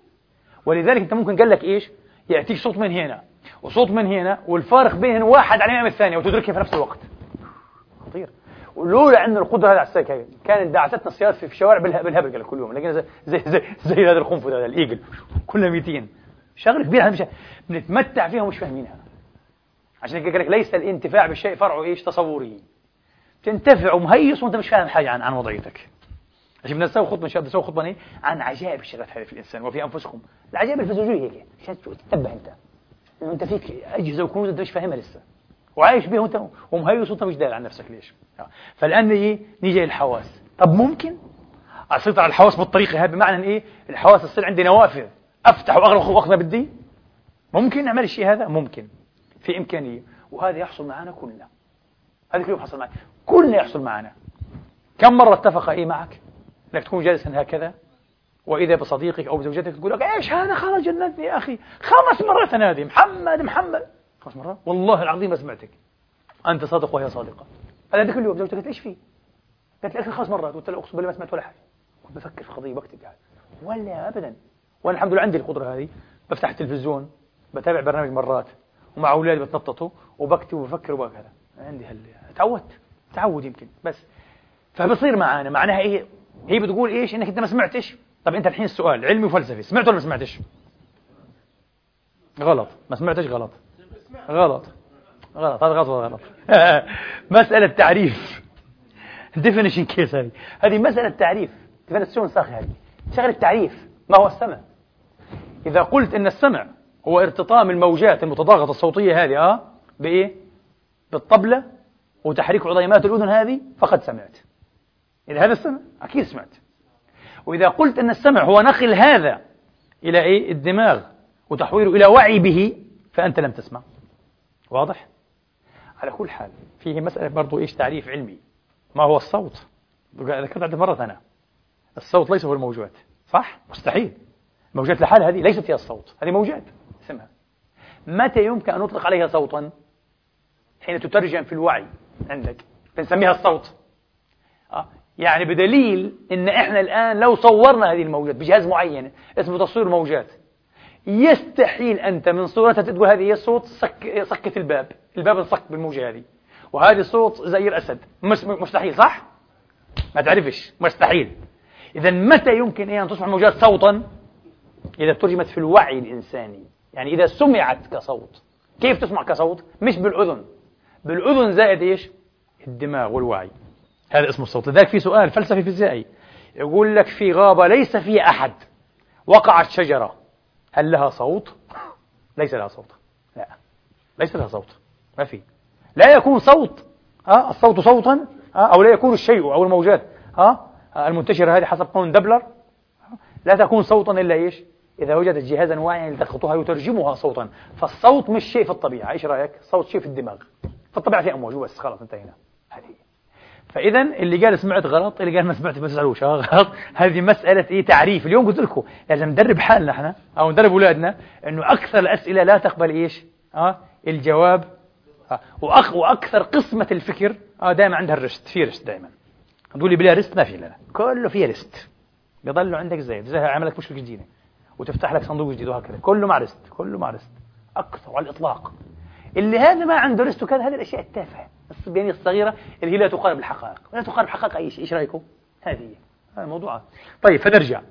ولذلك أنت ممكن قال لك إيش؟ يأتيك صوت من هنا وصوت من هنا والفارق بينهم واحد على الأمام الثانية وتدركها في نفس الوقت. خطير. ولولا أن القدرة هذه على السكة كانت دعستنا السيارات في الشوارع بالهبل قال كل يوم لكن زي زي زي, زي هذا الخنفذ هذا الإيجل. كلنا ميتين. شغلة كبيرة مش بنتمتع فيها ومش فاهمينها. عشان هيك لك ليس الانتفاع بالشيء فرعه إيش؟ تصوري. تنتفع ومهيص وأنت مش فاهم حاجة عن عن وضعيتك. عشان نسوي خطبة إن شاء الله نسوي خطبة عن عجائب الشغلات هذه في الإنسان وفي أنفسكم. العجائب الفيزيولوجيه هيك عشان تنتبه انت انه أنت. فيك اجهزه وكنوز أنت مش فاهمها لسه. وعايش بيها وأنت ومهيص وأنت مش داري عن نفسك ليش. فالآن نيجي نيجي للحواس. طب ممكن؟ اسيطر على الحواس بالطريقة هذه بمعنى إيه؟ الحواس تصير عندي نوافذ. أفتح واغلق واخذ بدي ممكن نعمل الشيء هذا؟ ممكن. في إمكانية. وهذا يحصل معنا كلنا. هذا كله يحصل معنا كلنا يحصل معنا. كم مرة اتفق إيه معك؟ أنك تكون جالسا هكذا وإذا بصديقك أو بزوجتك تقول لك إيش هذا؟ خرج جنتني يا أخي. خمس مرات أنادي محمد محمد. خمس مرات والله العظيم ما سمعتك. أنت صادق وهي صادقة. هذا كل يوم زوجتك قالت إيش فيه؟ قالت لي خمس مرات قلت له أقسم بالله ما سمعت ولا حاجة. كنت بفكر في قضية وقتي قاعد. ولا أبدا. وأنا الحمد لله عندي القدرة هذه. بفتح التلفزيون بتابع برنامج مرات ومع أولادي بتنططوا وبكتب وبفكر وبكذا عندي هال تعودت. تعود يمكن. بس. فبصير معانا. معناها إيه؟ هي بتقول إيش؟ إنك أنت ما سمعتش؟ طب أنت الحين السؤال علمي وفلسفي سمعت ولا ما سمعتش؟ غلط. ما سمعتش؟ غلط. غلط. غلط. هذا غلط غلط؟ مسألة تعريف. definition case هذه. هذه مسألة تعريف. ديفينيشن صاخي هذه؟ شغلة تعريف. ما هو السمع؟ إذا قلت إن السمع هو ارتطام الموجات المتضاغطة الصوتية هذه آه بإيه؟ بالطبلة وتحريك عظيمات الأذن هذه فقد سمعت. إذا هذا السمع؟ أكيد سمعت. وإذا قلت أن السمع هو نقل هذا إلى إيه؟ الدماغ وتحويله إلى وعي به فأنت لم تسمع. واضح؟ على كل حال فيه مسألة برضو إيش؟ تعريف علمي. ما هو الصوت؟ ذكرت عدة مرات أنا. الصوت ليس هو الموجات صح؟ مستحيل. موجات لحالها هذه ليست هي الصوت. هذه موجات. اسمها. متى يمكن أن نطلق عليها صوتا؟ حين تترجم في الوعي عندك. بنسميها الصوت. يعني بدليل إن إحنا الآن لو صورنا هذه الموجات بجهاز معين اسمه تصوير موجات يستحيل أنت من صورتها تقول هذه هي الصوت سك سكة الباب الباب انصك بالموجة هذه. وهذه صوت زي الأسد. مستحيل صح؟ ما تعرفش. مستحيل. اذا متى يمكن أن تصبح الموجات صوتا؟ إذا ترجمت في الوعي الإنساني. يعني إذا سمعت كصوت. كيف تسمع كصوت؟ مش بالأذن. بالأذن زائد إيش؟ الدماغ والوعي. هذا اسمه الصوت. لذلك في سؤال فلسفي فيزيائي. يقول لك في غابة ليس فيها أحد وقعت شجرة هل لها صوت؟ ليس لها صوت. لا. ليس لها صوت. ما في. لا يكون صوت. ها الصوت صوتا. ها أو لا يكون الشيء أو الموجات. ها المنتشرة هذه حسب قانون دبلر. لا تكون صوتا إلا إيش؟ إذا وجدت جهازا واعيا يلتقطها يترجمها صوتا. فالصوت مش شيء في الطبيعة. إيش رأيك؟ الصوت شيء في الدماغ. في الطبيعة في أمواج. بس خلاص انتهينا. هذه فإذا اللي قال سمعت غلط اللي قال ما سمعت ما تسألوش غلط. هذه مسألة إيه؟ تعريف. اليوم قلت لكم لازم ندرب حالنا إحنا أو ندرب أولادنا إنه أكثر الأسئلة لا تقبل إيش؟ أه الجواب. أه وأخ وأكثر قسمة الفكر أه دائما عندها الرست في رست دائما. تقول لي بلا رست ما في لا كله فيه رست بيضلوا عندك زي عمل لك مشكلة جديده وتفتح لك صندوق جديد وهكذا. كله مع رست كله مع رست أكثر على الإطلاق. اللي هذا ما عنده رست وكذا هذه الأشياء التافهة. الصبيانية الصغيرة اللي هي لا تقارب الحقائق. لا تقارب حقائق أي شيء. إيش رأيكم؟ هذه هذا موضوع. طيب فنرجع.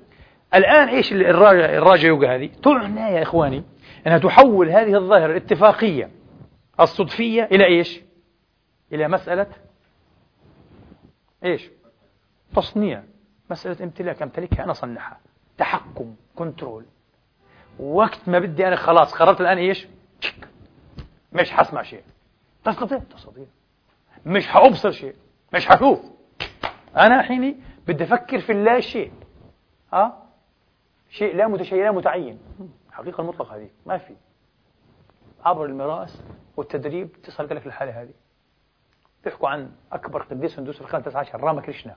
الآن إيش الراجع يوجا هذه؟ تعنى يا إخواني أنها تحول هذه الظاهرة الاتفاقية الصدفية إلى إيش؟ إلى مسألة إيش؟ تصنيع. مسألة امتلاك. أمتلكها أنا أصنعها. تحكم كنترول. وقت ما بدي أنا خلاص قررت الآن إيش؟ مش حسمع شيء. تستطيع؟ تستطيع. مش حأبصر شيء. مش حشوف. أنا حيني بدي أفكر في اللا شيء. ها؟ شيء لا متشيء لا متعين. الحقيقة المطلقة هذه. ما في. عبر المراس والتدريب تصل لك الحالة هذه. بيحكوا عن أكبر قديس هندوسي في القرن 19 راما كريشنا.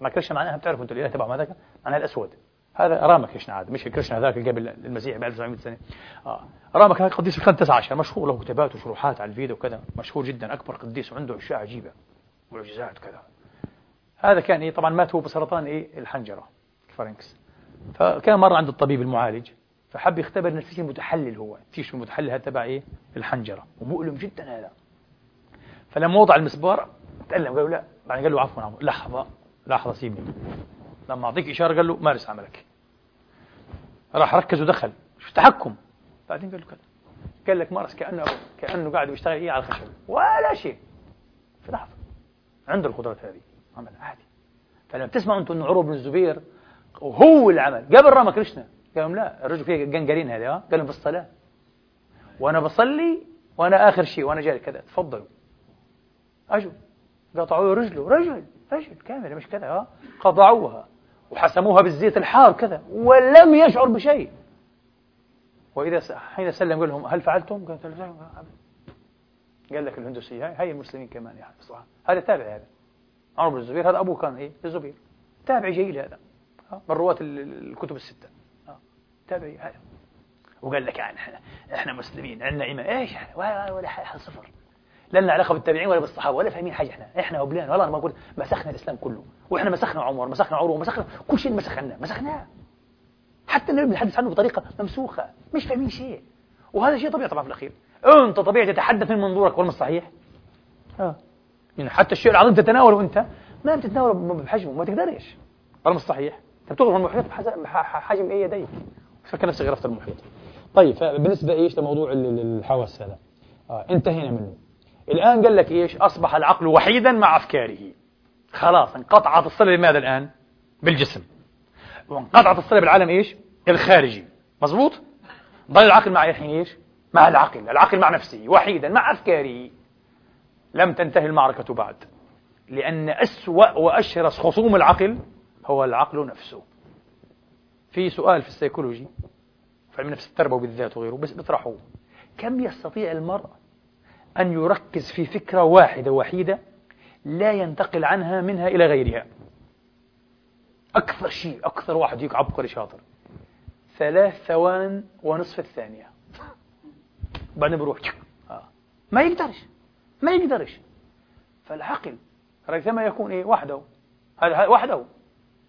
راما كريشنا معناها بتعرفوا أنتم الإله تبعه ماذا؟ معناها الأسود. هذا راما كريشنا عاد مش كريشنا هذاك اللي قبل المسيح ب 1900 سنة. آه. راما كان قديس القرن 19 مشهور له كتابات وشروحات على الفيدا وكذا مشهور جدا أكبر قديس وعنده أشياء عجيبة معجزات وكذا. هذا كان إيه طبعا مات هو بسرطان إيه الحنجرة ال pharynx فكان مره عند الطبيب المعالج فحب يختبر نفسه المتحلل هو ال tissue المتحلل هذا تبع إيه الحنجرة. ومؤلم جدا هذا. فلما وضع المسبار تألم قالوا لا بعدين قال له عفوا لحظة لحظة سيبني. لما أعطيك إشارة قال له مارس عملك. راح ركز ودخل. شو تحكم؟ بعدين قال له كذا. قال لك مارس كأنه كأنه قاعد يشتغل إيه على الخشب. ولا شيء. في لحظة. عنده القدرات هذه. عمل عادي. فلما تسمعوا أنتم أنه عروة بن الزبير وهو اللي عمل قبل راما كريشنا. قال لهم لا الرجل فيه جنجرين هذا قال لهم في الصلاة. وأنا بصلي وأنا آخر شيء وأنا جاي كذا. تفضلوا. أجوا. قطعوا رجله. رجل رجل كامل مش كذا ها؟ قطعوها. وحسموها بالزيت الحار كذا ولم يشعر بشيء. وإذا حين سلم قال لهم هل فعلتم؟ قال قال لك الهندوسية هاي, المسلمين كمان يعني هذا تابع هذا. عمر بن الزبير هذا أبوه كان إيه الزبير. تابع جيل هذا. من رواة الكتب الستة. تابعي هذا. وقال لك يعني إحنا إحنا مسلمين عندنا إيمان. إيش؟ ولا ولا صفر. لا لنا علاقة بالتابعين ولا بالصحابة ولا فاهمين حاجة. إحنا إحنا وبلان والله أنا ما أقول مسخنا الإسلام كله. وإحنا مسخنا عمر مسخنا عروة مسخنا كل شيء مسخناه مسخناه. حتى النبي بنتحدث عنه بطريقة ممسوخة مش فاهمين شيء. وهذا شيء طبيعي طبعا في الأخير. أنت طبيعي تتحدث من منظورك والمش صحيح. آه. يعني حتى الشيء العظيم تتناوله أنت. ما بتتناوله بحجمه ما تقدرش. والمش صحيح. أنت بتغرف المحيط بحجم إيه يديك؟ فكر نفسك غرفت المحيط. طيب فبالنسبة إيش؟ لموضوع الحواس هذا آه انتهينا منه. الآن قال لك إيش؟ أصبح العقل وحيدا مع أفكاره. خلاص انقطعت الصلة لماذا الآن؟ بالجسم. وانقطعت الصلة بالعالم إيش؟ الخارجي. مظبوط؟ ضل العقل مع الحين إيش؟ مع العقل. العقل مع نفسه وحيدا مع أفكاره. لم تنتهي المعركة بعد. لأن أسوأ وأشرس خصوم العقل هو العقل نفسه. في سؤال في السيكولوجي في علم النفس التربوي بالذات وغيره بس بيطرحوه كم يستطيع المرء أن يركز في فكرة واحدة وحيدة لا ينتقل عنها منها إلى غيرها. أكثر شيء أكثر واحد يك عبقري شاطر. ثلاث ثوان ونصف الثانية. بعدين بروح. آه. ما يقدرش. ما يقدرش. فالعقل ريثما يكون إيه؟ وحده. هذا وحده.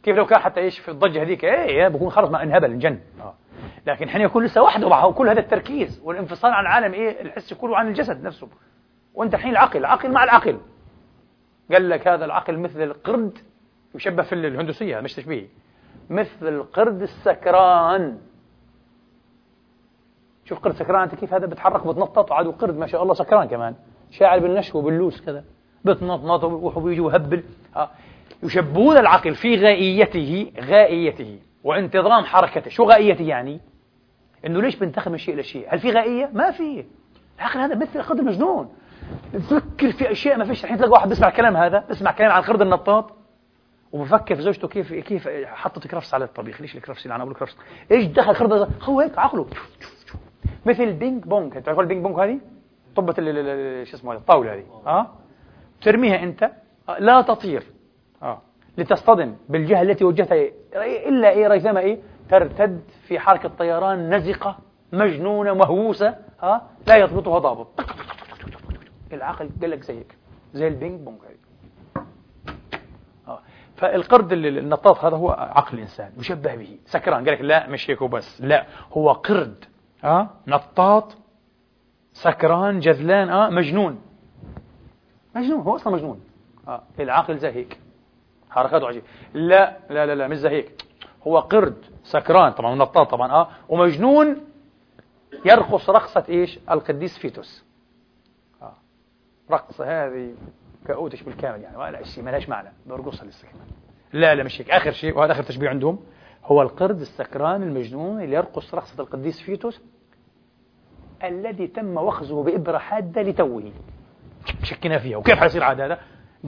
كيف لو كان حتى إيش في الضجة هذيك؟ إيه بكون خلص ما إنهبل انجن. آه. لكن حين يكون لسه وحده معه كل هذا التركيز والانفصال عن عالم إيه الحس كله عن الجسد نفسه. وأنت الحين العقل عقل مع العقل. قال لك هذا العقل مثل القرد يشبه في الهندوسية مش تشبيه. مثل القرد السكران. شوف قرد سكران أنت كيف هذا بتحرك بتنطط؟ وعاد قرد ما شاء الله سكران كمان. شاعر بالنشوه باللوس كذا. بتنطط ويجي وهبل. آه. يشبهون العقل في غائيته غائيته. وانتظام حركته. شو غائيته يعني؟ إنه ليش بنتخب من شيء لشيء هل في غائية؟ ما في. العقل هذا مثل القرد المجنون. تفكر في أشياء ما فيش. الحين تلاقي واحد بيسمع كلام هذا بيسمع كلام عن القرد النطاط وبفكر في زوجته كيف كيف حطت كرفس على الطبيخ. ليش الكرفس أنا أقول كرفس؟ إيش دخل القرد هو هيك عقله. مثل ال ping pong. تعرفوا ال ping pong هذه؟ طبة شو اسمه الطاولة هذه. آه؟ ترميها أنت. لا تطير. آه. لتصطدم بالجهة التي وجهتها إلا إيه؟ ريثما إيه؟ ترتد في حركة طيران نزقة مجنونة مهووسة ها؟ لا يضبطها ضابط. العقل قال لك هيك. زي ال ping pong. فالقرد النطاط هذا هو عقل الإنسان يشبه به. سكران. قال لك لا مش هيك وبس. لا هو قرد. أه؟ نطاط سكران جذلان أه؟ مجنون. مجنون هو أصلا مجنون. أه؟ العقل زي هيك. حركاته عجيبة لا لا لا لا مش زي هيك. هو قرد سكران طبعا نطاط طبعا آه ومجنون يرقص رقصة إيش؟ القديس فيتوس. آه. رقصة هذه كأوتش بالكامل يعني ولا شيء ما لهاش معنى. برقصها لسه كمان. لا لا مش هيك. آخر شيء وهذا آخر تشبيه عندهم هو القرد السكران المجنون اللي يرقص رقصة القديس فيتوس الذي تم وخزه بإبرة حادة لتوه. شكينا فيها. وكيف حيصير عاد هذا؟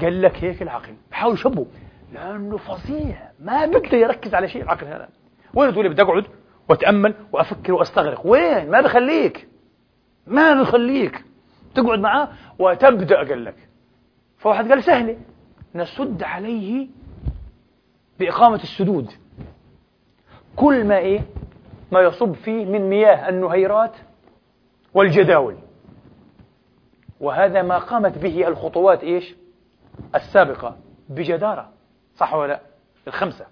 قال لك هيك العقل. بحاول يشبه. لأنه فظيع. ما بده يركز على شيء. العقل هذا. وين تقولي بدي أقعد وأتأمل وأفكر وأستغرق؟ وين؟ ما بخليك. ما بخليك. تقعد معاه وتبدأ قال لك. فواحد قال سهلة. نسد عليه بإقامة السدود. كل ما إيه؟ ما يصب فيه من مياه النهيرات والجداول. وهذا ما قامت به الخطوات إيش؟ السابقة. بجدارة. صح ولا لا؟ الخمسة.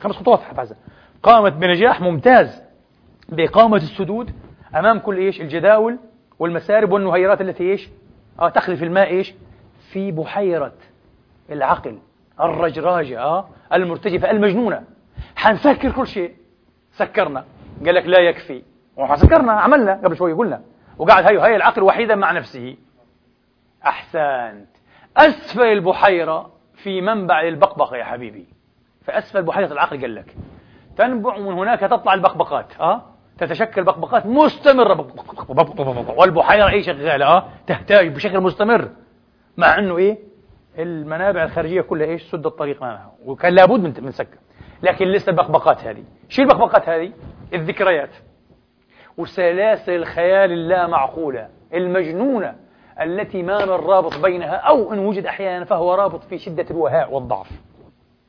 خمس خطوات حفظها قامت بنجاح ممتاز. بإقامة السدود أمام كل إيش؟ الجداول والمسارب والنهيرات التي إيش؟ آه تخلف الماء إيش؟ في بحيرة العقل الرجراجة آه المرتجفة المجنونة. حنسكر كل شيء. سكرنا. قال لك لا يكفي. وسكرنا عملنا قبل شوي قلنا. وقعد هي هي العقل وحيدا مع نفسه. أحسنت. أسفل البحيرة في منبع البقبقة يا حبيبي. فأسفل بحيرة العقل قال لك. تنبع من هناك تطلع البقبقات أه؟ تتشكل بقبقات مستمرة. والبحيرة أي شغالة أه؟ تهتاج بشكل مستمر. مع أنه إيه؟ المنابع الخارجية كلها إيش؟ سد الطريق معها. وكان لابد من من سكة لكن لسه البقبقات هذه. شو البقبقات هذه؟ الذكريات. وسلاسل الخيال اللا معقولة المجنونة. التي ما من رابط بينها أو إن وجد أحيانا فهو رابط في شدة الوهاء والضعف.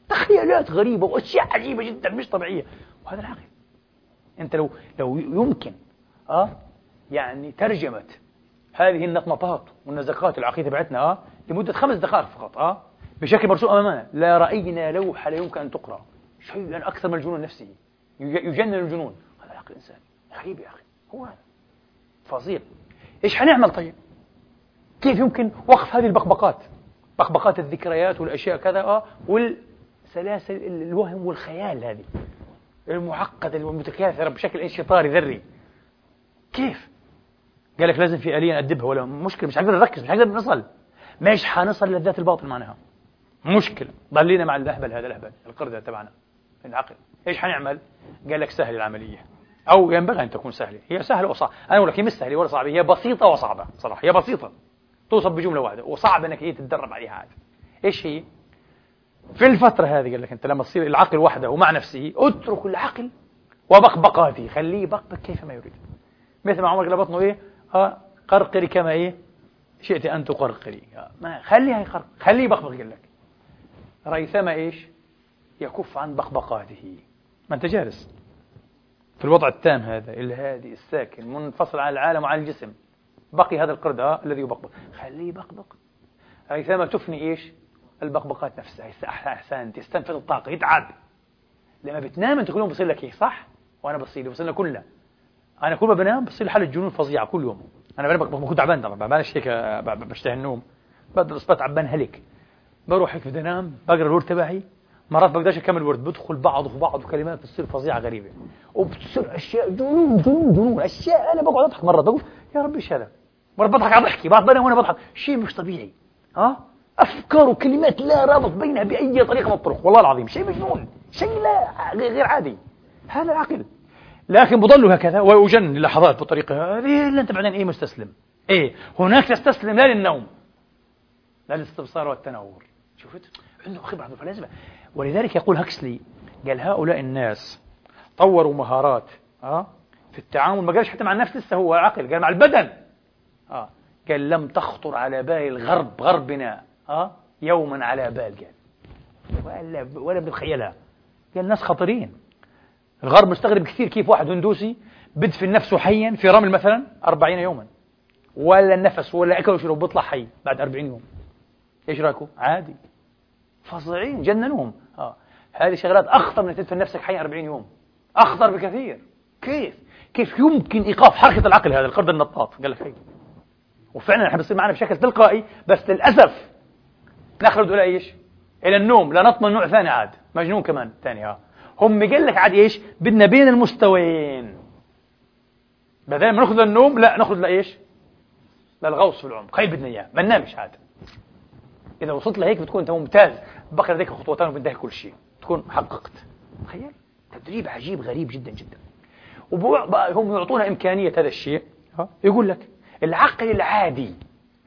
تخيلات غريبة وأشياء عجيبة جدا مش طبيعية. وهذا العقل. أنت لو لو يمكن أه يعني ترجمة هذه النطنطات والنزقات العقيدة بعتنا أه لمدة خمس دقائق فقط أه بشكل مرسوم أمامنا. لا رأينا لوحة لا يمكن أن تقرأ. شيئا أكثر من الجنون نفسه يجنن الجنون. هذا العقل الإنساني غريب يا أخي. هو هذا. فظيع. إيش حنعمل طيب؟ كيف يمكن وقف هذه البقبقات؟ بقبقات الذكريات والأشياء كذا آه والسلاسل الوهم والخيال هذه المعقدة المتكاثرة بشكل انشطاري ذري. كيف؟ قال لك لازم في آلية نأدبها ولا مشكلة مش حنقدر نركز مش حنقدر نصل. مش حنصل للذات الباطن معناها. مشكلة. ضلينا مع الأهبل هذا الأهبل القردة تبعنا العقل. إيش حنعمل؟ قال لك سهل العملية. أو ينبغي أن تكون سهلة. هي سهلة وصعبة. أنا أقول لك هي مش سهلة ولا صعبة هي بسيطة وصعبة صراحة هي بسيطة. توصف بجملة واحدة وصعب إنك هي تتدرب عليها عاد إيش هي؟ في الفترة هذه قال لك أنت لما تصير العقل وحده ومع نفسه اترك العقل وبقبقاته خليه يبقبق كيفما يريد. مثل ما عمر قال بطنه إيه؟ ها قرقري كما إيه؟ شئت أن تقرقري. ما خليها يقرق خليه يبقبق قال لك. ريثما إيش؟ يكف عن بقبقاته. ما أنت جالس في الوضع التام هذا الهادي الساكن منفصل عن العالم وعن الجسم. بقي هذا القرد ها الذي يبقبق خليه يبقبق. ريثما تفني إيش؟ البقبقات نفسها. أحسنت. يستنفذ الطاقة. يتعب. لما بتنام أنت كل يوم بصير لك هيك صح؟ وأنا بصير بصير لنا كلنا. أنا كل ما بنام بصير حالة جنون فظيعة كل يوم. أنا بنام بكون تعبان طبعا ببلاش هيك بشتهي النوم. بدرس بتعبان هلك. بروح هيك بدي أنام. بقرأ الورد تبعي. مرات بقدرش أكمل الورد بدخل بعض في بعض وكلمات بتصير فظيعة غريبة. وبتصير أشياء جنون جنون جنون. أشياء أنا بقعد أضحك مرات. بقول يا ربي إيش هذا؟ مرات بضحك على ضحكي بعض بنام وأنا بضحك. شيء مش طبيعي. ها؟ أفكار وكلمات لا رابط بينها بأي طريقة من الطرق. والله العظيم شيء مجنون. شيء لا غير عادي. هذا العقل لكن بضل هكذا ويجن للحظات بالطريقة هذه إلا أنت بعدين إيه مستسلم. إيه هناك تستسلم لا للنوم لا للاستبصار والتنور شفت عنده خبرة عنده فلاسفة ولذلك يقول هكسلي قال هؤلاء الناس طوروا مهارات أه؟ في التعامل ما قالش حتى مع النفس لسه هو عقل قال مع البدن. آه. قال لم تخطر على بال الغرب غربنا آه يوما على بال قال ولا ولا بنتخيلها قال الناس خطرين. الغرب مستغرب كثير كيف واحد هندوسي بدفن نفسه حيا في رمل مثلا أربعين يوما. ولا نفس ولا أكل وشرب بيطلع حي بعد أربعين يوم. إيش رأيكم؟ عادي. فظيعين جننوهم. آه. هذه شغلات أخطر من تدفن نفسك حي 40 يوم. أخطر بكثير. كيف؟ كيف يمكن إيقاف حركة العقل هذا؟ القرد النطاط. قال لك هي وفعلا إحنا بصير معنا بشكل تلقائي بس للأسف نخلد إلى إيش؟ إلى النوم لا نطمن نوع ثاني عاد مجنون كمان ثاني ها هم قال لك عاد إيش؟ بدنا بين المستويين. بدل ما ناخذ النوم لا ناخذ لايش؟ للغوص في العمق. هي بدنا اياه ما ننامش عاد. إذا وصلت لهيك بتكون أنت ممتاز. بقي لديك خطوتين وبتنتهي كل شيء. تكون حققت. تخيل تدريب عجيب غريب جدا جدا. وهم يعطونا إمكانية هذا الشيء يقول لك العقل العادي.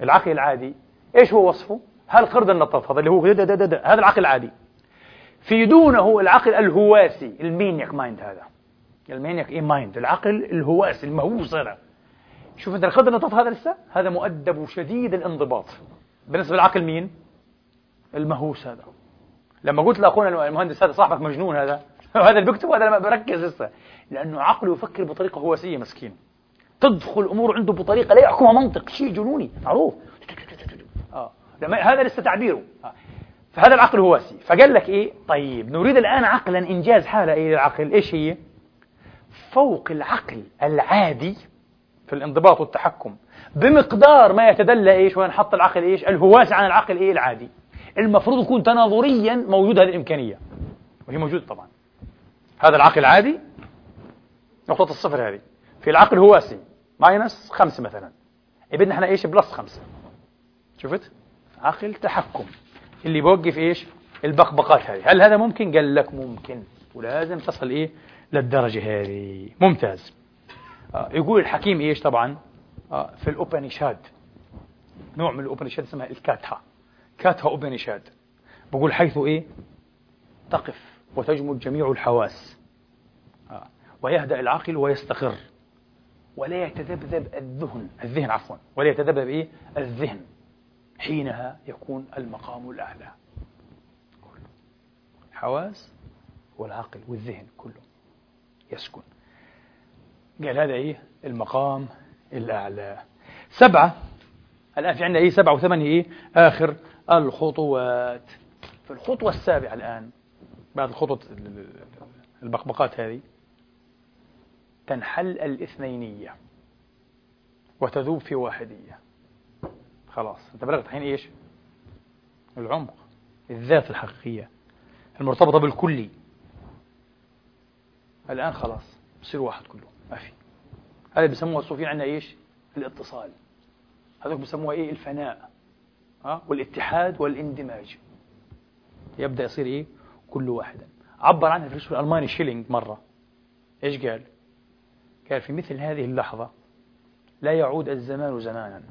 العقل العادي. إيش هو وصفه؟ هالقرد النطاط هذا اللي هو دا دا دا دا. هذا العقل العادي. في دونه العقل الهواسي ال maniac mind هذا. ال maniac إيه mind؟ العقل الهواس المهووس هذا شوف انت القرد النطاط هذا لسه؟ هذا مؤدب وشديد الانضباط. بالنسبة للعقل مين؟ المهووس هذا. لما قلت لأخونا المهندس هذا صاحبك مجنون هذا. هذا اللي بيكتب هذا بركز لسه. لأنه عقله يفكر بطريقة هواسية مسكين. تدخل الأمور عنده بطريقة لا يحكمها منطق شيء جنوني معروف. آه. هذا لسه تعبيره. آه. فهذا العقل هواسي فقال لك إيه؟ طيب نريد الآن عقلا إنجاز حالة إيه للعقل؟ إيش هي؟ فوق العقل العادي في الانضباط والتحكم بمقدار ما يتدلى إيش؟ وين حط العقل إيش؟ الهواس عن العقل إيه العادي. المفروض يكون تناظريا موجود هذه الإمكانية. وهي موجودة طبعا. هذا العقل العادي نقطة الصفر هذه. في العقل الهواسي minus خمسة مثلا. بدنا إحنا إيش؟ plus خمسة. شفت؟ عقل تحكم اللي بوقف إيش؟ البقبقات هذه. هل هذا ممكن؟ قال لك ممكن. ولازم تصل إيه؟ للدرجة هذه. ممتاز. آه يقول الحكيم إيش طبعا؟ آه في الأوبانيشاد نوع من الأوبانيشاد اسمها الكاتها. كاتها أوبانيشاد بقول حيث إيه؟ تقف وتجمد جميع الحواس. آه ويهدأ العقل ويستقر. ولا يتذبذب الذهن. الذهن عفوا. ولا يتذبذب إيه؟ الذهن. حينها يكون المقام الأعلى. الحواس والعقل والذهن كله يسكن. قال هذا إيه؟ المقام الأعلى. سبعة. الآن في عندنا إيه؟ سبعة وثمانية إيه؟ آخر الخطوات. في الخطوة السابعة الآن بعد الخطوة البقبقات هذه تنحل الاثنينية وتذوب في واحدية خلاص انت بلغت الحين إيش العمق الذات الحقيقية المرتبطة بالكلي الآن خلاص بصير واحد كله ما في هذا بسموها الصوفيين عندنا إيش؟ الاتصال هذوك بسموها إيه؟ الفناء ها؟ والاتحاد والاندماج يبدأ يصير إيه؟ كل واحدا عبر عنها الفيلسوف الألماني شيلينج مرة إيش قال؟ قال في مثل هذه اللحظة لا يعود الزمان زمانا.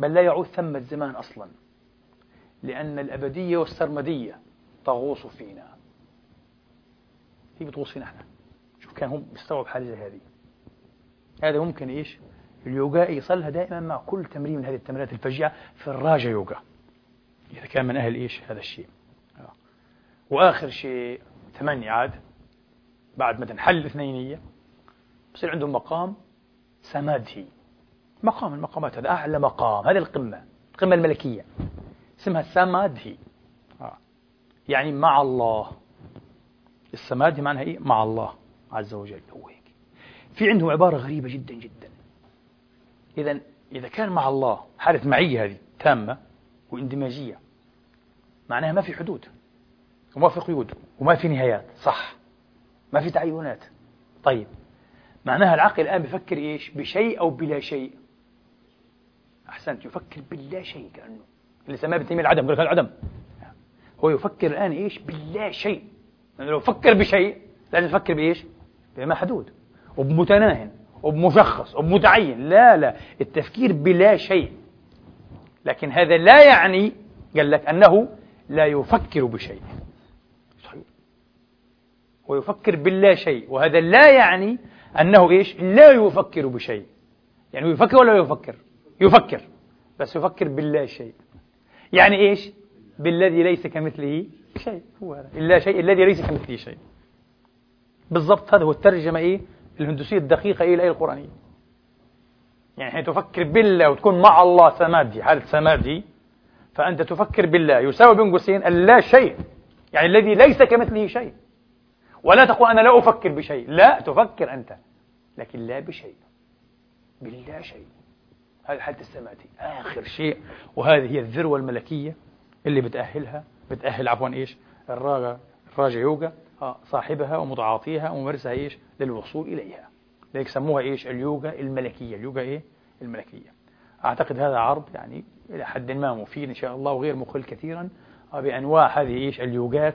بل لا يعود ثم الزمان أصلا. لأن الأبدية والسرمدية تغوص فينا. هي بتغوص فينا إحنا. شوف كان هم بيستوعب حاجة زي هذه. هذا ممكن إيش؟ اليوغا يصلها دائما مع كل تمرين من هذه التمرينات الفجيعة في الراجا يوغا. إذا كان من أهل إيش؟ هذا الشيء. آه. وآخر شيء ثمانية عاد بعد ما تنحل الاثنينيه بصير عندهم مقام سمادهي مقام المقامات هذا أعلى مقام هذه القمة القمة الملكية اسمها سمادهي آه. يعني مع الله. السماد دي معناها إيه؟ مع الله عز وجل هو هيك. في عندهم عبارة غريبة جدا جدا. إذا إذا كان مع الله حالة معية هذه تامة واندماجية معناها ما في حدود وما في قيود وما في نهايات صح. ما في تعينات طيب. معناها العقل الآن بفكر إيش؟ بشيء أو بلا شيء. أحسنت يفكر باللا شيء كأنه. اللي سماه ابن تيمية العدم يقول العدم. هو يفكر الآن إيش؟ باللا شيء. يعني لو فكر بشيء لازم يفكر بإيش؟ بمحدود. وبمتناهن وبمشخص وبمتعين. لا لا. التفكير بلا شيء. لكن هذا لا يعني قال لك أنه لا يفكر بشيء. صحيح. ويفكر باللا شيء. وهذا لا يعني أنه إيش؟ لا يفكر بشيء. يعني يفكر ولا يفكر؟ يفكر. بس يفكر باللا شيء. يعني إيش؟ بالذي ليس كمثله شيء. هو هذا. إلا شيء الذي ليس كمثله شيء. بالضبط هذا هو الترجمة إيه؟ الهندوسية الدقيقة إيه؟ الآية القرآنية يعني حين تفكر بالله وتكون مع الله سمادي حالة سمادي فأنت تفكر بالله. يساوي بين قوسين اللا شيء. يعني الذي ليس كمثله شيء. ولا تقول أنا لا أفكر بشيء. لا تفكر أنت لكن لا بشيء. باللا شيء. هذه حالة السماتي آخر شيء وهذه هي الذروة الملكية اللي بتأهلها بتأهل عفوا إيش؟ الراجا الراجا يوجا آه، صاحبها ومتعاطيها وممارسها إيش؟ للوصول إليها. لذلك سموها إيش؟ اليوجا الملكية. اليوجا إيه؟ الملكية. أعتقد هذا عرض يعني إلى حد ما مفيد إن شاء الله وغير مخل كثيرا آه، بأنواع هذه إيش؟ اليوجات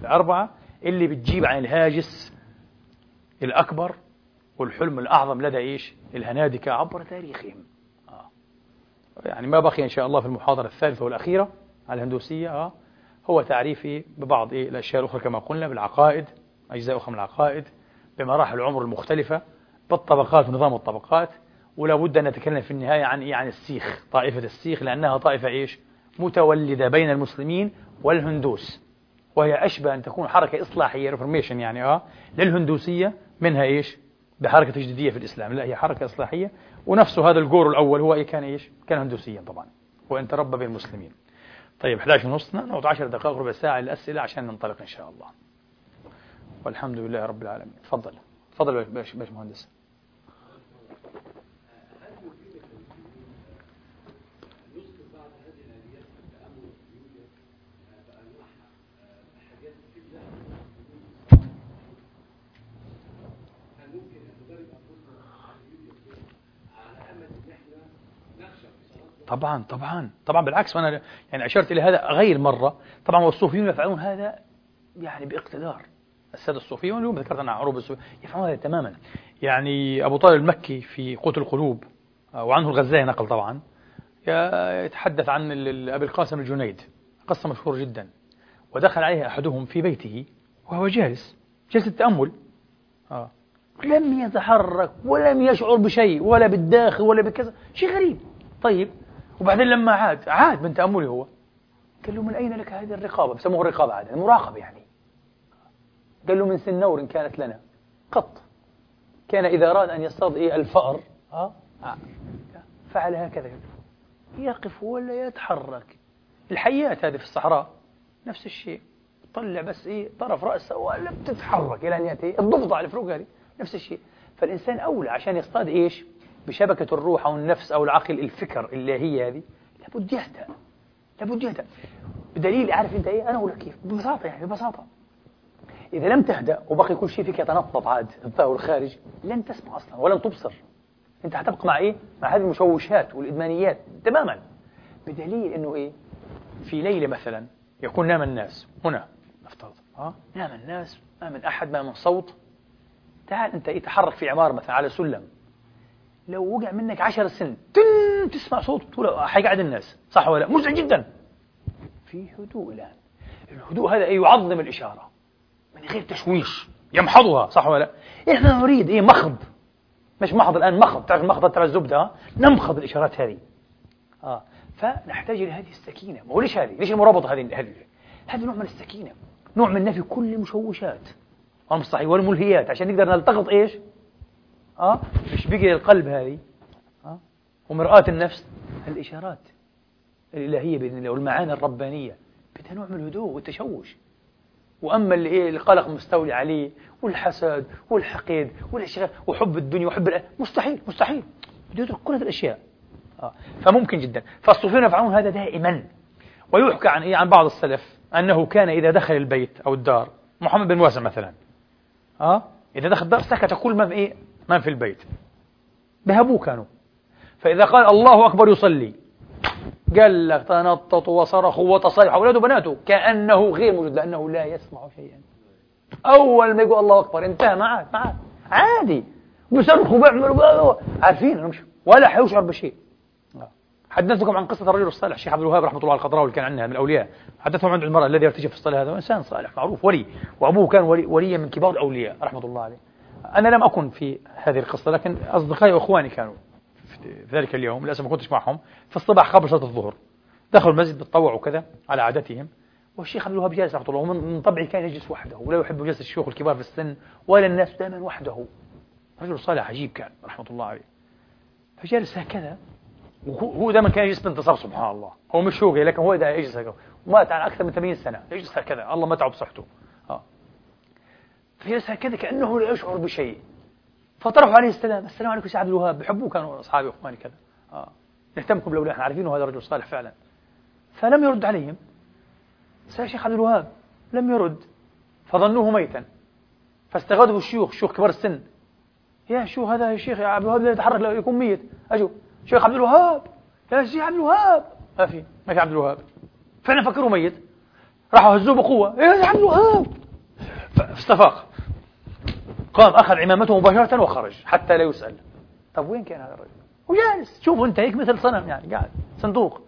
الأربعة. اللي بتجيب عن الهاجس الأكبر والحلم الأعظم لدى إيش؟ الهنادكة عبر تاريخهم. آه. يعني ما بقي إن شاء الله في المحاضرة الثالثة والأخيرة على الهندوسية آه. هو تعريفي ببعض إيه؟ الأشياء الأخرى كما قلنا بالعقائد أجزاء أخرى من العقائد بمراحل العمر المختلفة بالطبقات ونظام الطبقات ولا بد أن نتكلم في النهاية عن إيه؟ عن السيخ طائفة السيخ لأنها طائفة إيش؟ متولدة بين المسلمين والهندوس. وهي أشبه أن تكون حركة إصلاحية ريفورميشن يعني آه للهندوسية منها إيش؟ بحركة تجديدية في الإسلام. لا هي حركة إصلاحية. ونفسه هذا الجور الأول هو إيه؟ كان إيش؟ كان هندوسيا طبعا. وإن تربى بين المسلمين طيب 11 ونص نقعد 10 دقائق ربع ساعة للأسئلة عشان ننطلق إن شاء الله. والحمد لله رب العالمين. تفضل. تفضل باش باش مهندس طبعا طبعا طبعا بالعكس وأنا يعني أشرت إلى هذا غير مرة. طبعا والصوفيون يفعلون هذا يعني باقتدار. السادة الصوفيون اليوم ذكرت أنا عروب الصوفيون يفعلون هذا تماما. يعني أبو طالب المكي في قوت القلوب وعنه الغزالي نقل طبعا يتحدث عن أبي القاسم الجنيد قصة مشهورة جدا ودخل عليه أحدهم في بيته وهو جالس جلسة تأمل. آه. لم يتحرك ولم يشعر بشيء ولا بالداخل ولا بكذا. شيء غريب. طيب وبعدين لما عاد عاد من تأمله هو قال له من أين لك هذه الرقابة؟ بسموه الرقابة عاد المراقبة يعني. قال له من سنور كانت لنا. قط. كان إذا أراد أن إيه الفأر ها؟ فعل هكذا. يقف ولا يتحرك. الحيات هذه في الصحراء نفس الشيء. طلع بس إيه طرف رأسه ولا بتتحرك إلى أن يأتي. الضفدع اللي فوق هذه نفس الشيء. فالإنسان أولى عشان يصطاد إيش؟ بشبكة الروح أو النفس أو العقل الفكر اللاهية هذه لابد يهدأ لابد يهدأ. بدليل عارف أنت إيه؟ أنا أقول لك كيف ببساطة يعني ببساطة. إذا لم تهدأ وبقي كل شيء فيك يتنطط عاد الظاهر والخارج لن تسمع أصلا ولن تبصر. أنت حتبقى مع إيه؟ مع هذه المشوشات والإدمانيات تماما. بدليل أنه إيه؟ في ليلة مثلا يكون نام الناس. هنا نفترض. ها نام الناس ما من أحد ما من صوت. تعال أنت يتحرك في عمارة مثلا على سلم. لو وقع منك عشر سن تن تسمع صوت تقول حيقعد الناس صح ولا مزعج جدا. في هدوء الآن. الهدوء هذا يعظم الإشارة. من غير تشويش يمحضها صح ولا إحنا نريد إيه؟ مخض. مش محض الآن مخض. تعرف المخض تبع الزبدة؟ نمخض الإشارات هذه. آه. فنحتاج إلى هذه السكينة. ما هو ليش هذه؟ ليش المرابطة هذه؟ هذه هذا نوع من السكينة. نوع من نفي كل المشوشات. والمصطحي والملهيات. عشان نقدر نلتقط إيش؟ أه؟ مش بيجي للقلب هذه. أه؟ ومرآة النفس الإشارات الإلهية بإذن الله والمعاني الربانية. بدها نوع من الهدوء والتشوش. وأما اللي إيه القلق مستولي عليه والحسد والحقد والإشغال وحب الدنيا وحب الأ... مستحيل مستحيل. بده يترك كل هذه الأشياء. آه. فممكن جدا. فالصوفيون يفعلون هذا دائما. ويحكى عن إيه؟ عن بعض السلف. أنه كان إذا دخل البيت أو الدار محمد بن واسع مثلا. آه؟ إذا دخل الدار سكت كل ما إيه؟ ما في البيت. بهبوه كانوا. فإذا قال الله أكبر يصلي. قال لك تنططوا وصرخوا وتصيحوا أولاده وبناته كأنه غير موجود لأنه لا يسمع شيئا. أول ما يقول الله أكبر انتهى ما عاد عادي. بيصرخوا بيعملوا عارفين مش ولا حيشعر بشيء. حدثتكم عن قصة الرجل الصالح الشيخ عبد الوهاب رحمة الله القطراوي اللي كان عندنا من الأولياء. حدثهم عن المرأة الذي ارتجف في الصلاة. هذا إنسان صالح معروف ولي. وأبوه كان ولي وليا من كبار الأولياء رحمة الله عليه. أنا لم أكن في هذه القصة لكن أصدقائي وأخواني كانوا في ذلك اليوم للأسف ما كنتش معهم. في الصباح قبل صلاة الظهر دخلوا المسجد بالطوع وكذا على عادتهم والشيخ عبد الوهاب جالس رحمة الله ومن طبعه كان يجلس وحده ولا يحب جلسة الشيوخ الكبار في السن ولا الناس دائما وحده. رجل صالح عجيب كان رحمة الله عليه. فجالس هكذا وهو دائما كان يجلس بانتصار سبحان الله. هو مش شوقي لكن هو يجلس هكذا. مات على أكثر من 80 سنة يجلس هكذا. الله متعه بصحته. فيجلس هكذا كأنه لا يشعر بشيء. فطرحوا عليه السلام السلام عليكم سيد عبد الوهاب. بحبوه كانوا أصحابي وإخواني كذا. آه. نهتمكم لولا إحنا عارفين هذا رجل صالح فعلا. فلم يرد عليهم. سيد شيخ عبد الوهاب. لم يرد. فظنوه ميتا. فاستغاثوا الشيوخ شيوخ كبار السن. يا شو هذا يا شيخ يا عبد الوهاب لا يتحرك لا يكون ميت. اجوا شيخ عبد الوهاب. يا شيخ عبد الوهاب. ما في ما في عبد الوهاب. فعلا فكروا ميت. راحوا هزوه بقوة. يا عبد الوهاب. فاستفاق. قام اخذ عمامته مباشرة وخرج حتى لا يسأل. طب وين كان هذا الرجل؟ وجالس شوفوا انت هيك مثل صنم يعني قاعد. صندوق.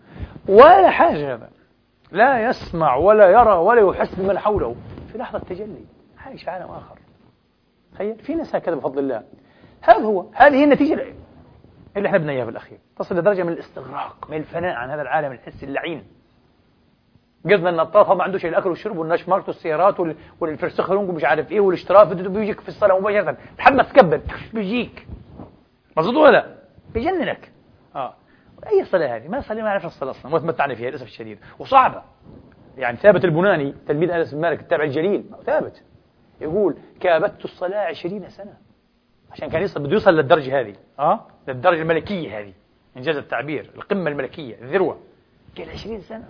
ولا حاجة هذا لا يسمع ولا يرى ولا يحس بمن حوله. في لحظة تجلي. عايش عالم آخر. تخيل. في ناس هكذا بفضل الله. هذا هو. هذه هي النتيجة اللي إحنا بدنا اياها بالاخير تصل لدرجة من الاستغراق من الفناء عن هذا العالم الحسي اللعين. قلنا النطاط الطرفه ما عندوش الأكل والشرب والنش مارته السيارات والفرسخرونج ومش عارف إيه والاشتراف بيجيك في الصلاة مباشرة. تحمس تكبر. بيجيك. مظبوط ولا بيجننك. آه. أي صلاة هذه؟ ما صلي ما عرفنا الصلاة أصلا. وتمتعنا فيها للأسف الشديد. وصعبة. يعني ثابت البناني تلميذ أنس بن مالك التابع الجليل ثابت. يقول كابدت الصلاة عشرين سنة. عشان كان يصل بده يوصل للدرجة هذه. آه؟ للدرجة الملكية هذه. إنجاز التعبير القمة الملكية الذروة. قال 20 سنة.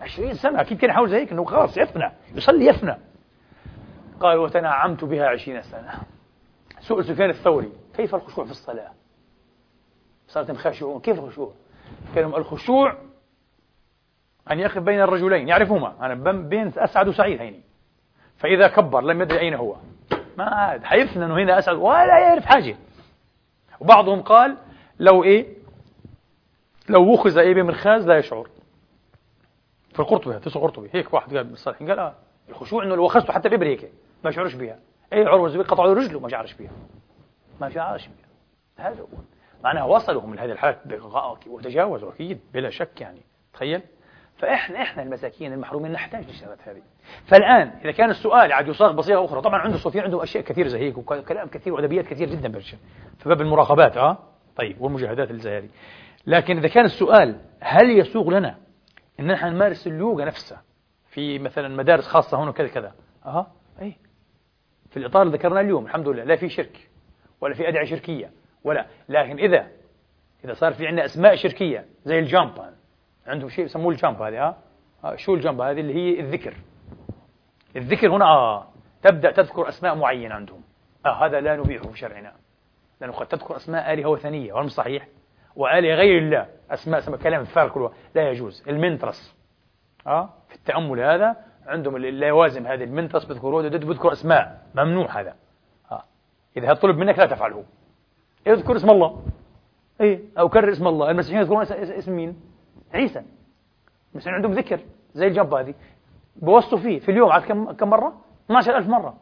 20 سنة أكيد كان حول هيك أنه خلاص يفنى يصلي يفنى. قال وتنعمت بها عشرين سنة. سؤال سفيان الثوري كيف الخشوع في الصلاة؟ صارت خاشعون كيف الخشوع؟ كانوا الخشوع أن يقف بين الرجلين. يعرفهما أنا بين أسعد وسعيد هيني فإذا كبر لم يدري أين هو. ما عاد حيفنى أنه هنا أسعد ولا يعرف حاجة. وبعضهم قال لو إيه لو وخز إيه بمرخاز لا يشعر. في القرطبي في القرطبي هيك واحد قال بالصالحين قال آه الخشوع إنه لو أخذته حتى بإبرة هيك ما شعرش بها أي عروه الزبير قطعوا رجله ما شعرش بها ما شعرش بها هذا هو. معناها وصلوا من هذه الحالة وتجاوزوا أكيد بلا شك يعني. تخيل. فإحنا إحنا المساكين المحرومين نحتاج للشغلات هذه. فالآن إذا كان السؤال عاد يصاغ بصيغة أخرى طبعا عنده صوفيا عنده أشياء كثير زي هيك وكلام كثير وأدبيات كثير جدا برشا. في باب المراقبات أه؟ طيب والمجاهدات هذه. لكن إذا كان السؤال هل يسوغ لنا أن نحن نمارس الليوغا نفسها. في مثلا مدارس خاصة هنا وكذا كذا. أه أي في الإطار اللي ذكرناه اليوم الحمد لله. لا في شرك ولا في أدعية شركية ولا. لكن إذا إذا صار في عندنا أسماء شركية زي الجامب عندهم شيء يسموه الجنب هذه ها؟ آه شو الجنب هذه؟ اللي هي الذكر. الذكر هنا آه تبدأ تذكر أسماء معينة عندهم. آه هذا لا نبيحه في شرعنا. لأنه قد تذكر أسماء آلهة وثنية وهذا صحيح؟ وآلهة غير الله. أسماء سماء كلام كله لا يجوز. المنترس. آه؟ في التأمل هذا عندهم اللوازم هذه المنترس بيذكروه بيذكر أسماء. ممنوع هذا. آه. إذا طلب منك لا تفعله. اذكر اسم الله. إيه؟ أو كرر اسم الله. المسيحيين يذكرون اسم مين؟ عيسى. المسلمين عندهم ذكر. زي الجنب هذه. بوصوا فيه. في اليوم عاد كم كم مرة؟ 12000 مرة.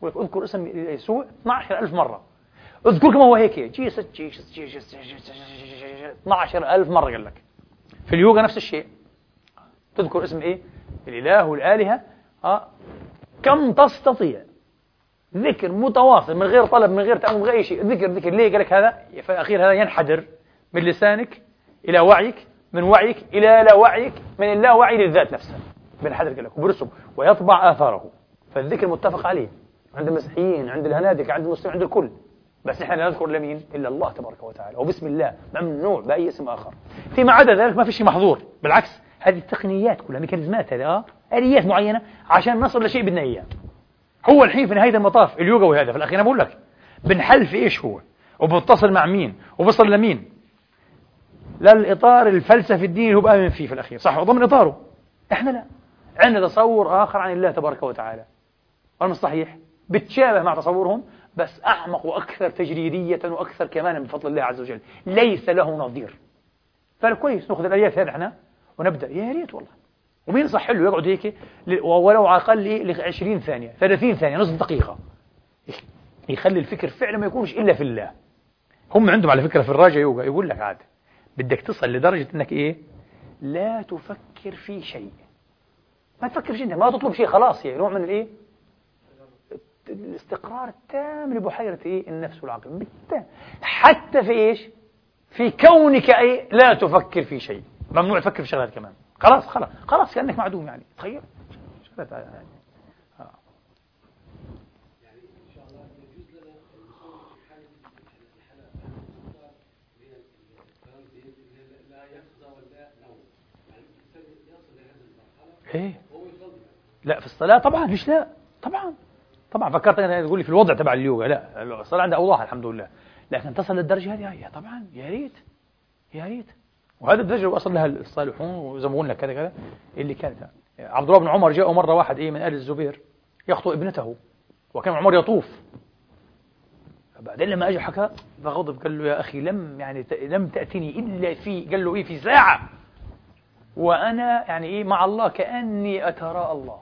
ولك اذكر اسم يسوع 12000 مرة. اذكر كما هو هيك. جيسس جيسس جيسس 12000 مرة قال لك. في اليوغا نفس الشيء. تذكر اسم إيه؟ الإله والآلهة. آه. كم تستطيع ذكر متواصل من غير طلب من غير تأمل من غير أي شيء. ذكر ذكر. ليه قال لك هذا؟ في الأخير هذا ينحدر من لسانك إلى وعيك من وعيك إلى لا وعيك من اللا وعي للذات نفسها. بنحدر لك وبرسم ويطبع آثاره. فالذكر متفق عليه. عند المسيحيين عند الهنادكة عند المسلمين عند الكل. بس نحن لا نذكر لمين؟ إلا الله تبارك وتعالى. وبسم الله ممنوع بأي اسم آخر. فيما عدا ذلك ما في شيء محظور. بالعكس هذه التقنيات كلها ميكانيزمات هذه آه آليات معينة عشان نصل لشيء بدنا إياه. هو الحين في نهاية المطاف اليوغا هذا في الأخير أنا بقول لك بنحل في إيش هو؟ وبتصل مع مين؟ وبصل لمين؟ للإطار الفلسفي الديني اللي هو بآمن فيه في الأخير. صح وضمن إطاره. إحنا لا. عندنا تصور آخر عن الله تبارك وتعالى. ولا صحيح؟ بتشابه مع تصورهم؟ بس أعمق وأكثر تجريدية وأكثر كمانا بفضل الله عز وجل. ليس له نظير. فالكويس نأخذ الآيات هذه إحنا ونبدأ. يا ريت والله. ومين صح له؟ يقعد هيك ولو على الأقل ل 20 ثانية 30 ثانية نصف دقيقة. يخلي الفكر فعلا ما يكونش إلا في الله. هم عندهم على فكرة في الراجع يوغا يقول لك عاد بدك تصل لدرجة أنك إيه؟ لا تفكر في شيء. ما تفكر في شيء ما تطلب شيء خلاص يعني نوع من الإيه؟ الاستقرار التام لبحيرة إيه؟ النفس والعقل. بالتام حتى في إيش؟ في كونك أي لا تفكر في شيء. ممنوع تفكر في شغلات كمان. خلاص خلاص خلاص كأنك معدوم يعني. تخيل. شغلات يعني. إيه؟ لا في الصلاة طبعا ليش لا. طبعا. طبعا فكرت إنك تقول لي في الوضع تبع اليوغا. لا الصلاة عندها اوضاح الحمد لله. لكن تصل للدرجة هذه؟ يا طبعا يا ريت يا ريت. وهذا الدرجة وصل لها الصالحون وزي قلنا كذا كذا اللي كانت. عبد الله بن عمر جاء مرة واحد إيه من آل الزبير يخطو ابنته وكان عمر يطوف. بعدين لما اجى حكى فغضب قال له يا أخي لم يعني لم تأتني إلا في قال له إيه في ساعة. وأنا يعني إيه مع الله كأني أتراءى الله.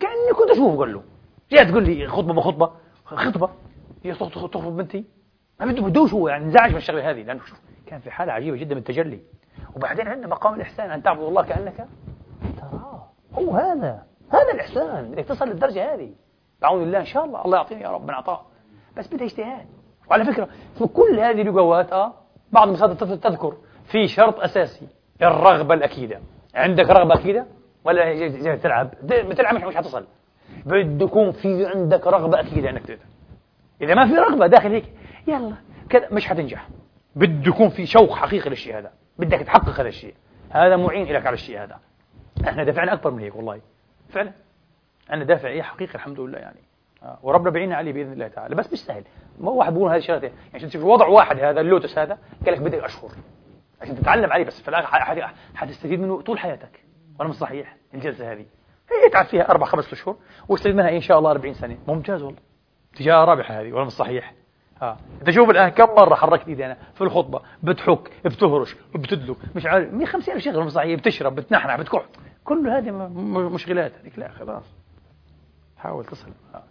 كأني كنت أشوفه قال له. جاء تقول لي خطبة بخطبة؟ خطبة. هي تخطب بنتي. ما بده بدوش هو يعني انزعج من الشغلة هذه لأنه شوف كان في حالة عجيبة جدا من التجلي. وبعدين عندنا مقام الإحسان أن تعبد الله كأنك تراه. هو هذا هذا الإحسان بدك تصل للدرجة هذه. بعون الله إن شاء الله. الله يعطيني يا رب من عطاء. بس بدها اجتهاد. وعلى فكرة في كل هذه اللغوات آه بعض المصادر تذكر في شرط أساسي الرغبة الأكيدة. عندك رغبة أكيدة ولا جاي تلعب؟ بتلعب مش حتصل. بده يكون في عندك رغبة أكيدة أنك تقدر. إذا ما في رغبة داخل هيك يلا كذا مش حتنجح. بده يكون في شوق حقيقي للشيء هذا. بدك تحقق هذا الشيء. هذا معين لك على الشيء هذا. إحنا دافعنا أكبر من هيك والله. فعلا. أنا دافع إيه حقيقي الحمد لله يعني. آه. وربنا بعيننا عليه بإذن الله تعالى. بس مش سهل. ما واحد بيقول هذه الشغلات يعني تشوف وضع واحد هذا اللوتس هذا قال لك بدك أشهر. عشان تتعلم عليه بس في الآخر حتستفيد منه طول حياتك. ولا مش صحيح الجلسة هذه. هي تعب فيها أربع خمس أشهر واستفيد منها إن شاء الله 40 سنة. ممتاز والله. تجاره رابحة هذه ولا مش صحيح. آه. أنت شوف الآن كم مرة حركت إيدي أنا في الخطبة بتحك بتهرش بتدلك مش عارف. 150 ألف شغله مش صحيح بتشرب بتنحنح بتكح. كل هذه مشغلات هذيك لا خلاص. حاول تصل آه.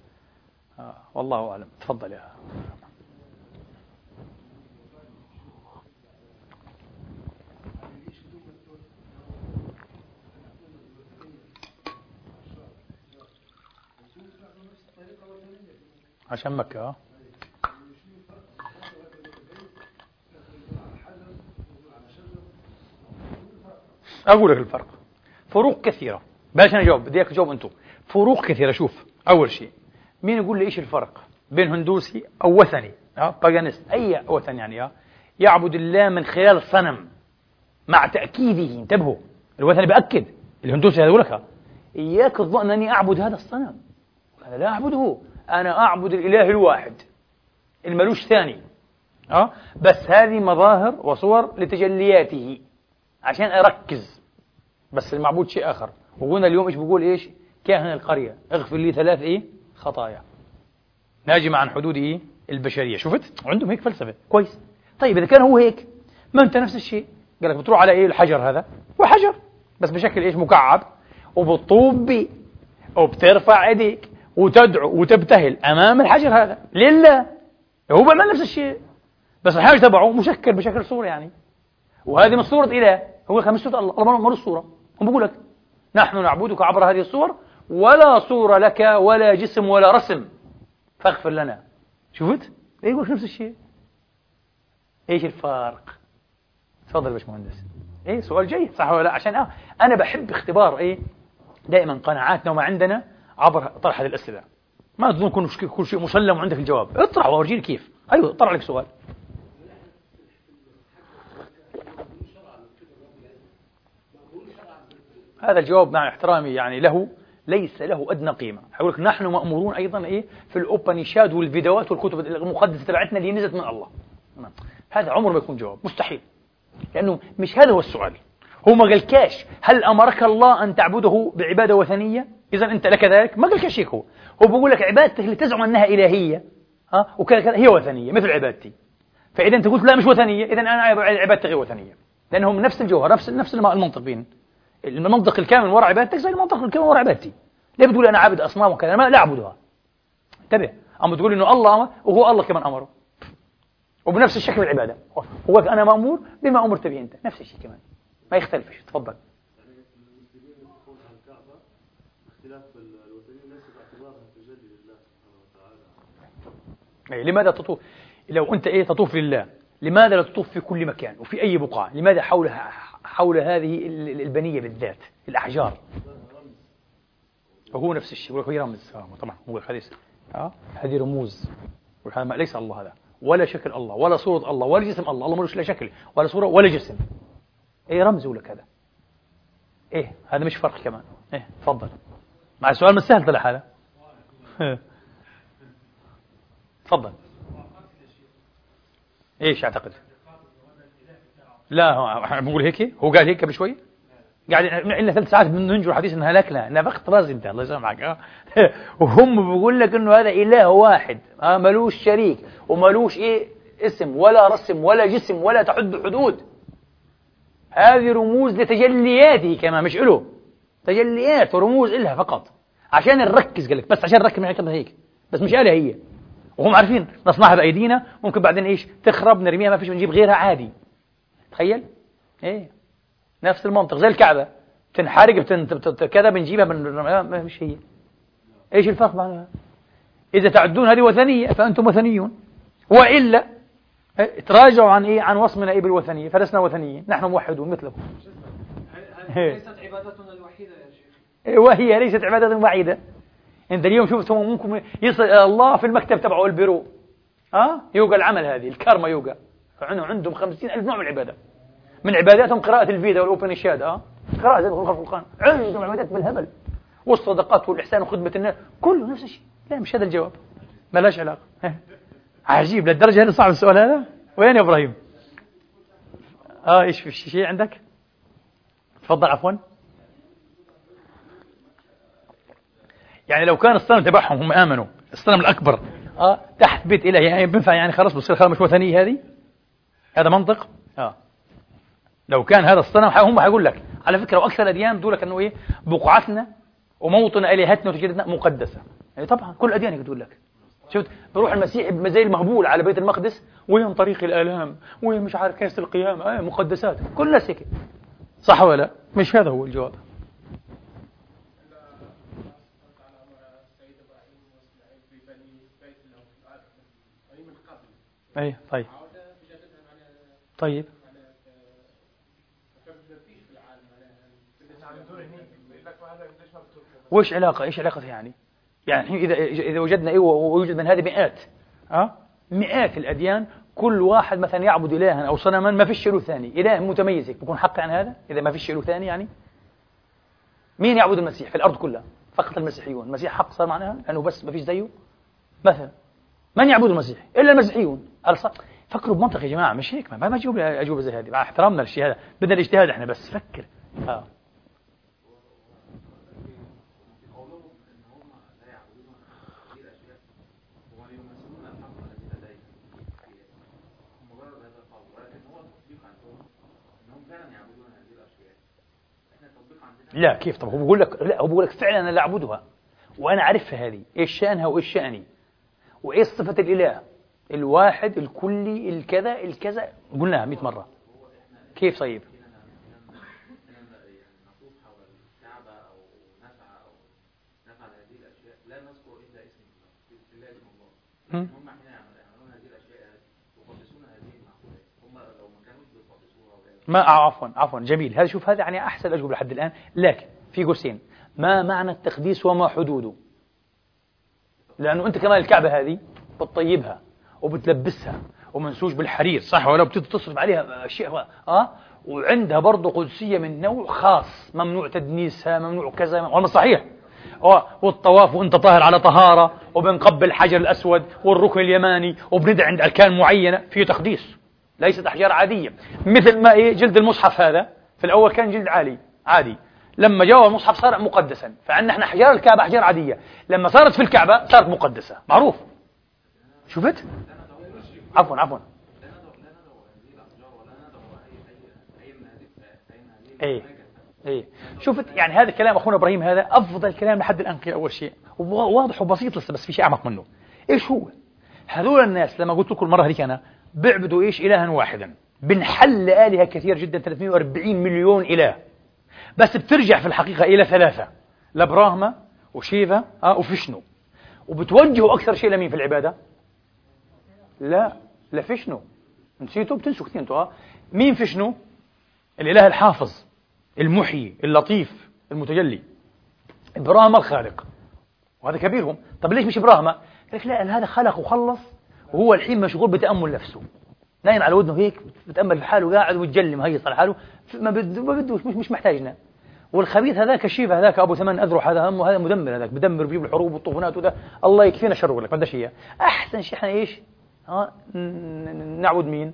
آه. والله أعلم. تفضل يا عشان مكة آه. أقول لك الفرق. فروق كثيرة. بلاش أنا أجاوب بدي أجاوب أنتم فروق كثيرة. شوف أول شيء مين يقول لي إيش الفرق بين هندوسي أو وثني؟ أه باغانيست. أي وثن يعني أه. يعبد الله من خلال صنم مع تأكيده. انتبهوا. الوثني بأكد. الهندوسي هذا يقول لك إياك الظن أني أعبد هذا الصنم. أنا لا أعبده. أنا أعبد الإله الواحد. الملوش ثاني. أه؟ بس هذه مظاهر وصور لتجلياته. عشان أركز. بس المعبود شيء آخر. وقلنا اليوم إيش بقول؟ إيش؟ كاهن القرية. اغفر لي ثلاث إيه؟ خطايا. ناجمة عن حدود إيه؟ البشرية. شفت؟ عندهم هيك فلسفة. كويس. طيب إذا كان هو هيك ما أنت نفس الشيء. قال لك بتروح على إيه؟ الحجر هذا. وحجر. بس بشكل إيش؟ مكعب. وبتطوب بيه. وبترفع ايديك وتدعو وتبتهل أمام الحجر هذا. لله. هو بيعمل نفس الشيء. بس الحاج تبعه مشكل بشكل صورة يعني. وهذه من صورة إله. هو خمس صورة الله. الله ما الصورة. هم بقول لك نحن نعبدك عبر هذه الصور. ولا صورة لك ولا جسم ولا رسم. فاغفر لنا. شفت؟ إيه يقول نفس الشيء. إيش الفرق؟ تفضل يا باشمهندس. إيه سؤال جيد. صح ولا لا؟ عشان آه أنا بحب اختبار إيه دائما قناعاتنا وما عندنا عبر طرح هذه الأسئلة. ما تظن كل شيء كل شيء مسلم وعندك الجواب. اطرح وأورجيني كيف. أيوه طرح لك سؤال. هذا الجواب مع احترامي يعني له ليس له أدنى قيمة. حيقول لك نحن مأمورون أيضا إيه؟ في الأوبانيشاد والفيديوهات والكتب المقدسة تبعتنا اللي نزلت من الله. هذا عمره ما يكون جواب. مستحيل. لأنه مش هذا هو السؤال. هو ما قالكاش هل أمرك الله أن تعبده بعبادة وثنية؟ إذا أنت لك ذلك؟ ما قال شيء هو هو بيقول لك عبادتك اللي تزعم أنها إلهية ها وكذا هي وثنية مثل عبادتي. فإذا أنت قلت لا مش وثنية إذا أنا عبادتي غير وثنية. لأنهم نفس الجوهر نفس نفس المنطق بين المنطق الكامل وراء عبادتك زي المنطق الكامل وراء عبادتي. ليه بتقول أنا عابد أصنام وكذا؟ لا أعبدها. انتبه. أما تقول إنه الله وهو الله كمان أمره. وبنفس الشكل العبادة. هو أنا مأمور بما أمرت به أنت. نفس الشيء كمان. ما يختلفش. تفضل إيه، لماذا تطوف؟ لو أنت إيه تطوف لله. لماذا لا تطوف في كل مكان وفي أي بقعة؟ لماذا حول حول هذه البنية بالذات الأحجار؟ وهو نفس الشيء هي رمز. طبعا هو الحديث آه هذه رموز. ليس الله هذا. ولا شكل الله ولا صورة الله ولا جسم الله. الله ملوش لا شكل ولا صورة ولا جسم. إيه رمز لك هذا إيه هذا مش فرق كمان. إيه تفضل. مع السؤال مش سهل طلع هذا تفضل. إيش أعتقد؟ لا هو بنقول هيك؟ هو قال هيك قبل شوي؟ قاعد لنا ثلاث ساعات بننجر حديث ان هلكنا نفخت راس أنت الله يسامحك. آه وهم بيقول لك إنه هذا إله واحد آه ملوش شريك وملوش إيه اسم ولا رسم ولا جسم ولا تحد حدود. هذه رموز لتجلياته كمان مش له تجليات ورموز إلها فقط. عشان نركز قال لك بس عشان نركز معك هيك. بس مش آلهة هي. وهم عارفين نصنعها بأيدينا ممكن بعدين إيش تخرب نرميها ما فيش بنجيب غيرها عادي. تخيل؟ إيه. نفس المنطق زي الكعبة. تنحرق بتن... كذا بنجيبها ما مش هي. إيش الفرق بينها إذا تعدون هذه وثنية فأنتم وثنيون. وإلا تراجعوا عن إيه؟ عن وصمنا إيه بالوثنية؟ فلسنا وثنيين. نحن موحدون مثلكم ليست عبادتنا الوحيدة يا شيخ؟ إيه، وهي ليست عبادة وحيدة. انت اليوم شفتهم ممكن يصل الله في المكتب تبعه البيرو. ها يوقع العمل هذه الكارما يوقع. عندهم خمسين ألف نوع من العبادة. من عباداتهم قراءة الفيدا والأوبنشاد ها قراءة زي القرآن عندهم عبادات بالهبل. والصدقات والإحسان وخدمة الناس. كله نفس الشيء. لا مش هذا الجواب. ما لاش علاقة عجيب للدرجة هذه صعب السؤال هذا؟ وين يا إبراهيم؟ آه إيش في شيء عندك؟ تفضل عفوا. يعني لو كان الصنم تبعهم هم آمنوا الصنم الأكبر آه تحت بيت إله يعني بينفع يعني خلاص بصير خلاص مش وثنية هذه؟ هذا منطق؟ آه. لو كان هذا الصنم هم حيقول لك. على فكرة وأكثر الأديان بتقول لك إنه إيه؟ بقعتنا وموطن الهتنا وتجدتنا مقدسة. يعني طبعا كل الأديان بتقول لك. شفت؟ بروح المسيح زي المهبول على بيت المقدس وين طريق الآلام وين مش عارف كاس القيامة آه مقدسات كل الناس هيك صح ولا لا؟ مش هذا هو الجواب. اي طيب. طيب. وش علاقة؟ إيش علاقة يعني؟ يعني إذا إذا وجدنا إيه ويوجد من هذه مئات. أه؟ مئات الأديان كل واحد مثلا يعبد إلها أو صنما ما فيش له ثاني. إله متميز بيكون حق عن هذا؟ إذا ما فيش له ثاني يعني؟ مين يعبد المسيح في الأرض كلها؟ فقط المسيحيون. المسيح حق صار معناها؟ لأنه بس ما فيش زيه؟ مثلا. من يعبد المسيح؟ إلا المسيحيون. فكروا بمنطق يا جماعة مش هيك؟ ما ما أجوبة زي هذه. مع احترامنا للشيء هذا بدنا الاجتهاد إحنا بس فكر. آه. لا كيف؟ طب هو بيقول لك لا هو بيقول لك فعلا أنا لا أعبدها. وأنا اعرفها هذه. إيش شأنها وإيش شأني؟ وإيش صفة الإله؟ الواحد الكلي الكذا الكذا. قلناها 100 مرة. كيف طيب؟ هم؟ ما عفوا عفوا جميل. هذا شوف هذا يعني أحسن الأجوبة لحد الآن. لكن في قوسين. ما معنى التقديس وما حدوده؟ لأنه أنت كمان الكعبة هذه بتطيبها وبتلبسها ومنسوج بالحرير. صح ولا بتصرف عليها أشياء آه وعندها برضه قدسية من نوع خاص. ممنوع تدنيسها ممنوع كذا والله صحيح. والطواف وأنت طاهر على طهارة وبنقبل الحجر الأسود والركن اليماني وبندعي عند أركان معينة فيه تقديس ليست أحجار عادية. مثل ما إيه جلد المصحف هذا في الأول كان جلد عالي عادي. لما جاء المصحف صار مقدسا. فعندنا إحنا أحجار الكعبة أحجار عادية. لما صارت في الكعبة صارت مقدسة. معروف. شفت؟ عفوا عفوا. إيه إيه. شفت؟ يعني هذا الكلام أخونا إبراهيم هذا أفضل كلام لحد الآن أول شيء. واضح وبسيط لسه بس في شيء أعمق منه. إيش هو؟ هذول الناس لما قلت لكم المرة هذيك أنا بيعبدوا إيش؟ إلها واحدا. بنحل آلهة كثير جدا 340 مليون إله. بس بترجع في الحقيقة إلى ثلاثة. لبراهما وشيفا آه وفشنو وبتوجهوا أكثر شيء لمين في العبادة؟ لا لفشنو نسيتوا؟ بتنسوا كثير أنتوا آه. مين في شنو؟ الإله الحافظ المحيي اللطيف المتجلي. إبراهيم الخالق. وهذا كبيرهم. طب ليش مش إبراهيم؟ قال لك لا هذا خلق وخلص وهو الحين مشغول بتأمل نفسه. نايم على ودنه هيك بتأمل في حاله قاعد ويتجلي مهيص على حاله ما بدوش مش مش محتاجنا. والخبيث هذاك الشيف هذاك أبو ثمان أذرع هذا همه هذا مدمر هذاك بدمر بيجيب الحروب والطوفانات وده. الله يكفينا شره لك ما بدناش إياه. أحسن شيء إحنا إيش؟ ها؟ نعبد مين؟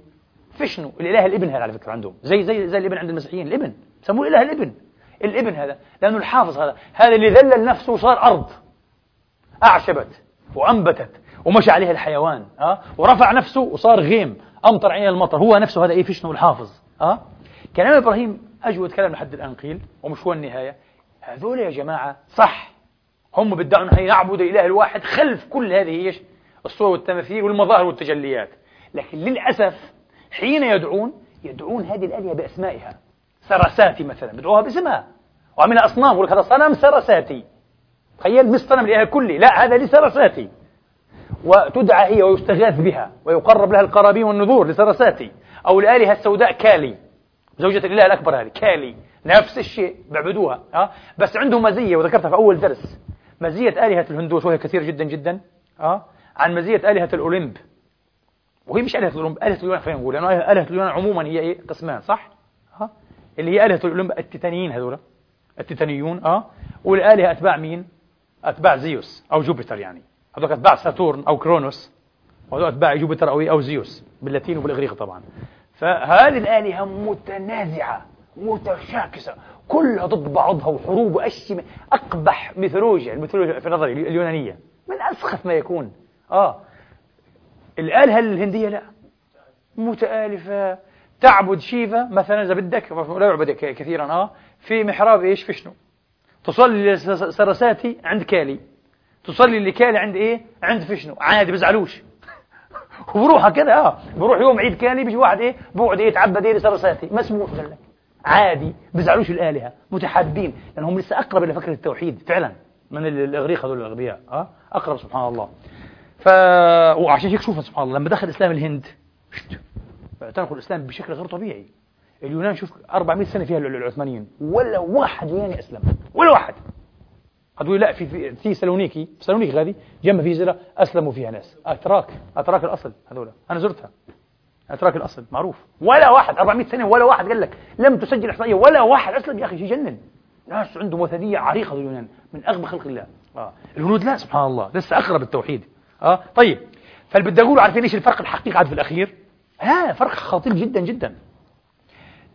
فشنو؟ الإله الإبن هذا على فكرة عندهم. زي زي زي الإبن عند المسيحيين الإبن. سموه الاله الإبن. الإبن هذا. لأنه الحافظ هذا. هذا اللي ذلل نفسه وصار أرض. أعشبت وأنبتت. ومشى عليها الحيوان ها؟ ورفع نفسه وصار غيم أمطر عليها المطر. هو نفسه هذا إيه فشنو الحافظ ها؟ كلام إبراهيم أجود كلام لحد الآن قيل ومش هو النهاية. هذول يا جماعة صح هم بدعوا أن يعبد الاله الواحد خلف كل هذه إيش؟ الصور والتماثيل والمظاهر والتجليات. لكن للأسف حين يدعون يدعون هذه الآلهة بأسمائها. سرساتي مثلا بدعوها باسمها. وعمل أصنام يقول هذا صنم سرساتي. تخيل مش صنم الاله كلي. لا هذا لسرساتي. وتدعى هي ويستغاث بها ويقرب لها القرابين والنذور لسرساتي أو الالهه السوداء كالي زوجة الإله الأكبر هذه كالي نفس الشيء بيعبدوها أه؟ بس عندهم مزية وذكرتها في أول درس مزية آلهة الهندوس وهي كثير جدا جدا أه؟ عن مزية آلهة الأولمب وهي مش آلهة الأولمب آلهة اليونان خلينا نقول لأنه آلهة اليونان عموما هي إيه قسمان صح؟ أه؟ اللي هي آلهة الأولمب التيتانيين هذول التيتانيون أه؟ والآلهة أتباع مين؟ أتباع زيوس أو جوبيتر يعني هذول أتباع ساتورن أو كرونوس. وهذول أتباع جوبيتر أو؟ أو زيوس باللاتين وبالإغريقي طبعا. فهذه الآلهة متنازعة متشاكسة. كلها ضد بعضها وحروب وأشياء أقبح ميثولوجيا. الميثولوجيا في نظري اليونانية. من أسخف ما يكون. آه. الآلهة الهندية لا. متآلفة. تعبد شيفا مثلا إذا بدك لا يعبد كثيرا. آه. في محراب إيش؟ في شنو؟ تصلي لسرساتي عند كالي. تصلي لكالي عند إيه؟ عند فشنو؟ عادي بزعلوش وبروح كده آه. بروح يوم عيد كالي بيجي واحد إيه؟ بقعد إيه؟ يتعبد إيه لسرساتي مسموح قال لك. عادي بيزعلوش الآلهة. متحابين. لأنهم لسه أقرب إلى فكرة التوحيد فعلا. من الأغريق هذول الأغبياء آه. أقرب سبحان الله. ف وعشان هيك شوف سبحان الله. لما دخل الاسلام الهند اعتنقوا الإسلام بشكل غير طبيعي. اليونان شوف 400 سنة فيها العثمانيين. ولا واحد يوناني أسلم. ولا واحد. هتقول لا في في, في سالونيكي سالونيكي هذه جنب في جزيره أسلموا فيها ناس. أتراك أتراك الأصل هذول أنا زرتها. أتراك الأصل معروف. ولا واحد 400 سنة ولا واحد قال لك لم تسجل إحصائية ولا واحد أسلم يا أخي شيء يجنن ناس عندهم وثنية عريقة اليونان من أغبى خلق الله. آه. الهنود لا سبحان الله لسه أقرب التوحيد آه. طيب فاللي بدي اقوله عارفين إيش الفرق الحقيقي؟ عاد في الأخير؟ ها فرق خطير جدا جدا.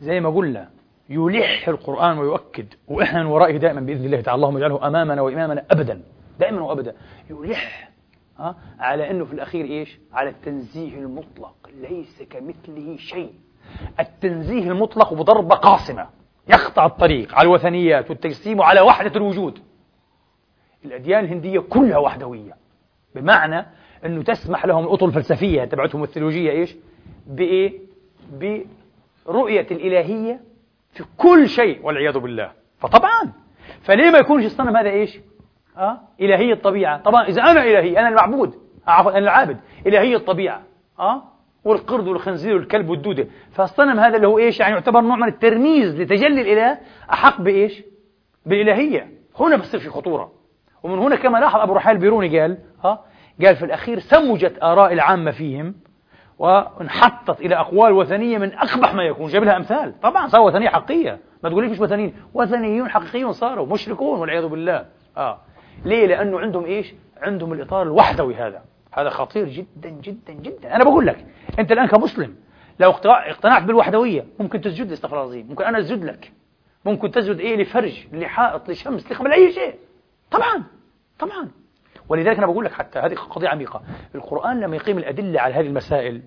زي ما قلنا يلح القرآن ويؤكد وإحنا من ورائه دائما بإذن الله تعالى. اللهم اجعله أمامنا وإمامنا أبدا دائما وأبدا. يلح ها على أنه في الأخير إيش؟ على التنزيه المطلق ليس كمثله شيء. التنزيه المطلق بضربة قاصمة يقطع الطريق على الوثنيات والتجسيم وعلى وحدة الوجود. الأديان الهندية كلها وحدوية بمعنى أنه تسمح لهم الأطر الفلسفية تبعتهم الثيولوجية إيش؟ بإيه؟ برؤية الإلهية في كل شيء والعياذ بالله. فطبعا. فليه ما يكونش الصنم هذا إيش؟ آه؟ إلهي الطبيعة. طبعا إذا أنا إلهي أنا المعبود. عفوا أنا العابد. إلهي الطبيعة. آه؟ والقرد والخنزير والكلب والدودة. فالصنم هذا اللي هو إيش؟ يعني يعتبر نوع من الترميز لتجلي الإله أحق بإيش؟ بالإلهية. هنا بصير في خطورة. ومن هنا كما لاحظ أبو رحال البيروني قال ها قال في الأخير سمجت آراء العامة فيهم. وانحطت إلى أقوال وثنية من أقبح ما يكون. جاب لها أمثال. طبعا صار وثنية حقيقية. ما تقوليش مش وثنيين. وثنيون حقيقيون صاروا مشركون والعياذ بالله. آه. ليه؟ لأنه عندهم إيش؟ عندهم الإطار الوحدوي هذا. هذا خطير جدا جدا جدا. أنا بقول لك أنت الآن كمسلم لو اقتنعت بالوحدوية ممكن تسجد لي استغفر الله ممكن أنا أسجد لك. ممكن تسجد إيه؟ لفرج لحائط لشمس لقبل أي شيء. طبعا. طبعا. ولذلك أنا بقول لك حتى هذه قضية عميقة. القرآن لما يقيم الأدلة على هذه المسائل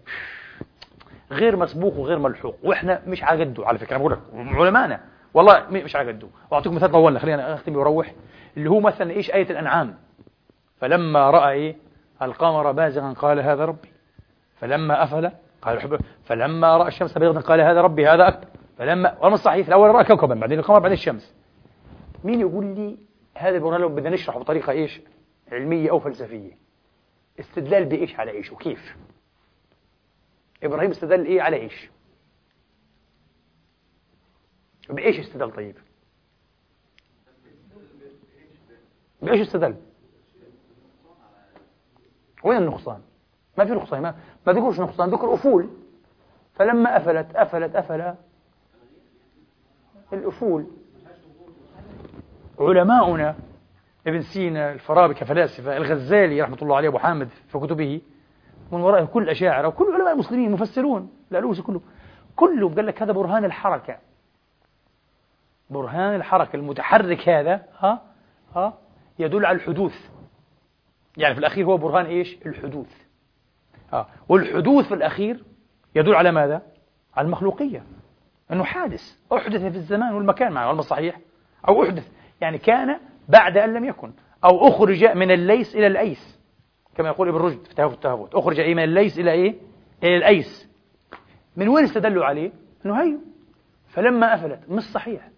غير مسبوق وغير ملحوق. وإحنا مش على قده على فكرة. أنا بقول لك علمائنا والله مش على قده وأعطيكم مثال طولنا خلينا أختم وأروح. اللي هو مثلا إيش آية الأنعام؟ فلما رأى إيه؟ القمر بازغا قال هذا ربي. فلما أفل قال حب. فلما رأى الشمس بيضا قال هذا ربي هذا أكبر. فلما والله صحيح الأول رأى كوكبا بعدين القمر بعدين الشمس. مين يقول لي هذا البرهان بدنا نشرحه بطريقة إيش؟ علمية أو فلسفية. استدلال بإيش على إيش؟ وكيف؟ إبراهيم استدل إيه على إيش؟ بإيش استدل طيب؟ بإيش استدل؟ وين النقصان؟ ما في نقصان ما, ما ذكرش نقصان ذكر أفول. فلما أفلت أفلت أفل. الأفول. علماؤنا ابن سينا الفارابي كفلاسفة الغزالي رحمة الله عليه أبو حامد في كتبه من وراء كل الأشاعرة وكل علماء المسلمين مفسرون الألوسي كله كله قال لك هذا برهان الحركة. برهان الحركة المتحرك هذا ها ها يدل على الحدوث. يعني في الأخير هو برهان إيش؟ الحدوث. ها والحدوث في الأخير يدل على ماذا؟ على المخلوقية. أنه حادث أحدث في الزمان والمكان مع علم صحيح أو أحدث. يعني كان بعد أن لم يكن. أو أخرج من الليس إلى الأيس. كما يقول ابن رشد في تهافت التهافت أخرج إيه من الليس إلى إيه؟ إلى الأيس. من وين استدلوا عليه؟ أنه هي فلما أفلت. مش صحيح.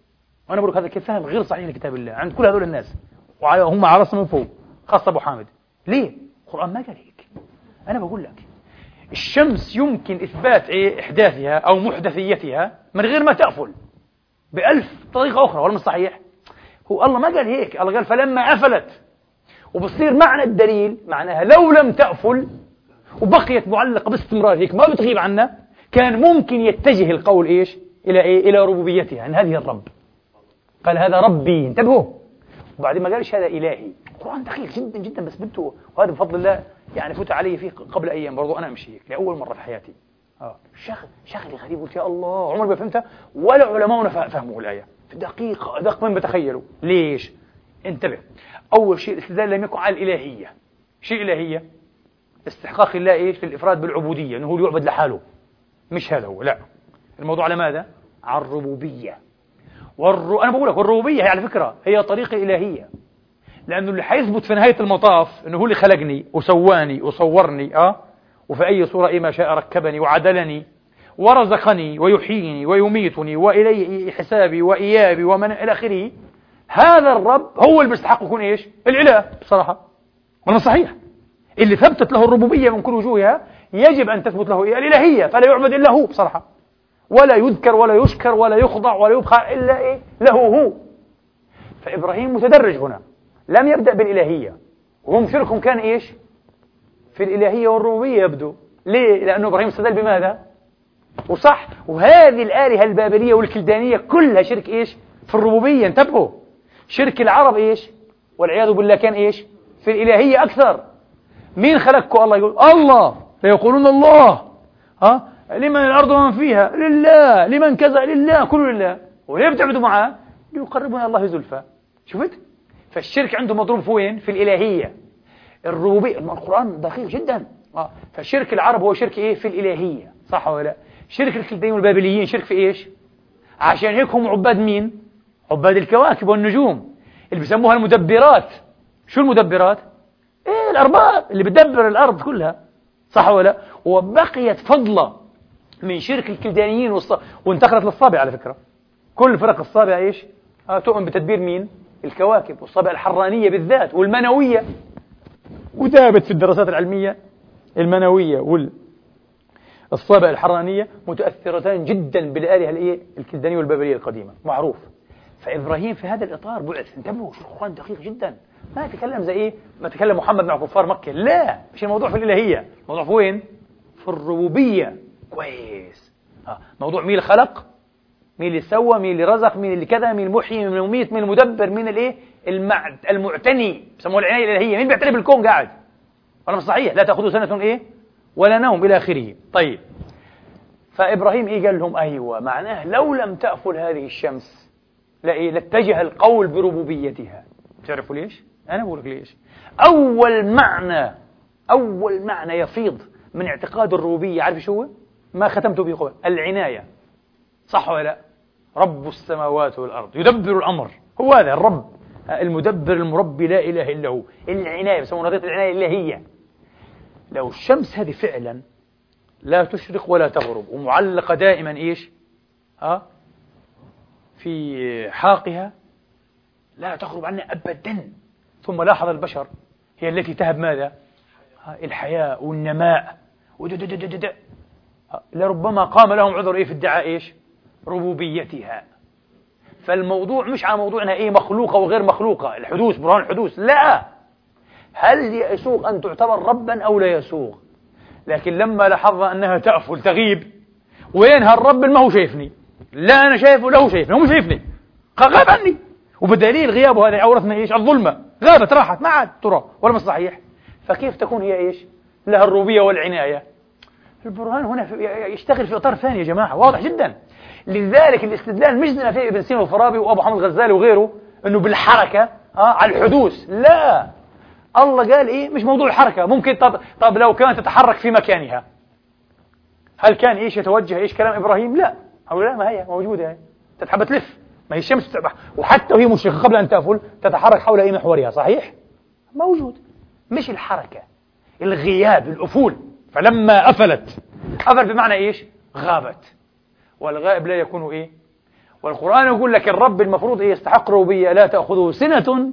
وأنا بقول هذا فهم غير صحيح لكتاب الله. عند كل هذول الناس. وهم على رأسهم من فوق. خاصة أبو حامد. ليه؟ القرآن ما قال هيك. أنا بقول لك. الشمس يمكن إثبات إيه؟ إحداثها أو محدثيتها من غير ما تأفل بألف طريقة أخرى. ولا مش صحيح؟ هو الله ما قال هيك الله قال فلما أفلت. وبصير معنى الدليل معناها لو لم تأفل وبقيت معلقة باستمرار هيك ما بتغيب عنا كان ممكن يتجه القول إيش؟ إلى إيه؟ إلى ربوبيتها أن هذه الرب. قال هذا ربي انتبهوا. وبعدين ما قالش هذا إلهي. القرآن دقيق جدا جدا بس بدته وهذا بفضل الله يعني فوت علي فيه قبل أيام برضو أنا أمشي هيك لأول مرة في حياتي. آه. شغل شغلي غريب قلت يا الله عمري ما فهمتها ولا علماؤنا فهموا الآية. دقيقة أدق من بتخيلوا ليش؟ انتبه. أول شيء الاستدلال لم يكن على الإلهية. شيء إلهية. استحقاق الله إيش؟ في الإفراد بالعبودية أنه هو يعبد لحاله. مش هذا هو لا. الموضوع على ماذا؟ على الربوبية. والر... أنا بقول لك والربوبية هي على فكرة هي طريقة إلهية. لأنه اللي حيثبت في نهاية المطاف أنه هو اللي خلقني وسواني وصورني أه؟ وفي أي صورة إيه ما شاء ركبني وعدلني. ورزقني ويحييني ويميتني وإليه حسابي وإيابي ومن إلى آخره. هذا الرب هو اللي بيستحق يكون إيش؟ الإله بصراحة. ولا صحيح. اللي ثبتت له الربوبية من كل وجوهها يجب أن تثبت له إيه؟ الإلهية فلا يعبد إلا هو بصراحة. ولا يذكر ولا يشكر ولا يخضع ولا يبخى إلا إيه؟ له هو. فإبراهيم متدرج هنا. لم يبدأ بالإلهية. وهم شركهم كان إيش؟ في الإلهية والربوبية يبدو. ليه؟ لأنه إبراهيم استدل بماذا؟ وصح. وهذه الآلهة البابلية والكلدانية كلها شرك إيش؟ في الربوبية. انتبهوا. شرك العرب إيش؟ والعياذ بالله كان إيش؟ في الإلهية أكثر. مين خلقكم؟ الله يقول الله. فيقولون الله. ها؟ لمن الأرض ومن فيها؟ لله. لمن كذا؟ لله. كله لله. وليه بتعبدوا معاه؟ ليقربنا الله زلفى شفت؟ فالشرك عنده مضروب في وين؟ في الإلهية. الربوبية. القرآن دقيق جدا. آه. فشرك العرب هو شرك إيه؟ في الإلهية. صح ولا لا؟ شرك الكلدانيين والبابليين شرك في إيش؟ عشان هيك هم عباد مين؟ عباد الكواكب والنجوم. اللي بيسموها المدبرات. شو المدبرات؟ إيه الأرباب اللي بتدبر الأرض كلها. صح ولا لا؟ وبقيت فضلة من شرك الكلدانيين والص... وانتقلت للصابع على فكرة. كل فرق الصابع إيش؟ آه تؤمن بتدبير مين؟ الكواكب والصابع الحرانية بالذات والمنوية. وثابت في الدراسات العلمية المنوية وال الصابع الحرانية متأثرتان جدا بالآلهة الإيه؟ الكلدانية والبابلية القديمة. معروف. فإبراهيم في هذا الإطار بعث. انتبهوا شو القرآن دقيق جدا. ما يتكلم زي إيه؟ ما تكلم محمد مع كفار مكة. لا. مش الموضوع في الإلهية. الموضوع في وين؟ في الربوبية. كويس. آه. موضوع مين اللي خلق؟ مين اللي سوى؟ مين اللي رزق؟ مين اللي كذا؟ مين المحيي مين المميت مين المدبر مين الايه المعد المعتني. بسموه العناية الإلهية. مين بيعتني بالكون قاعد؟ ولا مش صحيح. لا تأخذه سنة إيه؟ ولا نوم إلى آخره. طيب. فإبراهيم إيه قال لهم؟ أيوة معناه لو لم تأفل هذه الشمس لاتجه القول بربوبيتها. تعرفوا ليش؟ أنا بقول لك ليش. أول معنى أول معنى يفيض من اعتقاد الربوبية عارف شو هو؟ ما ختمت به قبل. العناية. صح ولا لا؟ رب السماوات والأرض. يدبر الأمر. هو هذا الرب. المدبر المربي لا إله إلا هو. العناية بيسموها نظرية العناية الإلهية. لو الشمس هذه فعلا لا تشرق ولا تغرب ومعلقة دائما إيش؟ ها؟ في حاقها لا تغرب عنا أبدا. ثم لاحظ البشر هي التي تهب ماذا؟ الحياة والنماء. لربما قام لهم عذر إيه في ادعاء إيش؟ ربوبيتها. فالموضوع مش على موضوع انها إيه مخلوقة وغير مخلوقة. الحدوث برهان الحدوث لا. هل يسوغ أن تعتبر ربا أو لا يسوغ لكن لما لاحظنا أنها تأفل تغيب وينها الرب ما هو شايفني. لا أنا شايفه لا هو شايفني هو مش شايفني. غاب عني وبدليل غيابه هذا اورثنا إيش؟ الظلمة. غابت راحت ما عاد ترى ولا مش صحيح. فكيف تكون هي إيش؟ لها الربوبيه والعناية. البرهان هنا يشتغل في إطار ثاني يا جماعة واضح جدا. لذلك الاستدلال مش فيه ابن سينا والفارابي وأبو حامد الغزالي وغيره إنه بالحركة آه على الحدوث. لا. الله قال إيه؟ مش موضوع الحركة. ممكن طب طب لو كانت تتحرك في مكانها. هل كان إيش يتوجه؟ إيش كلام إبراهيم؟ لا. أو لا ما هي؟ موجودة هي تتحب تلف. ما هي الشمس تتبع وحتى وهي مشرقة قبل أن تافل تتحرك حول أي محورها. صحيح؟ موجود. مش الحركة. الغياب الأفول. فلما أفلت. أفل بمعنى إيش؟ غابت. والغائب لا يكون إيه؟ والقرآن يقول لك الرب المفروض إيه؟ يستحق ربوبية لا تأخذه سنة.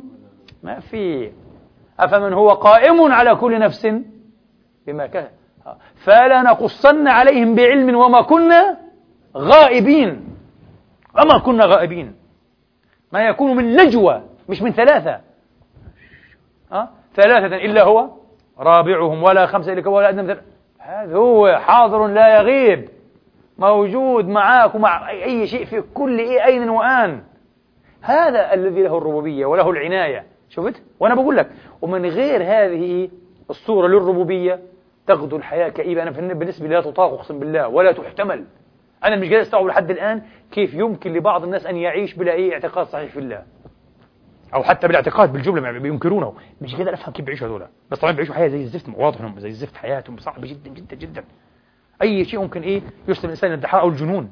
ما في. أفمن هو قائم على كل نفس بما كان. فلا نقصن عليهم بعلم وما كنا غائبين. وما كنا غائبين. ما يكون من نجوى مش من ثلاثة. أه؟ ثلاثة إلا هو رابعهم ولا خمسة إلا ولا أدنى هذا هو حاضر لا يغيب. موجود معك ومع أي شيء في كل إيه أين وآن. هذا الذي له الربوبية وله العناية. شفت؟ وأنا بقول لك ومن غير هذه الصورة للربوبية تغدو الحياة كئيبة. أنا بالنسبة لي لا تطاق أقسم بالله ولا تحتمل. أنا مش قادر أستوعب لحد الآن كيف يمكن لبعض الناس أن يعيش بلا أي اعتقاد صحيح في الله. أو حتى بالاعتقاد بالجملة بينكرونه. مش قادر أفهم كيف بيعيشوا هذول بس طبعا بيعيشوا حياة زي الزفت واضح إنهم زي الزفت حياتهم صعبة جدا جدا جدا. أي شيء ممكن إيه؟ يسلم الإنسان الادحاء أو الجنون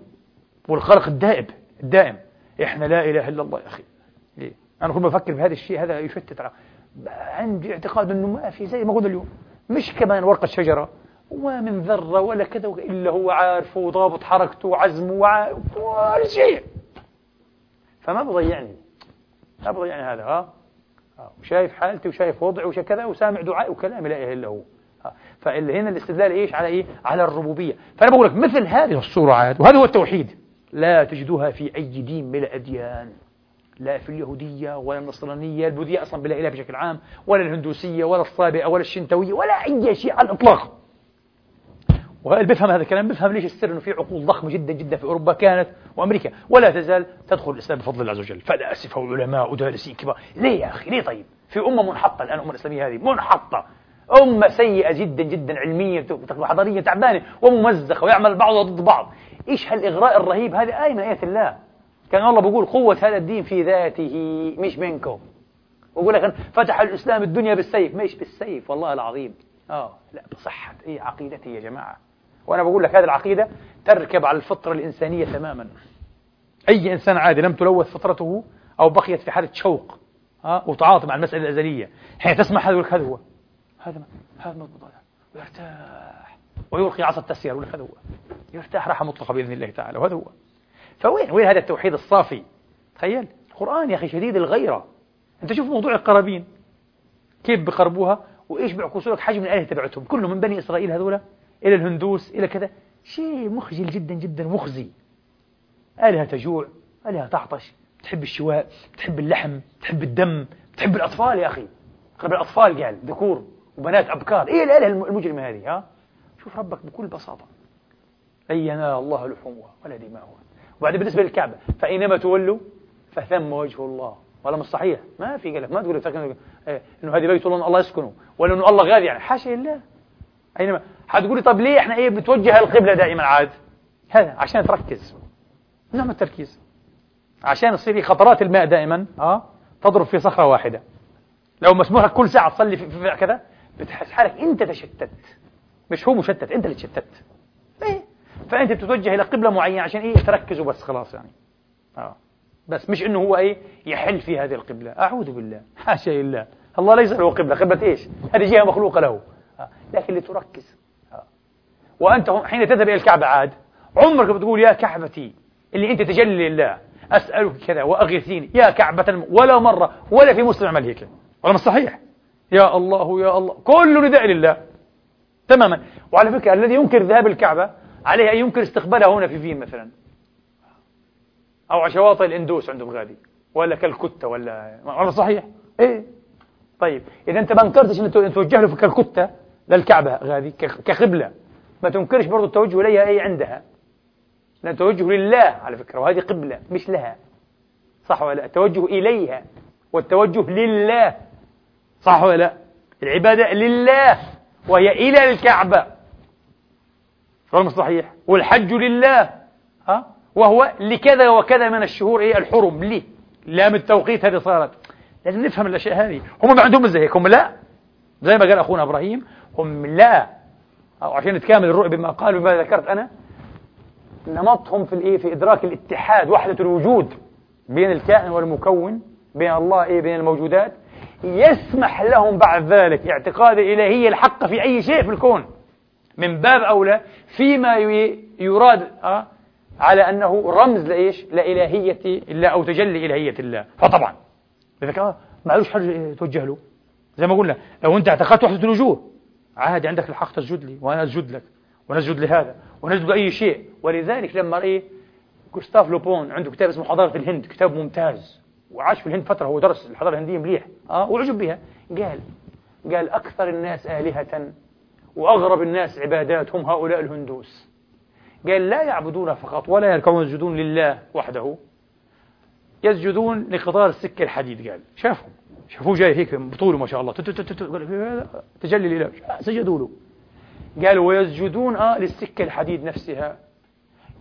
والقلق الدائب الدائم. إحنا لا إله إلا الله يا أخي. إيه؟ أنا كل ما أفكر بهذا الشيء هذا يشتت. عندي اعتقاد أنه ما في زي ما قلنا اليوم. مش كمان ورقة شجرة وما من ذرة ولا كذا إلا هو عارف وضابط حركته وعزمه وعارف كل شيء فما بضيعني ما بضيعني هذا ها؟ وشايف حالتي وشايف وضعي وشايف كذا وسامع دعائي وكلامي لا إله إلا هو. فهنا الاستدلال إيش؟ على إيه؟ على الربوبية. فأنا بقول لك مثل هذه الصورة عاد وهذا هو التوحيد. لا تجدها في أي دين من الاديان لا في اليهودية ولا النصرانية البوذية أصلا بلا إله بشكل عام ولا الهندوسية ولا الصابئة ولا الشنتوية ولا أي شيء على الإطلاق. بيفهم هذا الكلام؟ بيفهم ليش السر إنه في عقول ضخمة جدا جدا في أوروبا كانت وأمريكا. ولا تزال تدخل الإسلام بفضل الله عز وجل. فلاسفه وعلماء ودارسين كبار. ليه يا أخي؟ ليه طيب؟ في أمة منحطة الآن الامه الاسلاميه هذه منحطة. أمة سيئة جدا جدا علميا حضاريا تعبانة وممزقة ويعمل بعضها ضد بعض. إيش هالإغراء الرهيب هذه آية من آيات الله. كان الله بيقول قوة هذا الدين في ذاته مش منكم. ويقول لك فتح الإسلام الدنيا بالسيف مش بالسيف والله العظيم. آه لا بصحة. إيه عقيدتي يا جماعة؟ وأنا بقول لك هذه العقيدة تركب على الفطرة الإنسانية تماما. أي إنسان عادي لم تلوث فطرته أو بقيت في حالة شوق آه وتعاطي مع المسألة الأزلية. حين تسمع هذا هذا هو. هذا هذا مضبوط هذا ويرتاح. ويلقي عصا التسيير ولا هذا هو. يرتاح راحة مطلقة بإذن الله تعالى وهذا هو. فوين؟ وين هذا التوحيد الصافي؟ تخيل. القرآن يا أخي شديد الغيرة. أنت شوف موضوع القرابين. كيف بقربوها وإيش بيعكسوا لك؟ حجم الآلهة تبعتهم. كله من بني إسرائيل هذولا. إلى الهندوس إلى كذا. شيء مخجل جدا جدا مخزي. آلهة تجوع آلهة تعطش. تحب الشواء تحب اللحم تحب الدم تحب الأطفال يا أخي. قبل الأطفال قال ذكور وبنات أبكار. إيه الآلهة المجرمة هذه ها؟ شوف ربك بكل بساطة. لن ينال الله لحومها ولا دماؤها. وبعدين بالنسبة للكعبة فأينما تولوا فثم وجه الله. ولا مش صحيح. ما في قال ما تقول إيه إنه هذه بيت الله الله يسكنه ولا إنه الله غادي يعني. حاشا لله. أينما حتقولي طب ليه إحنا إيه بتوجه القبله دائما عاد؟ هذا عشان تركز. نعم التركيز. عشان تصير خطرات الماء دائما آه تضرب في صخرة واحدة. لو مسموح لك كل ساعة تصلي في, في كذا بتحس حالك أنت تشتت. مش هو مشتت أنت اللي تشتت. إيه؟ فأنت بتتوجه إلى قبلة معينة عشان إيه؟ تركز وبس خلاص يعني. آه. بس مش إنه هو إيه؟ يحل في هذه القبلة. أعوذ بالله. حاشا لله الله ليس له قبلة. قبلة إيش؟ هذه جهة مخلوقة له. آه. لكن لتركز. آه. وأنت حين تذهب إلى الكعبة عاد عمرك بتقول يا كعبتي اللي أنت تجلي لله أسألك كذا وأغثيني. يا كعبة ولا مرة ولا في مسلم عمل هيك. ولا مش صحيح يا الله يا الله. كل نداء لله. تماما. وعلى فكرة الذي ينكر ذهاب الكعبة عليه أن ينكر استقبالها هنا في فين مثلا. أو على شواطئ الإندوس عندهم غادي. ولا كالكتة ولا ولا صحيح؟ إيه. طيب. إذا أنت ما أنكرتش أن توجه له في كالكتة للكعبة غادي كقبلة ما تنكرش برضو التوجه إليها أي عندها. لأن التوجه لله على فكرة وهذه قبلة مش لها. صح ولا لا؟ التوجه إليها والتوجه لله. صح ولا لا؟ العبادة لله وهي إلى الكعبة. كلام صحيح. والحج لله. ها؟ وهو لكذا وكذا من الشهور إيه؟ الحرم. ليه؟ لام التوقيت هذه صارت. لازم نفهم الأشياء هذه. هم ما عندهم زي هيك هم لا. زي ما قال أخونا إبراهيم هم لا. أو عشان نتكامل الرؤية بما قالوا بما ذكرت أنا نمطهم في الإيه؟ في إدراك الاتحاد وحدة الوجود بين الكائن والمكون بين الله إيه؟ بين الموجودات. يسمح لهم بعد ذلك اعتقاد الالهية الحق في أي شيء في الكون. من باب أولى فيما يراد أه على أنه رمز لإيش؟ لإلهية الله أو تجلي إلهية الله. فطبعا إذا ما معلوش حاجة توجه له. زي ما قلنا لو أنت اعتقدت وحدة الوجوه عادي عندك الحق تسجد لي وأنا أسجد لك ونسجد لهذا ونسجد لأي شيء. ولذلك لما إيه؟ جوستاف لوبون عنده كتاب اسمه حضارة الهند كتاب ممتاز وعاش في الهند فترة هو درس الحضارة الهندية مليح آه وعجب بها. قال قال أكثر الناس آلهة وأغرب الناس عبادات هم هؤلاء الهندوس. قال لا يعبدون فقط ولا يركعون يسجدون لله وحده. يسجدون لقطار السكة الحديد قال. شافهم. شافوه جاي هيك بطوله ما شاء الله. تجلي الإله سجدوا له. قالوا ويسجدون آه للسكة الحديد نفسها.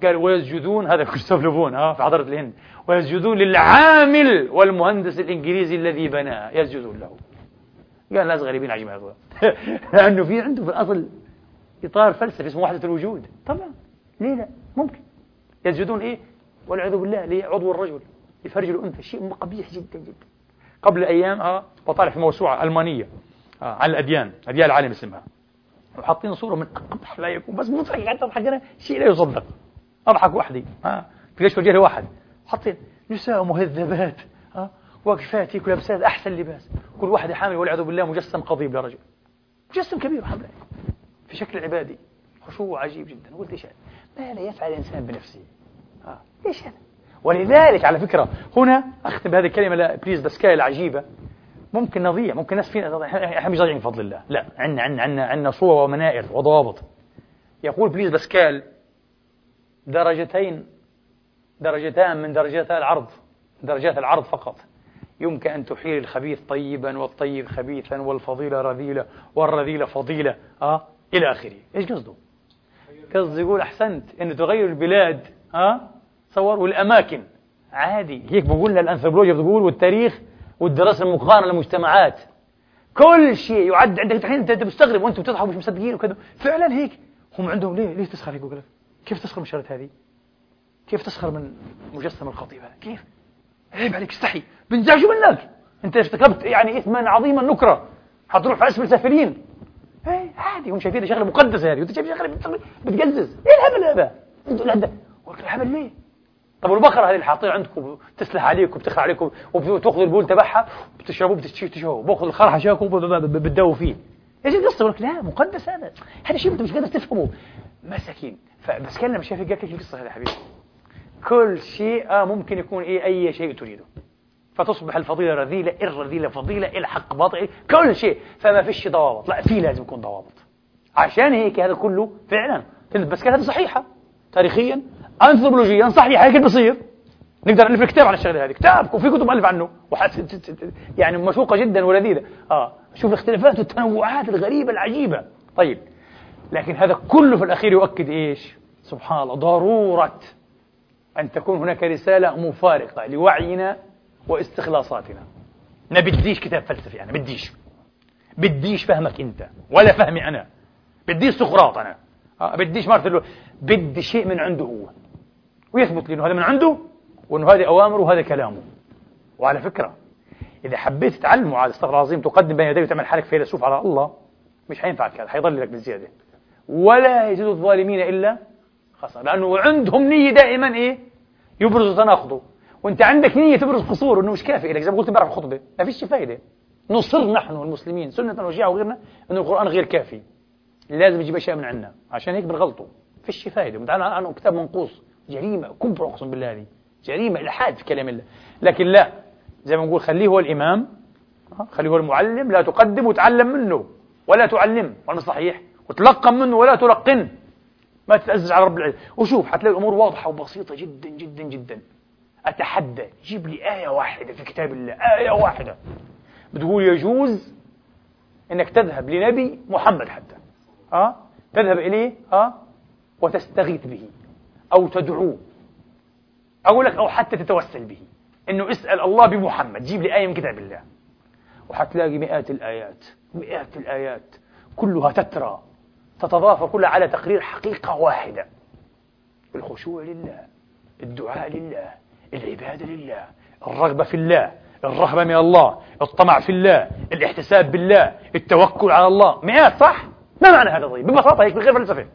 قال ويسجدون هذا كريستوف لوفون آه في حضرة الهند. ويسجدون للعامل والمهندس الإنجليزي الذي بناه. يسجدون له. قال ناس غريبين عجيب هذول لأنه في عنده في الأصل إطار فلسفي اسمه وحدة الوجود. طبعا. ليه لا؟ ممكن. يسجدون إيه؟ والعياذ بالله لعضو الرجل لفرج الأنثى. شيء قبيح جدا جدا. قبل أيام آه بطالع في موسوعة ألمانية آه على الأديان أديان العالم اسمها. وحاطين صورة من أقبح لا يكون بس مضحك حتى تضحك شيء لا يصدق. أضحك وحدي آه تلقاش وجهي واحد. حاطين نساء مهذبات. واقفات هيك ولابسات أحسن لباس. كل واحد حامل والعياذ بالله مجسم قضيب لرجل مجسم كبير حبلاي في شكل عبادي. خشوع عجيب جدا. قلت إيش ماذا يفعل الإنسان بنفسه. آه. إيش هذا؟ ولذلك على فكرة هنا أختم بهذه الكلمة. لبليز باسكال العجيبة ممكن نضيع ممكن ناس فينا إحنا مش ضايعين بفضل الله. لا عندنا عندنا عندنا عندنا صور ومنائر وضوابط. يقول بليز باسكال درجتين درجتان من درجات العرض. درجات العرض فقط. يمكن أن تحيل الخبيث طيبا والطيب خبيثا والفضيلة رذيلة والرذيلة فضيلة آه إلى آخره. إيش قصده؟ قصده يقول أحسنت أن تغير البلاد آه تصور والأماكن. عادي. هيك بقول الأنثروبولوجيا بتقول والتاريخ والدراسة المقارنة للمجتمعات. كل شيء يعد عندك. الحين أنت مستغرب وأنتم بتضحكوا مش مصدقين وكذا. فعلا هيك. هم عندهم ليه؟ ليه تسخر؟ هيك كيف تسخر من الشغلات هذه؟ كيف تسخر من مجسم الخطيب هذا كيف؟ عيب عليك استحي. بنزعج منك انت ارتكبت يعني اثما عظيما نكرة. حتروح في اسفل سافلين إيه عادي. هم شايفين شغلة مقدسة هذه وانت شايف شغلة بتقزز. إيه الهبل هذا؟ أنتوا الهبل الهبل ليه؟ طب والبقرة هذه اللي حاطينها عندكم تسلح عليكم وبتخلع عليكم وبتاخذوا البول تبعها بتشربوه بتشربوه بأخذ الخرحة شاكم بتدووا فيه. إيش القصة؟ يقول لك لا مقدس هذا. هذا شيء أنت مش قادر تفهمه. مساكين. فبس كان لما شاف قال لك القصة هذا حبيبي؟ كل شيء آه ممكن يكون إيه أي شيء تريده. فتصبح الفضيلة رذيلة الرذيلة فضيلة الحق باطل كل شيء. فما فيش ضوابط. لا في لازم يكون ضوابط. عشان هيك هذا كله فعلا. بس كانت صحيحة. تاريخيا أنثروبولوجيا صحيحة هيك بصير نقدر نألف كتاب عن الشغلة هذه. كتاب وفي كتب ألف عنه. يعني مشوقة جدا ولذيذة. آه شوف الاختلافات والتنوعات الغريبة العجيبة. طيب لكن هذا كله في الأخير يؤكد إيش؟ سبحان الله ضرورة أن تكون هناك رسالة مفارقة لوعينا واستخلاصاتنا. ما بديش كتاب فلسفي أنا بديش. بديش فهمك أنت ولا فهمي أنا. بديش سقراط أنا. آه بديش مارتن بدي شيء من عنده هو. ويثبت لي أنه هذا من عنده وأنه هذه أوامره وهذا كلامه. وعلى فكرة إذا حبيت تتعلمه على استغفر العظيم تقدم بين يديه وتعمل حالك فيلسوف على الله مش حينفعك هذا حيضل لك بالزيادة. ولا يزيد الظالمين إلا خسر لأنه عندهم نية دائما إيه؟ يبرز تناقضه. وانت عندك نية تبرز قصور انه مش كافي لك زي ما قلت امبارح في الخطبة ما فيش فايدة. نصر نحن المسلمين سنة وشيعة وغيرنا انه القرآن غير كافي. لازم يجيب أشياء من عندنا. عشان هيك بنغلطوا فيش فائدة متعلم عنه كتاب منقوص. جريمة. كبرى أقسم بالله هذه. جريمة إلحاد في كلام الله. لكن لا. زي ما نقول خليه هو الإمام. خليه هو المعلم. لا تقدم وتعلم منه. ولا تعلم. ولا صحيح وتلقن منه ولا تلقن. ما تتأزز على رب العزة وشوف حتلاقي الأمور واضحة وبسيطة جدا جدا جدا. أتحدى. جيب لي آية واحدة في كتاب الله. آية واحدة. بتقول يجوز إنك تذهب لنبي محمد حتى. آه؟ تذهب إليه آه؟ وتستغيث به أو تدعوه أقول لك أو حتى تتوسل به. إنه اسأل الله بمحمد. جيب لي آية من كتاب الله. وحتلاقي مئات الآيات. مئات الآيات. كلها تترى. تتضافر كلها على تقرير حقيقة واحدة. الخشوع لله الدعاء لله العبادة لله الرغبة في الله الرهبة من الله الطمع في الله الاحتساب بالله التوكل على الله. مئات صح؟ ما معنى هذا طيب؟ ببساطة هيك من غير فلسفة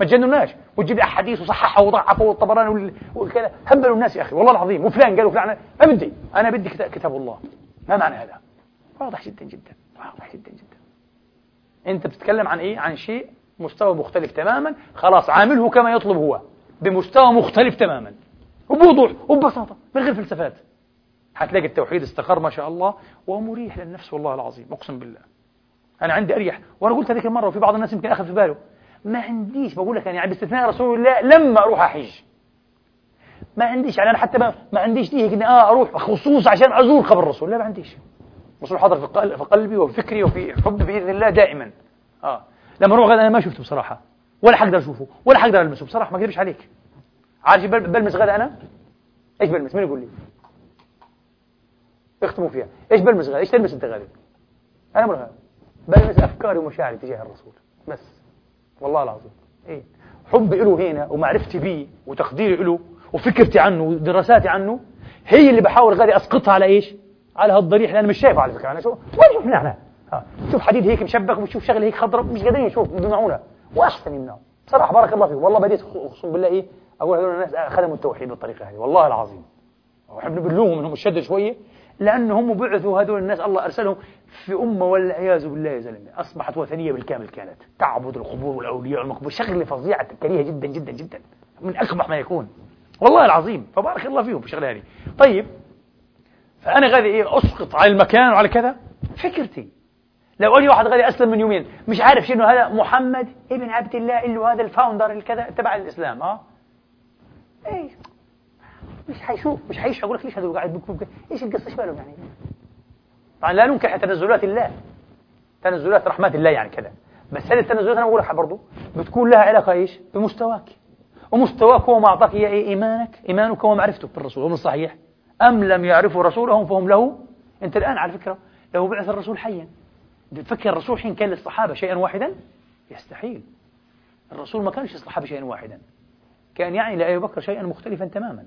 ما تجنناش. وتجيب أحاديث وصححها وضعفها والطبراني وكذا هبلوا الناس يا أخي. والله العظيم. وفلان قال وفلان. ما بدي. أنا بدي كتاب الله. ما معنى هذا؟ واضح جدا جدا. واضح جدا جدا. أنت بتتكلم عن إيه؟ عن شيء مستوى مختلف تماما خلاص عامله كما يطلب هو بمستوى مختلف تماما. وبوضوح وببساطة من غير فلسفات. هتلاقي التوحيد استقر ما شاء الله ومريح للنفس والله العظيم أقسم بالله. أنا عندي أريح وأنا قلت هذيك المرة وفي بعض الناس يمكن أخذ في باله. ما عنديش بقول لك يعني باستثناء رسول الله لما أروح احج ما عنديش يعني أنا حتى ما, ما عنديش دي هيك إني آه أروح خصوص عشان أزور قبر الرسول. لا ما عنديش. الرسول حاضر في قلبي وفي فكري وفي حبي بإذن الله دائما. آه. لما أروح غدا أنا ما شفته بصراحة. ولا حقدر أشوفه ولا حقدر ألمسه. بصراحة ما أكذبش عليك. عارف بلمس غدا أنا؟ إيش بلمس؟ مين يقول لي؟ اختموا فيها. إيش بلمس غالي إيش تلمس أنت غالي أنا غالي بلمس أفكاري ومشاعري تجاه الرسول. بس. والله العظيم. إيه. حبي له هنا ومعرفتي به وتقديري له وفكرتي عنه ودراساتي عنه هي اللي بحاول غادي أسقطها على إيش؟ على هالضريح لأن مش شايفه على فكرة. أنا شو؟ وين شفنا إحنا؟ شوف حديد هيك مشبك وبتشوف شغلة هيك خضراء مش قادرين نشوف بيمنعونا. وأحسن يمنعوا. بصراحة بارك الله فيك. والله بديت اقسم بالله إيه أقول هذول الناس خدموا التوحيد بالطريقة هذه. والله العظيم. وإحنا بنلومهم إنهم شدوا شوية لأنهم بعثوا هذول الناس الله أرسلهم في أمة والعياذ بالله يا زلمة. أصبحت وثنية بالكامل كانت. تعبد القبور والأولياء والمقبور. شغلة فظيعة كريهة جدا جدا جدا. من أقبح ما يكون. والله العظيم. فبارك الله فيهم في الشغلة هذه. طيب فأنا غادي إيه أسقط على المكان وعلى كذا. فكرتي لو أجي واحد غادي أسلم من يومين مش عارف شنو هذا محمد ابن عبد الله اللي هذا الفاوندر الكذا تبع الإسلام أه إيه. مش حيشوف مش حيش أقول لك ليش هذول قاعد بكون إيش القصة؟ إيش بالهم يعني؟ طبعا لا ننكر تنزلات الله. تنزلات رحمات الله يعني كذا. بس هذه التنزلات أنا بقولها برضه بتكون لها علاقة إيش؟ بمستواك. ومستواك هو ما اعطاك إياه إيه؟ إيمانك. إيمانك ومعرفتك بالرسول هم الصحيح أم لم يعرفوا رسولهم فهم له. أنت الآن على فكرة لو بعث الرسول حيا تفكر الرسول حين كان للصحابة شيئا واحدا؟ يستحيل. الرسول ما كانش للصحابة شيئا واحدا. كان يعني لأبي بكر شيئا مختلفا تماما.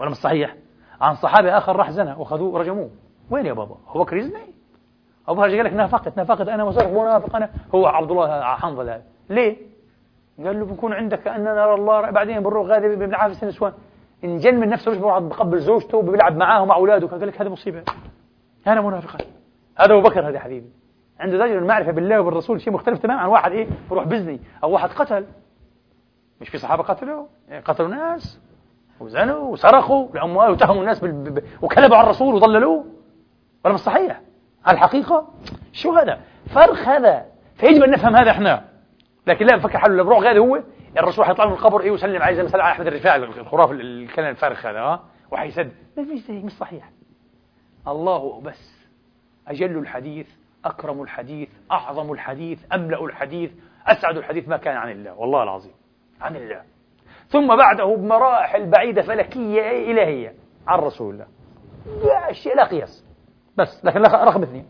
ولا مش صحيح عن صحابي آخر راح زنى وخذوه ورجموه. وين يا بابا؟ هو بكر يزني؟ أبو بكر قال لك؟ نافقت. نافقت أنا وصرت منافق أنا هو عبد الله حنظلة. ليه؟ قال له بنكون عندك كأننا نرى الله بعدين بنروح غادي بنعافس النسوان انجن من نفسه مش بقبل زوجته وبيلعب معاه ومع أولاده. قال لك هذه مصيبة. أنا منافقا. هذا أبو بكر هذا حبيبي. عنده درجه المعرفة بالله وبالرسول شيء مختلف تماما عن واحد إيه؟ بروح بزني أو واحد قتل. مش في صحابة قتلوا؟ قتلوا ناس وزنوا وسرقوا الأموال واتهموا الناس بال... وكذبوا على الرسول وضللوه. ولا مش صحيح؟ على الحقيقة؟ شو هذا؟ فرق هذا. فيجب أن نفهم هذا إحنا. لكن لا نفكر حاله بروح غير هو الرسول حيطلع من القبر إيه وسلم عليه زي مثلا على أحمد الرفاعي الخرافه الكلام الفارغ هذا وحيسد ما فيش زي مش صحيح. الله بس أجل الحديث. أكرم الحديث أعظم الحديث أملأ الحديث أسعد الحديث ما كان عن الله. والله العظيم. عن الله. ثم بعده بمراحل بعيدة فلكية إلهية. عن رسول الله. شيء لا قياس. بس. لكن رقم اثنين.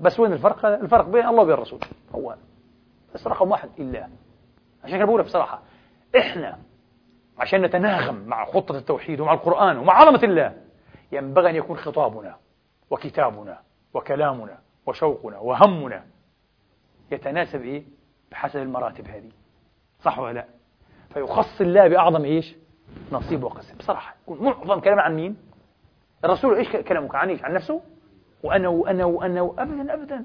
بس وين الفرق؟ الفرق بين الله وبين الرسول. هو بس رقم واحد الله عشان كده بقول بصراحة. إحنا عشان نتناغم مع خطة التوحيد ومع القرآن ومع عظمة الله ينبغي أن يكون خطابنا وكتابنا وكلامنا وشوقنا وهمنا يتناسب إيه؟ بحسب المراتب هذه. صح ولا لا؟ فيخص الله بأعظم إيش؟ نصيب وقسم. بصراحة يكون معظم كلام عن مين؟ الرسول. إيش كلامك؟ عن إيش؟ عن نفسه؟ وأنا وأنا وأنا أبدا أبدا.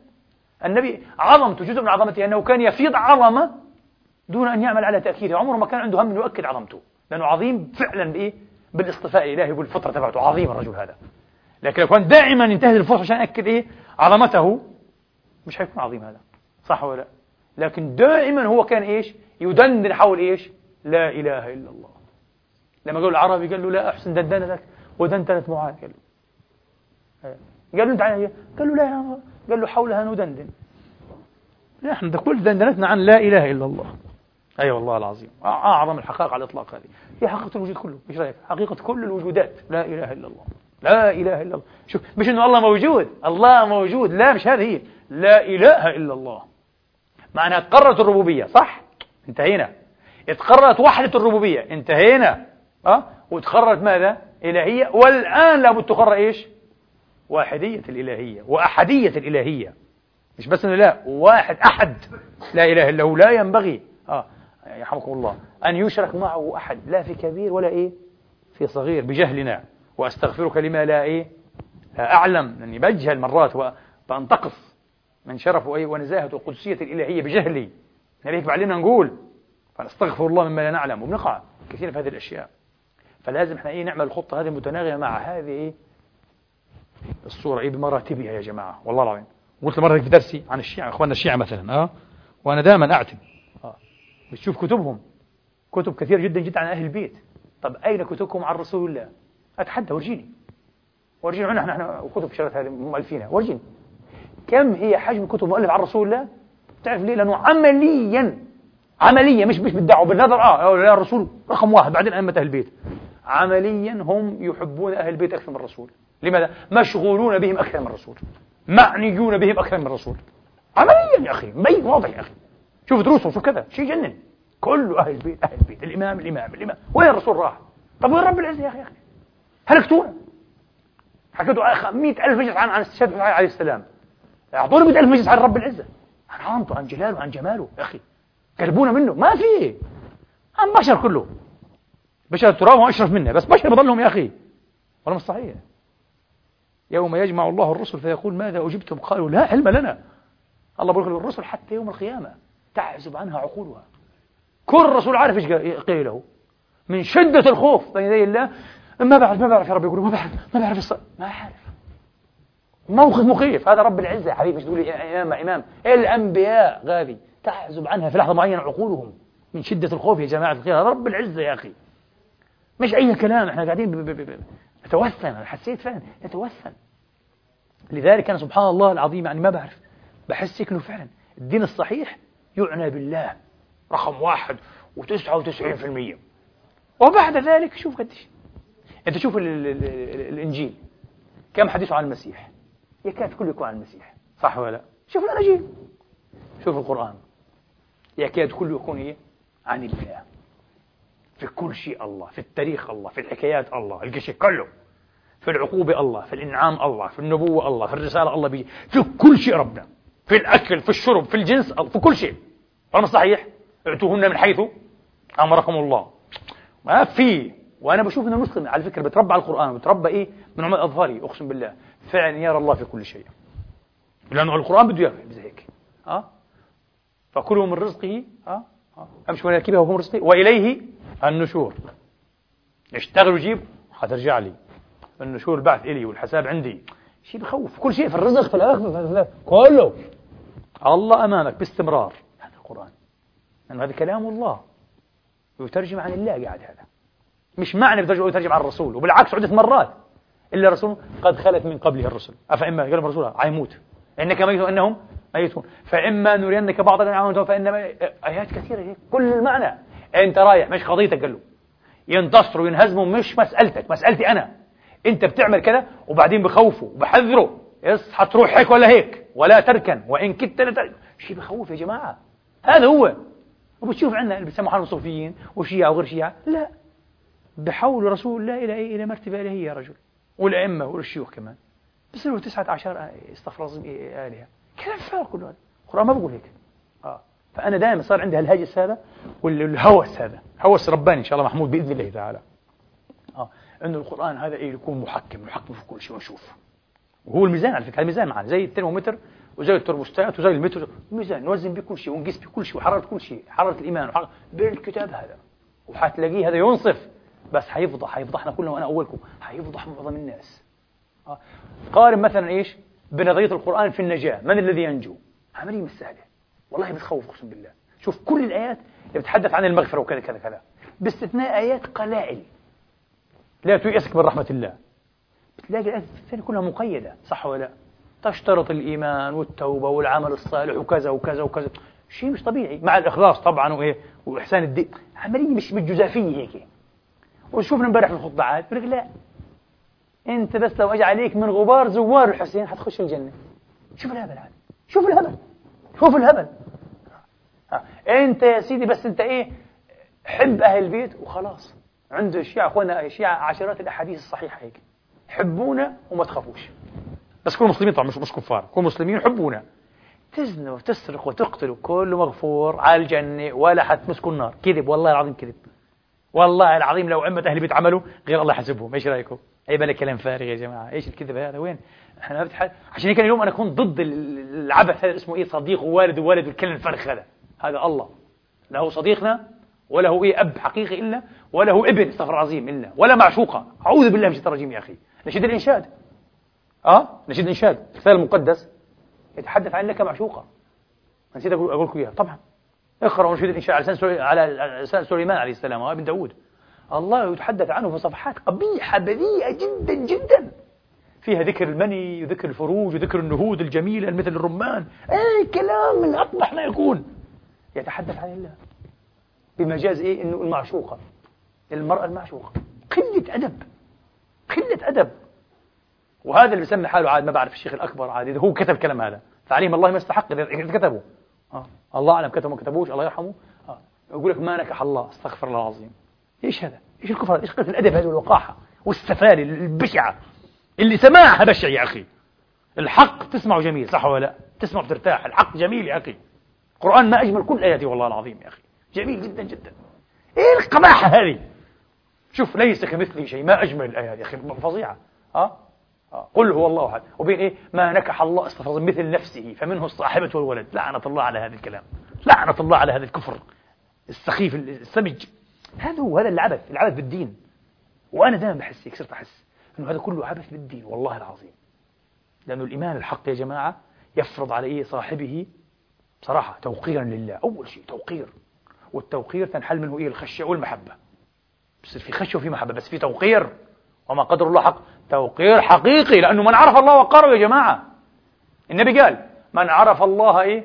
النبي عظمته جزء من عظمته أنه كان يفيض عظمة دون أن يعمل على تأكيده. عمره ما كان عنده هم يؤكد عظمته. لأنه عظيم فعلا بإيه؟ بالإصطفاء الإلهي بالفطرة تبعته. عظيم الرجل هذا. لكن لو كان دائما ينتهز الفرصة عشان يأكد إيه؟ عظمته مش حيكون عظيم هذا. صح ولا لا؟ لكن دائما هو كان إيش؟ يدندن حول إيش؟ لا إله إلا الله. لما قال العربي قال له لا أحسن دندنتك ودندنت معاذ. قال له. قال له أنت قال له لا يا قال له حولها ندندن. نحن كل دندنتنا عن لا إله إلا الله. أي أيوة والله العظيم. أعظم الحقائق على الإطلاق هذه. هي حقيقة الوجود كله. إيش رأيك؟ حقيقة كل الوجودات. لا إله إلا الله. لا إله إلا الله. شوف مش إنه الله موجود. الله موجود. لا مش هذه. هي لا إله إلا الله. معناها تقررت الربوبية صح؟ انتهينا. اتقررت وحدة الربوبية انتهينا. أه؟ وتقررت ماذا؟ إلهية. والآن لابد تقرر إيش؟ واحدية الإلهية وأحدية الإلهية. مش بس إنه لا واحد أحد. لا إله إلا هو لا ينبغي. آه؟ يرحمكم الله. أن يشرك معه أحد. لا في كبير ولا إيه؟ في صغير بجهلنا. وأستغفرك لما لا إيه لا أعلم لأني بجهل مرات وبنتقص من شرف وإيه ونزاهة وقدسية الإلهية بجهلي. هيك بعلمنا نقول؟ فنستغفر الله مما لا نعلم. وبنقع كثير في هذه الأشياء. فلازم إحنا إيه نعمل الخطة هذه المتناغمة مع هذه إيه الصورة. إيه بمراتبها يا جماعة. والله العظيم. قلت مرة في درسي عن الشيعة إخواننا الشيعة مثلا آه؟ وأنا دائما اعتب آه. بتشوف كتبهم. كتب كثير جدا جدا عن أهل البيت. طب أين كتبكم عن رسول الله؟ أتحدى ورجيني. ورجيني نحن نحن كتب شرط هذه مؤلفينها ورجيني. كم هي حجم كتب مؤلف عن رسول الله؟ تعرف ليه؟ لأنه عمليا عمليا مش مش بالدعوة بالنظر. يا الرسول رقم واحد بعدين أئمة أهل البيت. عمليا هم يحبون أهل البيت أكثر من الرسول. لماذا؟ مشغولون بهم أكثر من الرسول. معنيون بهم أكثر من الرسول. عمليا يا أخي مبين واضح يا أخي. شوف دروسهم شوف كذا. شيء يجنن كله أهل البيت أهل البيت الإمام الإمام الإمام. وين الرسول راح؟ طب وين رب العزة يا أخي يا أخي؟ هلكتونا حكيتوا 100000 مجلس عن عن السيد عليه السلام. أعطوني 100000 مجلس عن رب العزة. عن عظمته عن جلاله عن جماله. يا أخي قربونا منه. ما في. عن بشر كله. بشر التراب أشرف منا بس بشر بضلهم يا أخي. ولا مش صحيح. يوم يجمع الله الرسل فيقول ماذا أجبتم؟ قالوا لا علم لنا. الله بيقول الرسل حتى يوم القيامة تعزب عنها عقولها. كل رسول عارف إيش قيل له من شدة الخوف بين يدي الله ما بعرف ما بعرف يا رب يقول ما بعرف ما بعرف الصلاة ما عارف موقف مخيف هذا رب العزة يا حبيبي مش تقول إمام إمام. الأنبياء غادي تعزب عنها في لحظة معينة عقولهم من شدة الخوف يا جماعة الخير هذا رب العزة يا أخي. مش أي كلام إحنا قاعدين نتوثن أنا حسيت فعلا نتوثن لذلك أنا سبحان الله العظيم يعني ما بعرف بحس إنه فعلا الدين الصحيح يعنى بالله. رقم واحد وتسعة وتسعين في المية. وبعد ذلك شوف قديش أنت شوف ال ال ال الإنجيل. كم حديثه عن المسيح؟ يكاد كله يكون عن المسيح. صح ولا لا؟ شوف الأناجيل شوف القرآن. يكاد كله يكون إيه؟ عن الله. في كل شيء الله في التاريخ الله في الحكايات الله الشيء كله. في العقوبة الله في الإنعام الله في النبوة الله في الرسالة الله بيجي في كل شيء ربنا. في الأكل في الشرب في الجنس في كل شيء. ولا صحيح؟ اعطوهن من حيث أمركم الله. ما في. وأنا بشوف أن المسلم على فكرة بتربى على القرآن بتربى إيه؟ من عمر أظفاري أقسم بالله. فعلا يرى الله في كل شيء. لأنه القرآن بده يرى زي هيك. أه؟ فكلوا من رزقه أه؟ أمشي ونركبها وهم رزقه وإليه النشور. اشتغل وجيب حترجع لي. النشور البعث إلي والحساب عندي. شيء بخوف. كل شيء في الرزق في الآخرة. كله. الله أمامك باستمرار. هذا القرآن. لأنه هذا كلام الله. يترجم عن الله قاعد هذا. مش معنى يترجم عن الرسول وبالعكس عدة مرات. إلا الرسول قد خلت من قبله الرسل. أفإما؟ قال الرسول عيموت إنك ميت أنهم ميتون. فإما نرينك بعض الأنعام فإنما آيات كثيرة هيك. كل المعنى. أنت رايح مش قضيتك قال له. ينتصروا وينهزموا مش مسألتك مسألتي أنا. أنت بتعمل كده وبعدين بخوفه وبحذره. اصحى تروح هيك ولا هيك؟ ولا تركن. وإن كدت لتركن شيء بخوف يا جماعة. هذا هو. وبتشوف عندنا اللي بيسموا حالهم صوفيين وشيعة وغير شيعة. لا. بحول رسول الله إلى إيه؟ إلى مرتبة إلهية يا رجل. والأئمة والشيوخ كمان. بصيروا تسعة عشر استغفر الله آلهة. كلام فارغ كله هذا. القرآن ما بقول هيك. آه. فأنا دائما صار عندي هالهجس هذا والهوس هذا. هوس رباني إن شاء الله محمود بإذن الله تعالى. آه. أنه القرآن هذا إيه؟ يكون محكم محكم في كل شيء ونشوف وهو الميزان على فكرة الميزان معنا. زي الترمومتر وزي الترموستات وزي المتر ميزان نوزن بكل شيء ونقيس بكل شيء وحرارة كل شيء. حرارة الإيمان وحرارة بالكتاب هذا. وحتلاقيه هذا ينصف. بس حيفضح حيفضحنا كلنا وأنا أولكم. حيفضح معظم الناس. آه. قارن مثلا إيش؟ بنظرية القرآن في النجاة. من الذي ينجو؟ عملية مش سهلة والله بتخوف أقسم بالله. شوف كل الآيات اللي بتتحدث عن المغفرة وكذا كذا كذا. باستثناء آيات قلائل. لا تيأسك من رحمة الله. بتلاقي الآيات الثانية كلها مقيدة. صح ولا لا؟ تشترط الإيمان والتوبة والعمل الصالح وكذا وكذا وكذا. شيء مش طبيعي. مع الإخلاص طبعا وإيه؟ وإحسان الدين. عملية مش بالجزافية هيك؟ وشوفنا امبارح الخطبة عاد بيقول لا. أنت بس لو أجي عليك من غبار زوار الحسين حتخش الجنة. شوف الهبل هذا. شوف الهبل. شوف الهبل. أنت يا سيدي بس أنت إيه حب أهل البيت وخلاص. عنده الشيعة أخوانا الشيعة عشرات الأحاديث الصحيحة هيك. حبونا وما تخافوش. بس كونوا مسلمين طبعا مش مش كفار. كونوا مسلمين حبونا تزنوا وتسرق وتقتلوا كله مغفور على الجنة ولا حتمسكوا النار. كذب والله العظيم كذب. والله العظيم لو عمة أهل البيت عملوا غير الله حسبهم. إيش رأيكم؟ أي بلا كلام فارغ يا جماعة؟ إيش الكذب هذا؟ وين؟ إحنا بتحد... عشان هيك اليوم أنا كنت ضد العبث هذا اسمه إيه؟ صديق ووالد ووالد والكلام الفارغ هذا. هذا الله. له صديقنا وله إيه؟ أب حقيقي إلا وله ابن أستغفر عظيم إلا. ولا معشوقة. أعوذ بالله من الشيطان الرجيم يا أخي. نشيد الإنشاد. آه؟ نشيد الإنشاد. الكتاب المقدس. يتحدث عن لك معشوقة. نسيت أقول لكم إياها. طبعا. اقرأوا نشيد الانشاد على لسان على لسان سليمان عليه السلام وابن داود. الله يتحدث عنه في صفحات قبيحة بذيئة جدا جدا. فيها ذكر المني وذكر الفروج وذكر النهود الجميلة مثل الرمان. أي كلام من أقبح ما يكون. يتحدث عن الله. بمجاز إيه؟ إنه المعشوقة. المرأة المعشوقة. قلة أدب. قلة أدب. وهذا اللي بيسمي حاله عاد ما بعرف الشيخ الأكبر عاد إذا هو كتب كلام هذا. تعليم الله ما يستحق إذا كتبه. آه. الله أعلم كتبه ما كتبوش الله يرحمه آه. يقول لك ما نكح الله أستغفر الله العظيم إيش هذا؟ إيش الكفر؟ إيش قلة الأدب هذه والوقاحة والسفالة البشعة اللي سماعها بشع يا أخي الحق تسمعه جميل صح ولا لا؟ تسمع بترتاح الحق جميل يا أخي القرآن ما أجمل كل آياته والله العظيم يا أخي جميل جدا جدا إيه القباحة هذه شوف ليس كمثله شيء ما أجمل الآية يا أخي فظيعة أه؟ أه؟ قل هو الله أحد. وبين إيه؟ ما نكح الله استفرض مثل نفسه فمنه الصاحبة والولد. لعنة الله على هذا الكلام. لعنة الله على هذا الكفر. السخيف السمج. هذا هو هذا العبث العبث بالدين. وأنا دائما بحس هيك صرت أحس أنه هذا كله عبث بالدين. والله العظيم. لأنه الإيمان الحق يا جماعة يفرض على صاحبه بصراحة توقيرا لله. أول شيء توقير. والتوقير تنحل منه إيه؟ الخشية والمحبة. بصير في خشية وفي محبة بس في توقير. وما قدر الله حق. توقير حقيقي لأنه من عرف الله وقره يا جماعة. النبي قال من عرف الله إيه؟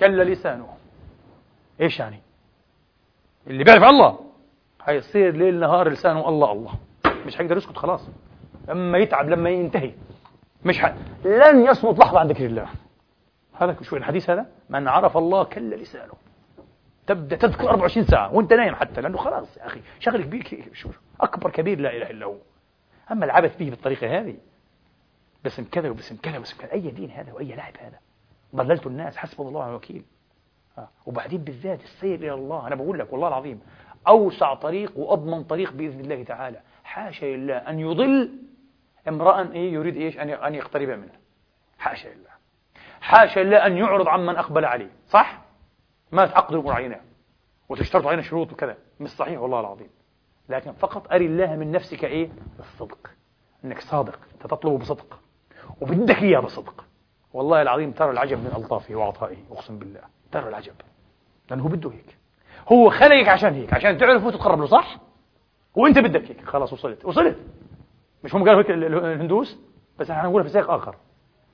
كل لسانه. إيش يعني؟ اللي بيعرف الله. هيصير ليل نهار لسانه الله الله. مش حيقدر يسكت خلاص. لما يتعب لما ينتهي. مش ح... لن يصمت لحظة عن ذكر الله. هذا شو الحديث هذا؟ من عرف الله كل لسانه. تبدأ تذكر 24 ساعة وأنت نايم حتى لأنه خلاص يا أخي شغل كبير شو أكبر كبير لا إله إلا هو. أما العبث به بالطريقة هذه باسم كذا وباسم كذا وباسم كذا أي دين هذا وأي لعب هذا؟ ضللت الناس حسبنا الله ونعم الوكيل. آه. وبعدين بالذات السير إلى الله أنا بقول لك والله العظيم أوسع طريق وأضمن طريق بإذن الله تعالى. حاشا لله أن يضل امرأ إيه يريد إيش؟ أن أن يقترب منه. حاشا لله. حاشا لله أن يعرض عمن أقبل عليه. صح؟ ما تعقد عينه وتشترط علينا شروط وكذا. مش صحيح والله العظيم. لكن فقط أري الله من نفسك إيه؟ الصدق. أنك صادق. أنت تطلب بصدق. وبدك إياه بصدق. والله العظيم ترى العجب من ألطافه وعطائه. أقسم بالله. ترى العجب. لأنه بده هيك. هو خلقك عشان هيك. عشان تعرف وتتقرب له صح؟ وأنت بدك هيك. خلاص وصلت. وصلت. مش هم قالوا هيك الهندوس؟ بس إحنا هنقولها في سياق آخر.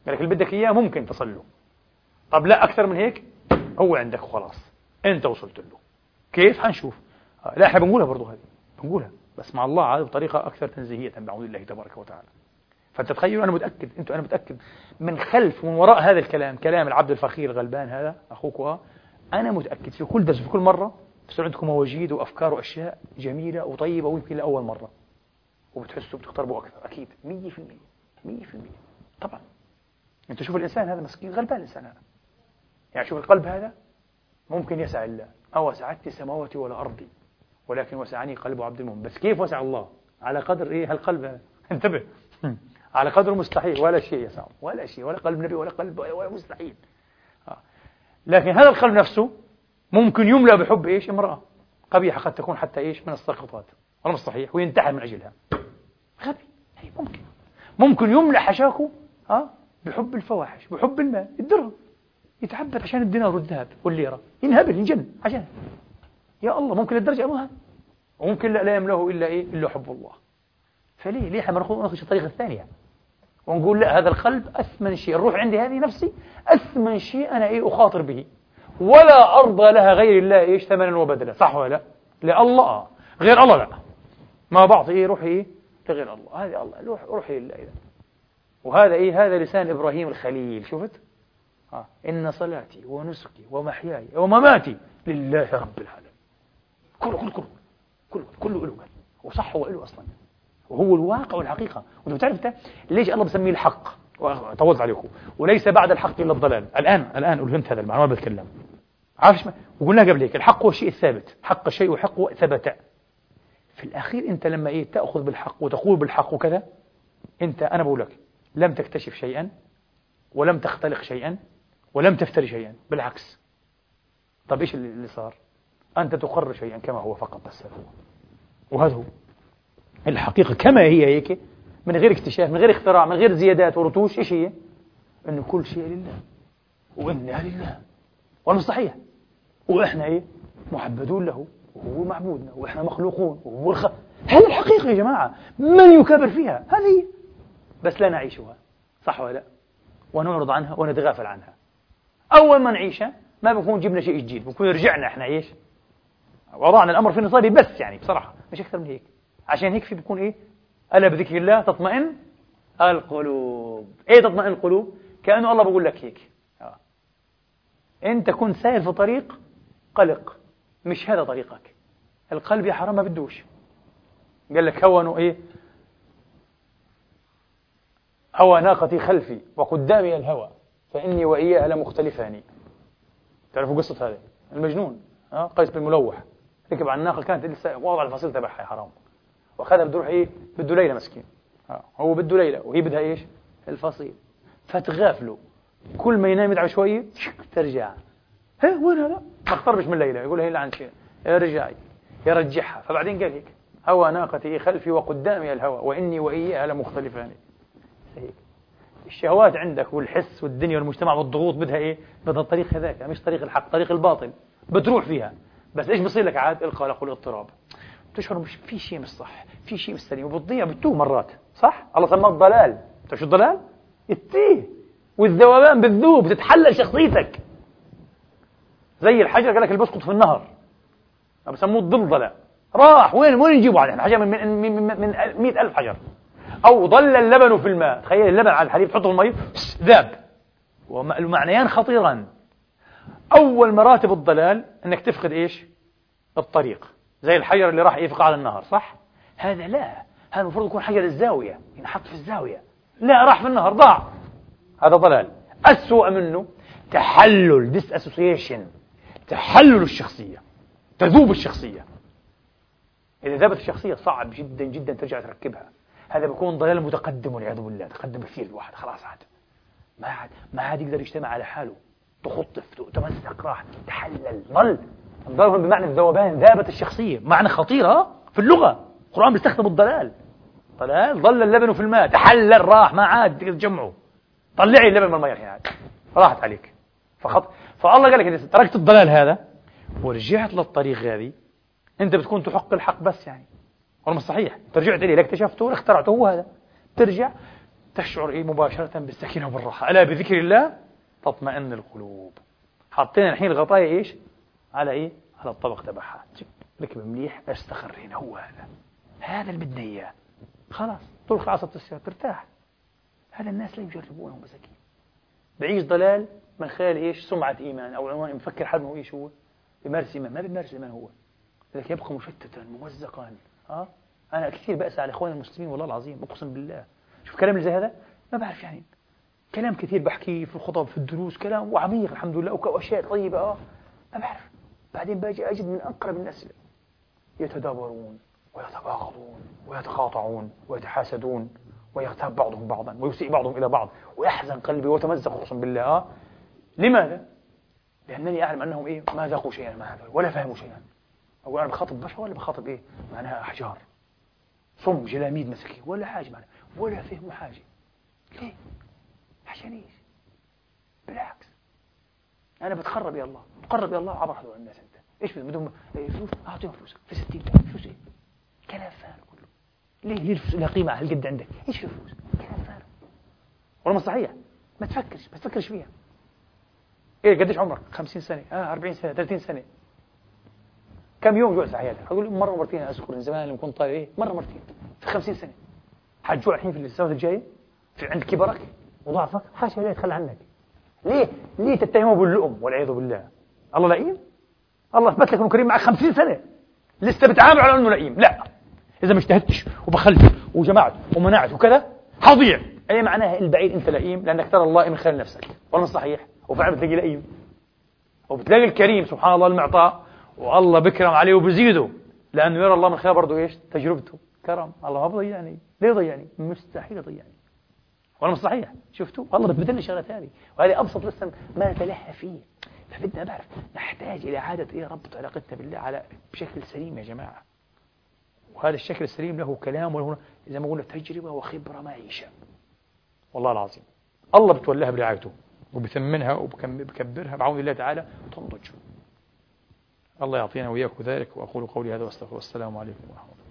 قال لك اللي بدك إياه ممكن تصل له طب لا أكثر من هيك؟ هو عندك وخلاص. أنت وصلت له. كيف؟ حنشوف آه، لا إحنا بنقولها برضه هذه. بنقولها بس مع الله عاد بطريقه أكثر تنزيهية بعون الله تبارك وتعالى. فانت تخيل أنا متأكد أنتم أنا متأكد من خلف ومن وراء هذا الكلام كلام العبد الفقير الغلبان هذا أخوك آه، أنا متأكد في كل درس في كل مرة بصير عندكم مواجيد وأفكار وأشياء جميلة وطيبة ويمكن لأول مرة. وبتحسوا بتقتربوا أكثر. أكيد. 100% 100% طبعا. أنت شوف الإنسان هذا مسكين غلبان الإنسان هذا. يعني شوف القلب هذا ممكن يسع الله. ما وسعتني سماواتي ولا أرضي ولكن وسعني قلب عبد المؤمن. بس كيف وسع الله؟ على قدر إيه؟ هالقلب انتبه. على قدر المستحيل ولا شيء يا سام ولا شيء. ولا قلب نبي ولا قلب ولا مستحيل. آه. لكن هذا القلب نفسه ممكن يملأ بحب إيش؟ امرأة. قبيحة قد تكون حتى إيش؟ من السقطات. ولا صحيح وينتحر من أجلها. غبي. هي ممكن. ممكن يملأ حشاكه ها بحب الفواحش بحب المال الدرهم. يتعبد عشان الدينار والذهب والليرة. ينهبل ينجن عشان. يا الله ممكن للدرجة ما وممكن لا, يملأه إلا إيه؟ إلا حب الله. فليه؟ ليه إحنا ناخذ الطريقة الثانية ونقول لا هذا القلب أثمن شيء الروح عندي هذه نفسي أثمن شيء أنا إيه؟ أخاطر به. ولا أرضى لها غير الله إيش؟ ثمنا وبدلا. صح ولا لا؟ لا الله. غير الله لا. ما بعطي إيه؟ روحي إيه؟ لغير الله. هذه الله. روح روحي لله إذا وهذا إيه؟ هذا لسان إبراهيم الخليل. شفت؟ آه. إن صلاتي ونسكي ومحياي ومماتي لله رب العالمين. كله كله كله كله كله له وصح هو له أصلا. وهو الواقع والحقيقة. وأنت بتعرف ليش الله بسميه الحق؟ طولت عليكم. وليس بعد الحق إلا الضلال. الآن الآن ألهمت هذا المعنى ما بتكلم عارف وقلنا قبل هيك. الحق هو الشيء الثابت حق الشيء حق ثبت. في الأخير أنت لما إيه تأخذ بالحق وتقول بالحق وكذا أنت أنا بقول لك لم تكتشف شيئا ولم تختلق شيئا ولم تفتري شيئا. بالعكس. طيب إيش اللي صار؟ أنت تقرر شيئا كما هو فقط بس وهذا هو. الحقيقة كما هي هيك من غير اكتشاف من غير اختراع من غير زيادات ورتوش إيش هي؟ أن كل شيء لله. وإنا لله. صحيح. وإحنا إيه؟ محبدون له وهو معبودنا وإحنا مخلوقون وهو الخ... هذه الحقيقة يا جماعة. من يكابر فيها؟ هذه بس لا نعيشها. صح ولا لا؟ ونعرض عنها ونتغافل عنها. أول ما نعيشها ما بنكون جبنا شيء جديد بنكون رجعنا إحنا إيش؟ وضعنا الأمر في نصابه بس يعني بصراحة. مش أكثر من هيك. عشان هيك في بيكون إيه؟ ألا بذكر الله تطمئن القلوب. إيه تطمئن القلوب؟ كأنه الله بقول لك هيك. آه. أنت كنت سائر في طريق قلق. مش هذا طريقك. القلب يا حرام ما بدوش. قال لك هونوا إيه؟ هوى ناقتي خلفي وقدامي الهوى. فإني وإياها لمختلفان. تعرفوا قصة هذه؟ المجنون. أه؟ قيس بن ملوح. ركب على الناقة كانت لسه واضع الفصيل تبعها يا حرام. وأخذها بده يروح إيه؟ بده ليلة مسكين. آه. هو بده ليلة وهي بدها إيش؟ الفصيل. فتغافله كل ما ينام يدعى شوية ترجع. ها وين هذا؟ ما اقتربش من ليلة يقول هي اللي عن شيء. ارجعي. يرجعها. فبعدين قال هيك. هوى ناقتي خلفي وقدامي الهوى وإني وإياها لمختلفان. هيك. الشهوات عندك والحس والدنيا والمجتمع والضغوط بدها إيه؟ بدها الطريق هذاك مش طريق الحق طريق الباطل. بتروح فيها. بس إيش بصير لك عاد؟ القلق والاضطراب. تشعر مش في شيء مش صح في شيء مش سليم وبتضيع بتوه مرات صح؟ الله سماه الضلال. تعرف شو الضلال؟ التيه والذوبان بالذوب بتتحلل شخصيتك. زي الحجر قال لك اللي بيسقط في النهر بسموه الضلضلة راح وين؟ وين نجيبه عليه حجر من من من, من 100000 حجر. أو ضل اللبن في الماء. تخيل اللبن على الحليب تحطه في المي ذاب. ومعنيان خطيران أول مراتب الضلال أنك تفقد إيش؟ الطريق. زي الحجر اللي راح يفقع على النهر صح؟ هذا لا. هذا المفروض يكون حجر الزاوية ينحط في الزاوية. لا راح في النهر ضاع. هذا ضلال. أسوأ منه تحلل dissociation تحلل الشخصية تذوب الشخصية. إذا ذابت الشخصية صعب جدا جدا ترجع تركبها. هذا بيكون ضلال متقدم والعياذ بالله تقدم كثير الواحد خلاص عاد. ما عاد ما عاد يقدر يجتمع على حاله. تخطف تمسك راح تحلل. ضل الضلال بمعنى الذوبان ذابت الشخصية. معنى خطيرة في اللغة. القرآن بيستخدم الضلال. ضلال ظل اللبن في الماء. تحلل راح. ما عاد تجمعه. طلعي اللبن من الماء الحين عاد راحت عليك. فخط. فالله قال لك إذا تركت الضلال هذا. ورجعت للطريق هذه. أنت بتكون تحق الحق بس يعني. والله صحيح. أنت رجعت إليه. اكتشفته اخترعته هو هذا. ترجع. تشعر إيه مباشرة بالسكينة وبالراحة ألا بذكر الله؟ تطمئن القلوب. حطينا الحين الغطايا إيش؟ على إيه؟ على الطبق تبعها. ركب مليح استقر هنا. هو هذا. هذا اللي بدنا إياه. خلاص. طلق عصا السيارة ترتاح. هذا الناس لا يجربونه مساكين بعيش ضلال من خلال إيش؟ سمعة إيمان. أو عنوان مفكر حد هو إيش هو؟ بيمارس إيمان. ما بيمارس إيمان هو. لذلك يبقى مشتتا ممزقا. آه؟ أنا كثير بأسى على إخواني المسلمين والله العظيم أقسم بالله. شوف كلام زي هذا؟ ما بعرف يعني. كلام كثير بحكيه في الخطب في الدروس كلام وعميق الحمد لله وأشياء طيبة آه. ما بعرف. بعدين باجي أجد من أقرب الناس يتدابرون ويتباغضون ويتقاطعون ويتحاسدون ويغتاب بعضهم بعضا ويسيء بعضهم إلى بعض ويحزن قلبي وتمزق أقسم بالله آه. لماذا؟ لأنني أعلم أنهم إيه؟ ما ذاقوا شيئا مع هذا ولا فهموا شيئا. أقول أنا بخاطب بشر ولا بخاطب إيه؟ معناها أحجار. صم جلاميد مسكين ولا حاجة معناها ولا فهموا حاجة. ليه؟ إيش؟ بالعكس. أنا بتقرب يا الله. بتقرب يا الله عبر هذول الناس أنت. إيش بدهم؟ إيه فلوس. أعطيهم فلوسك في 60 فلوس إيه؟ كلام فارغ كله. ليه؟ ليه الفلوس لها قيمة هالقد عندك؟ إيش الفلوس؟ كلام فارغ. ولا صحيح. ما تفكرش ما تفكرش فيها. إيه قديش عمرك؟ 50 سنة. آه 40 سنة 30 سنة. كم يوم جوع في حياتك أقول مرة مرتين أذكر من زمان لما كنت طالب إيه مرة مرتين. في 50 سنة. حتجوع الحين في السنوات الجاية؟ في عند كبرك؟ وضعفك حاشا لا يتخلى عنك. ليه؟ ليه تتهمه باللؤم والعياذ بالله؟ الله لئيم؟ الله أثبت لك أنه كريم معك 50 سنة. لسه بتعامل على أنه لئيم. لا. إذا ما اجتهدتش وبخلت وجمعت ومنعت وكذا حضيع أي معناها البعيد أنت لئيم؟ لأنك ترى الله من خلال نفسك. ولا صحيح. وفعلا بتلاقي لئيم. وبتلاقي الكريم سبحان الله المعطاء. والله بكرم عليه وبزيده. لأنه يرى الله من خلال برضه إيش؟ تجربته. كرم. الله ما بضيعني. ليه ضيعني مستحيل يضيعني. ولا مش صحيح. شفتوا؟ والله بتبدل لي شغلة ثانية وهذه أبسط لسه ما نتلهى فيه. فبدنا نعرف. نحتاج إلى اعاده إيه ربط علاقتنا بالله على بشكل سليم يا جماعة. وهذا الشكل السليم له كلام وله زي ما قلنا تجربة وخبرة معيشه والله العظيم. الله بتولاها برعايته. وبثمنها وبكبرها. بعون الله تعالى وتنضج. الله يعطينا وإياكم ذلك. وأقول قولي هذا وأستغفر والسلام عليكم ورحمة الله.